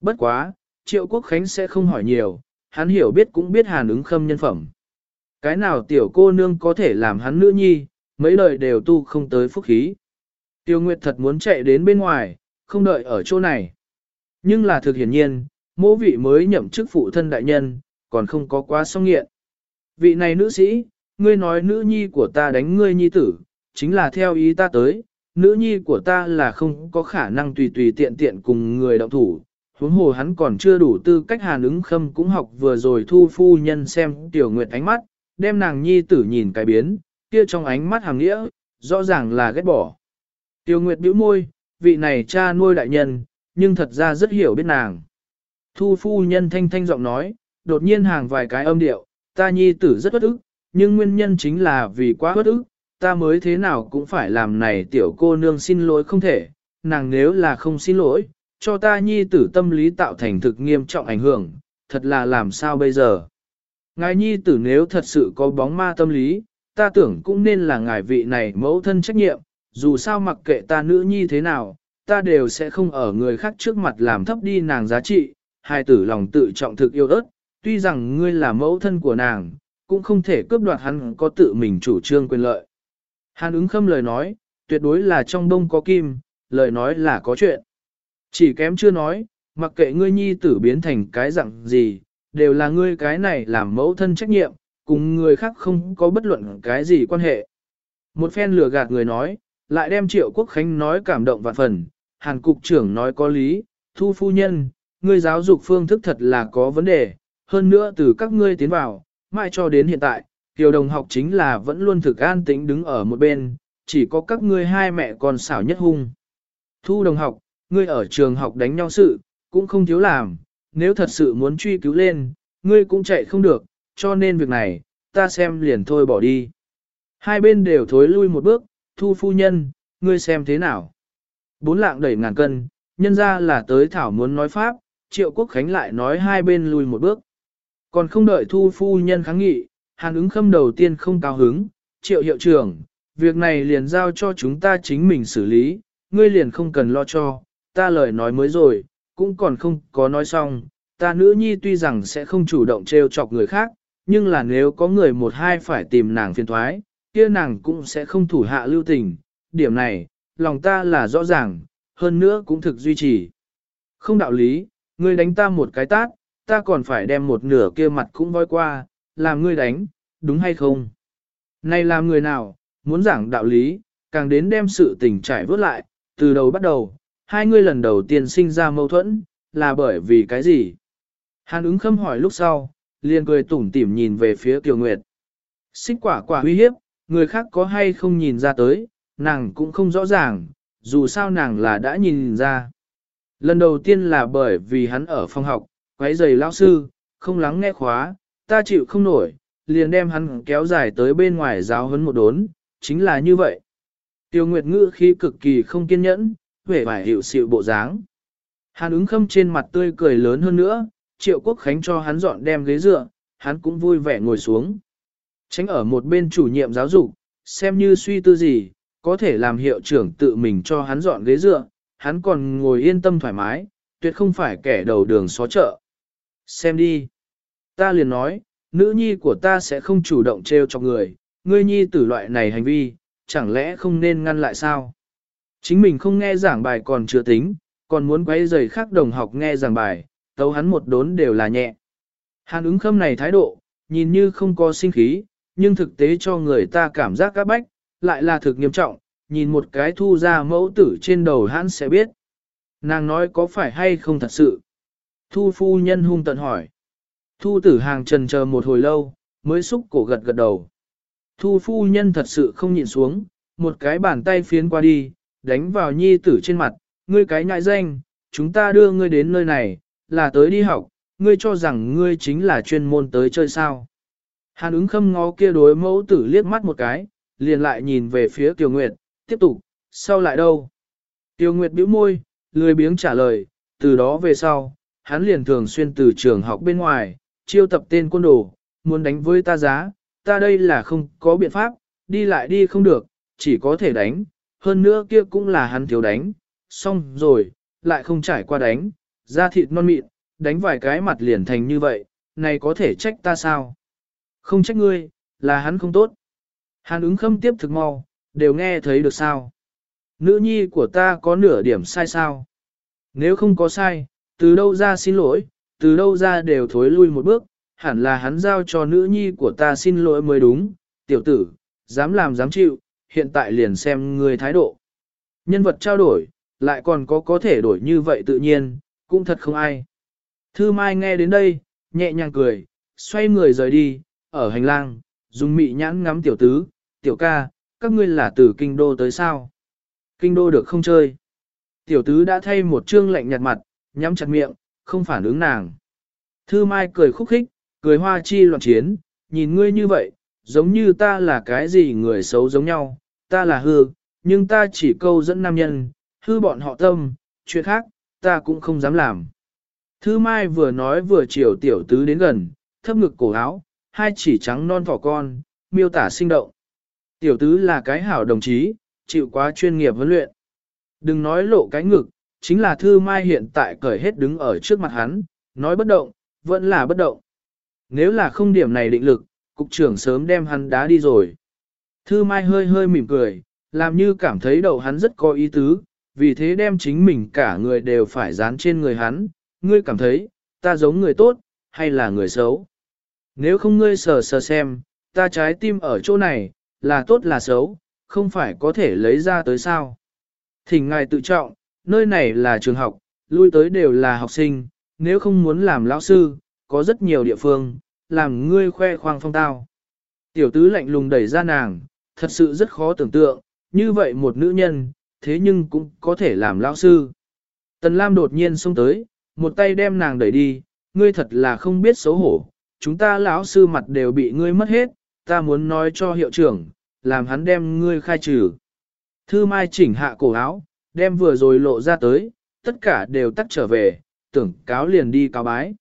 Bất quá, Triệu Quốc Khánh sẽ không hỏi nhiều, hắn hiểu biết cũng biết Hàn ứng khâm nhân phẩm. Cái nào tiểu cô nương có thể làm hắn nữ nhi, mấy lời đều tu không tới phúc khí. Tiêu Nguyệt thật muốn chạy đến bên ngoài, không đợi ở chỗ này. Nhưng là thực hiển nhiên, mô vị mới nhậm chức phụ thân đại nhân, còn không có quá song nghiện. Vị này nữ sĩ, ngươi nói nữ nhi của ta đánh ngươi nhi tử, chính là theo ý ta tới, nữ nhi của ta là không có khả năng tùy tùy tiện tiện cùng người động thủ. Huống hồ hắn còn chưa đủ tư cách hàn ứng khâm cũng học vừa rồi thu phu nhân xem tiểu nguyệt ánh mắt, đem nàng nhi tử nhìn cái biến, kia trong ánh mắt hàng nghĩa, rõ ràng là ghét bỏ. Tiểu nguyệt bĩu môi, vị này cha nuôi đại nhân, nhưng thật ra rất hiểu biết nàng. Thu phu nhân thanh thanh giọng nói, đột nhiên hàng vài cái âm điệu, ta nhi tử rất bất ức, nhưng nguyên nhân chính là vì quá bất ức, ta mới thế nào cũng phải làm này tiểu cô nương xin lỗi không thể, nàng nếu là không xin lỗi, cho ta nhi tử tâm lý tạo thành thực nghiêm trọng ảnh hưởng, thật là làm sao bây giờ. Ngài nhi tử nếu thật sự có bóng ma tâm lý, ta tưởng cũng nên là ngài vị này mẫu thân trách nhiệm, dù sao mặc kệ ta nữ nhi thế nào, ta đều sẽ không ở người khác trước mặt làm thấp đi nàng giá trị, hai tử lòng tự trọng thực yêu ớt, tuy rằng ngươi là mẫu thân của nàng, cũng không thể cướp đoạt hắn có tự mình chủ trương quyền lợi. Hàn ứng khâm lời nói, tuyệt đối là trong bông có kim, lời nói là có chuyện. Chỉ kém chưa nói, mặc kệ ngươi nhi tử biến thành cái dạng gì, đều là ngươi cái này làm mẫu thân trách nhiệm, cùng người khác không có bất luận cái gì quan hệ. Một phen lừa gạt người nói, lại đem Triệu Quốc Khánh nói cảm động vạn phần, Hàn Cục trưởng nói có lý, thu phu nhân, ngươi giáo dục phương thức thật là có vấn đề, hơn nữa từ các ngươi tiến vào, mãi cho đến hiện tại, Kiều đồng học chính là vẫn luôn thực an tĩnh đứng ở một bên, chỉ có các ngươi hai mẹ con xảo nhất hung. Thu đồng học, ngươi ở trường học đánh nhau sự, cũng không thiếu làm, nếu thật sự muốn truy cứu lên, ngươi cũng chạy không được, cho nên việc này, ta xem liền thôi bỏ đi. Hai bên đều thối lui một bước, thu phu nhân, ngươi xem thế nào. Bốn lạng đẩy ngàn cân, nhân ra là tới thảo muốn nói pháp, triệu quốc khánh lại nói hai bên lùi một bước. Còn không đợi thu phu nhân kháng nghị, hàn ứng khâm đầu tiên không cao hứng, triệu hiệu trưởng, việc này liền giao cho chúng ta chính mình xử lý, ngươi liền không cần lo cho, ta lời nói mới rồi, cũng còn không có nói xong, ta nữ nhi tuy rằng sẽ không chủ động trêu chọc người khác, nhưng là nếu có người một hai phải tìm nàng phiền thoái, kia nàng cũng sẽ không thủ hạ lưu tình, điểm này, lòng ta là rõ ràng, hơn nữa cũng thực duy trì. Không đạo lý, ngươi đánh ta một cái tát, ta còn phải đem một nửa kia mặt cũng voi qua, làm ngươi đánh, đúng hay không? Này làm người nào, muốn giảng đạo lý, càng đến đem sự tình trải vớt lại, từ đầu bắt đầu, hai ngươi lần đầu tiên sinh ra mâu thuẫn, là bởi vì cái gì? Hàn ứng khâm hỏi lúc sau, liền cười tủm tỉm nhìn về phía Kiều Nguyệt. Xích quả quả uy hiếp, người khác có hay không nhìn ra tới, nàng cũng không rõ ràng, dù sao nàng là đã nhìn ra. Lần đầu tiên là bởi vì hắn ở phòng học, quấy giày lão sư, không lắng nghe khóa, ta chịu không nổi, liền đem hắn kéo dài tới bên ngoài giáo huấn một đốn, chính là như vậy. Tiêu Nguyệt ngữ khi cực kỳ không kiên nhẫn, vẻ vải hiệu sự bộ dáng. Hàn ứng khâm trên mặt tươi cười lớn hơn nữa, triệu quốc khánh cho hắn dọn đem ghế dựa, hắn cũng vui vẻ ngồi xuống. Tránh ở một bên chủ nhiệm giáo dục, xem như suy tư gì, có thể làm hiệu trưởng tự mình cho hắn dọn ghế dựa, hắn còn ngồi yên tâm thoải mái, tuyệt không phải kẻ đầu đường xó chợ. Xem đi. Ta liền nói, nữ nhi của ta sẽ không chủ động trêu cho người, ngươi nhi tử loại này hành vi, chẳng lẽ không nên ngăn lại sao? Chính mình không nghe giảng bài còn chưa tính, còn muốn quay giày khác đồng học nghe giảng bài, tấu hắn một đốn đều là nhẹ. Hàn ứng khâm này thái độ, nhìn như không có sinh khí, nhưng thực tế cho người ta cảm giác các bách, lại là thực nghiêm trọng, nhìn một cái thu ra mẫu tử trên đầu hắn sẽ biết. Nàng nói có phải hay không thật sự? Thu phu nhân hung tận hỏi. Thu tử hàng trần chờ một hồi lâu, mới xúc cổ gật gật đầu. Thu phu nhân thật sự không nhịn xuống, một cái bàn tay phiến qua đi, đánh vào nhi tử trên mặt, ngươi cái nhại danh, chúng ta đưa ngươi đến nơi này, là tới đi học, ngươi cho rằng ngươi chính là chuyên môn tới chơi sao. Hàn ứng khâm ngó kia đối mẫu tử liếc mắt một cái, liền lại nhìn về phía Tiêu Nguyệt, tiếp tục, sau lại đâu? Tiêu Nguyệt bĩu môi, lười biếng trả lời, từ đó về sau, hắn liền thường xuyên từ trường học bên ngoài, chiêu tập tên quân đồ, muốn đánh với ta giá, ta đây là không có biện pháp, đi lại đi không được, chỉ có thể đánh, hơn nữa kia cũng là hắn thiếu đánh, xong rồi, lại không trải qua đánh, da thịt non mịn, đánh vài cái mặt liền thành như vậy, này có thể trách ta sao? Không trách ngươi, là hắn không tốt. Hàn ứng khâm tiếp thực mau, đều nghe thấy được sao? Nữ nhi của ta có nửa điểm sai sao? Nếu không có sai, từ đâu ra xin lỗi, từ đâu ra đều thối lui một bước, hẳn là hắn giao cho nữ nhi của ta xin lỗi mới đúng, tiểu tử, dám làm dám chịu, hiện tại liền xem người thái độ. Nhân vật trao đổi, lại còn có có thể đổi như vậy tự nhiên, cũng thật không ai. Thư Mai nghe đến đây, nhẹ nhàng cười, xoay người rời đi, ở hành lang, dùng mị nhãn ngắm tiểu tứ, tiểu ca, các ngươi là từ kinh đô tới sao? Kinh đô được không chơi? Tiểu tứ đã thay một trương lạnh nhạt mặt, nhắm chặt miệng, không phản ứng nàng. Thư Mai cười khúc khích, cười hoa chi loạn chiến, nhìn ngươi như vậy, giống như ta là cái gì người xấu giống nhau, ta là hư, nhưng ta chỉ câu dẫn nam nhân, hư bọn họ tâm, chuyện khác, ta cũng không dám làm. Thư Mai vừa nói vừa chiều tiểu tứ đến gần, thấp ngực cổ áo, hai chỉ trắng non vỏ con, miêu tả sinh động. Tiểu tứ là cái hảo đồng chí, chịu quá chuyên nghiệp huấn luyện. Đừng nói lộ cái ngực, chính là Thư Mai hiện tại cởi hết đứng ở trước mặt hắn, nói bất động, vẫn là bất động. Nếu là không điểm này định lực, cục trưởng sớm đem hắn đá đi rồi. Thư Mai hơi hơi mỉm cười, làm như cảm thấy đầu hắn rất có ý tứ, vì thế đem chính mình cả người đều phải dán trên người hắn. Ngươi cảm thấy, ta giống người tốt, hay là người xấu? Nếu không ngươi sờ sờ xem, ta trái tim ở chỗ này, là tốt là xấu, không phải có thể lấy ra tới sao. Thỉnh ngài tự trọng, nơi này là trường học, lui tới đều là học sinh, nếu không muốn làm lão sư, có rất nhiều địa phương, làm ngươi khoe khoang phong tao. Tiểu tứ lạnh lùng đẩy ra nàng, thật sự rất khó tưởng tượng, như vậy một nữ nhân, thế nhưng cũng có thể làm lão sư. Tần Lam đột nhiên xông tới, một tay đem nàng đẩy đi, ngươi thật là không biết xấu hổ, chúng ta lão sư mặt đều bị ngươi mất hết, ta muốn nói cho hiệu trưởng, làm hắn đem ngươi khai trừ. Thư Mai chỉnh hạ cổ áo, đem vừa rồi lộ ra tới, tất cả đều tắt trở về, tưởng cáo liền đi cáo bái.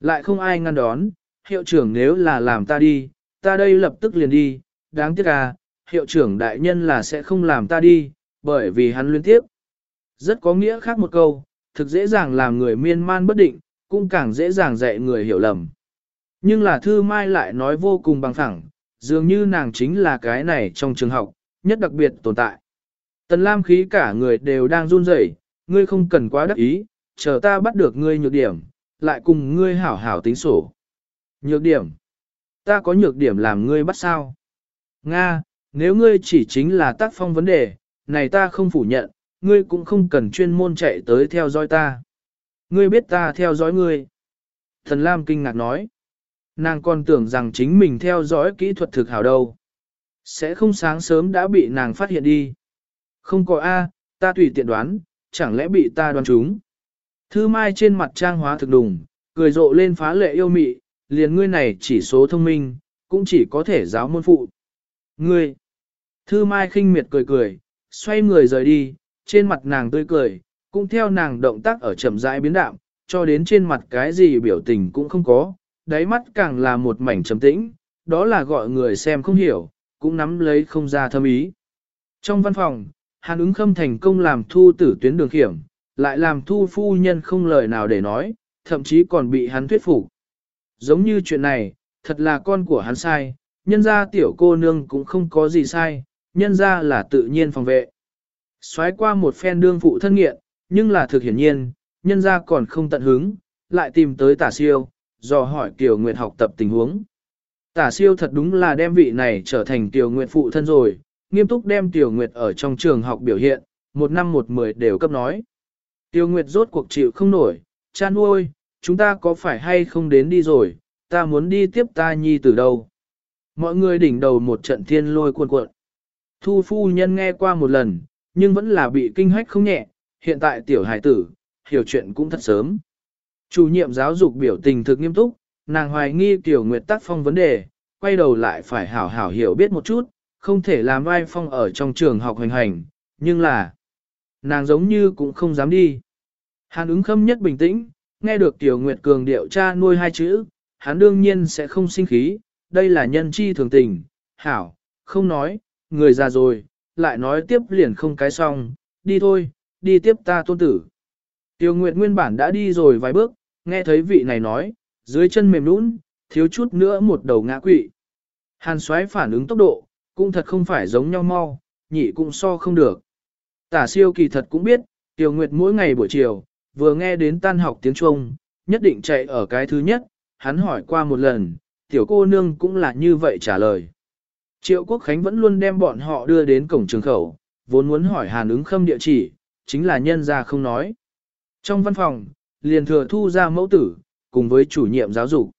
Lại không ai ngăn đón, hiệu trưởng nếu là làm ta đi, ta đây lập tức liền đi, đáng tiếc à, hiệu trưởng đại nhân là sẽ không làm ta đi, bởi vì hắn liên tiếp. Rất có nghĩa khác một câu, thực dễ dàng làm người miên man bất định, cũng càng dễ dàng dạy người hiểu lầm. Nhưng là thư mai lại nói vô cùng bằng thẳng dường như nàng chính là cái này trong trường học, nhất đặc biệt tồn tại. Tần Lam khí cả người đều đang run rẩy, ngươi không cần quá đắc ý, chờ ta bắt được ngươi nhược điểm, lại cùng ngươi hảo hảo tính sổ. Nhược điểm? Ta có nhược điểm làm ngươi bắt sao? Nga, nếu ngươi chỉ chính là tác phong vấn đề, này ta không phủ nhận, ngươi cũng không cần chuyên môn chạy tới theo dõi ta. Ngươi biết ta theo dõi ngươi. Thần Lam kinh ngạc nói. Nàng còn tưởng rằng chính mình theo dõi kỹ thuật thực hảo đâu. Sẽ không sáng sớm đã bị nàng phát hiện đi. Không có A, ta tùy tiện đoán, chẳng lẽ bị ta đoán trúng. Thư mai trên mặt trang hóa thực đùng, cười rộ lên phá lệ yêu mị, liền ngươi này chỉ số thông minh, cũng chỉ có thể giáo môn phụ. Ngươi! Thư mai khinh miệt cười cười, xoay người rời đi, trên mặt nàng tươi cười, cũng theo nàng động tác ở chậm rãi biến đạm, cho đến trên mặt cái gì biểu tình cũng không có, đáy mắt càng là một mảnh trầm tĩnh, đó là gọi người xem không hiểu, cũng nắm lấy không ra thâm ý. Trong văn phòng, Hàn ứng khâm thành công làm thu tử tuyến đường kiểm, lại làm thu phu nhân không lời nào để nói, thậm chí còn bị hắn thuyết phục. Giống như chuyện này, thật là con của hắn sai, nhân ra tiểu cô nương cũng không có gì sai, nhân ra là tự nhiên phòng vệ. Xoái qua một phen đương phụ thân nghiện, nhưng là thực hiển nhiên, nhân ra còn không tận hứng, lại tìm tới tả siêu, dò hỏi Kiều Nguyệt học tập tình huống. Tả siêu thật đúng là đem vị này trở thành Kiều Nguyệt phụ thân rồi, nghiêm túc đem Kiều Nguyệt ở trong trường học biểu hiện, một năm một mười đều cấp nói. Kiều Nguyệt rốt cuộc chịu không nổi, cha nuôi, chúng ta có phải hay không đến đi rồi, ta muốn đi tiếp ta nhi từ đâu. Mọi người đỉnh đầu một trận thiên lôi cuộn cuộn. Thu phu nhân nghe qua một lần, nhưng vẫn là bị kinh hách không nhẹ, hiện tại tiểu hải tử, hiểu chuyện cũng thật sớm. Chủ nhiệm giáo dục biểu tình thực nghiêm túc, nàng hoài nghi tiểu nguyệt tác phong vấn đề, quay đầu lại phải hảo hảo hiểu biết một chút, không thể làm vai phong ở trong trường học hành hành, nhưng là, nàng giống như cũng không dám đi. Hàn ứng khâm nhất bình tĩnh, nghe được tiểu nguyệt cường điệu cha nuôi hai chữ, hắn đương nhiên sẽ không sinh khí, đây là nhân chi thường tình, hảo, không nói, người già rồi, lại nói tiếp liền không cái xong, đi thôi, đi tiếp ta tôn tử. Tiêu Nguyệt nguyên bản đã đi rồi vài bước, nghe thấy vị này nói, dưới chân mềm nũng, thiếu chút nữa một đầu ngã quỵ. Hàn xoáy phản ứng tốc độ, cũng thật không phải giống nhau mau, nhị cũng so không được. Tả siêu kỳ thật cũng biết, Tiêu Nguyệt mỗi ngày buổi chiều, vừa nghe đến tan học tiếng Trung, nhất định chạy ở cái thứ nhất, hắn hỏi qua một lần, tiểu cô nương cũng là như vậy trả lời. Triệu Quốc Khánh vẫn luôn đem bọn họ đưa đến cổng trường khẩu, vốn muốn hỏi Hàn ứng khâm địa chỉ, chính là nhân ra không nói. Trong văn phòng, liền thừa thu ra mẫu tử, cùng với chủ nhiệm giáo dục.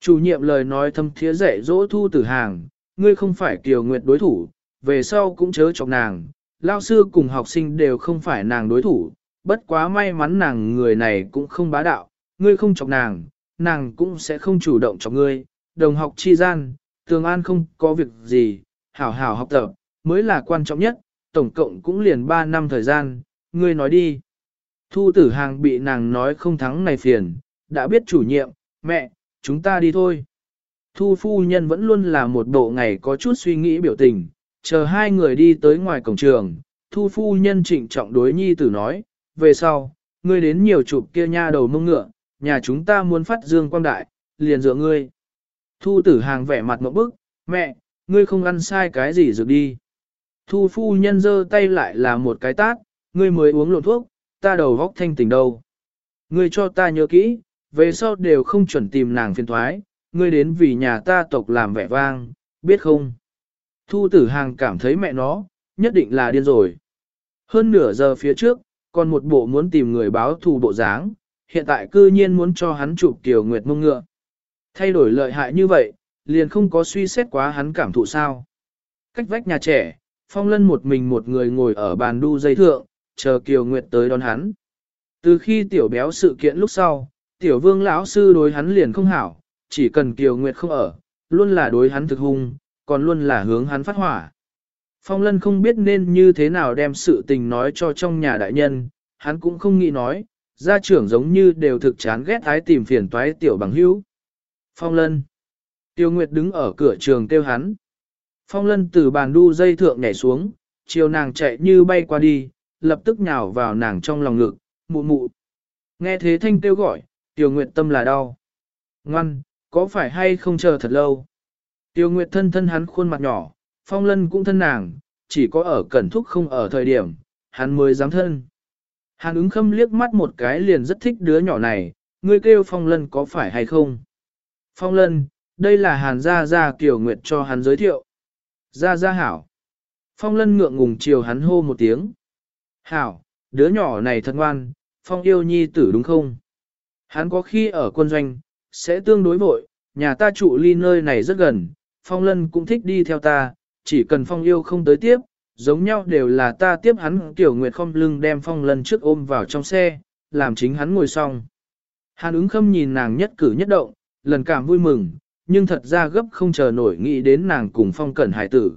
Chủ nhiệm lời nói thâm thiế dạy dỗ thu tử hàng, ngươi không phải kiều nguyệt đối thủ, về sau cũng chớ chọc nàng, lao sư cùng học sinh đều không phải nàng đối thủ, bất quá may mắn nàng người này cũng không bá đạo, ngươi không chọc nàng, nàng cũng sẽ không chủ động chọc ngươi, đồng học chi gian, tường an không có việc gì, hảo hảo học tập, mới là quan trọng nhất, tổng cộng cũng liền 3 năm thời gian, ngươi nói đi. Thu tử hàng bị nàng nói không thắng này phiền, đã biết chủ nhiệm, mẹ, chúng ta đi thôi. Thu phu nhân vẫn luôn là một bộ ngày có chút suy nghĩ biểu tình, chờ hai người đi tới ngoài cổng trường, thu phu nhân trịnh trọng đối nhi tử nói, về sau, ngươi đến nhiều chụp kia nha đầu mông ngựa, nhà chúng ta muốn phát dương quang đại, liền dựa ngươi. Thu tử hàng vẻ mặt một bức, mẹ, ngươi không ăn sai cái gì dược đi. Thu phu nhân giơ tay lại là một cái tát, ngươi mới uống lộn thuốc, ta đầu góc thanh tỉnh đâu. Ngươi cho ta nhớ kỹ, về sau đều không chuẩn tìm nàng phiền thoái, ngươi đến vì nhà ta tộc làm vẻ vang, biết không? Thu tử hàng cảm thấy mẹ nó, nhất định là điên rồi. Hơn nửa giờ phía trước, còn một bộ muốn tìm người báo thù bộ dáng, hiện tại cư nhiên muốn cho hắn chụp Kiều Nguyệt mông ngựa. Thay đổi lợi hại như vậy, liền không có suy xét quá hắn cảm thụ sao. Cách vách nhà trẻ, Phong Lân một mình một người ngồi ở bàn đu dây thượng, chờ Kiều Nguyệt tới đón hắn. Từ khi tiểu béo sự kiện lúc sau, tiểu vương lão sư đối hắn liền không hảo, chỉ cần Kiều Nguyệt không ở, luôn là đối hắn thực hung, còn luôn là hướng hắn phát hỏa. Phong Lân không biết nên như thế nào đem sự tình nói cho trong nhà đại nhân, hắn cũng không nghĩ nói, gia trưởng giống như đều thực chán ghét ái tìm phiền toái tiểu bằng hữu. Phong Lân. Tiêu Nguyệt đứng ở cửa trường kêu hắn. Phong Lân từ bàn đu dây thượng nhảy xuống, chiều nàng chạy như bay qua đi, lập tức nhào vào nàng trong lòng ngực, mụ mụ. Nghe thế thanh kêu gọi, Tiêu Nguyệt tâm là đau. Ngoan, có phải hay không chờ thật lâu? Tiêu Nguyệt thân thân hắn khuôn mặt nhỏ, Phong Lân cũng thân nàng, chỉ có ở cẩn thúc không ở thời điểm, hắn mới dám thân. Hàn ứng khâm liếc mắt một cái liền rất thích đứa nhỏ này, ngươi kêu Phong Lân có phải hay không? Phong Lân, đây là Hàn Gia Gia Kiều Nguyệt cho hắn giới thiệu. Gia Gia Hảo. Phong Lân ngượng ngùng chiều hắn hô một tiếng. Hảo, đứa nhỏ này thật ngoan, Phong yêu nhi tử đúng không? Hắn có khi ở quân doanh, sẽ tương đối vội, nhà ta trụ ly nơi này rất gần, Phong Lân cũng thích đi theo ta, chỉ cần Phong yêu không tới tiếp, giống nhau đều là ta tiếp hắn Tiểu Nguyệt không lưng đem Phong Lân trước ôm vào trong xe, làm chính hắn ngồi xong. Hàn ứng khâm nhìn nàng nhất cử nhất động, lần cảm vui mừng, nhưng thật ra gấp không chờ nổi nghĩ đến nàng cùng Phong Cẩn Hải tử.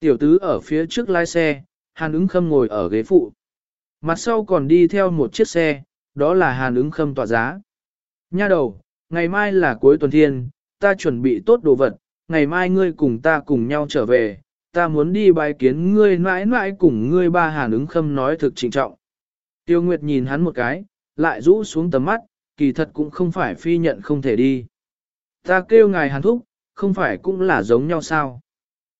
Tiểu tứ ở phía trước lái xe, Hàn ứng khâm ngồi ở ghế phụ. Mặt sau còn đi theo một chiếc xe, đó là Hàn ứng khâm tỏa giá. Nha đầu, ngày mai là cuối tuần thiên, ta chuẩn bị tốt đồ vật, ngày mai ngươi cùng ta cùng nhau trở về, ta muốn đi bài kiến ngươi mãi mãi cùng ngươi ba hàn ứng khâm nói thực trịnh trọng. Tiêu Nguyệt nhìn hắn một cái, lại rũ xuống tầm mắt, kỳ thật cũng không phải phi nhận không thể đi. Ta kêu ngài hàn thúc, không phải cũng là giống nhau sao.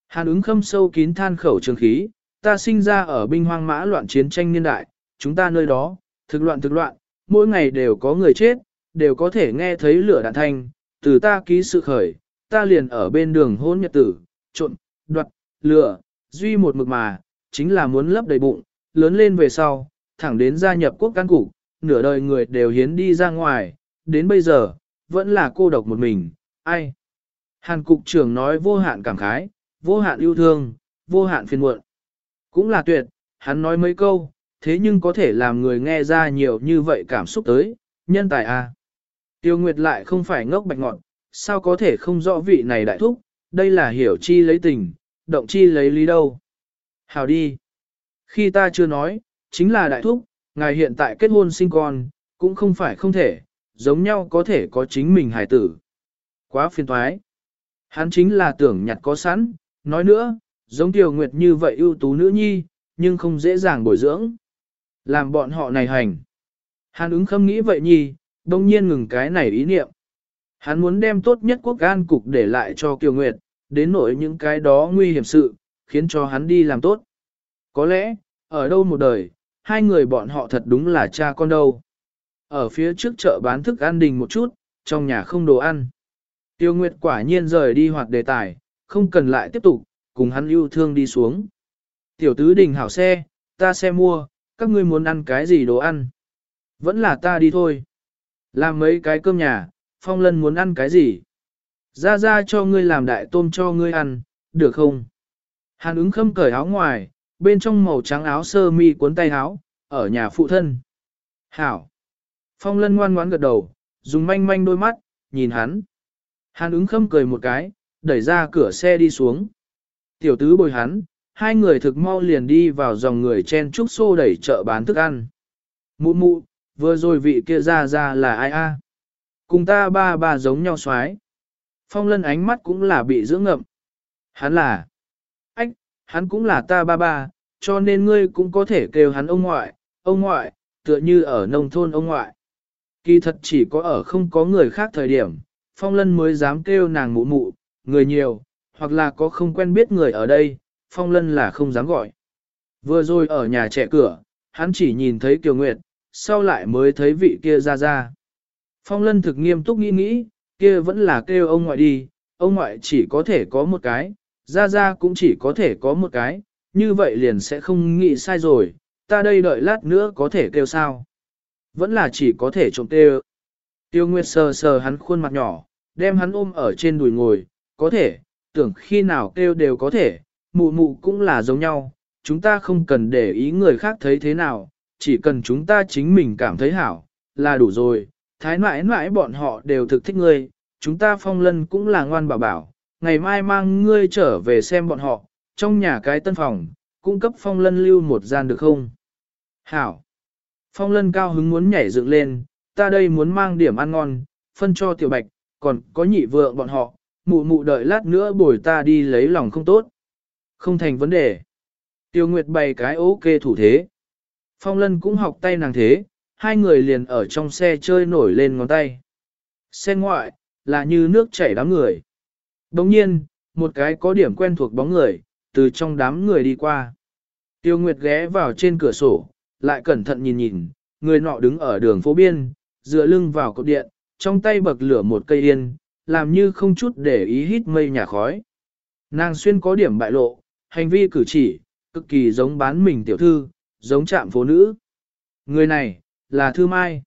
Hàn ứng khâm sâu kín than khẩu trường khí, ta sinh ra ở binh hoang mã loạn chiến tranh niên đại, chúng ta nơi đó, thực loạn thực loạn, mỗi ngày đều có người chết, đều có thể nghe thấy lửa đạn thanh, từ ta ký sự khởi, ta liền ở bên đường hôn nhật tử, trộn, đoạt, lửa, duy một mực mà, chính là muốn lấp đầy bụng, lớn lên về sau, thẳng đến gia nhập quốc căn cục, nửa đời người đều hiến đi ra ngoài, đến bây giờ, vẫn là cô độc một mình, ai. Hàn cục trưởng nói vô hạn cảm khái, vô hạn yêu thương, vô hạn phiền muộn. Cũng là tuyệt, hắn nói mấy câu, thế nhưng có thể làm người nghe ra nhiều như vậy cảm xúc tới, nhân tài. À. Tiêu Nguyệt lại không phải ngốc bạch ngọn, sao có thể không rõ vị này đại thúc, đây là hiểu chi lấy tình, động chi lấy lý đâu. Hào đi. Khi ta chưa nói, chính là đại thúc, ngài hiện tại kết hôn sinh con, cũng không phải không thể, giống nhau có thể có chính mình hài tử. Quá phiền toái. Hắn chính là tưởng nhặt có sẵn, nói nữa, giống Tiểu Nguyệt như vậy ưu tú nữ nhi, nhưng không dễ dàng bồi dưỡng. Làm bọn họ này hành. Hàn ứng khâm nghĩ vậy nhi, đông nhiên ngừng cái này ý niệm. Hắn muốn đem tốt nhất quốc an cục để lại cho Kiều Nguyệt, đến nỗi những cái đó nguy hiểm sự, khiến cho hắn đi làm tốt. Có lẽ, ở đâu một đời, hai người bọn họ thật đúng là cha con đâu. Ở phía trước chợ bán thức ăn đình một chút, trong nhà không đồ ăn. Tiêu Nguyệt quả nhiên rời đi hoạt đề tài, không cần lại tiếp tục, cùng hắn yêu thương đi xuống. Tiểu tứ đình hảo xe, ta xe mua, các ngươi muốn ăn cái gì đồ ăn? Vẫn là ta đi thôi. Làm mấy cái cơm nhà, Phong Lân muốn ăn cái gì? Ra ra cho ngươi làm đại tôm cho ngươi ăn, được không? Hàn ứng khâm cởi áo ngoài, bên trong màu trắng áo sơ mi cuốn tay áo, ở nhà phụ thân. Hảo! Phong Lân ngoan ngoãn gật đầu, dùng manh manh đôi mắt, nhìn hắn. Hàn ứng khâm cười một cái, đẩy ra cửa xe đi xuống. Tiểu tứ bồi hắn, hai người thực mau liền đi vào dòng người chen trúc xô đẩy chợ bán thức ăn. Mụ mụ, vừa rồi vị kia ra ra là ai a? Cùng ta ba ba giống nhau xoái. Phong lân ánh mắt cũng là bị dưỡng ngậm. Hắn là, ách, hắn cũng là ta ba ba, cho nên ngươi cũng có thể kêu hắn ông ngoại, ông ngoại, tựa như ở nông thôn ông ngoại. Kỳ thật chỉ có ở không có người khác thời điểm, phong lân mới dám kêu nàng mụ mụ, người nhiều, hoặc là có không quen biết người ở đây, phong lân là không dám gọi. Vừa rồi ở nhà trẻ cửa, hắn chỉ nhìn thấy Kiều Nguyệt, sau lại mới thấy vị kia ra ra. Phong lân thực nghiêm túc nghĩ nghĩ, kia vẫn là kêu ông ngoại đi, ông ngoại chỉ có thể có một cái, ra ra cũng chỉ có thể có một cái, như vậy liền sẽ không nghĩ sai rồi, ta đây đợi lát nữa có thể kêu sao. Vẫn là chỉ có thể trộm kêu. Tiêu Nguyệt sờ sờ hắn khuôn mặt nhỏ, đem hắn ôm ở trên đùi ngồi, có thể, tưởng khi nào kêu đều có thể, mụ mụ cũng là giống nhau, chúng ta không cần để ý người khác thấy thế nào, chỉ cần chúng ta chính mình cảm thấy hảo, là đủ rồi, thái mãi mãi bọn họ đều thực thích ngươi, chúng ta phong lân cũng là ngoan bảo bảo, ngày mai mang ngươi trở về xem bọn họ, trong nhà cái tân phòng, cung cấp phong lân lưu một gian được không? Hảo! Phong lân cao hứng muốn nhảy dựng lên, ta đây muốn mang điểm ăn ngon, phân cho tiểu bạch, còn có nhị vượng bọn họ, mụ mụ đợi lát nữa bồi ta đi lấy lòng không tốt. Không thành vấn đề. Tiêu Nguyệt bày cái ok thủ thế. Phong Lân cũng học tay nàng thế, hai người liền ở trong xe chơi nổi lên ngón tay. Xe ngoại, là như nước chảy đám người. Đồng nhiên, một cái có điểm quen thuộc bóng người, từ trong đám người đi qua. Tiêu Nguyệt ghé vào trên cửa sổ, lại cẩn thận nhìn nhìn, người nọ đứng ở đường phố biên, dựa lưng vào cột điện, trong tay bậc lửa một cây yên, làm như không chút để ý hít mây nhà khói. Nàng xuyên có điểm bại lộ, hành vi cử chỉ, cực kỳ giống bán mình tiểu thư, giống chạm phố nữ. Người này, là Thư Mai.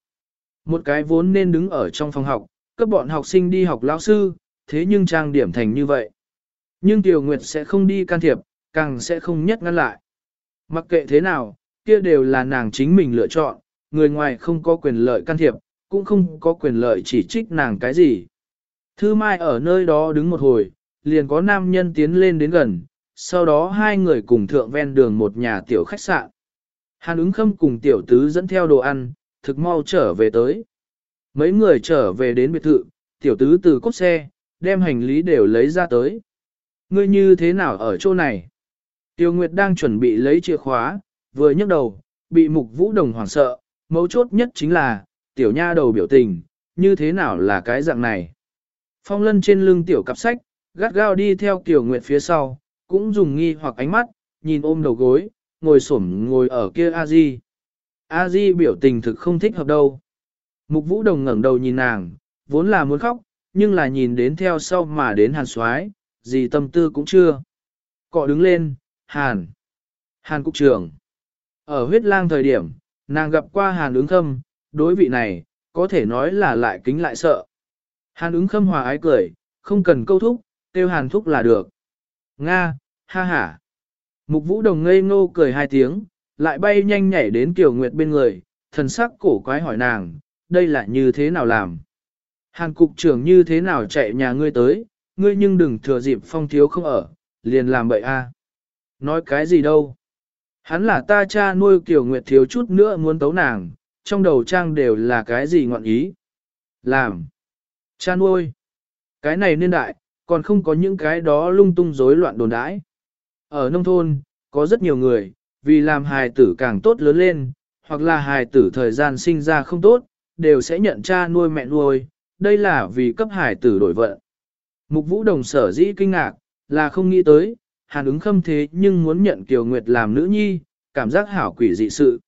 Một cái vốn nên đứng ở trong phòng học, cấp bọn học sinh đi học lao sư, thế nhưng trang điểm thành như vậy. Nhưng Tiểu Nguyệt sẽ không đi can thiệp, càng sẽ không nhất ngăn lại. Mặc kệ thế nào, kia đều là nàng chính mình lựa chọn, người ngoài không có quyền lợi can thiệp, cũng không có quyền lợi chỉ trích nàng cái gì. Thư Mai ở nơi đó đứng một hồi, liền có nam nhân tiến lên đến gần, sau đó hai người cùng thượng ven đường một nhà tiểu khách sạn. Hàn ứng khâm cùng tiểu tứ dẫn theo đồ ăn, thực mau trở về tới. Mấy người trở về đến biệt thự, tiểu tứ từ cốt xe, đem hành lý đều lấy ra tới. Ngươi như thế nào ở chỗ này? Tiêu Nguyệt đang chuẩn bị lấy chìa khóa, vừa nhấc đầu, bị mục vũ đồng hoảng sợ, mấu chốt nhất chính là, tiểu nha đầu biểu tình, như thế nào là cái dạng này? Phong lân trên lưng tiểu cặp sách, gắt gao đi theo Tiểu Nguyệt phía sau, cũng dùng nghi hoặc ánh mắt, nhìn ôm đầu gối, ngồi xổm ngồi ở kia a di a di biểu tình thực không thích hợp đâu. Mục vũ đồng ngẩng đầu nhìn nàng, vốn là muốn khóc, nhưng là nhìn đến theo sau mà đến hàn soái gì tâm tư cũng chưa. Cọ đứng lên, hàn. Hàn cục trưởng. Ở huyết lang thời điểm, nàng gặp qua hàn ứng khâm, đối vị này, có thể nói là lại kính lại sợ. Hàn ứng khâm hòa ái cười, không cần câu thúc, tiêu hàn thúc là được. Nga, ha ha. Mục vũ đồng ngây ngô cười hai tiếng, lại bay nhanh nhảy đến Kiều Nguyệt bên người, thần sắc cổ quái hỏi nàng, đây là như thế nào làm? Hàn cục trưởng như thế nào chạy nhà ngươi tới, ngươi nhưng đừng thừa dịp phong thiếu không ở, liền làm bậy a. À. Nói cái gì đâu? Hắn là ta cha nuôi Kiều Nguyệt thiếu chút nữa muốn tấu nàng, trong đầu trang đều là cái gì ngọn ý? Làm. Cha nuôi. Cái này niên đại, còn không có những cái đó lung tung rối loạn đồn đãi. Ở nông thôn, có rất nhiều người, vì làm hài tử càng tốt lớn lên, hoặc là hài tử thời gian sinh ra không tốt, đều sẽ nhận cha nuôi mẹ nuôi, đây là vì cấp hài tử đổi vận. Mục vũ đồng sở dĩ kinh ngạc, là không nghĩ tới, hàn ứng khâm thế nhưng muốn nhận Kiều Nguyệt làm nữ nhi, cảm giác hảo quỷ dị sự.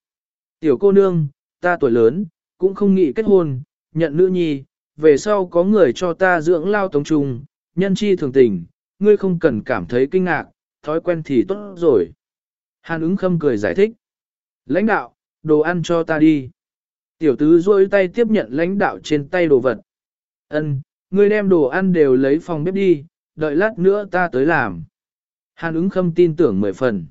Tiểu cô nương, ta tuổi lớn, cũng không nghĩ kết hôn, nhận nữ nhi, về sau có người cho ta dưỡng lao tống trung, nhân chi thường tình, ngươi không cần cảm thấy kinh ngạc, thói quen thì tốt rồi. Hàn ứng khâm cười giải thích. Lãnh đạo, đồ ăn cho ta đi. Tiểu tứ duỗi tay tiếp nhận lãnh đạo trên tay đồ vật. Ân, ngươi đem đồ ăn đều lấy phòng bếp đi, đợi lát nữa ta tới làm. Hàn ứng khâm tin tưởng mười phần.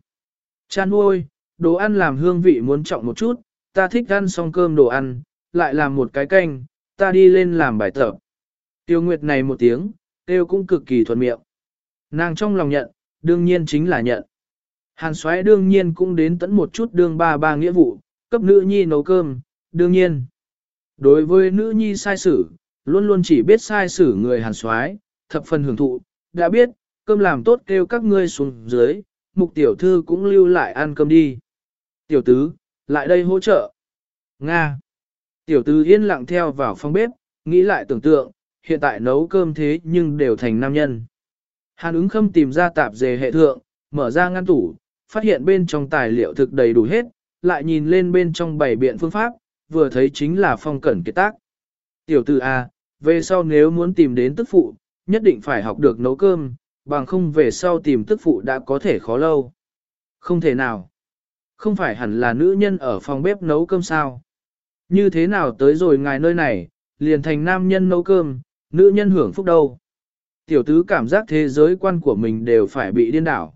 Chan nuôi, đồ ăn làm hương vị muốn trọng một chút, ta thích ăn xong cơm đồ ăn, lại làm một cái canh, ta đi lên làm bài tập. Tiêu Nguyệt này một tiếng, tiêu cũng cực kỳ thuận miệng. Nàng trong lòng nhận, đương nhiên chính là nhận. Hàn xoáy đương nhiên cũng đến tận một chút đương ba ba nghĩa vụ, cấp nữ nhi nấu cơm, đương nhiên. Đối với nữ nhi sai sử, luôn luôn chỉ biết sai sử người hàn xoáy, thập phần hưởng thụ, đã biết, cơm làm tốt kêu các ngươi xuống dưới, mục tiểu thư cũng lưu lại ăn cơm đi. Tiểu tứ, lại đây hỗ trợ. Nga. Tiểu tư yên lặng theo vào phòng bếp, nghĩ lại tưởng tượng, hiện tại nấu cơm thế nhưng đều thành nam nhân. Hàn ứng khâm tìm ra tạp dề hệ thượng, mở ra ngăn tủ, phát hiện bên trong tài liệu thực đầy đủ hết, lại nhìn lên bên trong bảy biện phương pháp, vừa thấy chính là phong cẩn kết tác. Tiểu tử A, à, về sau nếu muốn tìm đến tức phụ, nhất định phải học được nấu cơm, bằng không về sau tìm tức phụ đã có thể khó lâu. Không thể nào. Không phải hẳn là nữ nhân ở phòng bếp nấu cơm sao. Như thế nào tới rồi ngài nơi này, liền thành nam nhân nấu cơm, nữ nhân hưởng phúc đâu. Tiểu tứ cảm giác thế giới quan của mình đều phải bị điên đảo.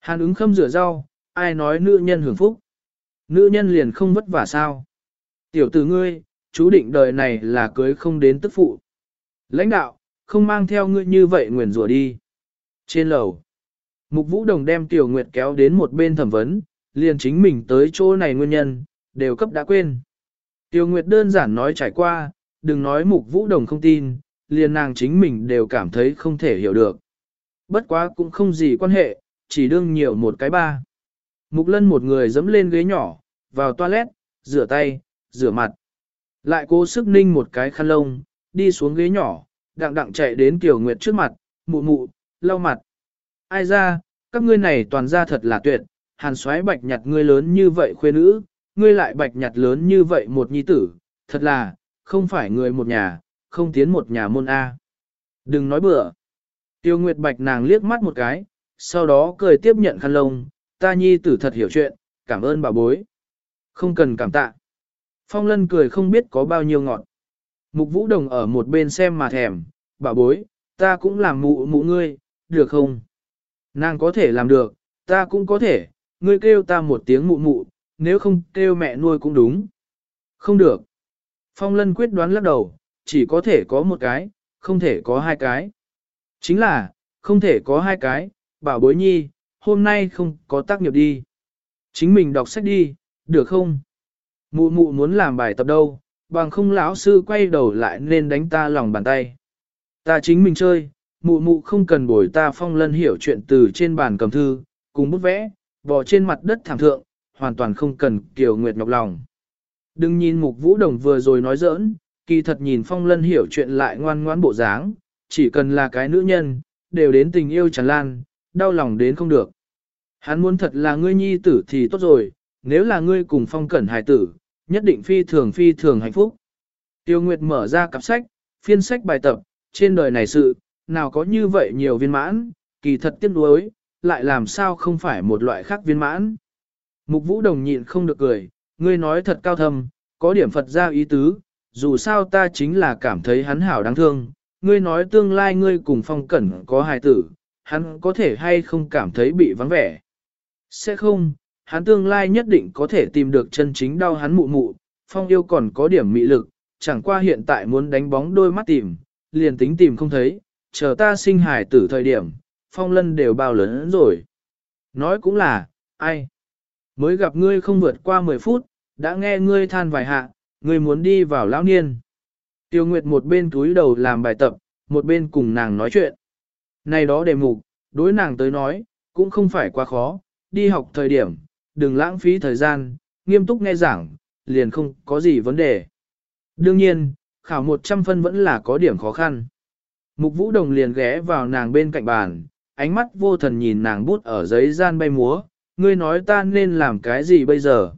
Hàn ứng khâm rửa rau, ai nói nữ nhân hưởng phúc. Nữ nhân liền không vất vả sao. Tiểu tử ngươi, chú định đời này là cưới không đến tức phụ. Lãnh đạo, không mang theo ngươi như vậy nguyền rủa đi. Trên lầu, Mục Vũ Đồng đem Tiểu Nguyệt kéo đến một bên thẩm vấn, liền chính mình tới chỗ này nguyên nhân, đều cấp đã quên. Tiểu Nguyệt đơn giản nói trải qua, đừng nói Mục Vũ Đồng không tin, liền nàng chính mình đều cảm thấy không thể hiểu được. Bất quá cũng không gì quan hệ, chỉ đương nhiều một cái ba. Mục Lân một người dẫm lên ghế nhỏ, vào toilet, rửa tay, rửa mặt. Lại cố sức ninh một cái khăn lông, đi xuống ghế nhỏ, đặng đặng chạy đến Tiểu Nguyệt trước mặt, mụ mụ, lau mặt. Ai ra, các ngươi này toàn ra thật là tuyệt, hàn xoáy bạch nhặt ngươi lớn như vậy khuê nữ, ngươi lại bạch nhặt lớn như vậy một nhi tử, thật là, không phải người một nhà, không tiến một nhà môn A. Đừng nói bừa. Tiêu Nguyệt Bạch nàng liếc mắt một cái, sau đó cười tiếp nhận khăn lông, ta nhi tử thật hiểu chuyện, cảm ơn bà bối. Không cần cảm tạ. Phong Lân cười không biết có bao nhiêu ngọt. Mục Vũ Đồng ở một bên xem mà thèm, bà bối, ta cũng làm mụ mụ ngươi, được không? Nàng có thể làm được, ta cũng có thể, ngươi kêu ta một tiếng mụ mụ, nếu không kêu mẹ nuôi cũng đúng. Không được. Phong Lân quyết đoán lắc đầu, chỉ có thể có một cái, không thể có hai cái. Chính là, không thể có hai cái, bảo bối nhi, hôm nay không có tác nghiệp đi. Chính mình đọc sách đi, được không? Mụ mụ muốn làm bài tập đâu, bằng không lão sư quay đầu lại nên đánh ta lòng bàn tay. Ta chính mình chơi, mụ mụ không cần bồi ta phong lân hiểu chuyện từ trên bàn cầm thư, cùng bút vẽ, bò trên mặt đất thảm thượng, hoàn toàn không cần kiều nguyệt nhọc lòng. Đừng nhìn mục vũ đồng vừa rồi nói giỡn, kỳ thật nhìn phong lân hiểu chuyện lại ngoan ngoãn bộ dáng, chỉ cần là cái nữ nhân, đều đến tình yêu tràn lan, đau lòng đến không được. Hắn muốn thật là ngươi nhi tử thì tốt rồi, nếu là ngươi cùng phong cẩn hài tử, nhất định phi thường phi thường hạnh phúc. Tiêu Nguyệt mở ra cặp sách, phiên sách bài tập, trên đời này sự, nào có như vậy nhiều viên mãn, kỳ thật tiếc nuối, lại làm sao không phải một loại khác viên mãn. Mục Vũ Đồng nhịn không được cười, ngươi nói thật cao thâm, có điểm Phật ra ý tứ, dù sao ta chính là cảm thấy hắn hảo đáng thương, ngươi nói tương lai ngươi cùng phong cẩn có hài tử, hắn có thể hay không cảm thấy bị vắng vẻ. Sẽ không, hắn tương lai nhất định có thể tìm được chân chính đau hắn mụ mụ, phong yêu còn có điểm mị lực, chẳng qua hiện tại muốn đánh bóng đôi mắt tìm, liền tính tìm không thấy, chờ ta sinh hài tử thời điểm, phong lân đều bao lớn rồi. Nói cũng là, ai? Mới gặp ngươi không vượt qua 10 phút, đã nghe ngươi than vài hạ, ngươi muốn đi vào lão niên. Tiêu Nguyệt một bên túi đầu làm bài tập, một bên cùng nàng nói chuyện. Này đó đề mục, đối nàng tới nói, cũng không phải quá khó, đi học thời điểm, đừng lãng phí thời gian, nghiêm túc nghe giảng, liền không có gì vấn đề. Đương nhiên, khảo 100 phân vẫn là có điểm khó khăn. Mục Vũ Đồng liền ghé vào nàng bên cạnh bàn, ánh mắt vô thần nhìn nàng bút ở giấy gian bay múa, ngươi nói ta nên làm cái gì bây giờ?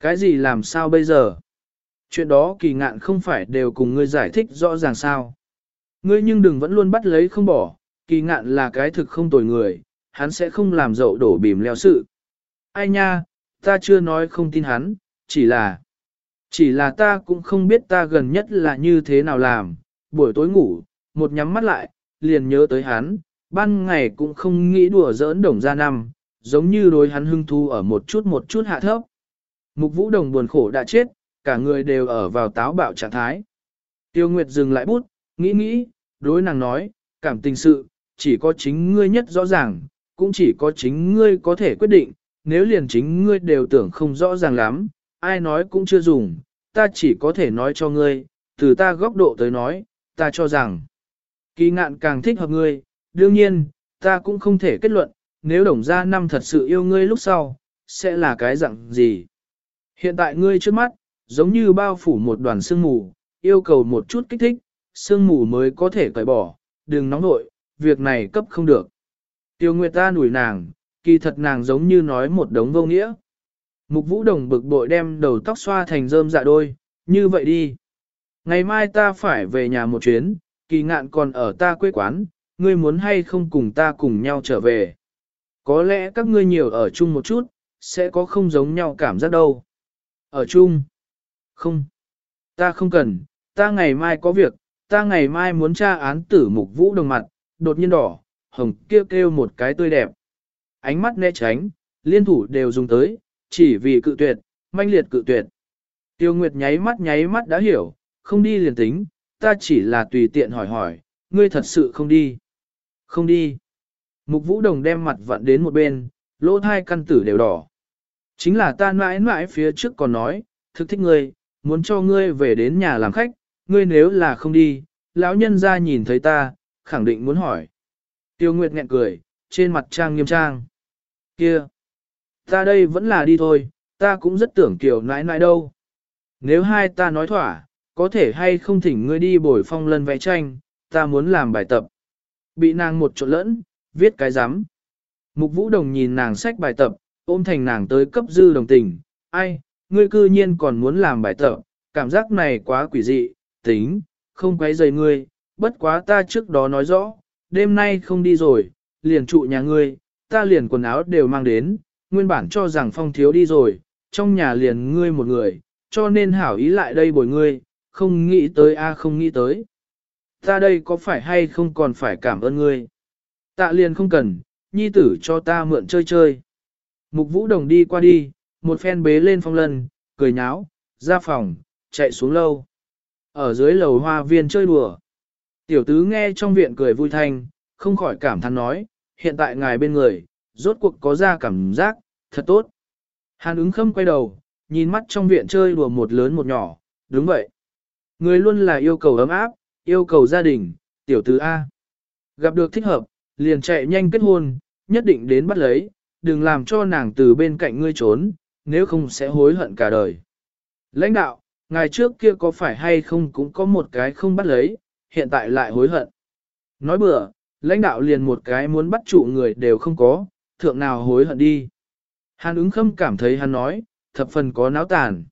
Cái gì làm sao bây giờ? Chuyện đó kỳ ngạn không phải đều cùng ngươi giải thích rõ ràng sao. Ngươi nhưng đừng vẫn luôn bắt lấy không bỏ, kỳ ngạn là cái thực không tồi người, hắn sẽ không làm dậu đổ bìm leo sự. Ai nha, ta chưa nói không tin hắn, chỉ là... Chỉ là ta cũng không biết ta gần nhất là như thế nào làm, buổi tối ngủ, một nhắm mắt lại, liền nhớ tới hắn, ban ngày cũng không nghĩ đùa giỡn đồng ra năm, giống như đối hắn hưng thu ở một chút một chút hạ thấp. Mục vũ đồng buồn khổ đã chết, cả người đều ở vào táo bạo trạng thái. Tiêu Nguyệt dừng lại bút, nghĩ nghĩ, đối nàng nói, cảm tình sự, chỉ có chính ngươi nhất rõ ràng, cũng chỉ có chính ngươi có thể quyết định, nếu liền chính ngươi đều tưởng không rõ ràng lắm, ai nói cũng chưa dùng, ta chỉ có thể nói cho ngươi, từ ta góc độ tới nói, ta cho rằng, kỳ ngạn càng thích hợp ngươi, đương nhiên, ta cũng không thể kết luận, nếu đồng gia năm thật sự yêu ngươi lúc sau, sẽ là cái dạng gì. Hiện tại ngươi trước mắt, giống như bao phủ một đoàn sương mù, yêu cầu một chút kích thích, sương mù mới có thể cởi bỏ, đừng nóng nội, việc này cấp không được. Tiêu Nguyệt ta nủi nàng, kỳ thật nàng giống như nói một đống vô nghĩa. Mục Vũ Đồng bực bội đem đầu tóc xoa thành rơm dạ đôi, như vậy đi. Ngày mai ta phải về nhà một chuyến, kỳ ngạn còn ở ta quê quán, ngươi muốn hay không cùng ta cùng nhau trở về. Có lẽ các ngươi nhiều ở chung một chút, sẽ có không giống nhau cảm giác đâu. Ở chung? Không. Ta không cần, ta ngày mai có việc, ta ngày mai muốn tra án tử mục vũ đồng mặt, đột nhiên đỏ, hồng kêu kêu một cái tươi đẹp. Ánh mắt né tránh, liên thủ đều dùng tới, chỉ vì cự tuyệt, manh liệt cự tuyệt. Tiêu Nguyệt nháy mắt nháy mắt đã hiểu, không đi liền tính, ta chỉ là tùy tiện hỏi hỏi, ngươi thật sự không đi. Không đi. Mục vũ đồng đem mặt vặn đến một bên, lỗ thai căn tử đều đỏ. Chính là ta mãi mãi phía trước còn nói, thực thích ngươi, muốn cho ngươi về đến nhà làm khách, ngươi nếu là không đi, lão nhân ra nhìn thấy ta, khẳng định muốn hỏi. Tiêu Nguyệt nghẹn cười, trên mặt trang nghiêm trang. Kia! Ta đây vẫn là đi thôi, ta cũng rất tưởng kiểu nãi nãi đâu. Nếu hai ta nói thỏa, có thể hay không thỉnh ngươi đi bồi phong lân vẽ tranh, ta muốn làm bài tập. Bị nàng một chỗ lẫn, viết cái rắm Mục vũ đồng nhìn nàng sách bài tập, ôm thành nàng tới cấp dư đồng tình. Ai, ngươi cư nhiên còn muốn làm bài tập, cảm giác này quá quỷ dị, tính, không quấy rầy ngươi, bất quá ta trước đó nói rõ, đêm nay không đi rồi, liền trụ nhà ngươi, ta liền quần áo đều mang đến, nguyên bản cho rằng phong thiếu đi rồi, trong nhà liền ngươi một người, cho nên hảo ý lại đây bồi ngươi, không nghĩ tới a không nghĩ tới. Ta đây có phải hay không còn phải cảm ơn ngươi? Tạ liền không cần, nhi tử cho ta mượn chơi chơi. Mục vũ đồng đi qua đi, một phen bế lên phong lân, cười nháo, ra phòng, chạy xuống lâu. Ở dưới lầu hoa viên chơi đùa. Tiểu tứ nghe trong viện cười vui thanh, không khỏi cảm thán nói, hiện tại ngài bên người, rốt cuộc có ra cảm giác, thật tốt. Hàn ứng khâm quay đầu, nhìn mắt trong viện chơi đùa một lớn một nhỏ, đúng vậy. Người luôn là yêu cầu ấm áp, yêu cầu gia đình, tiểu tứ A. Gặp được thích hợp, liền chạy nhanh kết hôn, nhất định đến bắt lấy, đừng làm cho nàng từ bên cạnh ngươi trốn, nếu không sẽ hối hận cả đời. Lãnh đạo, ngày trước kia có phải hay không cũng có một cái không bắt lấy, hiện tại lại hối hận. Nói bừa, lãnh đạo liền một cái muốn bắt trụ người đều không có, thượng nào hối hận đi. Hàn ứng khâm cảm thấy hắn nói, thập phần có náo tàn.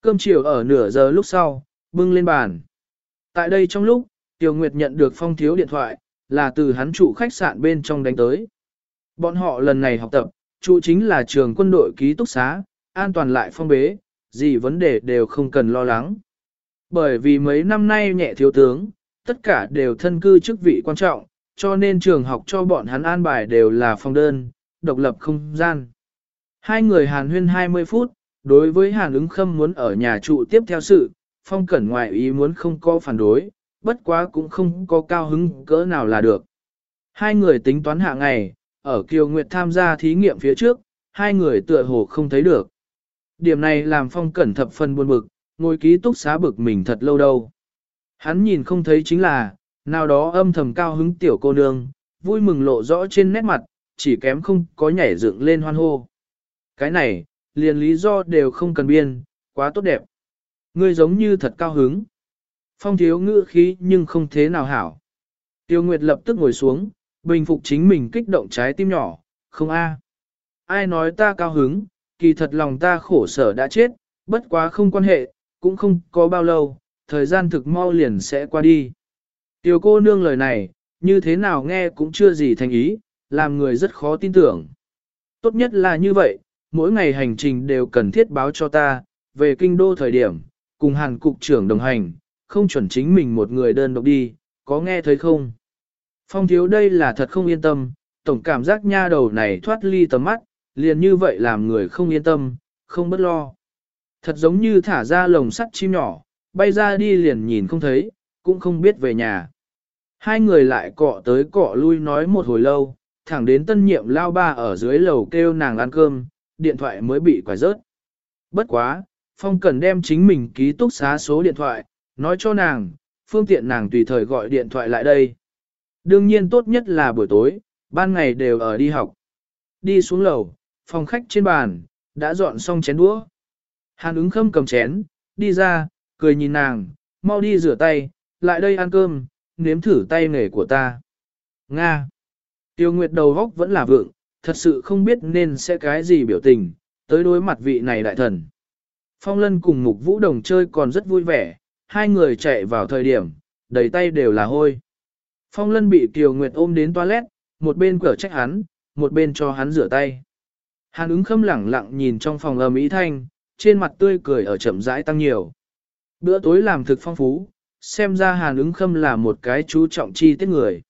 Cơm chiều ở nửa giờ lúc sau, bưng lên bàn. Tại đây trong lúc, tiêu Nguyệt nhận được phong thiếu điện thoại, là từ hắn trụ khách sạn bên trong đánh tới. Bọn họ lần này học tập, trụ chính là trường quân đội ký túc xá, an toàn lại phong bế, gì vấn đề đều không cần lo lắng. Bởi vì mấy năm nay nhẹ thiếu tướng, tất cả đều thân cư chức vị quan trọng, cho nên trường học cho bọn hắn an bài đều là phòng đơn, độc lập không gian. Hai người hàn huyên 20 phút, đối với hàn ứng khâm muốn ở nhà trụ tiếp theo sự, phong cẩn ngoại ý muốn không có phản đối, bất quá cũng không có cao hứng cỡ nào là được. Hai người tính toán hạ ngày, ở Kiều Nguyệt tham gia thí nghiệm phía trước, hai người tựa hồ không thấy được. Điểm này làm phong cẩn thập phần buồn bực, ngồi ký túc xá bực mình thật lâu đâu. Hắn nhìn không thấy chính là, nào đó âm thầm cao hứng tiểu cô nương, vui mừng lộ rõ trên nét mặt, chỉ kém không có nhảy dựng lên hoan hô. Cái này, liền lý do đều không cần biên, quá tốt đẹp. Ngươi giống như thật cao hứng. Phong thiếu ngữ khí nhưng không thế nào hảo. Tiêu Nguyệt lập tức ngồi xuống, bình phục chính mình kích động trái tim nhỏ, không a. Ai nói ta cao hứng, kỳ thật lòng ta khổ sở đã chết, bất quá không quan hệ, cũng không có bao lâu, thời gian thực mau liền sẽ qua đi. Tiêu cô nương lời này, như thế nào nghe cũng chưa gì thành ý, làm người rất khó tin tưởng. Tốt nhất là như vậy, mỗi ngày hành trình đều cần thiết báo cho ta, về kinh đô thời điểm, cùng hàn cục trưởng đồng hành, không chuẩn chính mình một người đơn độc đi, có nghe thấy không? Phong thiếu đây là thật không yên tâm, tổng cảm giác nha đầu này thoát ly tầm mắt, liền như vậy làm người không yên tâm, không bất lo. Thật giống như thả ra lồng sắt chim nhỏ, bay ra đi liền nhìn không thấy, cũng không biết về nhà. Hai người lại cọ tới cọ lui nói một hồi lâu, thẳng đến tân nhiệm lao ba ở dưới lầu kêu nàng ăn cơm, điện thoại mới bị quải rớt. Bất quá, Phong cần đem chính mình ký túc xá số điện thoại, nói cho nàng, phương tiện nàng tùy thời gọi điện thoại lại đây. Đương nhiên tốt nhất là buổi tối, ban ngày đều ở đi học. Đi xuống lầu, phòng khách trên bàn, đã dọn xong chén đũa. Hàn ứng khâm cầm chén, đi ra, cười nhìn nàng, mau đi rửa tay, lại đây ăn cơm, nếm thử tay nghề của ta. Nga. Tiêu Nguyệt đầu góc vẫn là vượng, thật sự không biết nên sẽ cái gì biểu tình, tới đối mặt vị này đại thần. Phong Lân cùng Mục Vũ Đồng chơi còn rất vui vẻ, hai người chạy vào thời điểm, đầy tay đều là hôi. Phong lân bị Kiều Nguyệt ôm đến toilet, một bên cửa trách hắn, một bên cho hắn rửa tay. Hàn ứng khâm lẳng lặng nhìn trong phòng ầm ý thanh, trên mặt tươi cười ở chậm rãi tăng nhiều. Bữa tối làm thực phong phú, xem ra hàn ứng khâm là một cái chú trọng chi tiết người.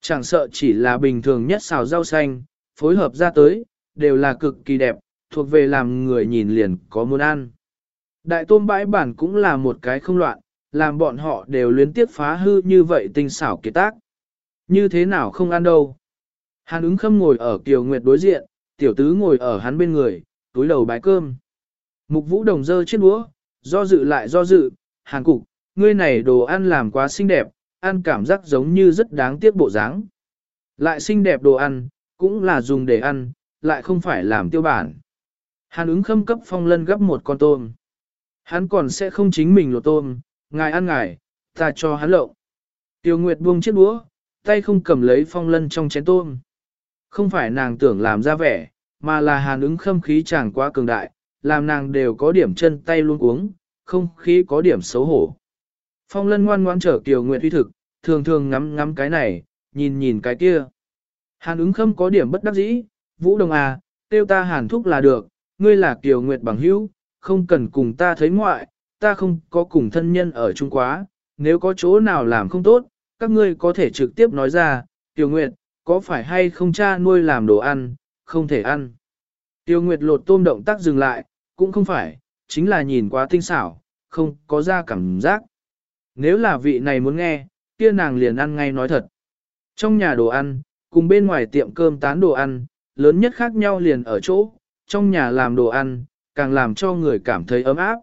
Chẳng sợ chỉ là bình thường nhất xào rau xanh, phối hợp ra tới, đều là cực kỳ đẹp, thuộc về làm người nhìn liền có muốn ăn. Đại tôm bãi bản cũng là một cái không loạn, làm bọn họ đều luyến tiếc phá hư như vậy tinh xảo kiệt tác. Như thế nào không ăn đâu. Hàn ứng khâm ngồi ở kiều nguyệt đối diện, tiểu tứ ngồi ở hắn bên người, túi đầu bái cơm. Mục vũ đồng dơ chiếc đũa, do dự lại do dự, hàn cục, ngươi này đồ ăn làm quá xinh đẹp, ăn cảm giác giống như rất đáng tiếc bộ dáng. Lại xinh đẹp đồ ăn, cũng là dùng để ăn, lại không phải làm tiêu bản. Hàn ứng khâm cấp phong lân gấp một con tôm. Hắn còn sẽ không chính mình lột tôm, ngài ăn ngài, ta cho hắn lộng. Tiêu Nguyệt buông chiếc đũa, tay không cầm lấy phong lân trong chén tôm. Không phải nàng tưởng làm ra vẻ, mà là hàn ứng khâm khí chẳng quá cường đại, làm nàng đều có điểm chân tay luôn uống, không khí có điểm xấu hổ. Phong lân ngoan ngoan trở Kiều Nguyệt uy thực, thường thường ngắm ngắm cái này, nhìn nhìn cái kia. Hàn ứng khâm có điểm bất đắc dĩ, Vũ Đồng à, tiêu ta hàn thúc là được, ngươi là Kiều Nguyệt bằng hữu, không cần cùng ta thấy ngoại, ta không có cùng thân nhân ở chung quá, nếu có chỗ nào làm không tốt, các ngươi có thể trực tiếp nói ra, Tiểu Nguyệt, có phải hay không cha nuôi làm đồ ăn, không thể ăn. Tiêu Nguyệt lột tôm động tác dừng lại, cũng không phải, chính là nhìn quá tinh xảo, không có ra cảm giác. Nếu là vị này muốn nghe, kia nàng liền ăn ngay nói thật. Trong nhà đồ ăn, cùng bên ngoài tiệm cơm tán đồ ăn, lớn nhất khác nhau liền ở chỗ, trong nhà làm đồ ăn, càng làm cho người cảm thấy ấm áp.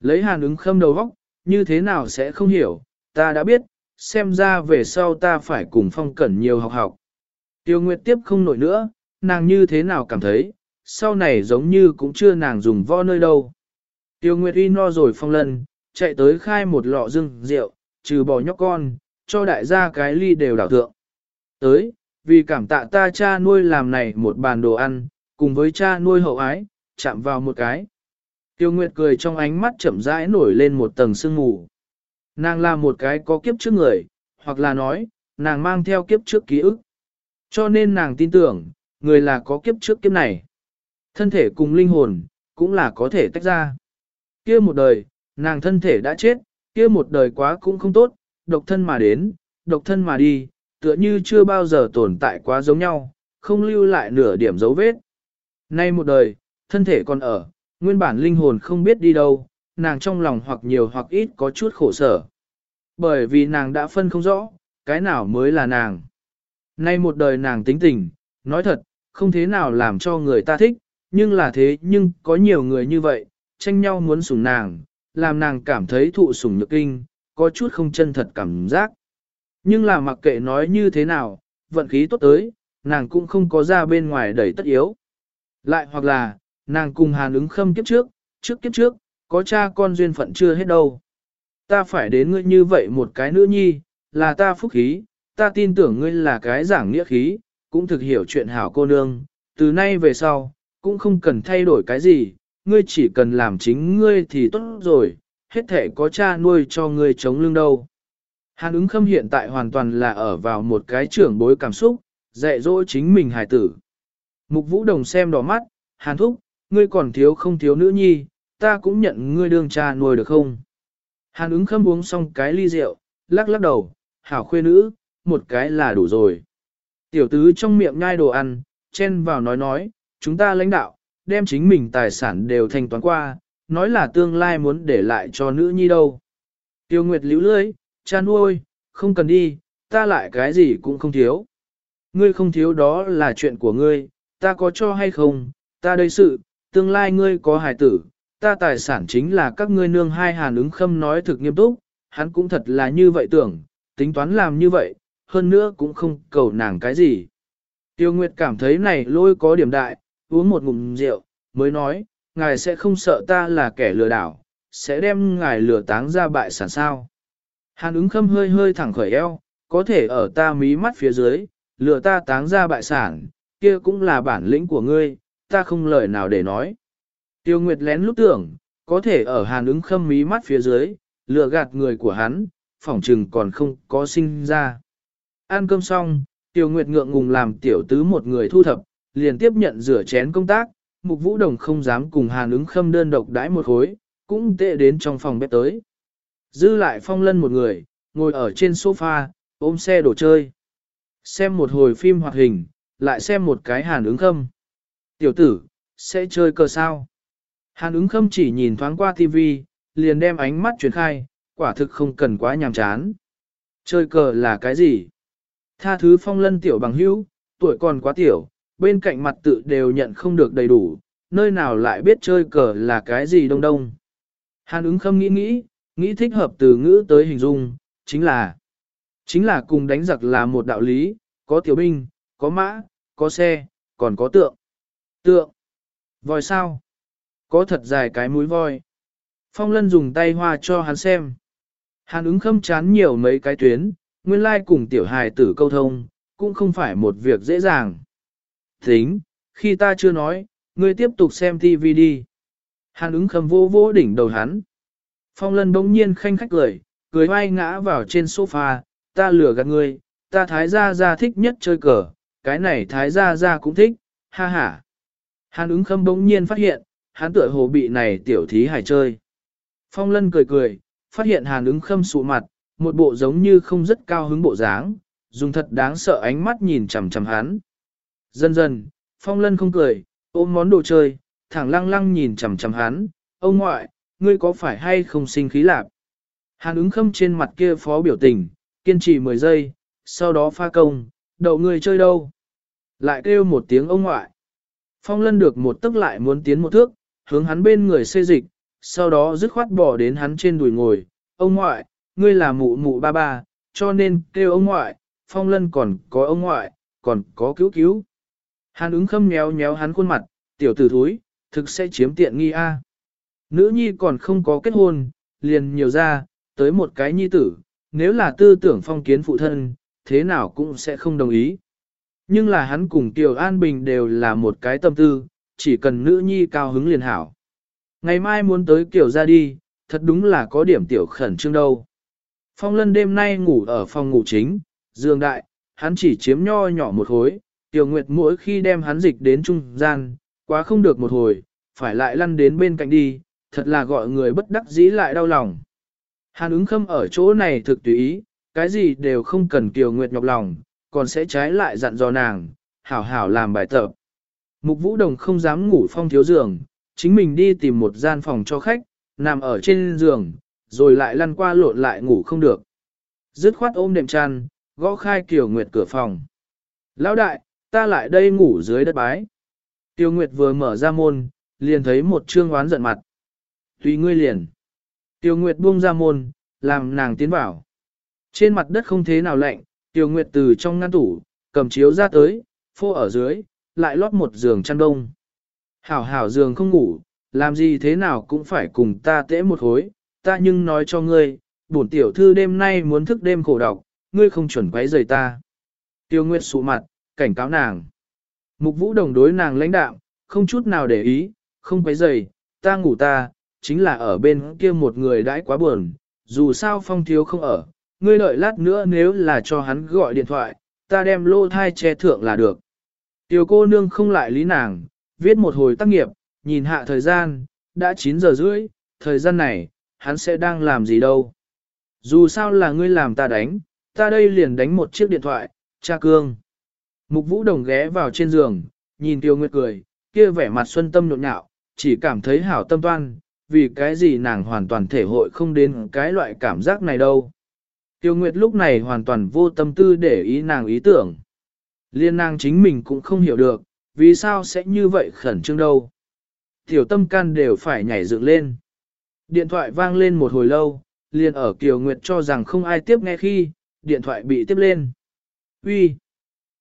Lấy hàn ứng khâm đầu góc, như thế nào sẽ không hiểu, ta đã biết, xem ra về sau ta phải cùng phong cẩn nhiều học học. Tiêu Nguyệt tiếp không nổi nữa, nàng như thế nào cảm thấy, sau này giống như cũng chưa nàng dùng vo nơi đâu. Tiêu Nguyệt uy no rồi phong lân, chạy tới khai một lọ rừng rượu, trừ bỏ nhóc con, cho đại gia cái ly đều đảo thượng. Tới, vì cảm tạ ta cha nuôi làm này một bàn đồ ăn, cùng với cha nuôi hậu ái, chạm vào một cái. Tiêu Nguyệt cười trong ánh mắt chậm rãi nổi lên một tầng sương mù. Nàng là một cái có kiếp trước người, hoặc là nói, nàng mang theo kiếp trước ký ức. Cho nên nàng tin tưởng, người là có kiếp trước kiếp này. Thân thể cùng linh hồn, cũng là có thể tách ra. Kia một đời, nàng thân thể đã chết, kia một đời quá cũng không tốt, độc thân mà đến, độc thân mà đi, tựa như chưa bao giờ tồn tại quá giống nhau, không lưu lại nửa điểm dấu vết. Nay một đời, thân thể còn ở, nguyên bản linh hồn không biết đi đâu, nàng trong lòng hoặc nhiều hoặc ít có chút khổ sở. Bởi vì nàng đã phân không rõ, cái nào mới là nàng. Nay một đời nàng tính tình, nói thật, không thế nào làm cho người ta thích, nhưng là thế nhưng có nhiều người như vậy, tranh nhau muốn sủng nàng, làm nàng cảm thấy thụ sủng nhược kinh, có chút không chân thật cảm giác. Nhưng là mặc kệ nói như thế nào, vận khí tốt tới, nàng cũng không có ra bên ngoài đẩy tất yếu. Lại hoặc là, nàng cùng hàn ứng khâm kiếp trước, trước kiếp trước, có cha con duyên phận chưa hết đâu. Ta phải đến ngươi như vậy một cái nữ nhi, là ta phúc khí, ta tin tưởng ngươi là cái giảng nghĩa khí, cũng thực hiểu chuyện hảo cô nương, từ nay về sau, cũng không cần thay đổi cái gì, ngươi chỉ cần làm chính ngươi thì tốt rồi, hết thể có cha nuôi cho ngươi chống lưng đâu. Hàn ứng khâm hiện tại hoàn toàn là ở vào một cái trưởng bối cảm xúc, dạy dỗ chính mình hài tử. Mục vũ đồng xem đỏ mắt, hàn thúc, ngươi còn thiếu không thiếu nữ nhi, ta cũng nhận ngươi đương cha nuôi được không? Hàn ứng khâm uống xong cái ly rượu, lắc lắc đầu, hảo khuê nữ, một cái là đủ rồi. Tiểu tứ trong miệng nhai đồ ăn, chen vào nói nói, chúng ta lãnh đạo, đem chính mình tài sản đều thanh toán qua, nói là tương lai muốn để lại cho nữ nhi đâu. Tiêu Nguyệt liễu lưới, cha nuôi, không cần đi, ta lại cái gì cũng không thiếu. Ngươi không thiếu đó là chuyện của ngươi, ta có cho hay không, ta đây sự, tương lai ngươi có hài tử, ta tài sản chính là các ngươi nương hai hàn ứng khâm nói thực nghiêm túc, hắn cũng thật là như vậy tưởng, tính toán làm như vậy, hơn nữa cũng không cầu nàng cái gì. Tiêu Nguyệt cảm thấy này lôi có điểm đại, uống một ngụm rượu, mới nói, ngài sẽ không sợ ta là kẻ lừa đảo, sẽ đem ngài lừa táng ra bại sản sao. Hàn ứng khâm hơi hơi thẳng khởi eo, có thể ở ta mí mắt phía dưới, lừa ta táng ra bại sản, kia cũng là bản lĩnh của ngươi, ta không lời nào để nói. Tiêu Nguyệt lén lúc tưởng, có thể ở hàn ứng khâm mí mắt phía dưới, lừa gạt người của hắn, phỏng trừng còn không có sinh ra. Ăn cơm xong, Tiêu Nguyệt ngượng ngùng làm tiểu tứ một người thu thập, liền tiếp nhận rửa chén công tác, Mục Vũ Đồng không dám cùng Hàn ứng khâm đơn độc đãi một khối, cũng tệ đến trong phòng bếp tới. Dư lại phong lân một người, ngồi ở trên sofa, ôm xe đồ chơi. Xem một hồi phim hoạt hình, lại xem một cái Hàn ứng khâm. Tiểu tử, sẽ chơi cờ sao? Hàn ứng khâm chỉ nhìn thoáng qua TV, liền đem ánh mắt chuyển khai, quả thực không cần quá nhàm chán. Chơi cờ là cái gì? Tha thứ phong lân tiểu bằng hữu, tuổi còn quá tiểu, bên cạnh mặt tự đều nhận không được đầy đủ, nơi nào lại biết chơi cờ là cái gì đông đông. Hàn ứng khâm nghĩ nghĩ, nghĩ thích hợp từ ngữ tới hình dung, chính là chính là cùng đánh giặc là một đạo lý, có tiểu binh, có mã, có xe, còn có tượng. Tượng. Voi sao? Có thật dài cái mũi voi. Phong lân dùng tay hoa cho hắn xem. Hắn ứng khâm chán nhiều mấy cái tuyến, nguyên lai cùng tiểu hài tử câu thông, cũng không phải một việc dễ dàng. Tính, khi ta chưa nói, ngươi tiếp tục xem TV đi. Hàn ứng khâm vô vô đỉnh đầu hắn. Phong lân bỗng nhiên khanh khách cười, cười vai ngã vào trên sofa, ta lừa gạt ngươi, ta thái gia gia thích nhất chơi cờ, cái này thái gia gia cũng thích, ha ha. Hàn ứng khâm bỗng nhiên phát hiện, hắn tựa hồ bị này tiểu thí hải chơi. Phong lân cười cười, phát hiện hàn ứng khâm sụ mặt, một bộ giống như không rất cao hứng bộ dáng, dùng thật đáng sợ ánh mắt nhìn chằm chằm hắn. Dần dần, phong lân không cười, ôm món đồ chơi, thẳng lăng lăng nhìn chằm chằm hắn, ông ngoại, ngươi có phải hay không sinh khí lạc? Hàn ứng khâm trên mặt kia phó biểu tình, kiên trì 10 giây, sau đó pha công, đậu người chơi đâu? Lại kêu một tiếng ông ngoại. Phong lân được một tức lại muốn tiến một thước, hướng hắn bên người xê dịch, sau đó dứt khoát bỏ đến hắn trên đùi ngồi, ông ngoại, ngươi là mụ mụ ba ba, cho nên kêu ông ngoại, phong lân còn có ông ngoại, còn có cứu cứu. Hàn ứng khâm nhéo nhéo hắn khuôn mặt, tiểu tử thúi, thực sẽ chiếm tiện nghi a. Nữ nhi còn không có kết hôn, liền nhiều ra, tới một cái nhi tử, nếu là tư tưởng phong kiến phụ thân, thế nào cũng sẽ không đồng ý. Nhưng là hắn cùng Tiểu An Bình đều là một cái tâm tư, chỉ cần nữ nhi cao hứng liền hảo. Ngày mai muốn tới Kiều ra đi, thật đúng là có điểm tiểu khẩn trương đâu. Phong lân đêm nay ngủ ở phòng ngủ chính, giường đại, hắn chỉ chiếm nho nhỏ một hối, Tiểu Nguyệt mỗi khi đem hắn dịch đến trung gian, quá không được một hồi, phải lại lăn đến bên cạnh đi, thật là gọi người bất đắc dĩ lại đau lòng. Hàn ứng khâm ở chỗ này thực tùy ý, cái gì đều không cần Kiều Nguyệt nhọc lòng, còn sẽ trái lại dặn dò nàng, hảo hảo làm bài tập. Mục Vũ Đồng không dám ngủ phong thiếu giường, chính mình đi tìm một gian phòng cho khách, nằm ở trên giường, rồi lại lăn qua lộn lại ngủ không được. Dứt khoát ôm đệm chăn, gõ khai Kiều Nguyệt cửa phòng. Lão đại, ta lại đây ngủ dưới đất bái. Tiêu Nguyệt vừa mở ra môn, liền thấy một trương oán giận mặt. Tùy ngươi liền. Tiêu Nguyệt buông ra môn, làm nàng tiến vào. Trên mặt đất không thế nào lạnh, Tiêu Nguyệt từ trong ngăn tủ, cầm chiếu ra tới, phô ở dưới, lại lót một giường chăn đông. Hảo hảo giường không ngủ, làm gì thế nào cũng phải cùng ta tễ một hối, ta nhưng nói cho ngươi, bổn tiểu thư đêm nay muốn thức đêm khổ độc, ngươi không chuẩn quấy rời ta. Tiêu Nguyệt sụ mặt, cảnh cáo nàng. Mục vũ đồng đối nàng lãnh đạo, không chút nào để ý, không quấy rầy, ta ngủ ta, chính là ở bên kia một người đãi quá buồn, dù sao phong thiếu không ở, ngươi đợi lát nữa nếu là cho hắn gọi điện thoại, ta đem lô thai che thượng là được. Tiểu cô nương không lại lý nàng, viết một hồi tác nghiệp, nhìn hạ thời gian, đã 9 giờ rưỡi, thời gian này, hắn sẽ đang làm gì đâu. Dù sao là ngươi làm ta đánh, ta đây liền đánh một chiếc điện thoại, cha cương. Mục vũ đồng ghé vào trên giường, nhìn Tiêu Nguyệt cười, kia vẻ mặt xuân tâm nhộn nhạo, chỉ cảm thấy hảo tâm toan, vì cái gì nàng hoàn toàn thể hội không đến cái loại cảm giác này đâu. Tiêu Nguyệt lúc này hoàn toàn vô tâm tư để ý nàng ý tưởng. Liên nàng chính mình cũng không hiểu được, vì sao sẽ như vậy khẩn trương đâu. Tiểu tâm can đều phải nhảy dựng lên. Điện thoại vang lên một hồi lâu, liền ở Kiều Nguyệt cho rằng không ai tiếp nghe khi, điện thoại bị tiếp lên. Uy,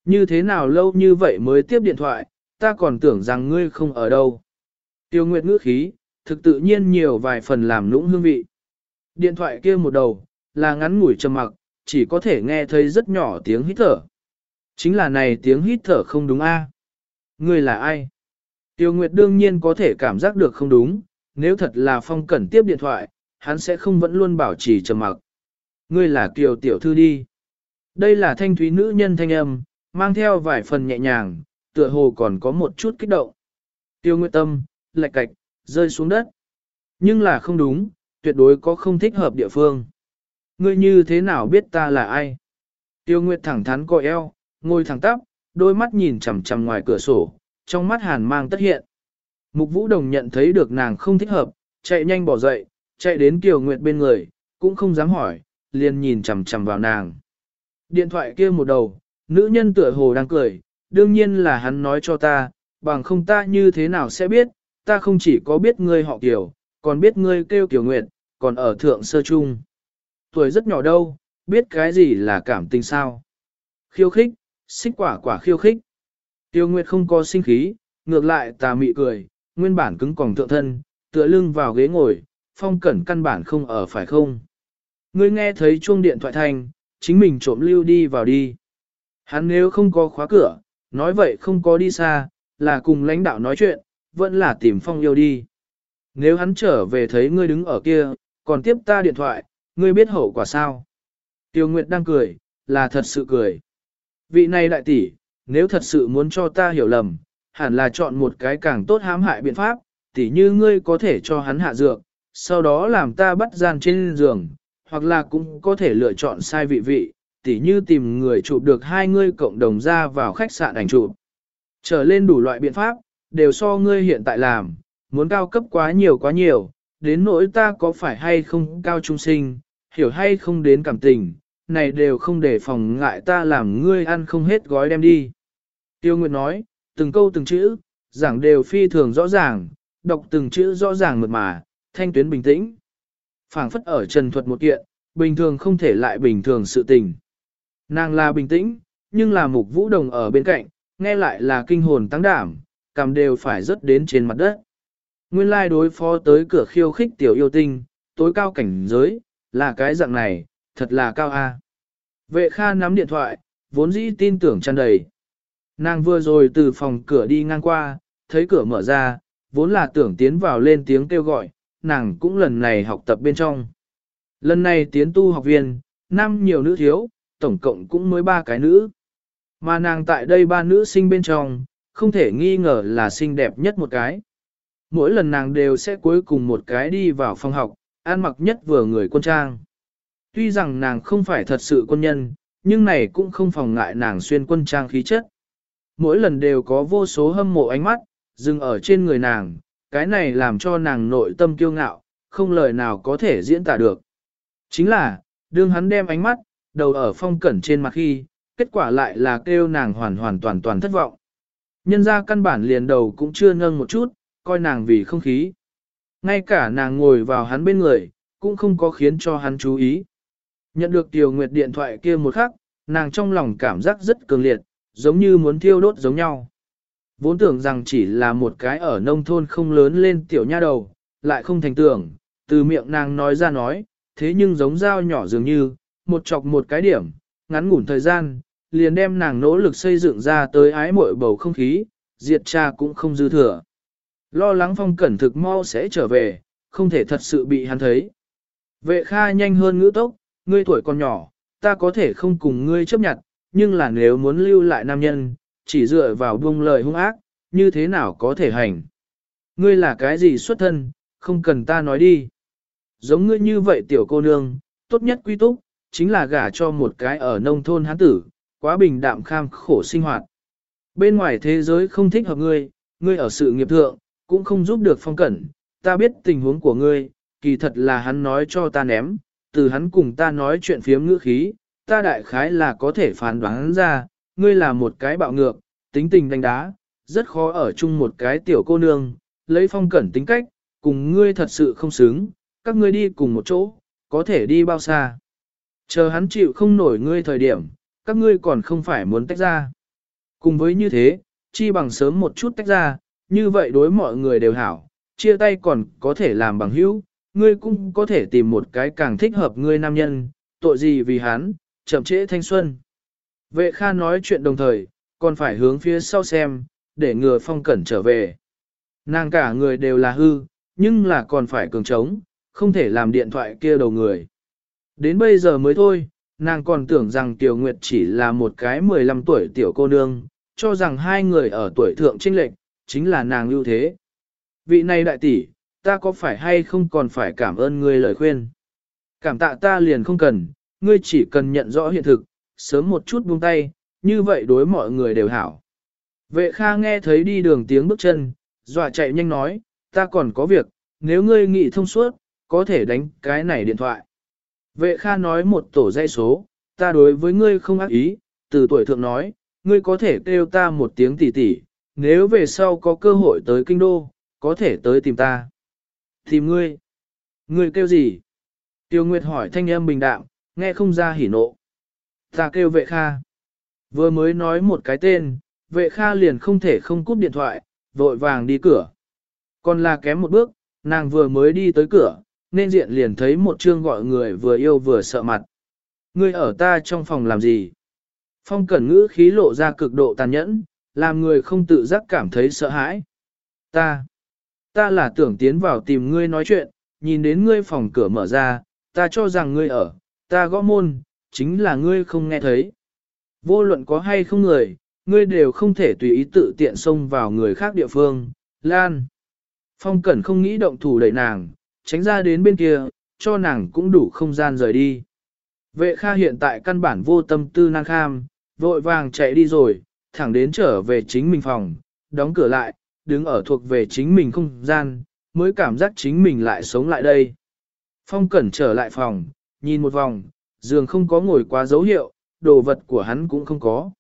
Như thế nào lâu như vậy mới tiếp điện thoại, ta còn tưởng rằng ngươi không ở đâu. Tiêu Nguyệt ngữ khí, thực tự nhiên nhiều vài phần làm nũng hương vị. Điện thoại kia một đầu, là ngắn ngủi trầm mặc, chỉ có thể nghe thấy rất nhỏ tiếng hít thở. Chính là này tiếng hít thở không đúng a. À? Ngươi là ai? Tiêu Nguyệt đương nhiên có thể cảm giác được không đúng, nếu thật là phong cẩn tiếp điện thoại, hắn sẽ không vẫn luôn bảo trì trầm mặc. Ngươi là Kiều Tiểu Thư đi. Đây là thanh thúy nữ nhân thanh âm, mang theo vài phần nhẹ nhàng, tựa hồ còn có một chút kích động. Tiêu Nguyệt Tâm, lạch cạch, rơi xuống đất. Nhưng là không đúng, tuyệt đối có không thích hợp địa phương. Ngươi như thế nào biết ta là ai? Tiêu Nguyệt thẳng thắn coi eo, ngồi thẳng tắp, đôi mắt nhìn chằm chằm ngoài cửa sổ, trong mắt hàn mang tất hiện. Mục Vũ Đồng nhận thấy được nàng không thích hợp, chạy nhanh bỏ dậy, chạy đến Tiêu Nguyệt bên người, cũng không dám hỏi, liền nhìn chằm chằm vào nàng. Điện thoại kia một đầu, nữ nhân tựa hồ đang cười, đương nhiên là hắn nói cho ta, bằng không ta như thế nào sẽ biết, ta không chỉ có biết ngươi họ Kiều, còn biết ngươi kêu Kiều Nguyệt, còn ở thượng sơ trung. Tuổi rất nhỏ đâu, biết cái gì là cảm tình sao. Khiêu khích, xích quả quả khiêu khích. Tiêu Nguyệt không có sinh khí, ngược lại tà mị cười, nguyên bản cứng còng thượng thân, tựa lưng vào ghế ngồi, phong cẩn căn bản không ở phải không. Ngươi nghe thấy chuông điện thoại thanh, chính mình trộm lưu đi vào đi. Hắn nếu không có khóa cửa, nói vậy không có đi xa, là cùng lãnh đạo nói chuyện, vẫn là tìm phong yêu đi. Nếu hắn trở về thấy ngươi đứng ở kia, còn tiếp ta điện thoại, ngươi biết hậu quả sao? Tiêu Nguyệt đang cười, là thật sự cười. Vị này đại tỷ, nếu thật sự muốn cho ta hiểu lầm, hẳn là chọn một cái càng tốt hãm hại biện pháp, tỷ như ngươi có thể cho hắn hạ dược, sau đó làm ta bắt gian trên giường, hoặc là cũng có thể lựa chọn sai vị vị, tỷ như tìm người chụp được hai ngươi cộng đồng ra vào khách sạn ảnh chụp. Trở lên đủ loại biện pháp, đều so ngươi hiện tại làm, muốn cao cấp quá nhiều quá nhiều, đến nỗi ta có phải hay không cao trung sinh, hiểu hay không đến cảm tình, này đều không để phòng ngại ta làm ngươi ăn không hết gói đem đi. Tiêu Nguyệt nói, từng câu từng chữ, giảng đều phi thường rõ ràng, đọc từng chữ rõ ràng mượt mà, thanh tuyến bình tĩnh. phảng phất ở trần thuật một kiện, bình thường không thể lại bình thường sự tình. Nàng là bình tĩnh, nhưng là mục vũ đồng ở bên cạnh, nghe lại là kinh hồn tăng đảm, cảm đều phải rớt đến trên mặt đất. Nguyên lai đối phó tới cửa khiêu khích tiểu yêu tinh, tối cao cảnh giới, là cái dạng này, thật là cao a. Vệ Kha nắm điện thoại, vốn dĩ tin tưởng tràn đầy. Nàng vừa rồi từ phòng cửa đi ngang qua, thấy cửa mở ra, vốn là tưởng tiến vào lên tiếng kêu gọi, nàng cũng lần này học tập bên trong. Lần này tiến tu học viên, năm nhiều nữ thiếu, tổng cộng cũng mới ba cái nữ. Mà nàng tại đây ba nữ sinh bên trong, không thể nghi ngờ là xinh đẹp nhất một cái. Mỗi lần nàng đều sẽ cuối cùng một cái đi vào phòng học, an mặc nhất vừa người quân trang. Tuy rằng nàng không phải thật sự quân nhân, nhưng này cũng không phòng ngại nàng xuyên quân trang khí chất. Mỗi lần đều có vô số hâm mộ ánh mắt, dừng ở trên người nàng, cái này làm cho nàng nội tâm kiêu ngạo, không lời nào có thể diễn tả được. Chính là, đương hắn đem ánh mắt, đầu ở phong cẩn trên mặt khi, kết quả lại là kêu nàng hoàn hoàn toàn toàn thất vọng. Nhân ra căn bản liền đầu cũng chưa nâng một chút, coi nàng vì không khí. Ngay cả nàng ngồi vào hắn bên người, cũng không có khiến cho hắn chú ý. Nhận được Tiểu Nguyệt điện thoại kia một khắc, nàng trong lòng cảm giác rất cường liệt, giống như muốn thiêu đốt giống nhau. Vốn tưởng rằng chỉ là một cái ở nông thôn không lớn lên tiểu nha đầu, lại không thành tưởng, từ miệng nàng nói ra nói, thế nhưng giống dao nhỏ dường như, một chọc một cái điểm, ngắn ngủn thời gian, liền đem nàng nỗ lực xây dựng ra tới ái mội bầu không khí, diệt cha cũng không dư thừa. Lo lắng phong cẩn thực mau sẽ trở về, không thể thật sự bị hắn thấy. Vệ kha nhanh hơn ngữ tốc, ngươi tuổi còn nhỏ, ta có thể không cùng ngươi chấp nhận, nhưng là nếu muốn lưu lại nam nhân, chỉ dựa vào buông lời hung ác, như thế nào có thể hành. Ngươi là cái gì xuất thân, không cần ta nói đi. Giống ngươi như vậy tiểu cô nương, tốt nhất quy túc, chính là gả cho một cái ở nông thôn hán tử, quá bình đạm kham khổ sinh hoạt. Bên ngoài thế giới không thích hợp ngươi, ngươi ở sự nghiệp thượng, cũng không giúp được phong cẩn, ta biết tình huống của ngươi, kỳ thật là hắn nói cho ta ném, từ hắn cùng ta nói chuyện phiếm ngữ khí, ta đại khái là có thể phán đoán ra, ngươi là một cái bạo ngược, tính tình đánh đá, rất khó ở chung một cái tiểu cô nương, lấy phong cẩn tính cách, cùng ngươi thật sự không xứng, các ngươi đi cùng một chỗ, có thể đi bao xa. Chờ hắn chịu không nổi ngươi thời điểm, các ngươi còn không phải muốn tách ra. Cùng với như thế, chi bằng sớm một chút tách ra, như vậy đối mọi người đều hảo, chia tay còn có thể làm bằng hữu, ngươi cũng có thể tìm một cái càng thích hợp ngươi nam nhân, tội gì vì hắn, chậm trễ thanh xuân. Vệ Kha nói chuyện đồng thời, còn phải hướng phía sau xem, để ngừa phong cẩn trở về. Nàng cả người đều là hư, nhưng là còn phải cường trống, không thể làm điện thoại kia đầu người. Đến bây giờ mới thôi, nàng còn tưởng rằng Tiểu Nguyệt chỉ là một cái 15 tuổi tiểu cô nương, cho rằng hai người ở tuổi thượng trinh lệnh, chính là nàng ưu thế. Vị này đại tỷ, ta có phải hay không còn phải cảm ơn ngươi lời khuyên? Cảm tạ ta liền không cần, ngươi chỉ cần nhận rõ hiện thực, sớm một chút buông tay, như vậy đối mọi người đều hảo. Vệ Kha nghe thấy đi đường tiếng bước chân, dọa chạy nhanh nói, ta còn có việc, nếu ngươi nghĩ thông suốt, có thể đánh cái này điện thoại. Vệ Kha nói một tổ dây số, ta đối với ngươi không ác ý, từ tuổi thượng nói, ngươi có thể kêu ta một tiếng tỷ tỷ, nếu về sau có cơ hội tới kinh đô, có thể tới tìm ta. Tìm ngươi. Ngươi kêu gì? Tiêu Nguyệt hỏi thanh âm bình đạm, nghe không ra hỉ nộ. Ta kêu vệ Kha. Vừa mới nói một cái tên, vệ Kha liền không thể không cúp điện thoại, vội vàng đi cửa. Còn là kém một bước, nàng vừa mới đi tới cửa, nên diện liền thấy một chương gọi người vừa yêu vừa sợ mặt. Ngươi ở ta trong phòng làm gì? Phong cẩn ngữ khí lộ ra cực độ tàn nhẫn, làm người không tự giác cảm thấy sợ hãi. Ta, ta là tưởng tiến vào tìm ngươi nói chuyện, nhìn đến ngươi phòng cửa mở ra, ta cho rằng ngươi ở, ta gõ môn, chính là ngươi không nghe thấy. Vô luận có hay không người, ngươi đều không thể tùy ý tự tiện xông vào người khác địa phương, Lan. Phong Cẩn không nghĩ động thủ đẩy nàng, tránh ra đến bên kia, cho nàng cũng đủ không gian rời đi. Vệ Kha hiện tại căn bản vô tâm tư năng kham, vội vàng chạy đi rồi, thẳng đến trở về chính mình phòng, đóng cửa lại, đứng ở thuộc về chính mình không gian, mới cảm giác chính mình lại sống lại đây. Phong Cẩn trở lại phòng, nhìn một vòng, giường không có ngồi quá dấu hiệu, đồ vật của hắn cũng không có.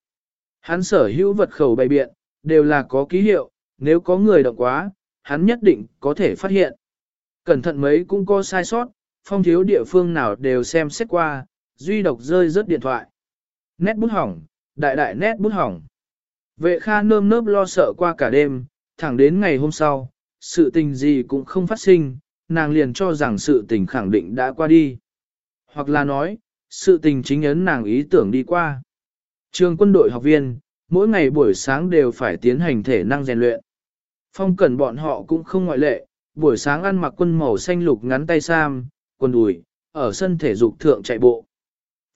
Hắn sở hữu vật khẩu bày biện, đều là có ký hiệu, nếu có người động quá, hắn nhất định có thể phát hiện. Cẩn thận mấy cũng có sai sót, phong thiếu địa phương nào đều xem xét qua, duy độc rơi rớt điện thoại. Nét bút hỏng, đại đại nét bút hỏng. Vệ kha nơm nớp lo sợ qua cả đêm, thẳng đến ngày hôm sau, sự tình gì cũng không phát sinh, nàng liền cho rằng sự tình khẳng định đã qua đi. Hoặc là nói, sự tình chính ấn nàng ý tưởng đi qua. Trường quân đội học viên, mỗi ngày buổi sáng đều phải tiến hành thể năng rèn luyện. Phong cẩn bọn họ cũng không ngoại lệ, buổi sáng ăn mặc quân màu xanh lục ngắn tay sam, quần đùi, ở sân thể dục thượng chạy bộ.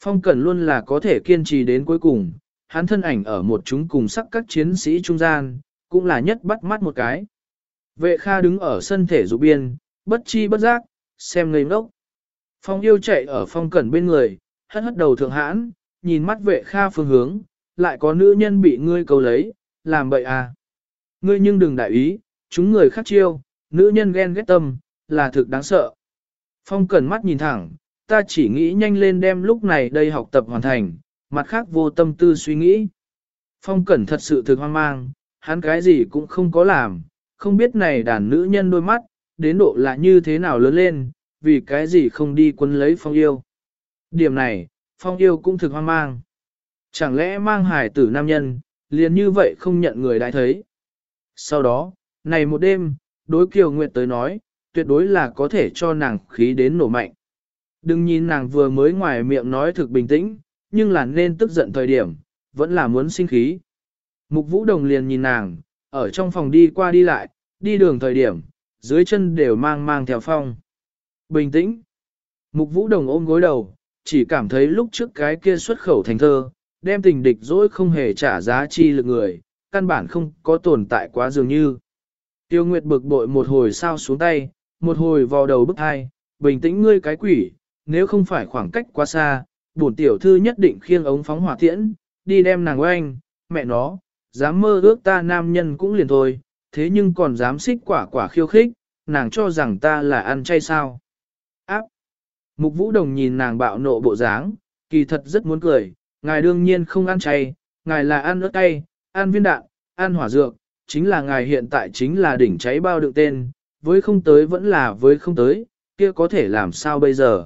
Phong cẩn luôn là có thể kiên trì đến cuối cùng, hắn thân ảnh ở một chúng cùng sắc các chiến sĩ trung gian, cũng là nhất bắt mắt một cái. Vệ Kha đứng ở sân thể dục biên, bất chi bất giác, xem ngây ngốc. Phong yêu chạy ở phong cẩn bên người, hất hất đầu thượng hãn, nhìn mắt vệ Kha phương hướng, lại có nữ nhân bị ngươi cầu lấy, làm bậy à. Ngươi nhưng đừng đại ý, chúng người khác chiêu, nữ nhân ghen ghét tâm, là thực đáng sợ. Phong cẩn mắt nhìn thẳng, ta chỉ nghĩ nhanh lên đem lúc này đây học tập hoàn thành, mặt khác vô tâm tư suy nghĩ. Phong cẩn thật sự thực hoang mang, hắn cái gì cũng không có làm, không biết này đàn nữ nhân đôi mắt, đến độ là như thế nào lớn lên, vì cái gì không đi quân lấy phong yêu. Điểm này, phong yêu cũng thực hoang mang. Chẳng lẽ mang hải tử nam nhân, liền như vậy không nhận người đã thấy. Sau đó, này một đêm, đối kiều nguyệt tới nói, tuyệt đối là có thể cho nàng khí đến nổ mạnh. Đừng nhìn nàng vừa mới ngoài miệng nói thực bình tĩnh, nhưng là nên tức giận thời điểm, vẫn là muốn sinh khí. Mục vũ đồng liền nhìn nàng, ở trong phòng đi qua đi lại, đi đường thời điểm, dưới chân đều mang mang theo phong. Bình tĩnh. Mục vũ đồng ôm gối đầu, chỉ cảm thấy lúc trước cái kia xuất khẩu thành thơ, đem tình địch dỗi không hề trả giá chi lực người, căn bản không có tồn tại quá dường như. Tiêu Nguyệt bực bội một hồi sao xuống tay, một hồi vào đầu bức hai, bình tĩnh ngươi cái quỷ, nếu không phải khoảng cách quá xa, bổn tiểu thư nhất định khiêng ống phóng hỏa tiễn, đi đem nàng oanh, mẹ nó, dám mơ ước ta nam nhân cũng liền thôi, thế nhưng còn dám xích quả quả khiêu khích, nàng cho rằng ta là ăn chay sao. Áp! Mục vũ đồng nhìn nàng bạo nộ bộ dáng, kỳ thật rất muốn cười, ngài đương nhiên không ăn chay, ngài là ăn ớt cay, ăn viên đạn, ăn hỏa dược, chính là ngài hiện tại chính là đỉnh cháy bao đựng tên, với không tới vẫn là với không tới, kia có thể làm sao bây giờ.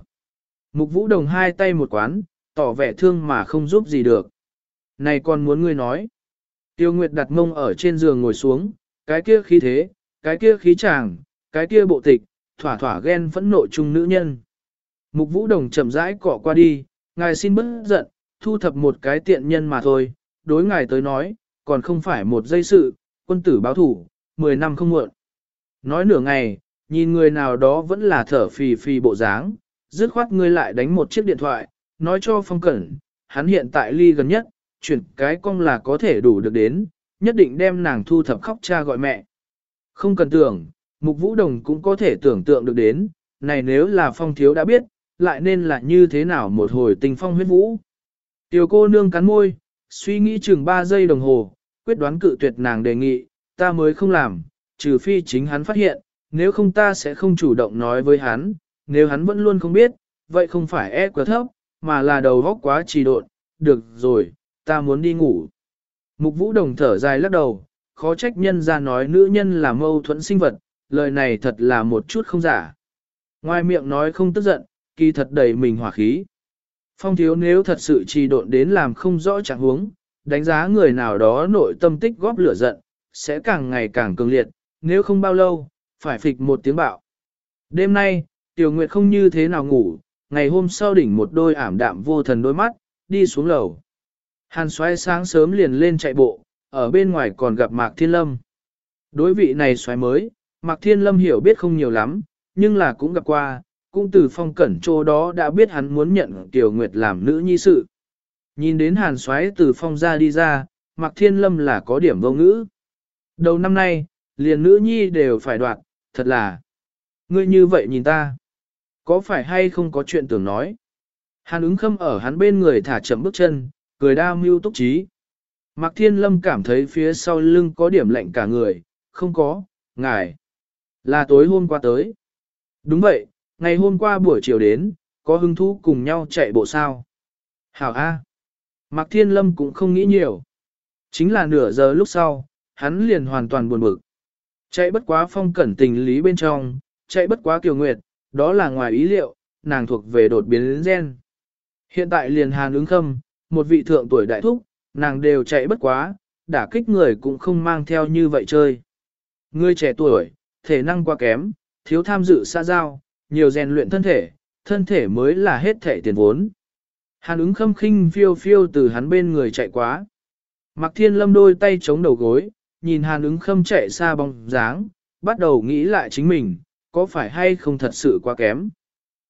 Mục vũ đồng hai tay một quán, tỏ vẻ thương mà không giúp gì được. Này còn muốn ngươi nói. Tiêu Nguyệt đặt mông ở trên giường ngồi xuống, cái kia khí thế, cái kia khí chàng, cái kia bộ tịch, thỏa thỏa ghen phẫn nộ chung nữ nhân. Mục vũ đồng chậm rãi cọ qua đi, ngài xin bớt giận, thu thập một cái tiện nhân mà thôi, đối ngài tới nói, còn không phải một giây sự, quân tử báo thủ, 10 năm không muộn. Nói nửa ngày, nhìn người nào đó vẫn là thở phì phì bộ dáng, dứt khoát ngươi lại đánh một chiếc điện thoại, nói cho phong cẩn, hắn hiện tại ly gần nhất, chuyển cái cong là có thể đủ được đến, nhất định đem nàng thu thập khóc cha gọi mẹ. Không cần tưởng, mục vũ đồng cũng có thể tưởng tượng được đến, này nếu là phong thiếu đã biết, lại nên là như thế nào một hồi tình phong huyết vũ. Tiểu cô nương cắn môi, suy nghĩ chừng 3 giây đồng hồ, quyết đoán cự tuyệt nàng đề nghị, ta mới không làm, trừ phi chính hắn phát hiện, nếu không ta sẽ không chủ động nói với hắn, nếu hắn vẫn luôn không biết, vậy không phải e quá thấp, mà là đầu góc quá trì độn, được rồi, ta muốn đi ngủ. Mục vũ đồng thở dài lắc đầu, khó trách nhân ra nói nữ nhân là mâu thuẫn sinh vật, lời này thật là một chút không giả. Ngoài miệng nói không tức giận, kỳ thật đầy mình hỏa khí. Phong thiếu nếu thật sự trì độn đến làm không rõ trạng huống, đánh giá người nào đó nội tâm tích góp lửa giận, sẽ càng ngày càng cường liệt, nếu không bao lâu, phải phịch một tiếng bạo. Đêm nay, Tiểu Nguyệt không như thế nào ngủ, ngày hôm sau đỉnh một đôi ảm đạm vô thần đôi mắt, đi xuống lầu. Hàn xoáy sáng sớm liền lên chạy bộ, ở bên ngoài còn gặp Mạc Thiên Lâm. Đối vị này xoáy mới, Mạc Thiên Lâm hiểu biết không nhiều lắm, nhưng là cũng gặp qua, cũng từ phong cẩn chỗ đó đã biết hắn muốn nhận Tiểu Nguyệt làm nữ nhi sự. Nhìn đến hàn xoáy từ phong ra đi ra, Mạc Thiên Lâm là có điểm vô ngữ. Đầu năm nay, liền nữ nhi đều phải đoạt, thật là. Ngươi như vậy nhìn ta. Có phải hay không có chuyện tưởng nói? Hàn ứng khâm ở hắn bên người thả chậm bước chân, cười đa mưu túc trí. Mạc Thiên Lâm cảm thấy phía sau lưng có điểm lạnh cả người, không có, ngài. Là tối hôm qua tới. Đúng vậy, ngày hôm qua buổi chiều đến, có hứng thú cùng nhau chạy bộ sao. Hảo A. Mạc Thiên Lâm cũng không nghĩ nhiều. Chính là nửa giờ lúc sau, hắn liền hoàn toàn buồn bực. Chạy bất quá phong cẩn tình lý bên trong, chạy bất quá kiều nguyệt, đó là ngoài ý liệu, nàng thuộc về đột biến gen. Hiện tại liền hàn ứng khâm, một vị thượng tuổi đại thúc, nàng đều chạy bất quá, đả kích người cũng không mang theo như vậy chơi. Người trẻ tuổi, thể năng quá kém, thiếu tham dự xa giao, nhiều rèn luyện thân thể, thân thể mới là hết thể tiền vốn. Hàn ứng khâm khinh phiêu phiêu từ hắn bên người chạy quá. Mặc thiên lâm đôi tay chống đầu gối, nhìn hàn ứng khâm chạy xa bóng dáng, bắt đầu nghĩ lại chính mình, có phải hay không thật sự quá kém.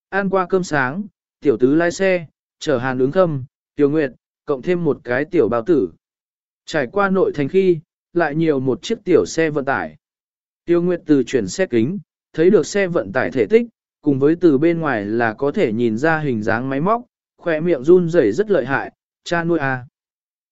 Ăn qua cơm sáng, tiểu tứ lái xe, chở hàn ứng khâm, tiểu nguyệt, cộng thêm một cái tiểu bao tử. Trải qua nội thành khi, lại nhiều một chiếc tiểu xe vận tải. Tiêu Nguyệt từ chuyển xe kính, thấy được xe vận tải thể tích, cùng với từ bên ngoài là có thể nhìn ra hình dáng máy móc, khỏe miệng run rẩy rất lợi hại, cha nuôi à.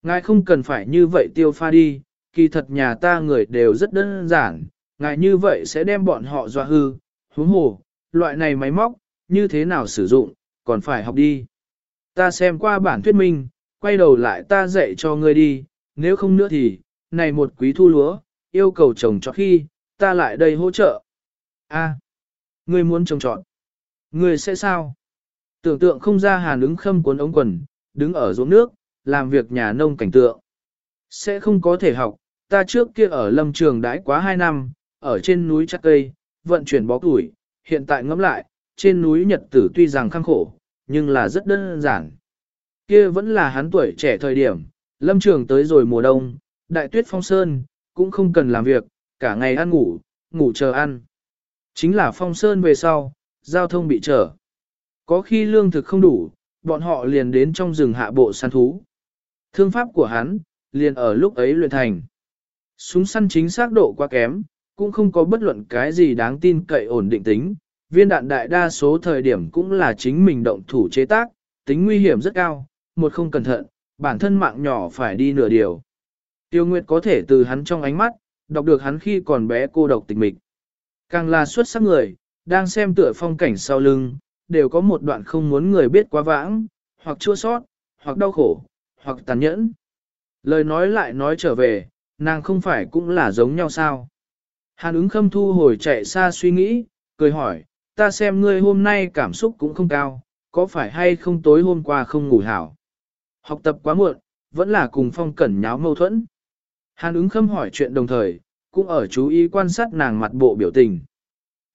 Ngài không cần phải như vậy tiêu pha đi, kỳ thật nhà ta người đều rất đơn giản, ngài như vậy sẽ đem bọn họ dọa hư, huống hồ, loại này máy móc, như thế nào sử dụng, còn phải học đi. Ta xem qua bản thuyết minh, quay đầu lại ta dạy cho ngươi đi, nếu không nữa thì, này một quý thu lúa, yêu cầu trồng cho khi, ta lại đây hỗ trợ. A, ngươi muốn trồng trọt, ngươi sẽ sao? Tưởng tượng không ra hàn ứng khâm cuốn ống quần, đứng ở ruộng nước, làm việc nhà nông cảnh tượng. Sẽ không có thể học, ta trước kia ở lâm trường đãi quá 2 năm, ở trên núi chắc cây, vận chuyển bó củi hiện tại ngẫm lại, trên núi Nhật tử tuy rằng khăng khổ, nhưng là rất đơn giản. Kia vẫn là hắn tuổi trẻ thời điểm, lâm trường tới rồi mùa đông, đại tuyết phong sơn, cũng không cần làm việc, cả ngày ăn ngủ, ngủ chờ ăn. Chính là phong sơn về sau, giao thông bị trở. Có khi lương thực không đủ, bọn họ liền đến trong rừng hạ bộ săn thú. Thương pháp của hắn, liền ở lúc ấy luyện thành. Súng săn chính xác độ quá kém, cũng không có bất luận cái gì đáng tin cậy ổn định tính. Viên đạn đại đa số thời điểm cũng là chính mình động thủ chế tác, tính nguy hiểm rất cao, một không cẩn thận, bản thân mạng nhỏ phải đi nửa điều. Tiêu Nguyệt có thể từ hắn trong ánh mắt, đọc được hắn khi còn bé cô độc tịch mịch. Càng là xuất sắc người, đang xem tựa phong cảnh sau lưng, đều có một đoạn không muốn người biết quá vãng, hoặc chua sót, hoặc đau khổ, hoặc tàn nhẫn. Lời nói lại nói trở về, nàng không phải cũng là giống nhau sao. Hàn ứng khâm thu hồi chạy xa suy nghĩ, cười hỏi, ta xem ngươi hôm nay cảm xúc cũng không cao, có phải hay không tối hôm qua không ngủ hảo. Học tập quá muộn, vẫn là cùng phong cẩn nháo mâu thuẫn. Hàn ứng khâm hỏi chuyện đồng thời, cũng ở chú ý quan sát nàng mặt bộ biểu tình.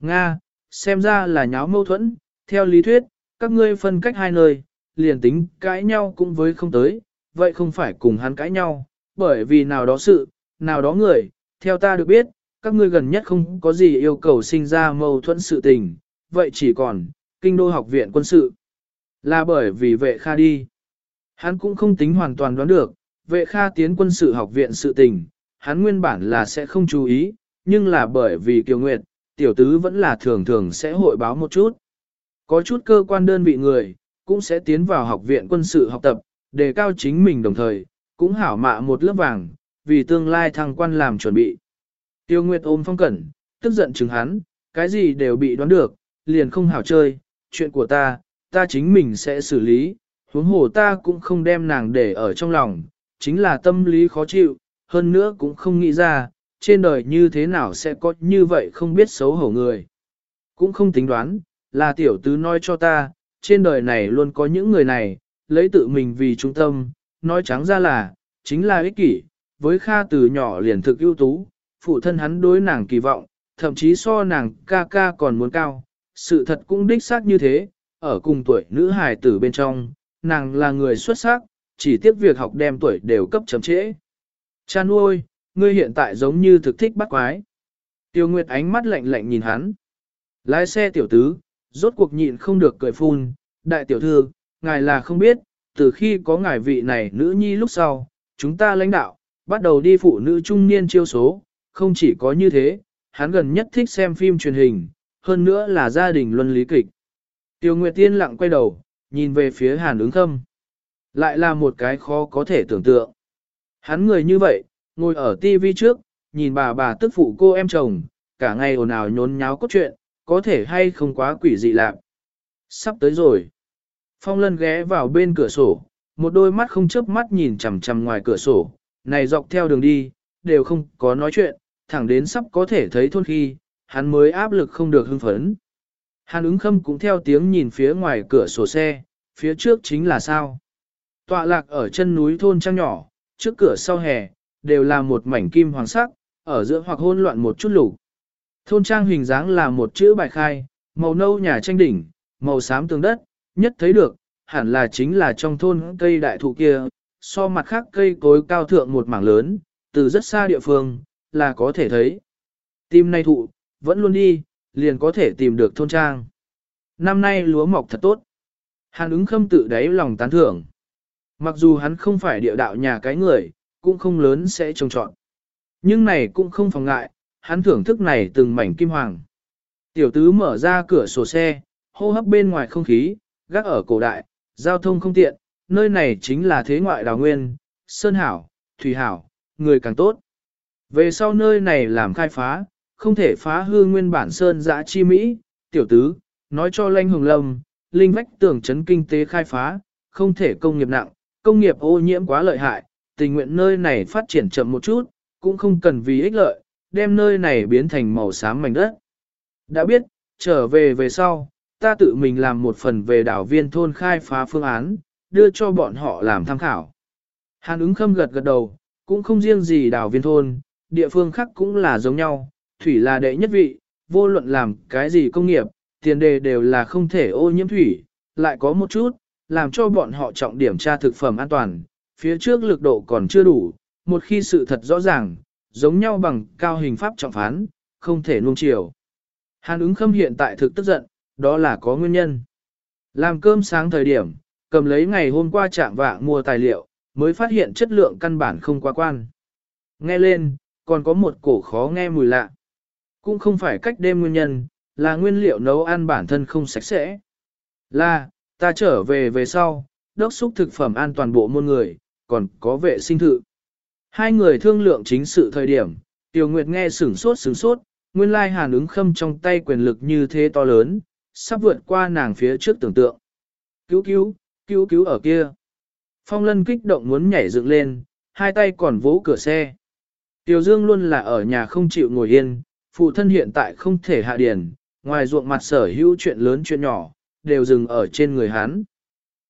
Nga, xem ra là nháo mâu thuẫn, theo lý thuyết, các ngươi phân cách hai nơi, liền tính cãi nhau cũng với không tới, vậy không phải cùng hắn cãi nhau, bởi vì nào đó sự, nào đó người, theo ta được biết, các ngươi gần nhất không có gì yêu cầu sinh ra mâu thuẫn sự tình, vậy chỉ còn, kinh đô học viện quân sự. Là bởi vì vệ kha đi. Hắn cũng không tính hoàn toàn đoán được, vệ kha tiến quân sự học viện sự tình, hắn nguyên bản là sẽ không chú ý, nhưng là bởi vì Kiều Nguyệt, tiểu tứ vẫn là thường thường sẽ hội báo một chút. Có chút cơ quan đơn vị người, cũng sẽ tiến vào học viện quân sự học tập, đề cao chính mình đồng thời, cũng hảo mạ một lớp vàng, vì tương lai thăng quan làm chuẩn bị. Tiêu Nguyệt ôm phong cẩn, tức giận chứng hắn, cái gì đều bị đoán được, liền không hảo chơi, chuyện của ta, ta chính mình sẽ xử lý, huống hồ ta cũng không đem nàng để ở trong lòng, chính là tâm lý khó chịu, hơn nữa cũng không nghĩ ra, trên đời như thế nào sẽ có như vậy không biết xấu hổ người. Cũng không tính đoán, là tiểu tứ nói cho ta, trên đời này luôn có những người này, lấy tự mình vì trung tâm, nói trắng ra là, chính là ích kỷ, với Kha từ nhỏ liền thực ưu tú, phụ thân hắn đối nàng kỳ vọng, thậm chí so nàng ca ca còn muốn cao, sự thật cũng đích xác như thế, ở cùng tuổi nữ hài tử bên trong, nàng là người xuất sắc, chỉ tiếc việc học đem tuổi đều cấp chấm trễ. Cha nuôi, ngươi hiện tại giống như thực thích bắt quái. Tiêu Nguyệt ánh mắt lạnh lạnh nhìn hắn. Lái xe tiểu tứ, rốt cuộc nhịn không được cười phun, đại tiểu thư, ngài là không biết, từ khi có ngài vị này nữ nhi lúc sau, chúng ta lãnh đạo, bắt đầu đi phụ nữ trung niên chiêu số, không chỉ có như thế, hắn gần nhất thích xem phim truyền hình, hơn nữa là gia đình luân lý kịch. Tiêu Nguyệt Tiên lặng quay đầu, nhìn về phía Hàn ứng khâm. Lại là một cái khó có thể tưởng tượng. Hắn người như vậy, ngồi ở tivi trước, nhìn bà bà tức phụ cô em chồng, cả ngày ồn ào nhốn nháo cốt chuyện, có thể hay không quá quỷ dị lạc. Sắp tới rồi. Phong lân ghé vào bên cửa sổ, một đôi mắt không chớp mắt nhìn chằm chằm ngoài cửa sổ, này dọc theo đường đi, đều không có nói chuyện, thẳng đến sắp có thể thấy thôn khi, hắn mới áp lực không được hưng phấn. Hàn ứng khâm cũng theo tiếng nhìn phía ngoài cửa sổ xe, phía trước chính là sao. Tọa lạc ở chân núi thôn trang nhỏ, trước cửa sau hè, đều là một mảnh kim hoàng sắc, ở giữa hoặc hôn loạn một chút lục. Thôn trang hình dáng là một chữ bài khai, màu nâu nhà tranh đỉnh, màu xám tường đất, nhất thấy được, hẳn là chính là trong thôn cây đại thụ kia, so mặt khác cây cối cao thượng một mảng lớn, từ rất xa địa phương, là có thể thấy. Tim nay thụ, vẫn luôn đi, liền có thể tìm được thôn trang. Năm nay lúa mọc thật tốt. Hàn ứng khâm tự đáy lòng tán thưởng. Mặc dù hắn không phải địa đạo nhà cái người, cũng không lớn sẽ trông trọn. Nhưng này cũng không phòng ngại, hắn thưởng thức này từng mảnh kim hoàng. Tiểu tứ mở ra cửa sổ xe, hô hấp bên ngoài không khí, gác ở cổ đại, giao thông không tiện, nơi này chính là thế ngoại đào nguyên, sơn hảo, thủy hảo, người càng tốt. Về sau nơi này làm khai phá, không thể phá hư nguyên bản sơn dã chi Mỹ, tiểu tứ, nói cho Lanh Hồng Lâm, linh vách tưởng chấn kinh tế khai phá, không thể công nghiệp nặng, công nghiệp ô nhiễm quá lợi hại, tình nguyện nơi này phát triển chậm một chút, cũng không cần vì ích lợi, đem nơi này biến thành màu xám mảnh đất. Đã biết, trở về về sau, ta tự mình làm một phần về đảo viên thôn khai phá phương án, đưa cho bọn họ làm tham khảo. Hàn ứng khâm gật gật đầu, cũng không riêng gì đảo viên thôn, địa phương khác cũng là giống nhau, thủy là đệ nhất vị, vô luận làm cái gì công nghiệp, tiền đề đều là không thể ô nhiễm thủy, lại có một chút, làm cho bọn họ trọng điểm tra thực phẩm an toàn, phía trước lực độ còn chưa đủ, một khi sự thật rõ ràng, giống nhau bằng cao hình pháp trọng phán, không thể nuông chiều. Hàn ứng khâm hiện tại thực tức giận, đó là có nguyên nhân. Làm cơm sáng thời điểm, cầm lấy ngày hôm qua trạng vạng mua tài liệu, mới phát hiện chất lượng căn bản không quá quan. Nghe lên, còn có một cổ khó nghe mùi lạ. Cũng không phải cách đêm nguyên nhân, là nguyên liệu nấu ăn bản thân không sạch sẽ. Là, ta trở về về sau, đốc xúc thực phẩm an toàn bộ môn người, còn có vệ sinh thự. Hai người thương lượng chính sự thời điểm, Tiểu Nguyệt nghe sửng sốt sửng sốt, nguyên lai hàn ứng khâm trong tay quyền lực như thế to lớn, sắp vượt qua nàng phía trước tưởng tượng. Cứu cứu, cứu cứu ở kia. Phong lân kích động muốn nhảy dựng lên, hai tay còn vỗ cửa xe. Tiểu Dương luôn là ở nhà không chịu ngồi yên, phụ thân hiện tại không thể hạ điển, ngoài ruộng mặt sở hữu chuyện lớn chuyện nhỏ, đều dừng ở trên người hắn.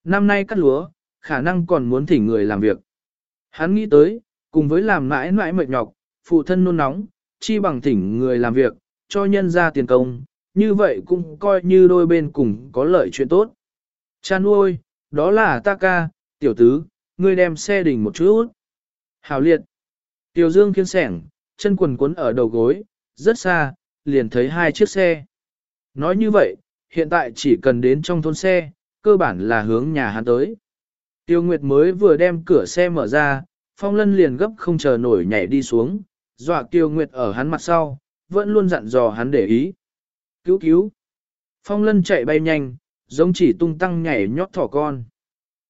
Năm nay cắt lúa, khả năng còn muốn thỉnh người làm việc. Hắn nghĩ tới, cùng với làm mãi mãi mệt nhọc, phụ thân nôn nóng, chi bằng thỉnh người làm việc, cho nhân ra tiền công, như vậy cũng coi như đôi bên cùng có lợi chuyện tốt. Cha nuôi, đó là ta ca, tiểu tứ, ngươi đem xe đỉnh một chút. Hào liệt. Tiểu dương khiến sẻng, chân quần cuốn ở đầu gối, rất xa, liền thấy hai chiếc xe. Nói như vậy, hiện tại chỉ cần đến trong thôn xe, cơ bản là hướng nhà hắn tới. Tiêu Nguyệt mới vừa đem cửa xe mở ra, Phong Lân liền gấp không chờ nổi nhảy đi xuống, dọa Tiêu Nguyệt ở hắn mặt sau, vẫn luôn dặn dò hắn để ý. Cứu cứu! Phong Lân chạy bay nhanh, giống chỉ tung tăng nhảy nhót thỏ con.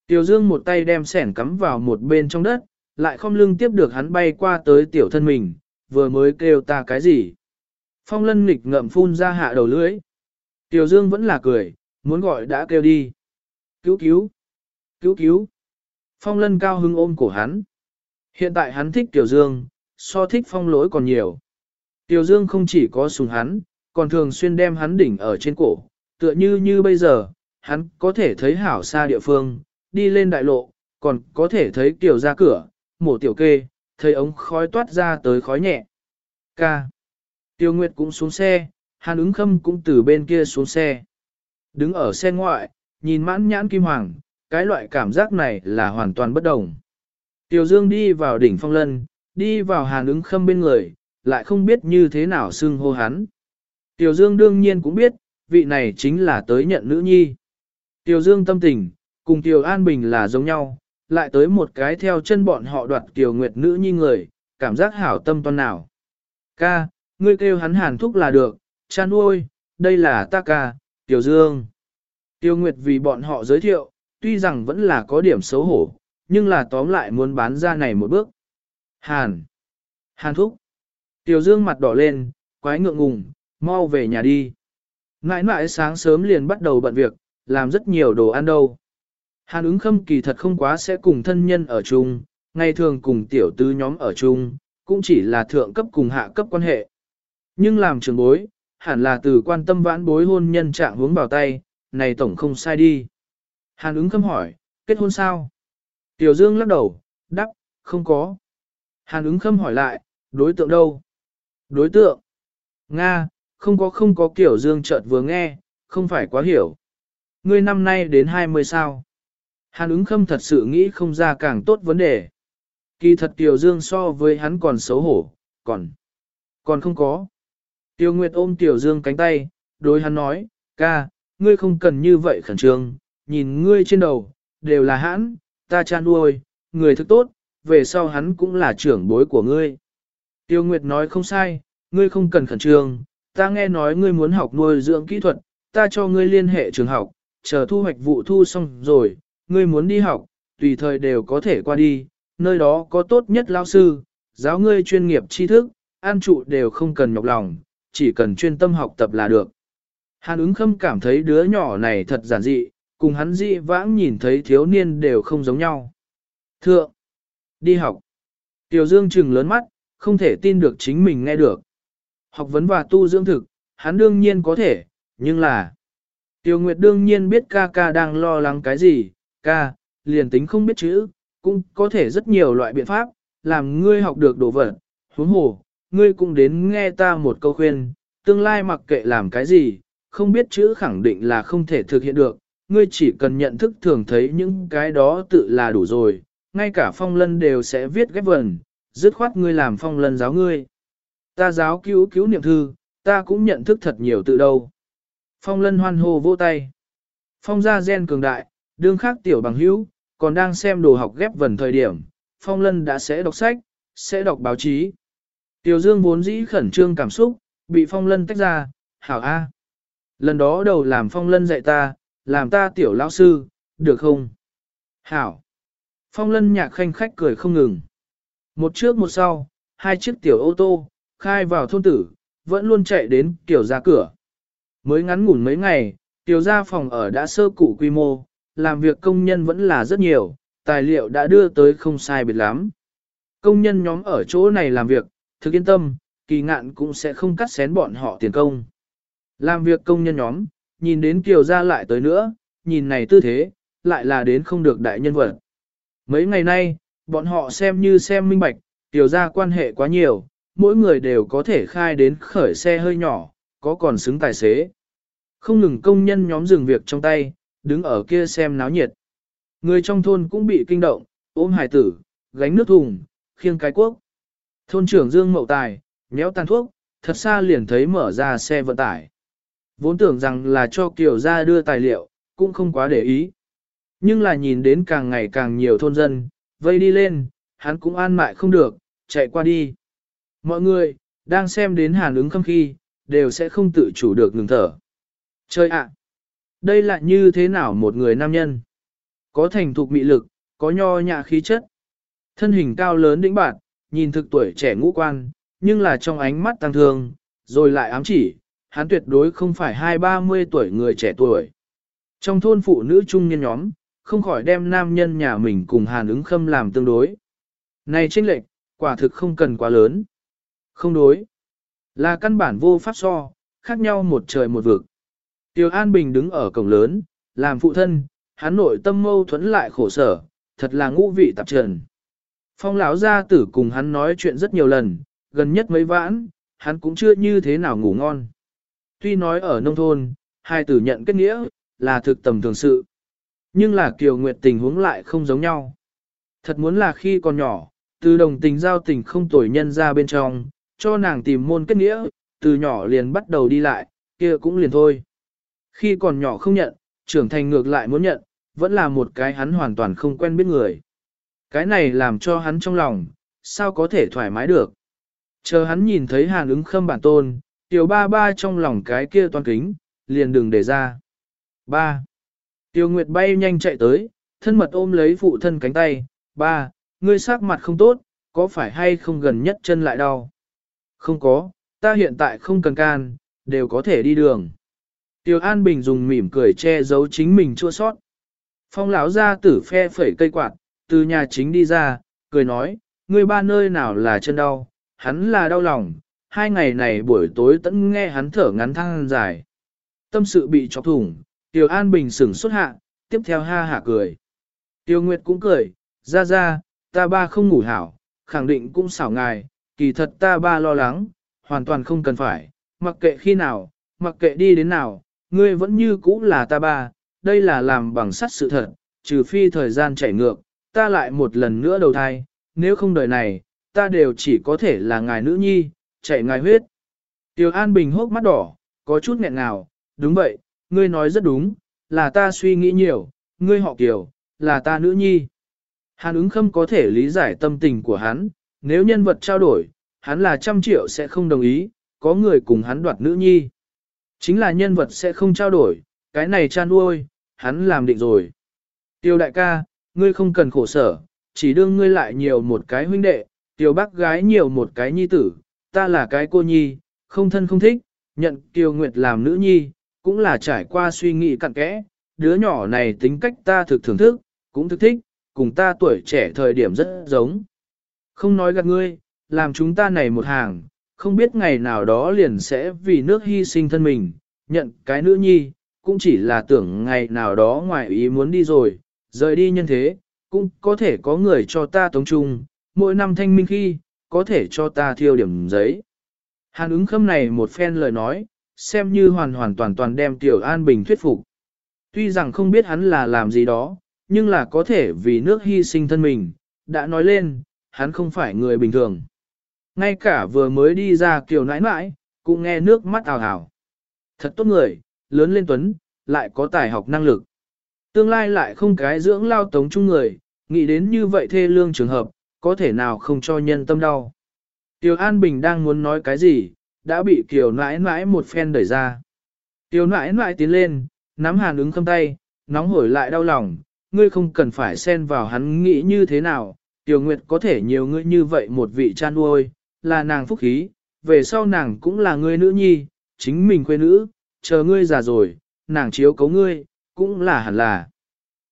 Tiêu Dương một tay đem sẻn cắm vào một bên trong đất, lại không lưng tiếp được hắn bay qua tới tiểu thân mình, vừa mới kêu ta cái gì. Phong Lân nghịch ngậm phun ra hạ đầu lưỡi. Tiểu Dương vẫn là cười, muốn gọi đã kêu đi. Cứu cứu! Cứu cứu! Phong Lân cao hưng ôm cổ hắn. Hiện tại hắn thích Tiểu Dương, so thích phong lỗi còn nhiều. Tiểu Dương không chỉ có sùng hắn, còn thường xuyên đem hắn đỉnh ở trên cổ, tựa như như bây giờ, hắn có thể thấy hảo xa địa phương, đi lên đại lộ, còn có thể thấy Tiểu ra cửa, mổ tiểu kê, thấy ống khói toát ra tới khói nhẹ. Ca. Tiêu Nguyệt cũng xuống xe, Hàn ứng khâm cũng từ bên kia xuống xe. Đứng ở xe ngoại, nhìn mãn nhãn kim hoàng, cái loại cảm giác này là hoàn toàn bất đồng. Tiểu Dương đi vào đỉnh phong lân, đi vào hàn ứng khâm bên người, lại không biết như thế nào xưng hô hắn. Tiểu Dương đương nhiên cũng biết, vị này chính là tới nhận nữ nhi. Tiểu Dương tâm tình, cùng Tiểu An Bình là giống nhau, lại tới một cái theo chân bọn họ đoạt Tiểu Nguyệt nữ nhi người, cảm giác hảo tâm toan nào. Ca, ngươi kêu hắn hàn thúc là được, cha nuôi, đây là ta ca, Tiểu Dương. Tiêu Nguyệt vì bọn họ giới thiệu, tuy rằng vẫn là có điểm xấu hổ, nhưng là tóm lại muốn bán ra này một bước. Hàn. Hàn thúc. Tiểu Dương mặt đỏ lên, quái ngượng ngùng, mau về nhà đi. Ngãi ngãi sáng sớm liền bắt đầu bận việc, làm rất nhiều đồ ăn đâu. Hàn ứng khâm kỳ thật không quá sẽ cùng thân nhân ở chung, ngày thường cùng tiểu tư nhóm ở chung, cũng chỉ là thượng cấp cùng hạ cấp quan hệ. Nhưng làm trường bối, hẳn là từ quan tâm vãn bối hôn nhân trạng hướng vào tay, này tổng không sai đi. Hàn ứng khâm hỏi, kết hôn sao? Tiểu Dương lắc đầu, đắc, không có. Hàn ứng khâm hỏi lại, đối tượng đâu? Đối tượng? Nga, không có không có kiểu Dương chợt vừa nghe, không phải quá hiểu. Ngươi năm nay đến 20 sao? Hàn ứng khâm thật sự nghĩ không ra càng tốt vấn đề. Kỳ thật Tiểu Dương so với hắn còn xấu hổ, còn, còn không có. Tiêu Nguyệt ôm Tiểu Dương cánh tay, đối hắn nói, ca, ngươi không cần như vậy khẩn trương, nhìn ngươi trên đầu, đều là hãn, ta cha nuôi, người thức tốt, về sau hắn cũng là trưởng bối của ngươi. Tiêu Nguyệt nói không sai, ngươi không cần khẩn trương, ta nghe nói ngươi muốn học nuôi dưỡng kỹ thuật, ta cho ngươi liên hệ trường học, chờ thu hoạch vụ thu xong rồi, ngươi muốn đi học, tùy thời đều có thể qua đi, nơi đó có tốt nhất lao sư, giáo ngươi chuyên nghiệp tri thức, an trụ đều không cần nhọc lòng, chỉ cần chuyên tâm học tập là được. Hàn ứng khâm cảm thấy đứa nhỏ này thật giản dị, cùng hắn dị vãng nhìn thấy thiếu niên đều không giống nhau. Thượng, đi học. Tiểu Dương trừng lớn mắt, không thể tin được chính mình nghe được. Học vấn và tu dưỡng thực, hắn đương nhiên có thể, nhưng là... Tiểu Nguyệt đương nhiên biết ca ca đang lo lắng cái gì, ca, liền tính không biết chữ, cũng có thể rất nhiều loại biện pháp, làm ngươi học được đồ vật. Huống hồ, ngươi cũng đến nghe ta một câu khuyên, tương lai mặc kệ làm cái gì, không biết chữ khẳng định là không thể thực hiện được, ngươi chỉ cần nhận thức thường thấy những cái đó tự là đủ rồi, ngay cả phong lân đều sẽ viết ghép vần, dứt khoát ngươi làm phong lân giáo ngươi. Ta giáo cứu cứu niệm thư, ta cũng nhận thức thật nhiều tự đâu. Phong lân hoan hô vô tay. Phong gia gen cường đại, đương khác tiểu bằng hữu, còn đang xem đồ học ghép vần thời điểm, phong lân đã sẽ đọc sách, sẽ đọc báo chí. Tiểu dương vốn dĩ khẩn trương cảm xúc, bị phong lân tách ra, hảo A. Lần đó đầu làm phong lân dạy ta, làm ta tiểu lão sư, được không? Hảo. Phong lân nhạc khanh khách cười không ngừng. Một trước một sau, hai chiếc tiểu ô tô, khai vào thôn tử, vẫn luôn chạy đến tiểu ra cửa. Mới ngắn ngủn mấy ngày, tiểu ra phòng ở đã sơ cụ quy mô, làm việc công nhân vẫn là rất nhiều, tài liệu đã đưa tới không sai biệt lắm. Công nhân nhóm ở chỗ này làm việc, thực yên tâm, kỳ ngạn cũng sẽ không cắt xén bọn họ tiền công. Làm việc công nhân nhóm, nhìn đến Kiều gia lại tới nữa, nhìn này tư thế, lại là đến không được đại nhân vật. Mấy ngày nay, bọn họ xem như xem minh bạch, Kiều gia quan hệ quá nhiều, mỗi người đều có thể khai đến khởi xe hơi nhỏ, có còn xứng tài xế. Không ngừng công nhân nhóm dừng việc trong tay, đứng ở kia xem náo nhiệt. Người trong thôn cũng bị kinh động, ôm hải tử, gánh nước thùng, khiêng cái quốc. Thôn trưởng Dương Mậu Tài, nhéo tàn thuốc, thật xa liền thấy mở ra xe vận tải. Vốn tưởng rằng là cho Kiều gia đưa tài liệu, cũng không quá để ý. Nhưng là nhìn đến càng ngày càng nhiều thôn dân, vây đi lên, hắn cũng an mại không được, chạy qua đi. Mọi người, đang xem đến hàn ứng khâm khi, đều sẽ không tự chủ được ngừng thở. Chơi ạ! Đây là như thế nào một người nam nhân? Có thành thục mị lực, có nho nhã khí chất. Thân hình cao lớn đĩnh bạt, nhìn thực tuổi trẻ ngũ quan, nhưng là trong ánh mắt tăng thương, rồi lại ám chỉ, hắn tuyệt đối không phải hai ba mươi tuổi người trẻ tuổi. Trong thôn phụ nữ trung niên nhóm, không khỏi đem nam nhân nhà mình cùng hàn ứng khâm làm tương đối. Này tranh lệch, quả thực không cần quá lớn. Không đối. Là căn bản vô pháp so, khác nhau một trời một vực. Tiêu An Bình đứng ở cổng lớn, làm phụ thân, hắn nội tâm mâu thuẫn lại khổ sở, thật là ngũ vị tạp trần. Phong lão gia tử cùng hắn nói chuyện rất nhiều lần, gần nhất mấy vãn, hắn cũng chưa như thế nào ngủ ngon. Tuy nói ở nông thôn, hai tử nhận kết nghĩa, là thực tầm thường sự. Nhưng là Kiều Nguyệt tình huống lại không giống nhau. Thật muốn là khi còn nhỏ, từ đồng tình giao tình không tồi nhân ra bên trong, cho nàng tìm môn kết nghĩa, từ nhỏ liền bắt đầu đi lại, kia cũng liền thôi. Khi còn nhỏ không nhận, trưởng thành ngược lại muốn nhận, vẫn là một cái hắn hoàn toàn không quen biết người. Cái này làm cho hắn trong lòng, sao có thể thoải mái được. Chờ hắn nhìn thấy hàn ứng khâm bản tôn, tiểu ba ba trong lòng cái kia toàn kính, liền đừng để ra. Ba. Tiêu Nguyệt bay nhanh chạy tới, thân mật ôm lấy phụ thân cánh tay, ba, ngươi sắc mặt không tốt, có phải hay không gần nhất chân lại đau? Không có, ta hiện tại không cần can, đều có thể đi đường. Tiêu An Bình dùng mỉm cười che giấu chính mình chua sót. Phong lão ra tử phe phẩy cây quạt, từ nhà chính đi ra, cười nói, ngươi ba nơi nào là chân đau, hắn là đau lòng, hai ngày này buổi tối tẫn nghe hắn thở ngắn thăng dài. Tâm sự bị chọc thủng, Tiêu An Bình sửng xuất hạ, tiếp theo ha hạ cười. Tiêu Nguyệt cũng cười, ra ra, ta ba không ngủ hảo, khẳng định cũng xảo ngài, kỳ thật ta ba lo lắng, hoàn toàn không cần phải, mặc kệ khi nào, mặc kệ đi đến nào, ngươi vẫn như cũ là ta ba, đây là làm bằng sắt sự thật, trừ phi thời gian chảy ngược, ta lại một lần nữa đầu thai, nếu không đời này, ta đều chỉ có thể là ngài nữ nhi, chạy ngài huyết. Tiêu An Bình hốc mắt đỏ, có chút nghẹn ngào, đúng vậy, ngươi nói rất đúng, là ta suy nghĩ nhiều, ngươi họ Kiều, là ta nữ nhi. Hàn ứng khâm có thể lý giải tâm tình của hắn, nếu nhân vật trao đổi, hắn là trăm triệu sẽ không đồng ý, có người cùng hắn đoạt nữ nhi. Chính là nhân vật sẽ không trao đổi, cái này cha nuôi, hắn làm định rồi. Tiêu đại ca, ngươi không cần khổ sở, chỉ đương ngươi lại nhiều một cái huynh đệ, tiêu bác gái nhiều một cái nhi tử, ta là cái cô nhi, không thân không thích, nhận Tiêu Nguyệt làm nữ nhi, cũng là trải qua suy nghĩ cặn kẽ, đứa nhỏ này tính cách ta thực thưởng thức, cũng thực thích, cùng ta tuổi trẻ thời điểm rất giống. Không nói gạt ngươi, làm chúng ta này một hàng, không biết ngày nào đó liền sẽ vì nước hy sinh thân mình, nhận cái nữ nhi, cũng chỉ là tưởng ngày nào đó ngoài ý muốn đi rồi, rời đi nhân thế, cũng có thể có người cho ta tống trung, mỗi năm thanh minh khi, có thể cho ta thiêu điểm giấy. Hàn ứng khâm này một phen lời nói, xem như hoàn hoàn toàn toàn đem Tiểu An Bình thuyết phục. Tuy rằng không biết hắn là làm gì đó, nhưng là có thể vì nước hy sinh thân mình, đã nói lên, hắn không phải người bình thường. Ngay cả vừa mới đi ra kiểu nãi nãi, cũng nghe nước mắt ào ào. Thật tốt người, lớn lên tuấn, lại có tài học năng lực. Tương lai lại không cái dưỡng lao tống chung người, nghĩ đến như vậy thê lương trường hợp, có thể nào không cho nhân tâm đau. tiểu An Bình đang muốn nói cái gì, đã bị Kiều nãi nãi một phen đẩy ra. tiểu nãi nãi tiến lên, nắm hàn ứng khâm tay, nóng hổi lại đau lòng, ngươi không cần phải xen vào hắn nghĩ như thế nào, tiểu Nguyệt có thể nhiều ngươi như vậy một vị cha nuôi, là nàng phúc khí, về sau nàng cũng là ngươi nữ nhi, chính mình quê nữ, chờ ngươi già rồi, nàng chiếu cấu ngươi, cũng là hẳn là.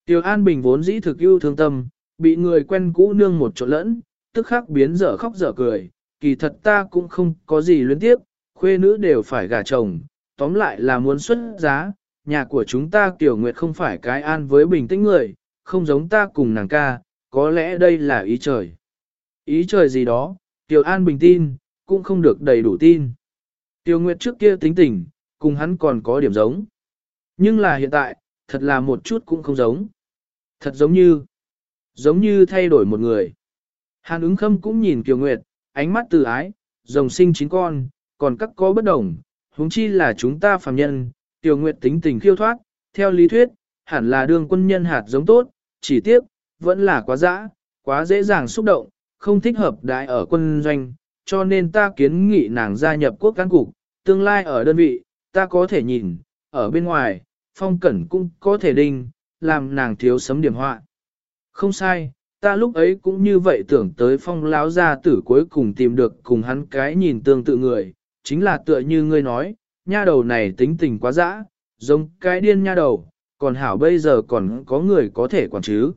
Tiểu An Bình vốn dĩ thực yêu thương tâm, bị người quen cũ nương một chỗ lẫn, tức khắc biến dở khóc dở cười, kỳ thật ta cũng không có gì luyến tiếp, khuê nữ đều phải gả chồng, tóm lại là muốn xuất giá, nhà của chúng ta Tiểu Nguyệt không phải cái an với bình tĩnh người, không giống ta cùng nàng ca, có lẽ đây là ý trời. Ý trời gì đó, Tiểu An bình tin, cũng không được đầy đủ tin. Tiểu Nguyệt trước kia tính tình, cùng hắn còn có điểm giống. Nhưng là hiện tại, thật là một chút cũng không giống. Thật giống như, giống như thay đổi một người. Hàn ứng khâm cũng nhìn Kiều Nguyệt, ánh mắt từ ái, rồng sinh chín con, còn các có bất đồng, huống chi là chúng ta phàm nhân, Tiểu Nguyệt tính tình khiêu thoát, theo lý thuyết, hẳn là đương quân nhân hạt giống tốt, chỉ tiếc, vẫn là quá dã, quá dễ dàng xúc động, không thích hợp đại ở quân doanh, cho nên ta kiến nghị nàng gia nhập quốc cán cục, tương lai ở đơn vị, ta có thể nhìn, ở bên ngoài, phong cẩn cũng có thể đinh, làm nàng thiếu sấm điểm họa. Không sai, ta lúc ấy cũng như vậy tưởng tới phong láo gia tử cuối cùng tìm được cùng hắn cái nhìn tương tự người, chính là tựa như ngươi nói, nha đầu này tính tình quá dã, giống cái điên nha đầu, còn hảo bây giờ còn có người có thể quản chứ.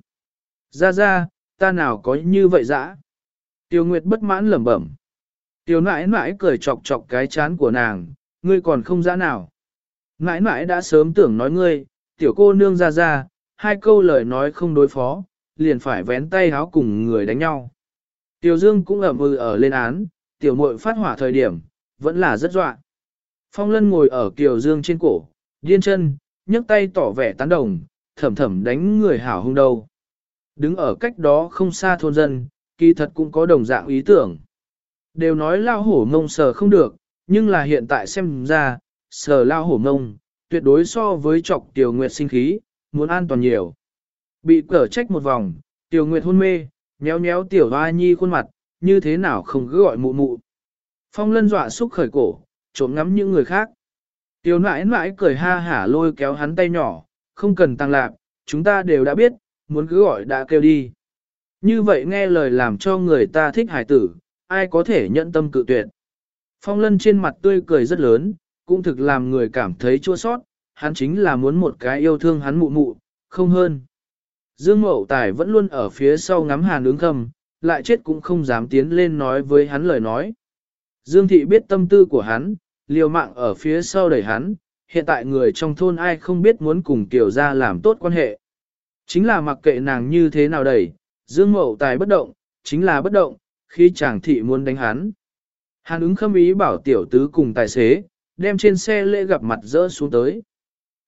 Ra ra, ta nào có như vậy dã. Tiêu Nguyệt bất mãn lẩm bẩm. Tiêu nãi nãi cười chọc chọc cái chán của nàng, ngươi còn không dã nào. Nãi nãi đã sớm tưởng nói ngươi, tiểu cô nương ra ra, hai câu lời nói không đối phó, liền phải vén tay háo cùng người đánh nhau. Tiểu Dương cũng ẩm ừ ở lên án, tiểu muội phát hỏa thời điểm, vẫn là rất dọa. Phong Lân ngồi ở Kiều Dương trên cổ, điên chân, nhấc tay tỏ vẻ tán đồng, thầm thầm đánh người hảo hung đâu. Đứng ở cách đó không xa thôn dân, kỳ thật cũng có đồng dạng ý tưởng. Đều nói lao hổ mông sờ không được, nhưng là hiện tại xem ra, sờ lao hổ mông, tuyệt đối so với chọc tiểu nguyệt sinh khí, muốn an toàn nhiều. Bị cở trách một vòng, tiểu nguyệt hôn mê, nhéo nhéo tiểu hoa nhi khuôn mặt, như thế nào không cứ gọi mụ mụ. Phong lân dọa xúc khởi cổ, trộm ngắm những người khác. Tiểu nãi nãi cười ha hả lôi kéo hắn tay nhỏ, không cần tăng lạc, chúng ta đều đã biết, muốn cứ gọi đã kêu đi. Như vậy nghe lời làm cho người ta thích hải tử, ai có thể nhận tâm cự tuyệt. Phong lân trên mặt tươi cười rất lớn, cũng thực làm người cảm thấy chua sót, hắn chính là muốn một cái yêu thương hắn mụ mụ, không hơn. Dương Mậu Tài vẫn luôn ở phía sau ngắm hàn ứng khâm, lại chết cũng không dám tiến lên nói với hắn lời nói. Dương Thị biết tâm tư của hắn, liều mạng ở phía sau đẩy hắn, hiện tại người trong thôn ai không biết muốn cùng Kiều ra làm tốt quan hệ. Chính là mặc kệ nàng như thế nào đẩy, Dương Mậu Tài bất động, chính là bất động, khi chàng thị muốn đánh hắn. Hàn ứng khâm ý bảo tiểu tứ cùng tài xế, đem trên xe lễ gặp mặt dỡ xuống tới.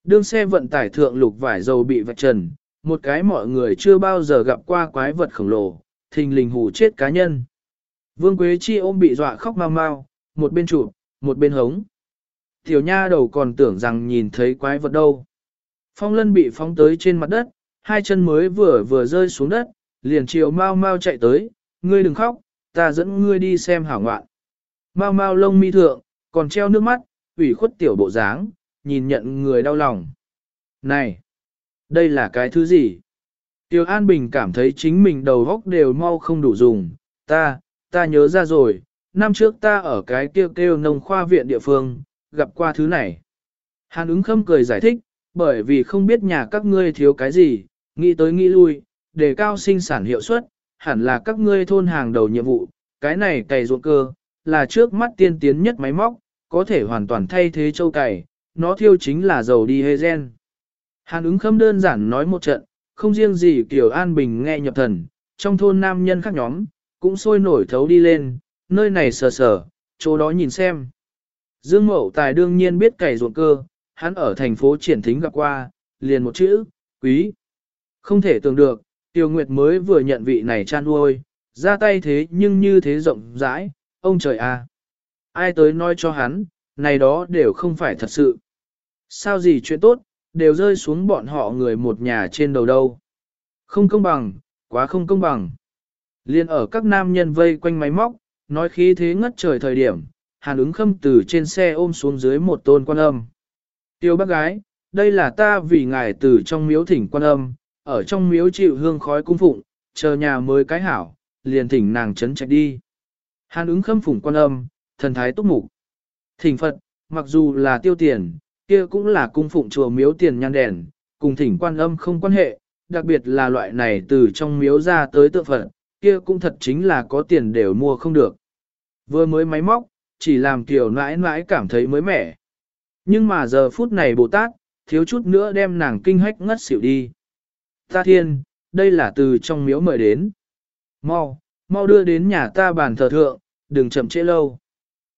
Đương xe vận tải thượng lục vải dầu bị vạch trần, một cái mọi người chưa bao giờ gặp qua quái vật khổng lồ, thình lình hù chết cá nhân. Vương Quế Chi ôm bị dọa khóc mau mau, một bên chụp, một bên hống. Tiểu nha đầu còn tưởng rằng nhìn thấy quái vật đâu. Phong lân bị phóng tới trên mặt đất, hai chân mới vừa vừa rơi xuống đất, liền chiều mau mau chạy tới, ngươi đừng khóc, ta dẫn ngươi đi xem hảo ngoạn. Mau mau lông mi thượng, còn treo nước mắt, ủy khuất tiểu bộ dáng, nhìn nhận người đau lòng. Này, đây là cái thứ gì? Tiêu An Bình cảm thấy chính mình đầu góc đều mau không đủ dùng, ta, ta nhớ ra rồi, năm trước ta ở cái kêu kêu nông khoa viện địa phương, gặp qua thứ này. Hàn ứng khâm cười giải thích, bởi vì không biết nhà các ngươi thiếu cái gì, nghĩ tới nghĩ lui, đề cao sinh sản hiệu suất, hẳn là các ngươi thôn hàng đầu nhiệm vụ, cái này cày ruộng cơ, là trước mắt tiên tiến nhất máy móc, có thể hoàn toàn thay thế châu cày, nó thiêu chính là dầu đi hê gen. Hàn ứng khâm đơn giản nói một trận, không riêng gì kiểu An Bình nghe nhập thần, trong thôn nam nhân khác nhóm, cũng sôi nổi thấu đi lên, nơi này sờ sờ, chỗ đó nhìn xem. Dương Mậu Tài đương nhiên biết cày ruộng cơ, hắn ở thành phố triển thính gặp qua, liền một chữ, quý. Không thể tưởng được, Tiêu Nguyệt mới vừa nhận vị này chan nuôi, ra tay thế nhưng như thế rộng rãi, ông trời à. Ai tới nói cho hắn, này đó đều không phải thật sự. Sao gì chuyện tốt, đều rơi xuống bọn họ người một nhà trên đầu đâu. Không công bằng, quá không công bằng. Liên ở các nam nhân vây quanh máy móc, nói khí thế ngất trời thời điểm, hàn ứng khâm từ trên xe ôm xuống dưới một tôn quan âm. Tiêu bác gái, đây là ta vì ngài từ trong miếu thỉnh quan âm, ở trong miếu chịu hương khói cung phụng, chờ nhà mới cái hảo, liền thỉnh nàng chấn chạy đi. Hàn ứng khâm phụng quan âm, thần thái túc mục. Thỉnh Phật, mặc dù là tiêu tiền, kia cũng là cung phụng chùa miếu tiền nhan đèn, cùng thỉnh quan âm không quan hệ, đặc biệt là loại này từ trong miếu ra tới tượng Phật, kia cũng thật chính là có tiền đều mua không được. Vừa mới máy móc, chỉ làm kiểu nãi nãi cảm thấy mới mẻ. Nhưng mà giờ phút này Bồ Tát, thiếu chút nữa đem nàng kinh hách ngất xỉu đi. Ta thiên, đây là từ trong miếu mời đến. Mau, mau đưa đến nhà ta bàn thờ thượng, đừng chậm trễ lâu.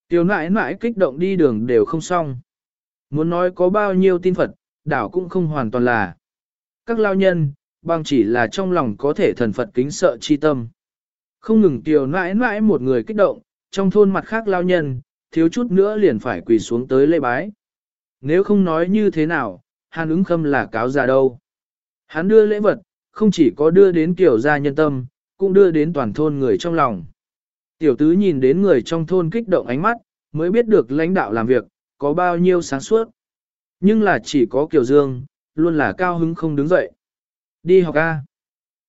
Tiểu nãi nãi kích động đi đường đều không xong. Muốn nói có bao nhiêu tin Phật, đảo cũng không hoàn toàn là. Các lao nhân, bằng chỉ là trong lòng có thể thần Phật kính sợ chi tâm. Không ngừng tiểu nãi nãi một người kích động, trong thôn mặt khác lao nhân, thiếu chút nữa liền phải quỳ xuống tới lễ bái. Nếu không nói như thế nào, hàn ứng khâm là cáo già đâu. Hắn đưa lễ vật, không chỉ có đưa đến tiểu gia nhân tâm, cũng đưa đến toàn thôn người trong lòng. Tiểu tứ nhìn đến người trong thôn kích động ánh mắt, mới biết được lãnh đạo làm việc, có bao nhiêu sáng suốt. Nhưng là chỉ có Kiều Dương, luôn là cao hứng không đứng dậy. Đi học A.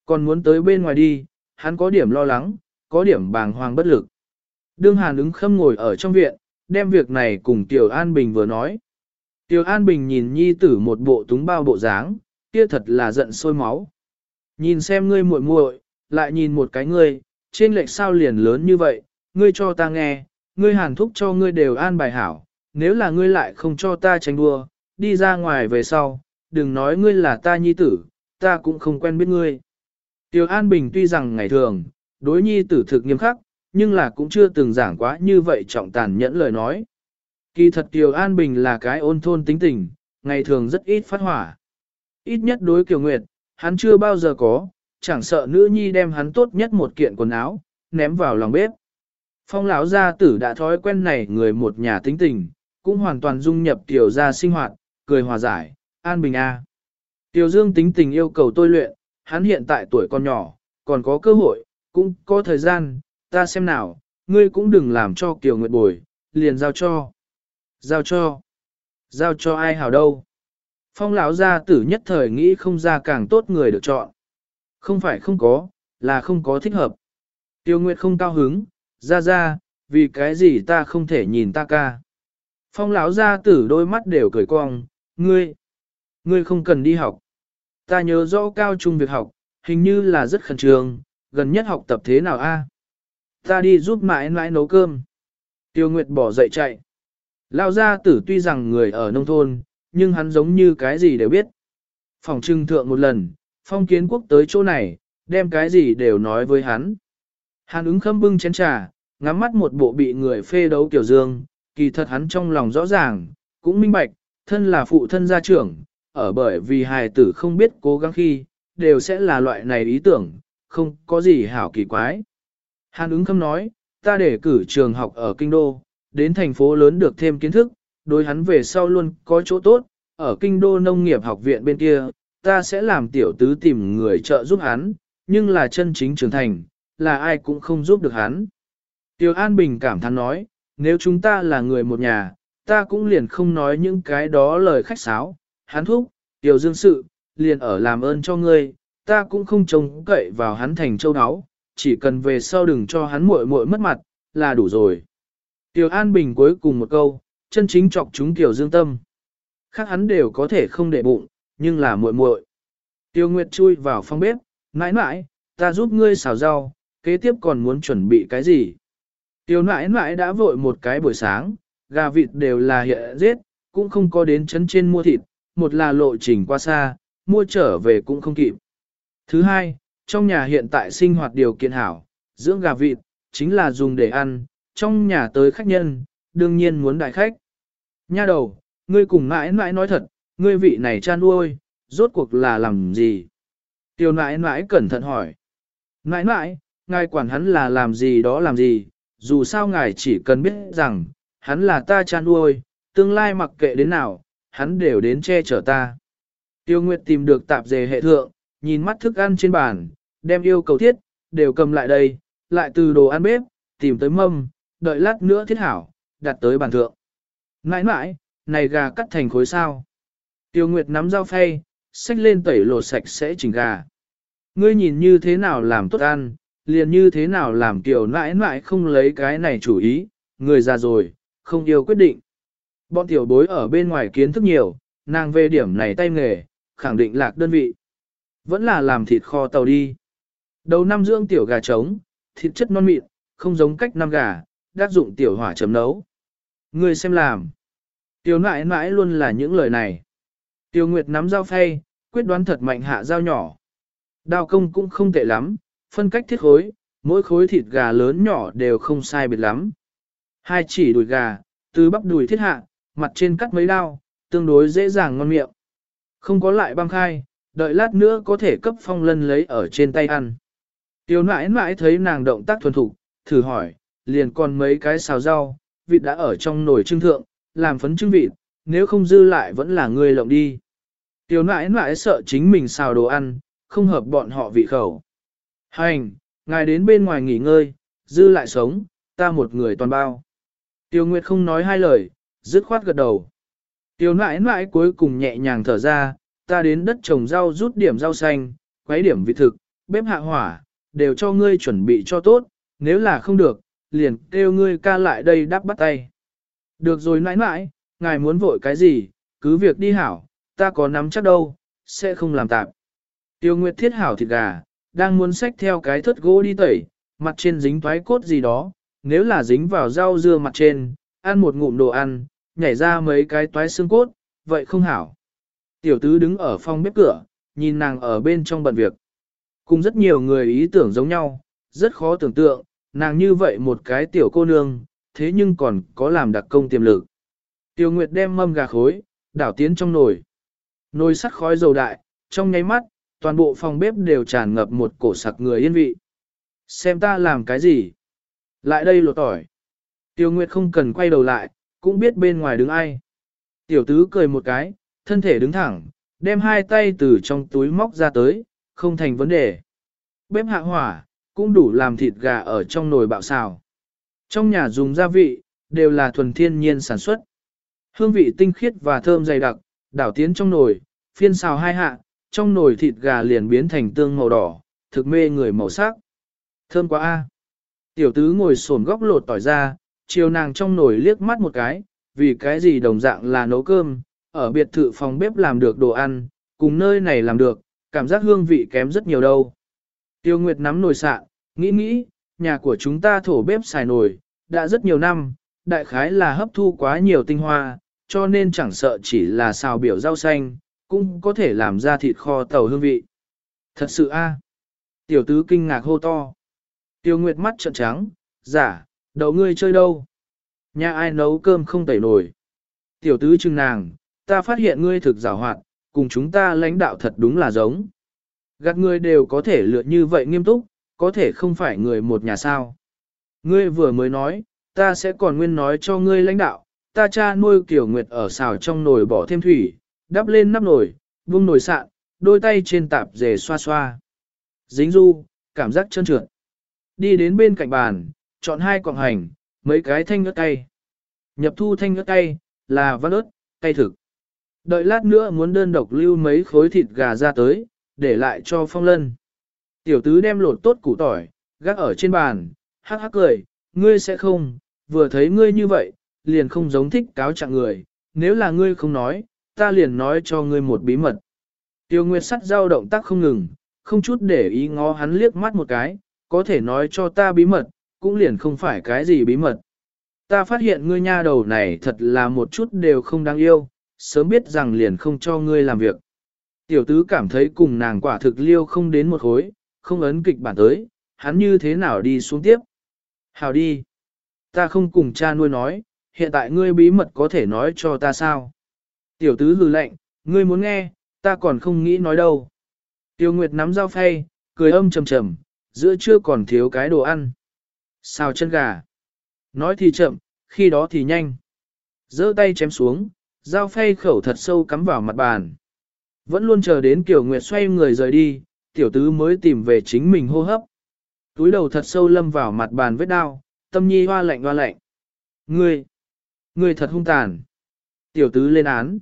Còn muốn tới bên ngoài đi, hắn có điểm lo lắng, có điểm bàng hoàng bất lực. Đương Hàn ứng khâm ngồi ở trong viện, đem việc này cùng Tiểu An Bình vừa nói. Tiểu An Bình nhìn nhi tử một bộ túng bao bộ dáng, kia thật là giận sôi máu. Nhìn xem ngươi muội muội, lại nhìn một cái ngươi, trên lệch sao liền lớn như vậy, ngươi cho ta nghe, ngươi hàn thúc cho ngươi đều an bài hảo, nếu là ngươi lại không cho ta tránh đua, đi ra ngoài về sau, đừng nói ngươi là ta nhi tử, ta cũng không quen biết ngươi. Tiểu An Bình tuy rằng ngày thường, đối nhi tử thực nghiêm khắc, nhưng là cũng chưa từng giảng quá như vậy trọng tàn nhẫn lời nói. Kỳ thật Tiểu An Bình là cái ôn thôn tính tình, ngày thường rất ít phát hỏa. Ít nhất đối Kiều Nguyệt, hắn chưa bao giờ có, chẳng sợ nữ nhi đem hắn tốt nhất một kiện quần áo, ném vào lòng bếp. Phong lão gia tử đã thói quen này người một nhà tính tình, cũng hoàn toàn dung nhập tiểu gia sinh hoạt, cười hòa giải, an bình a. À. Tiểu Dương tính tình yêu cầu tôi luyện, hắn hiện tại tuổi còn nhỏ, còn có cơ hội, cũng có thời gian, ta xem nào, ngươi cũng đừng làm cho Kiều Nguyệt bồi, liền giao cho. Giao cho. Giao cho ai hảo đâu. Phong lão gia tử nhất thời nghĩ không ra càng tốt người được chọn. Không phải không có, là không có thích hợp. Tiêu Nguyệt không cao hứng, ra ra, vì cái gì ta không thể nhìn ta ca. Phong lão gia tử đôi mắt đều cười cong, ngươi, ngươi không cần đi học. Ta nhớ rõ cao trung việc học, hình như là rất khẩn trương, gần nhất học tập thế nào a? Ta đi giúp mãi mãi nấu cơm. Tiêu Nguyệt bỏ dậy chạy. Lão gia tử tuy rằng người ở nông thôn, nhưng hắn giống như cái gì đều biết. Phòng trưng thượng một lần, phong kiến quốc tới chỗ này, đem cái gì đều nói với hắn. Hàn ứng khâm bưng chén trà, ngắm mắt một bộ bị người phê đấu kiểu dương, kỳ thật hắn trong lòng rõ ràng, cũng minh bạch, thân là phụ thân gia trưởng, ở bởi vì hài tử không biết cố gắng khi, đều sẽ là loại này ý tưởng, không có gì hảo kỳ quái. Hàn ứng khâm nói, ta để cử trường học ở kinh đô, đến thành phố lớn được thêm kiến thức, đối hắn về sau luôn có chỗ tốt, ở kinh đô nông nghiệp học viện bên kia, ta sẽ làm tiểu tứ tìm người trợ giúp hắn, nhưng là chân chính trưởng thành, là ai cũng không giúp được hắn. Tiểu An Bình cảm thán nói, nếu chúng ta là người một nhà, ta cũng liền không nói những cái đó lời khách sáo, hắn thúc, tiểu dương sự, liền ở làm ơn cho ngươi, ta cũng không trông cậy vào hắn thành châu áo, chỉ cần về sau đừng cho hắn muội muội mất mặt, là đủ rồi. Tiểu An Bình cuối cùng một câu, chân chính chọc chúng Tiểu Dương tâm. Khác hắn đều có thể không để bụng, nhưng là muội muội. Tiêu Nguyệt chui vào phòng bếp, mãi mãi, ta giúp ngươi xào rau, kế tiếp còn muốn chuẩn bị cái gì? Tiêu nãi nãi đã vội một cái buổi sáng, gà vịt đều là hiện giết, cũng không có đến chấn trên mua thịt, một là lộ trình qua xa, mua trở về cũng không kịp. Thứ hai, trong nhà hiện tại sinh hoạt điều kiện hảo, dưỡng gà vịt, chính là dùng để ăn, trong nhà tới khách nhân, đương nhiên muốn đại khách. Nha đầu, ngươi cùng mãi mãi nói thật, ngươi vị này cha nuôi, rốt cuộc là làm gì? Tiêu nãi nãi cẩn thận hỏi. Nãi nãi, ngài quản hắn là làm gì đó làm gì, dù sao ngài chỉ cần biết rằng, hắn là ta cha nuôi, tương lai mặc kệ đến nào, hắn đều đến che chở ta. Tiêu Nguyệt tìm được tạp dề hệ thượng, nhìn mắt thức ăn trên bàn, đem yêu cầu thiết, đều cầm lại đây, lại từ đồ ăn bếp, tìm tới mâm, đợi lát nữa thiết hảo, đặt tới bàn thượng. Nãi nãi, này gà cắt thành khối sao. Tiêu Nguyệt nắm dao phay, xách lên tẩy lột sạch sẽ chỉnh gà. Ngươi nhìn như thế nào làm tốt ăn, liền như thế nào làm kiểu nãi nãi không lấy cái này chủ ý, người già rồi, không yêu quyết định. Bọn tiểu bối ở bên ngoài kiến thức nhiều, nàng về điểm này tay nghề, khẳng định lạc đơn vị. Vẫn là làm thịt kho tàu đi. Đầu năm dưỡng tiểu gà trống, thịt chất non mịn, không giống cách năm gà, đáp dụng tiểu hỏa chấm nấu. Người xem làm. Tiểu nãi nãi luôn là những lời này. Tiểu Nguyệt nắm dao phay, quyết đoán thật mạnh hạ dao nhỏ. Đao công cũng không tệ lắm, phân cách thiết khối, mỗi khối thịt gà lớn nhỏ đều không sai biệt lắm. Hai chỉ đùi gà, từ bắp đùi thiết hạ, mặt trên cắt mấy đao, tương đối dễ dàng ngon miệng. Không có lại băng khai, đợi lát nữa có thể cấp phong lân lấy ở trên tay ăn. Tiểu nãi nãi thấy nàng động tác thuần thục, thử hỏi, liền còn mấy cái xào rau, vịt đã ở trong nồi trưng thượng, làm phấn trưng vịt, nếu không dư lại vẫn là ngươi lộng đi. Tiểu nãi nãi sợ chính mình xào đồ ăn, không hợp bọn họ vị khẩu. Hành, ngài đến bên ngoài nghỉ ngơi, dư lại sống, ta một người toàn bao. Tiêu Nguyệt không nói hai lời, dứt khoát gật đầu. Tiêu nãi nãi cuối cùng nhẹ nhàng thở ra, ta đến đất trồng rau rút điểm rau xanh, quấy điểm vị thực, bếp hạ hỏa, đều cho ngươi chuẩn bị cho tốt, nếu là không được, liền kêu ngươi ca lại đây đắp bắt tay. Được rồi nãi nãi, ngài muốn vội cái gì, cứ việc đi hảo, ta có nắm chắc đâu, sẽ không làm tạm. Tiêu Nguyệt thiết hảo thịt gà, đang muốn xách theo cái thất gỗ đi tẩy, mặt trên dính toái cốt gì đó, nếu là dính vào rau dưa mặt trên, ăn một ngụm đồ ăn, nhảy ra mấy cái toái xương cốt, vậy không hảo. Tiểu tứ đứng ở phòng bếp cửa, nhìn nàng ở bên trong bận việc. Cùng rất nhiều người ý tưởng giống nhau, rất khó tưởng tượng, nàng như vậy một cái tiểu cô nương, thế nhưng còn có làm đặc công tiềm lực. Tiêu Nguyệt đem mâm gà khối, đảo tiến trong nồi. Nồi sắt khói dầu đại, trong nháy mắt, toàn bộ phòng bếp đều tràn ngập một cổ sặc người yên vị. Xem ta làm cái gì? Lại đây lột tỏi. Tiêu Nguyệt không cần quay đầu lại, cũng biết bên ngoài đứng ai. Tiểu tứ cười một cái, thân thể đứng thẳng, đem hai tay từ trong túi móc ra tới, không thành vấn đề. Bếp hạ hỏa, cũng đủ làm thịt gà ở trong nồi bạo xào. Trong nhà dùng gia vị, đều là thuần thiên nhiên sản xuất. Hương vị tinh khiết và thơm dày đặc, đảo tiến trong nồi, phiên xào hai hạ, trong nồi thịt gà liền biến thành tương màu đỏ, thực mê người màu sắc. Thơm quá a. Tiểu tứ ngồi sồn góc lột tỏi ra, chiều nàng trong nồi liếc mắt một cái, vì cái gì đồng dạng là nấu cơm, ở biệt thự phòng bếp làm được đồ ăn, cùng nơi này làm được, cảm giác hương vị kém rất nhiều đâu. Tiêu Nguyệt nắm nồi sạ, nghĩ nghĩ, nhà của chúng ta thổ bếp xài nồi, đã rất nhiều năm, đại khái là hấp thu quá nhiều tinh hoa, cho nên chẳng sợ chỉ là xào biểu rau xanh, cũng có thể làm ra thịt kho tàu hương vị. Thật sự a Tiểu tứ kinh ngạc hô to. Tiêu Nguyệt mắt trợn trắng, giả, đậu ngươi chơi đâu? Nhà ai nấu cơm không tẩy nồi? Tiểu tứ chừng nàng, ta phát hiện ngươi thực giả hoạt, cùng chúng ta lãnh đạo thật đúng là giống. Gạt ngươi đều có thể lựa như vậy nghiêm túc, có thể không phải người một nhà sao. Ngươi vừa mới nói, ta sẽ còn nguyên nói cho ngươi lãnh đạo, ta cha nuôi kiểu nguyệt ở xào trong nồi bỏ thêm thủy, đắp lên nắp nồi, buông nồi sạn, đôi tay trên tạp dề xoa xoa. Dính du, cảm giác chân trượt. Đi đến bên cạnh bàn, chọn hai quạng hành, mấy cái thanh ngất tay. Nhập thu thanh ngất tay, là văn ớt, cay thực. Đợi lát nữa muốn đơn độc lưu mấy khối thịt gà ra tới, để lại cho phong lân. Tiểu tứ đem lột tốt củ tỏi, gác ở trên bàn, hắc hắc cười, ngươi sẽ không, vừa thấy ngươi như vậy, liền không giống thích cáo trạng người, nếu là ngươi không nói, ta liền nói cho ngươi một bí mật. Tiêu Nguyệt sắt dao động tác không ngừng, không chút để ý ngó hắn liếc mắt một cái, có thể nói cho ta bí mật, cũng liền không phải cái gì bí mật. Ta phát hiện ngươi nha đầu này thật là một chút đều không đáng yêu, sớm biết rằng liền không cho ngươi làm việc. Tiểu tứ cảm thấy cùng nàng quả thực liêu không đến một khối, không ấn kịch bản tới, hắn như thế nào đi xuống tiếp. Hào đi. Ta không cùng cha nuôi nói, hiện tại ngươi bí mật có thể nói cho ta sao. Tiểu tứ hừ lạnh, ngươi muốn nghe, ta còn không nghĩ nói đâu. Tiêu Nguyệt nắm dao phay, cười âm trầm trầm, giữa trưa còn thiếu cái đồ ăn. Xào chân gà. Nói thì chậm, khi đó thì nhanh. giơ tay chém xuống, dao phay khẩu thật sâu cắm vào mặt bàn. Vẫn luôn chờ đến Kiều Nguyệt xoay người rời đi, tiểu tứ mới tìm về chính mình hô hấp. Túi đầu thật sâu lâm vào mặt bàn vết đau, tâm nhi hoa lạnh hoa lạnh. Ngươi, ngươi thật hung tàn. Tiểu tứ lên án.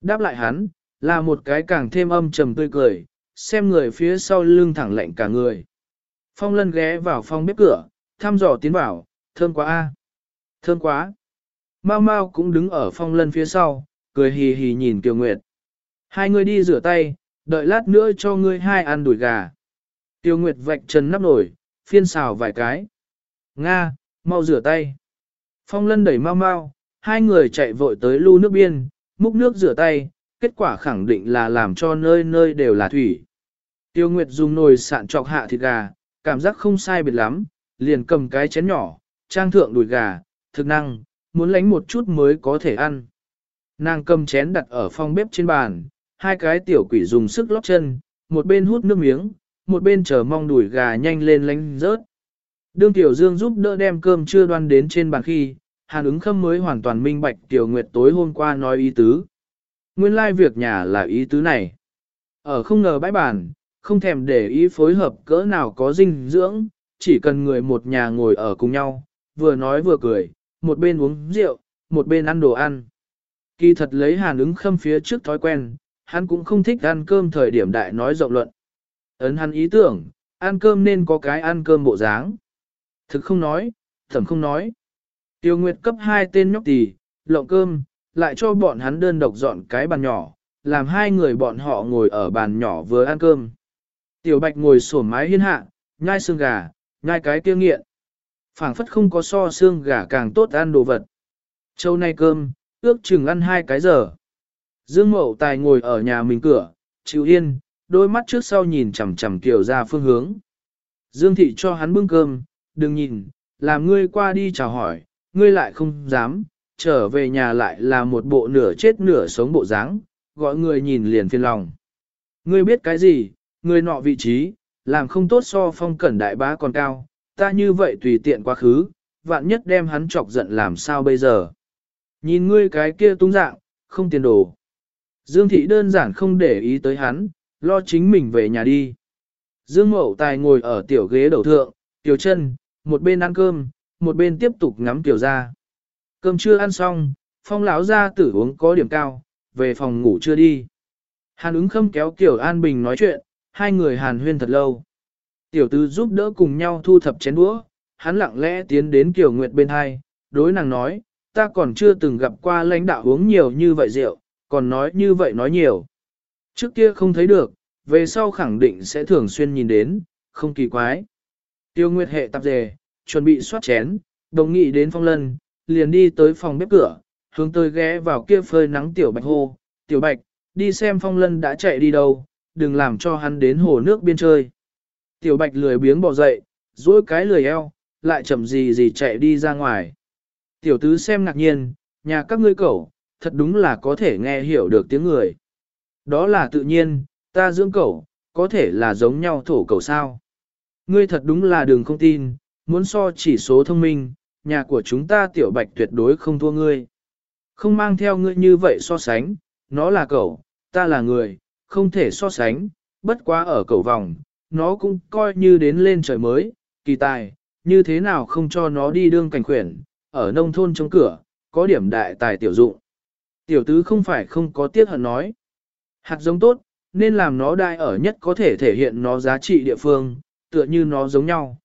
Đáp lại hắn, là một cái càng thêm âm trầm tươi cười, xem người phía sau lưng thẳng lạnh cả người. Phong lân ghé vào phòng bếp cửa, thăm dò tiến vào, thơm quá a, Thơm quá. Mau mau cũng đứng ở phong lân phía sau, cười hì hì nhìn Kiều Nguyệt. Hai người đi rửa tay, đợi lát nữa cho ngươi hai ăn đùi gà. Tiêu Nguyệt vạch chân nắp nổi, phiên xào vài cái. Nga, mau rửa tay. Phong lân đẩy mau mau, hai người chạy vội tới lưu nước biên, múc nước rửa tay, kết quả khẳng định là làm cho nơi nơi đều là thủy. Tiêu Nguyệt dùng nồi sạn trọc hạ thịt gà, cảm giác không sai biệt lắm, liền cầm cái chén nhỏ, trang thượng đùi gà, thực năng, muốn lánh một chút mới có thể ăn. Nàng cầm chén đặt ở phòng bếp trên bàn, hai cái tiểu quỷ dùng sức lóc chân, một bên hút nước miếng, một bên chờ mong đuổi gà nhanh lên lánh rớt. Đương Tiểu Dương giúp đỡ đem cơm chưa đoan đến trên bàn khi, Hàn ứng khâm mới hoàn toàn minh bạch Tiểu Nguyệt tối hôm qua nói ý tứ. Nguyên lai like việc nhà là ý tứ này. Ở không ngờ bãi bàn, không thèm để ý phối hợp cỡ nào có dinh dưỡng, chỉ cần người một nhà ngồi ở cùng nhau, vừa nói vừa cười, một bên uống rượu, một bên ăn đồ ăn. Kỳ thật lấy hàn ứng khâm phía trước thói quen, hắn cũng không thích ăn cơm thời điểm đại nói rộng luận. Ấn hắn ý tưởng, ăn cơm nên có cái ăn cơm bộ dáng. Thực không nói, thẩm không nói. Tiêu Nguyệt cấp hai tên nhóc tỳ, lộng cơm, lại cho bọn hắn đơn độc dọn cái bàn nhỏ, làm hai người bọn họ ngồi ở bàn nhỏ vừa ăn cơm. Tiểu Bạch ngồi sổ mái hiên hạ, nhai xương gà, nhai cái tiêu nghiện. phảng phất không có so xương gà càng tốt ăn đồ vật. Châu nay cơm, ước chừng ăn hai cái giờ. Dương Mậu Tài ngồi ở nhà mình cửa, chịu yên, đôi mắt trước sau nhìn chằm chằm Kiều ra phương hướng. Dương Thị cho hắn bưng cơm, đừng nhìn, làm ngươi qua đi chào hỏi, ngươi lại không dám, trở về nhà lại là một bộ nửa chết nửa sống bộ dáng, gọi người nhìn liền phiền lòng. Ngươi biết cái gì, ngươi nọ vị trí, làm không tốt so phong cẩn đại bá còn cao, ta như vậy tùy tiện quá khứ, vạn nhất đem hắn chọc giận làm sao bây giờ. Nhìn ngươi cái kia tung dạng, không tiền đồ. Dương thị đơn giản không để ý tới hắn, lo chính mình về nhà đi. Dương mậu tài ngồi ở tiểu ghế đầu thượng, tiểu chân, một bên ăn cơm, một bên tiếp tục ngắm tiểu ra. Cơm chưa ăn xong, phong lão ra tử uống có điểm cao, về phòng ngủ chưa đi. Hàn ứng khâm kéo Tiểu An Bình nói chuyện, hai người hàn huyên thật lâu. Tiểu tứ giúp đỡ cùng nhau thu thập chén đũa, hắn lặng lẽ tiến đến Kiều Nguyệt bên hai, đối nàng nói, ta còn chưa từng gặp qua lãnh đạo uống nhiều như vậy rượu, còn nói như vậy nói nhiều. Trước kia không thấy được, về sau khẳng định sẽ thường xuyên nhìn đến, không kỳ quái. Tiêu Nguyệt hệ tạp dề, chuẩn bị soát chén, đồng nghị đến phong lân, liền đi tới phòng bếp cửa, hướng tới ghé vào kia phơi nắng tiểu bạch hô, tiểu bạch, đi xem phong lân đã chạy đi đâu, đừng làm cho hắn đến hồ nước biên chơi. Tiểu bạch lười biếng bỏ dậy, duỗi cái lười eo, lại chậm gì gì chạy đi ra ngoài. Tiểu tứ xem ngạc nhiên, nhà các ngươi cẩu, thật đúng là có thể nghe hiểu được tiếng người. Đó là tự nhiên, ta dưỡng cẩu, có thể là giống nhau thổ cẩu sao. Ngươi thật đúng là đừng không tin, muốn so chỉ số thông minh, nhà của chúng ta tiểu bạch tuyệt đối không thua ngươi. Không mang theo ngươi như vậy so sánh, nó là cẩu, ta là người, không thể so sánh, bất quá ở cẩu vòng, nó cũng coi như đến lên trời mới, kỳ tài, như thế nào không cho nó đi đương cảnh khuyển, ở nông thôn trong cửa, có điểm đại tài tiểu dụng. Tiểu tứ không phải không có tiếc hận nói. Hạt giống tốt, nên làm nó đại ở nhất có thể thể hiện nó giá trị địa phương, tựa như nó giống nhau.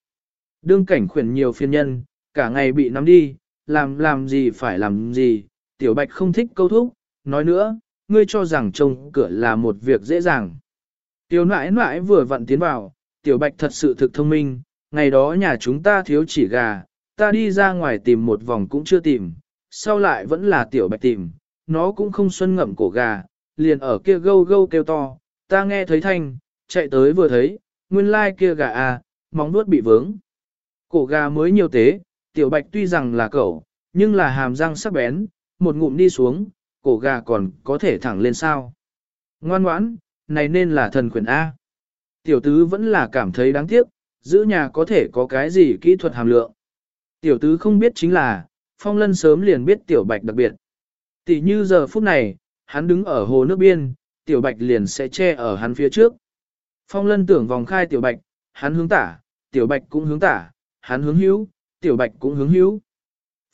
Đương cảnh khuyển nhiều phiên nhân, cả ngày bị nắm đi, làm làm gì phải làm gì, tiểu bạch không thích câu thúc, nói nữa, ngươi cho rằng trông cửa là một việc dễ dàng. Tiểu nãi nãi vừa vặn tiến vào, tiểu bạch thật sự thực thông minh, ngày đó nhà chúng ta thiếu chỉ gà, ta đi ra ngoài tìm một vòng cũng chưa tìm, sau lại vẫn là tiểu bạch tìm, nó cũng không xuân ngậm cổ gà, liền ở kia gâu gâu kêu to, ta nghe thấy thanh, chạy tới vừa thấy, nguyên lai kia gà à, móng nuốt bị vướng. Cổ gà mới nhiều tế, tiểu bạch tuy rằng là cậu, nhưng là hàm răng sắc bén, một ngụm đi xuống, cổ gà còn có thể thẳng lên sao. Ngoan ngoãn, này nên là thần quyền A. Tiểu tứ vẫn là cảm thấy đáng tiếc, giữ nhà có thể có cái gì kỹ thuật hàm lượng. Tiểu tứ không biết chính là, phong lân sớm liền biết tiểu bạch đặc biệt. Tỷ như giờ phút này, hắn đứng ở hồ nước biên, tiểu bạch liền sẽ che ở hắn phía trước. Phong lân tưởng vòng khai tiểu bạch, hắn hướng tả, tiểu bạch cũng hướng tả, hắn hướng hữu, tiểu bạch cũng hướng hữu.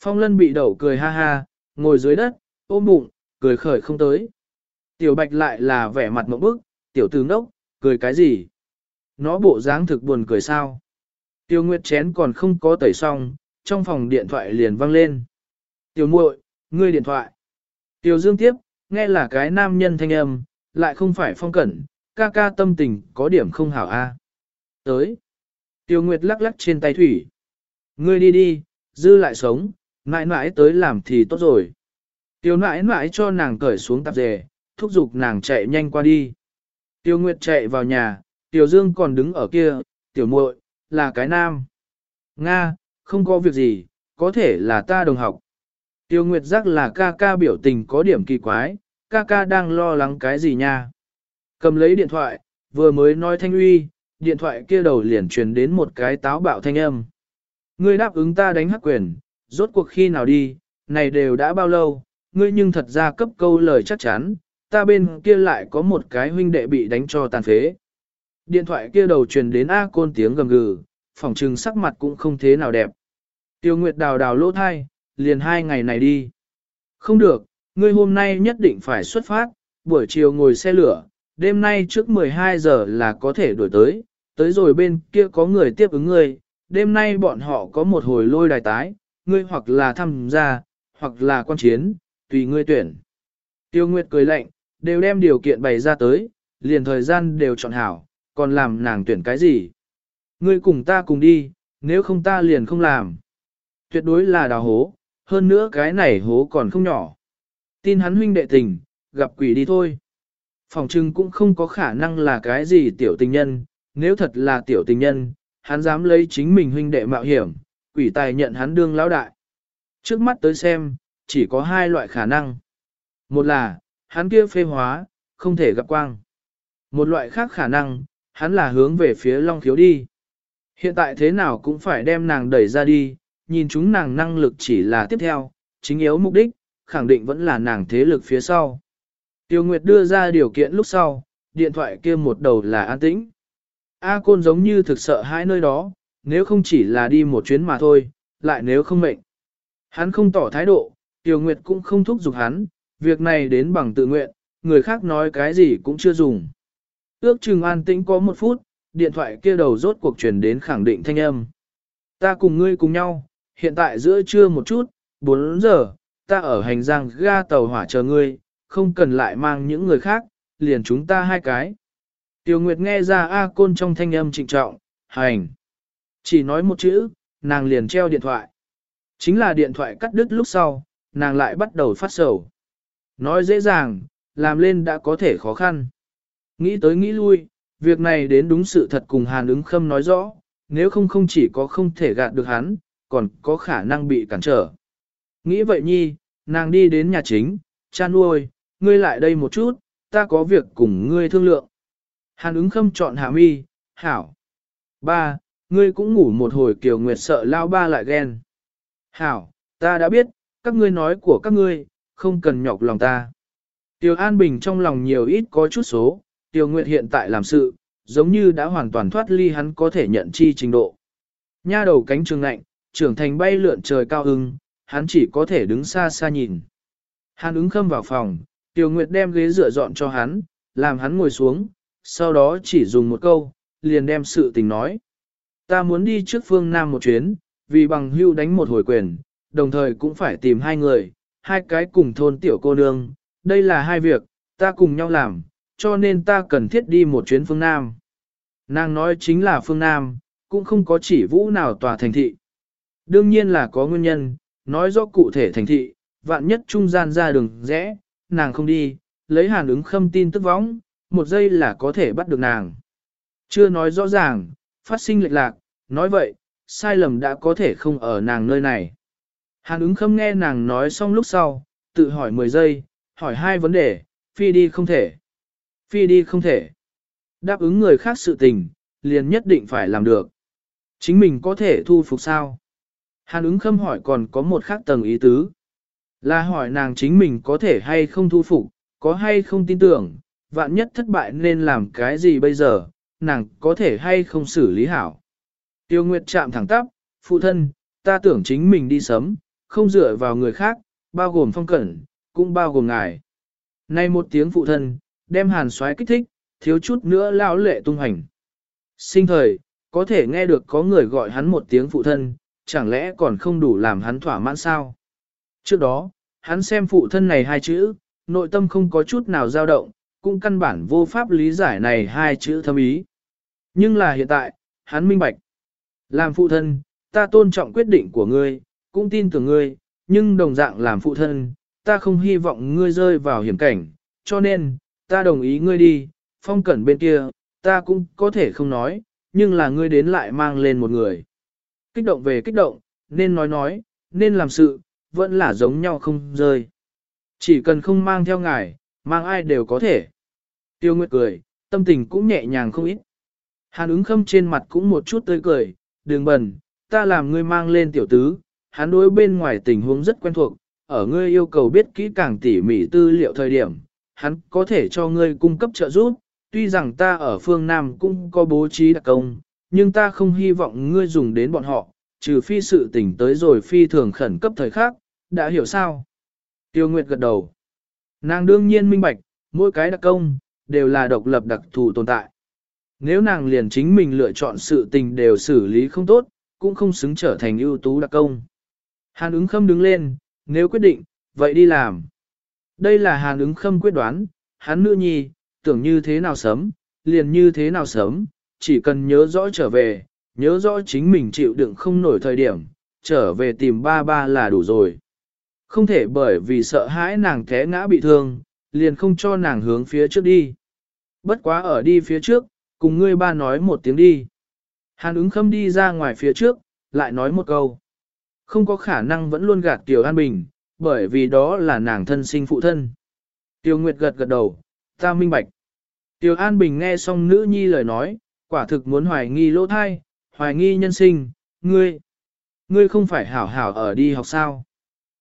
Phong lân bị đậu cười ha ha, ngồi dưới đất, ôm bụng, cười khởi không tới. Tiểu bạch lại là vẻ mặt mộng bức, tiểu tướng đốc, cười cái gì? Nó bộ dáng thực buồn cười sao? Tiêu Nguyệt chén còn không có tẩy xong, trong phòng điện thoại liền vang lên. Tiểu muội, ngươi điện thoại. Tiểu Dương tiếp, nghe là cái nam nhân thanh âm, lại không phải phong cẩn, ca ca tâm tình có điểm không hảo a. Tới. Tiêu Nguyệt lắc lắc trên tay thủy. Ngươi đi đi, dư lại sống, mãi mãi tới làm thì tốt rồi. Tiêu mãi mãi cho nàng cởi xuống tạp dề, thúc giục nàng chạy nhanh qua đi. Tiêu Nguyệt chạy vào nhà, Tiểu Dương còn đứng ở kia, tiểu muội, là cái nam. Nga, không có việc gì, có thể là ta đồng học. Tiêu Nguyệt giác là ca ca biểu tình có điểm kỳ quái, ca ca đang lo lắng cái gì nha. Cầm lấy điện thoại, vừa mới nói thanh uy, điện thoại kia đầu liền truyền đến một cái táo bạo thanh âm. Ngươi đáp ứng ta đánh hắc quyền, rốt cuộc khi nào đi, này đều đã bao lâu, ngươi nhưng thật ra cấp câu lời chắc chắn, ta bên kia lại có một cái huynh đệ bị đánh cho tàn phế. Điện thoại kia đầu truyền đến A côn tiếng gầm gừ, phòng trừng sắc mặt cũng không thế nào đẹp. Tiêu Nguyệt đào đào lỗ thai, liền hai ngày này đi. Không được, ngươi hôm nay nhất định phải xuất phát, buổi chiều ngồi xe lửa, đêm nay trước 12 giờ là có thể đổi tới, tới rồi bên kia có người tiếp ứng ngươi, đêm nay bọn họ có một hồi lôi đài tái, ngươi hoặc là tham gia, hoặc là quan chiến, tùy ngươi tuyển. Tiêu Nguyệt cười lạnh, đều đem điều kiện bày ra tới, liền thời gian đều chọn hảo, còn làm nàng tuyển cái gì. Ngươi cùng ta cùng đi, nếu không ta liền không làm. Tuyệt đối là đào hố, hơn nữa cái này hố còn không nhỏ. Tin hắn huynh đệ tình, gặp quỷ đi thôi. Phòng trưng cũng không có khả năng là cái gì tiểu tình nhân, nếu thật là tiểu tình nhân, hắn dám lấy chính mình huynh đệ mạo hiểm, quỷ tài nhận hắn đương lão đại. Trước mắt tới xem, chỉ có hai loại khả năng. Một là, hắn kia phê hóa, không thể gặp quang. Một loại khác khả năng, hắn là hướng về phía Long Khiếu đi. Hiện tại thế nào cũng phải đem nàng đẩy ra đi, nhìn chúng nàng năng lực chỉ là tiếp theo, chính yếu mục đích, khẳng định vẫn là nàng thế lực phía sau. Tiêu Nguyệt đưa ra điều kiện lúc sau, điện thoại kia một đầu là an tĩnh. A Côn giống như thực sợ hai nơi đó, nếu không chỉ là đi một chuyến mà thôi, lại nếu không mệnh. Hắn không tỏ thái độ, Tiêu Nguyệt cũng không thúc giục hắn, việc này đến bằng tự nguyện, người khác nói cái gì cũng chưa dùng. Ước chừng an tĩnh có một phút, điện thoại kia đầu rốt cuộc truyền đến khẳng định thanh âm. Ta cùng ngươi cùng nhau, hiện tại giữa trưa một chút, 4 giờ, ta ở hành giang ga tàu hỏa chờ ngươi, không cần lại mang những người khác, liền chúng ta hai cái. Tiêu Nguyệt nghe ra A Côn trong thanh âm trịnh trọng, hành. Chỉ nói một chữ, nàng liền treo điện thoại. Chính là điện thoại cắt đứt lúc sau, nàng lại bắt đầu phát sầu. Nói dễ dàng, làm lên đã có thể khó khăn. Nghĩ tới nghĩ lui, việc này đến đúng sự thật cùng Hàn ứng khâm nói rõ, nếu không không chỉ có không thể gạt được hắn, còn có khả năng bị cản trở. Nghĩ vậy nhi, nàng đi đến nhà chính, cha nuôi, ngươi lại đây một chút, ta có việc cùng ngươi thương lượng. Hàn ứng khâm chọn hạ mi, hảo. Ba, ngươi cũng ngủ một hồi kiều nguyệt sợ lao ba lại ghen. Hảo, ta đã biết, các ngươi nói của các ngươi, không cần nhọc lòng ta. Tiêu An Bình trong lòng nhiều ít có chút số, Tiêu Nguyệt hiện tại làm sự, giống như đã hoàn toàn thoát ly hắn có thể nhận chi trình độ. Nha đầu cánh trường lạnh, trưởng thành bay lượn trời cao hưng, hắn chỉ có thể đứng xa xa nhìn. Hắn ứng khâm vào phòng, Tiêu Nguyệt đem ghế dựa dọn cho hắn, làm hắn ngồi xuống, sau đó chỉ dùng một câu, liền đem sự tình nói. Ta muốn đi trước phương Nam một chuyến, vì bằng hưu đánh một hồi quyền, đồng thời cũng phải tìm hai người, hai cái cùng thôn tiểu cô nương, đây là hai việc, ta cùng nhau làm, cho nên ta cần thiết đi một chuyến phương Nam. Nàng nói chính là phương Nam, cũng không có chỉ vũ nào tòa thành thị. Đương nhiên là có nguyên nhân, nói rõ cụ thể thành thị, vạn nhất trung gian ra đường rẽ, nàng không đi, lấy hàn ứng khâm tin tức võng, một giây là có thể bắt được nàng. Chưa nói rõ ràng, phát sinh lệch lạc, nói vậy, sai lầm đã có thể không ở nàng nơi này. Hàn ứng khâm nghe nàng nói xong lúc sau, tự hỏi 10 giây, hỏi hai vấn đề, phi đi không thể. Phi đi không thể. Đáp ứng người khác sự tình, liền nhất định phải làm được. Chính mình có thể thu phục sao? Hàn ứng khâm hỏi còn có một khác tầng ý tứ. Là hỏi nàng chính mình có thể hay không thu phục, có hay không tin tưởng, vạn nhất thất bại nên làm cái gì bây giờ, nàng có thể hay không xử lý hảo. Tiêu Nguyệt chạm thẳng tắp, phụ thân, ta tưởng chính mình đi sớm, không dựa vào người khác, bao gồm phong cẩn, cũng bao gồm ngài. Nay một tiếng phụ thân, đem hàn xoáy kích thích, thiếu chút nữa lão lệ tung hành. Sinh thời, có thể nghe được có người gọi hắn một tiếng phụ thân, chẳng lẽ còn không đủ làm hắn thỏa mãn sao? Trước đó, hắn xem phụ thân này hai chữ, nội tâm không có chút nào dao động, cũng căn bản vô pháp lý giải này hai chữ thâm ý. Nhưng là hiện tại, hắn minh bạch. Làm phụ thân, ta tôn trọng quyết định của ngươi, cũng tin tưởng ngươi, nhưng đồng dạng làm phụ thân, ta không hy vọng ngươi rơi vào hiểm cảnh, cho nên, ta đồng ý ngươi đi, phong cẩn bên kia, ta cũng có thể không nói, nhưng là ngươi đến lại mang lên một người. Kích động về kích động, nên nói nói, nên làm sự, vẫn là giống nhau không rơi. Chỉ cần không mang theo ngài, mang ai đều có thể. Tiêu Nguyệt cười, tâm tình cũng nhẹ nhàng không ít. Hàn ứng khâm trên mặt cũng một chút tươi cười, đường bần, ta làm ngươi mang lên tiểu tứ, hắn đối bên ngoài tình huống rất quen thuộc, ở ngươi yêu cầu biết kỹ càng tỉ mỉ tư liệu thời điểm, hắn có thể cho ngươi cung cấp trợ giúp, tuy rằng ta ở phương Nam cũng có bố trí đặc công, nhưng ta không hy vọng ngươi dùng đến bọn họ, trừ phi sự tỉnh tới rồi phi thường khẩn cấp thời khắc, đã hiểu sao? Tiêu Nguyệt gật đầu. Nàng đương nhiên minh bạch, mỗi cái đặc công, đều là độc lập đặc thù tồn tại. Nếu nàng liền chính mình lựa chọn sự tình đều xử lý không tốt, cũng không xứng trở thành ưu tú đặc công. Hàn ứng khâm đứng lên, nếu quyết định, vậy đi làm. Đây là hàn ứng khâm quyết đoán, hắn nữ nhi, tưởng như thế nào sớm, liền như thế nào sớm, chỉ cần nhớ rõ trở về, nhớ rõ chính mình chịu đựng không nổi thời điểm, trở về tìm ba ba là đủ rồi. Không thể bởi vì sợ hãi nàng té ngã bị thương, liền không cho nàng hướng phía trước đi. Bất quá ở đi phía trước, cùng ngươi ba nói một tiếng đi. Hàn ứng khâm đi ra ngoài phía trước, lại nói một câu. Không có khả năng vẫn luôn gạt Tiểu An Bình, bởi vì đó là nàng thân sinh phụ thân. Tiêu Nguyệt gật gật đầu, ta minh bạch. Tiêu An Bình nghe xong nữ nhi lời nói, quả thực muốn hoài nghi lỗ thai, hoài nghi nhân sinh, ngươi, ngươi không phải hảo hảo ở đi học sao?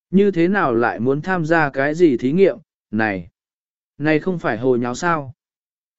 Như thế nào lại muốn tham gia cái gì thí nghiệm, này, này không phải hồ nháo sao?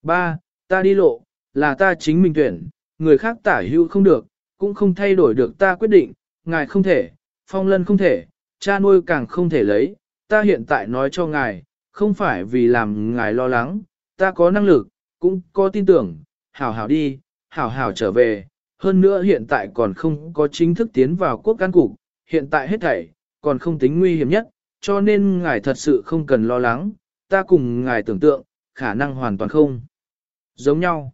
Ba, ta đi lộ, là ta chính mình tuyển, người khác tả hữu không được, cũng không thay đổi được ta quyết định, ngài không thể, phong lân không thể, cha nuôi càng không thể lấy, ta hiện tại nói cho ngài, không phải vì làm ngài lo lắng, ta có năng lực, cũng có tin tưởng, hảo hảo đi, hảo hảo trở về, hơn nữa hiện tại còn không có chính thức tiến vào quốc can cục, hiện tại hết thảy, còn không tính nguy hiểm nhất, cho nên ngài thật sự không cần lo lắng, ta cùng ngài tưởng tượng, khả năng hoàn toàn không. Giống nhau.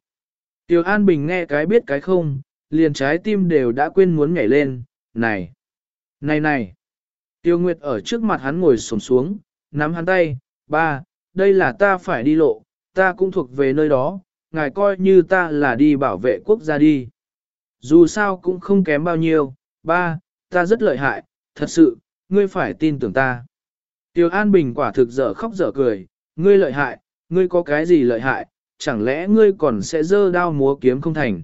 Tiêu An Bình nghe cái biết cái không, liền trái tim đều đã quên muốn nhảy lên, này, này này. Tiêu Nguyệt ở trước mặt hắn ngồi sổm xuống, nắm hắn tay, ba, đây là ta phải đi lộ, ta cũng thuộc về nơi đó, ngài coi như ta là đi bảo vệ quốc gia đi. Dù sao cũng không kém bao nhiêu, ba, ta rất lợi hại, thật sự, ngươi phải tin tưởng ta. Tiêu An Bình quả thực dở khóc dở cười, ngươi lợi hại, ngươi có cái gì lợi hại, chẳng lẽ ngươi còn sẽ dơ đao múa kiếm không thành.